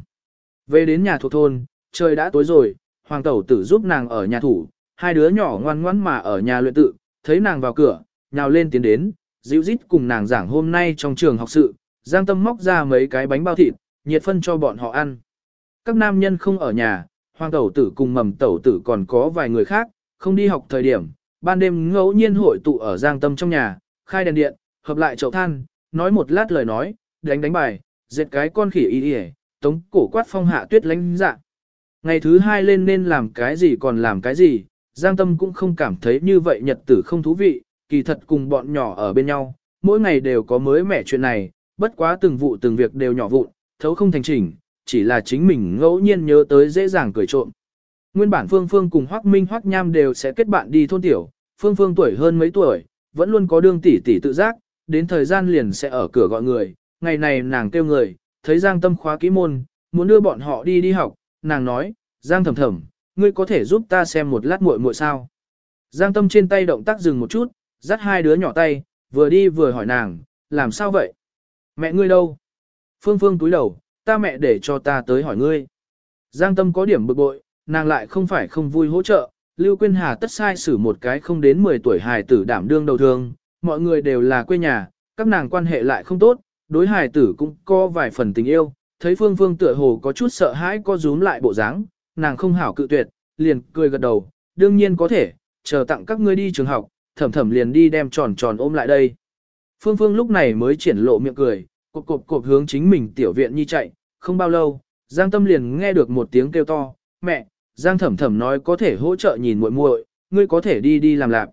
Về đến nhà thuộc thôn, trời đã tối rồi, hoàng tẩu tử giúp nàng ở nhà thủ, hai đứa nhỏ ngoan ngoãn mà ở nhà luyện tự, thấy nàng vào cửa, nhào lên tiến đến, dịu dít cùng nàng giảng hôm nay trong trường học sự, Giang Tâm móc ra mấy cái bánh bao thịt, nhiệt phân cho bọn họ ăn. Các nam nhân không ở nhà, hoàng tẩu tử cùng mầm tẩu tử còn có vài người khác, không đi học thời điểm, ban đêm ngẫu nhiên hội tụ ở Giang Tâm trong nhà, khai đèn điện, hợp lại chậu than, nói một lát lời nói, đánh đánh bài, dệt cái con khỉ y y, tống cổ quát phong hạ tuyết lánh dạ. Ngày thứ hai lên nên làm cái gì còn làm cái gì, Giang Tâm cũng không cảm thấy như vậy nhật tử không thú vị, kỳ thật cùng bọn nhỏ ở bên nhau, mỗi ngày đều có mới mẻ chuyện này, bất quá từng vụ từng việc đều nhỏ vụn, thấu không thành chỉnh, chỉ là chính mình ngẫu nhiên nhớ tới dễ dàng cười trộm. Nguyên bản Phương Phương cùng Hoắc Minh Hoắc Nham đều sẽ kết bạn đi thôn tiểu, Phương Phương tuổi hơn mấy tuổi, vẫn luôn có đương tỷ tỷ tự giác, đến thời gian liền sẽ ở cửa gọi người, ngày này nàng kêu người, thấy Giang Tâm khóa kỹ môn, muốn đưa bọn họ đi đi học, nàng nói, Giang thầm thầm, ngươi có thể giúp ta xem một lát muội muội sao. Giang Tâm trên tay động tác dừng một chút, dắt hai đứa nhỏ tay, vừa đi vừa hỏi nàng, làm sao vậy? Mẹ ngươi đâu? Phương Phương túi đầu, ta mẹ để cho ta tới hỏi ngươi. Giang Tâm có điểm bực bội, nàng lại không phải không vui hỗ trợ, Lưu Quyên Hà tất sai xử một cái không đến 10 tuổi hài tử đảm đương đầu thương, mọi người đều là quê nhà, các nàng quan hệ lại không tốt, đối hài tử cũng có vài phần tình yêu, thấy Phương Phương tựa hồ có chút sợ hãi có rúm lại bộ dáng, nàng không hảo cự tuyệt, liền cười gật đầu, đương nhiên có thể, chờ tặng các ngươi đi trường học, thẩm thẩm liền đi đem tròn tròn ôm lại đây. Phương Phương lúc này mới triển lộ miệng cười, cộp cộp cộp hướng chính mình tiểu viện nhi chạy, không bao lâu, Giang Tâm liền nghe được một tiếng kêu to, mẹ, Giang thẩm thẩm nói có thể hỗ trợ nhìn muội muội, ngươi có thể đi đi làm lạc.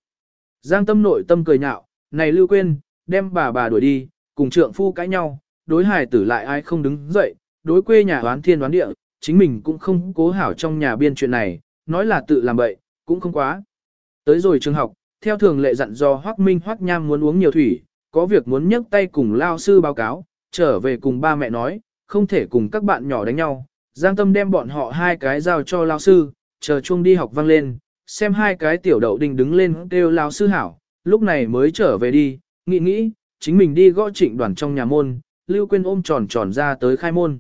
Giang Tâm nội tâm cười nhạo, này Lưu Quyên, đem bà bà đuổi đi, cùng trượng phu cãi nhau, đối hài tử lại ai không đứng dậy, đối quê nhà đoán thiên đoán địa, chính mình cũng không cố hảo trong nhà biên chuyện này, nói là tự làm bậy, cũng không quá. Tới rồi trường học, theo thường lệ dặn do Hoắc Minh Hoắc Nham muốn uống nhiều thủy, có việc muốn nhấc tay cùng lao sư báo cáo, trở về cùng ba mẹ nói, không thể cùng các bạn nhỏ đánh nhau. Giang Tâm đem bọn họ hai cái giao cho lao sư, chờ chuông đi học vang lên, xem hai cái tiểu đậu đình đứng lên kêu lao sư hảo, lúc này mới trở về đi, nghĩ nghĩ, chính mình đi gõ trịnh đoàn trong nhà môn, Lưu Quyên ôm tròn tròn ra tới khai môn.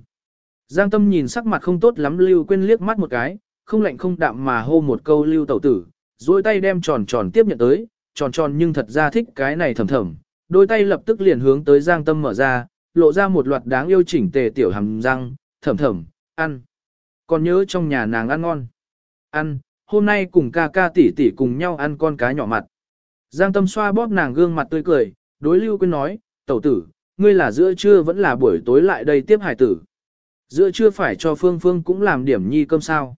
Giang Tâm nhìn sắc mặt không tốt lắm Lưu Quyên liếc mắt một cái, không lạnh không đạm mà hô một câu Lưu tẩu tử, duỗi tay đem tròn tròn tiếp nhận tới, tròn tròn nhưng thật ra thích cái này thầm thầm, đôi tay lập tức liền hướng tới Giang Tâm mở ra, lộ ra một loạt đáng yêu chỉnh tề tiểu hàm răng, thầm thầm, ăn. Còn nhớ trong nhà nàng ăn ngon. Ăn, hôm nay cùng ca ca tỷ tỷ cùng nhau ăn con cá nhỏ mặt. Giang Tâm xoa bóp nàng gương mặt tươi cười, đối Lưu Quyên nói, tẩu tử, ngươi là giữa trưa vẫn là buổi tối lại đây tiếp hải tử. Giữa trưa phải cho Phương Phương cũng làm điểm nhi cơm sao.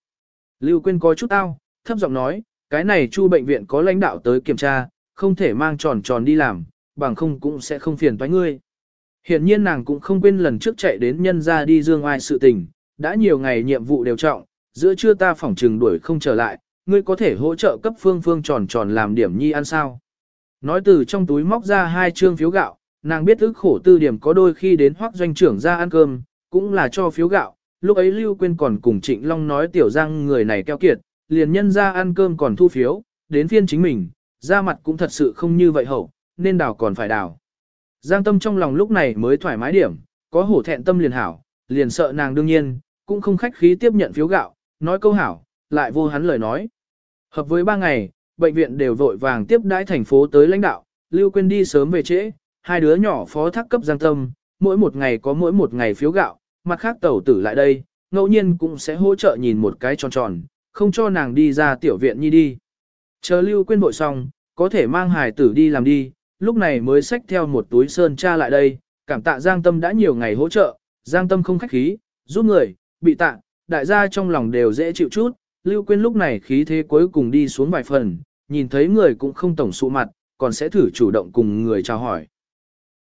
Lưu Quyên có chút ao, thấp giọng nói, cái này chu bệnh viện có lãnh đạo tới kiểm tra, không thể mang tròn tròn đi làm, bằng không cũng sẽ không phiền toái ngươi. Hiện nhiên nàng cũng không quên lần trước chạy đến nhân ra đi dương ai sự tình, đã nhiều ngày nhiệm vụ đều trọng, giữa trưa ta phỏng trừng đuổi không trở lại, ngươi có thể hỗ trợ cấp phương phương tròn tròn làm điểm nhi ăn sao. Nói từ trong túi móc ra hai trương phiếu gạo, nàng biết ức khổ tư điểm có đôi khi đến hoác doanh trưởng ra ăn cơm, cũng là cho phiếu gạo, lúc ấy Lưu Quyên còn cùng Trịnh Long nói tiểu giang người này keo kiệt, liền nhân ra ăn cơm còn thu phiếu, đến phiên chính mình, ra mặt cũng thật sự không như vậy hậu, nên đào còn phải đào. Giang tâm trong lòng lúc này mới thoải mái điểm, có hổ thẹn tâm liền hảo, liền sợ nàng đương nhiên, cũng không khách khí tiếp nhận phiếu gạo, nói câu hảo, lại vô hắn lời nói. Hợp với ba ngày, bệnh viện đều vội vàng tiếp đãi thành phố tới lãnh đạo, Lưu Quyên đi sớm về trễ, hai đứa nhỏ phó thác cấp Giang Tâm, mỗi một ngày có mỗi một ngày phiếu gạo, mặt khác tẩu tử lại đây, ngẫu nhiên cũng sẽ hỗ trợ nhìn một cái tròn tròn, không cho nàng đi ra tiểu viện nhi đi. Chờ Lưu Quyên vội xong, có thể mang hài tử đi làm đi, lúc này mới xách theo một túi sơn cha lại đây, cảm tạ Giang Tâm đã nhiều ngày hỗ trợ, Giang Tâm không khách khí, giúp người, bị tạ, đại gia trong lòng đều dễ chịu chút, Lưu Quyên lúc này khí thế cuối cùng đi xuống vài phần, nhìn thấy người cũng không tổng sụ mặt, còn sẽ thử chủ động cùng người chào hỏi.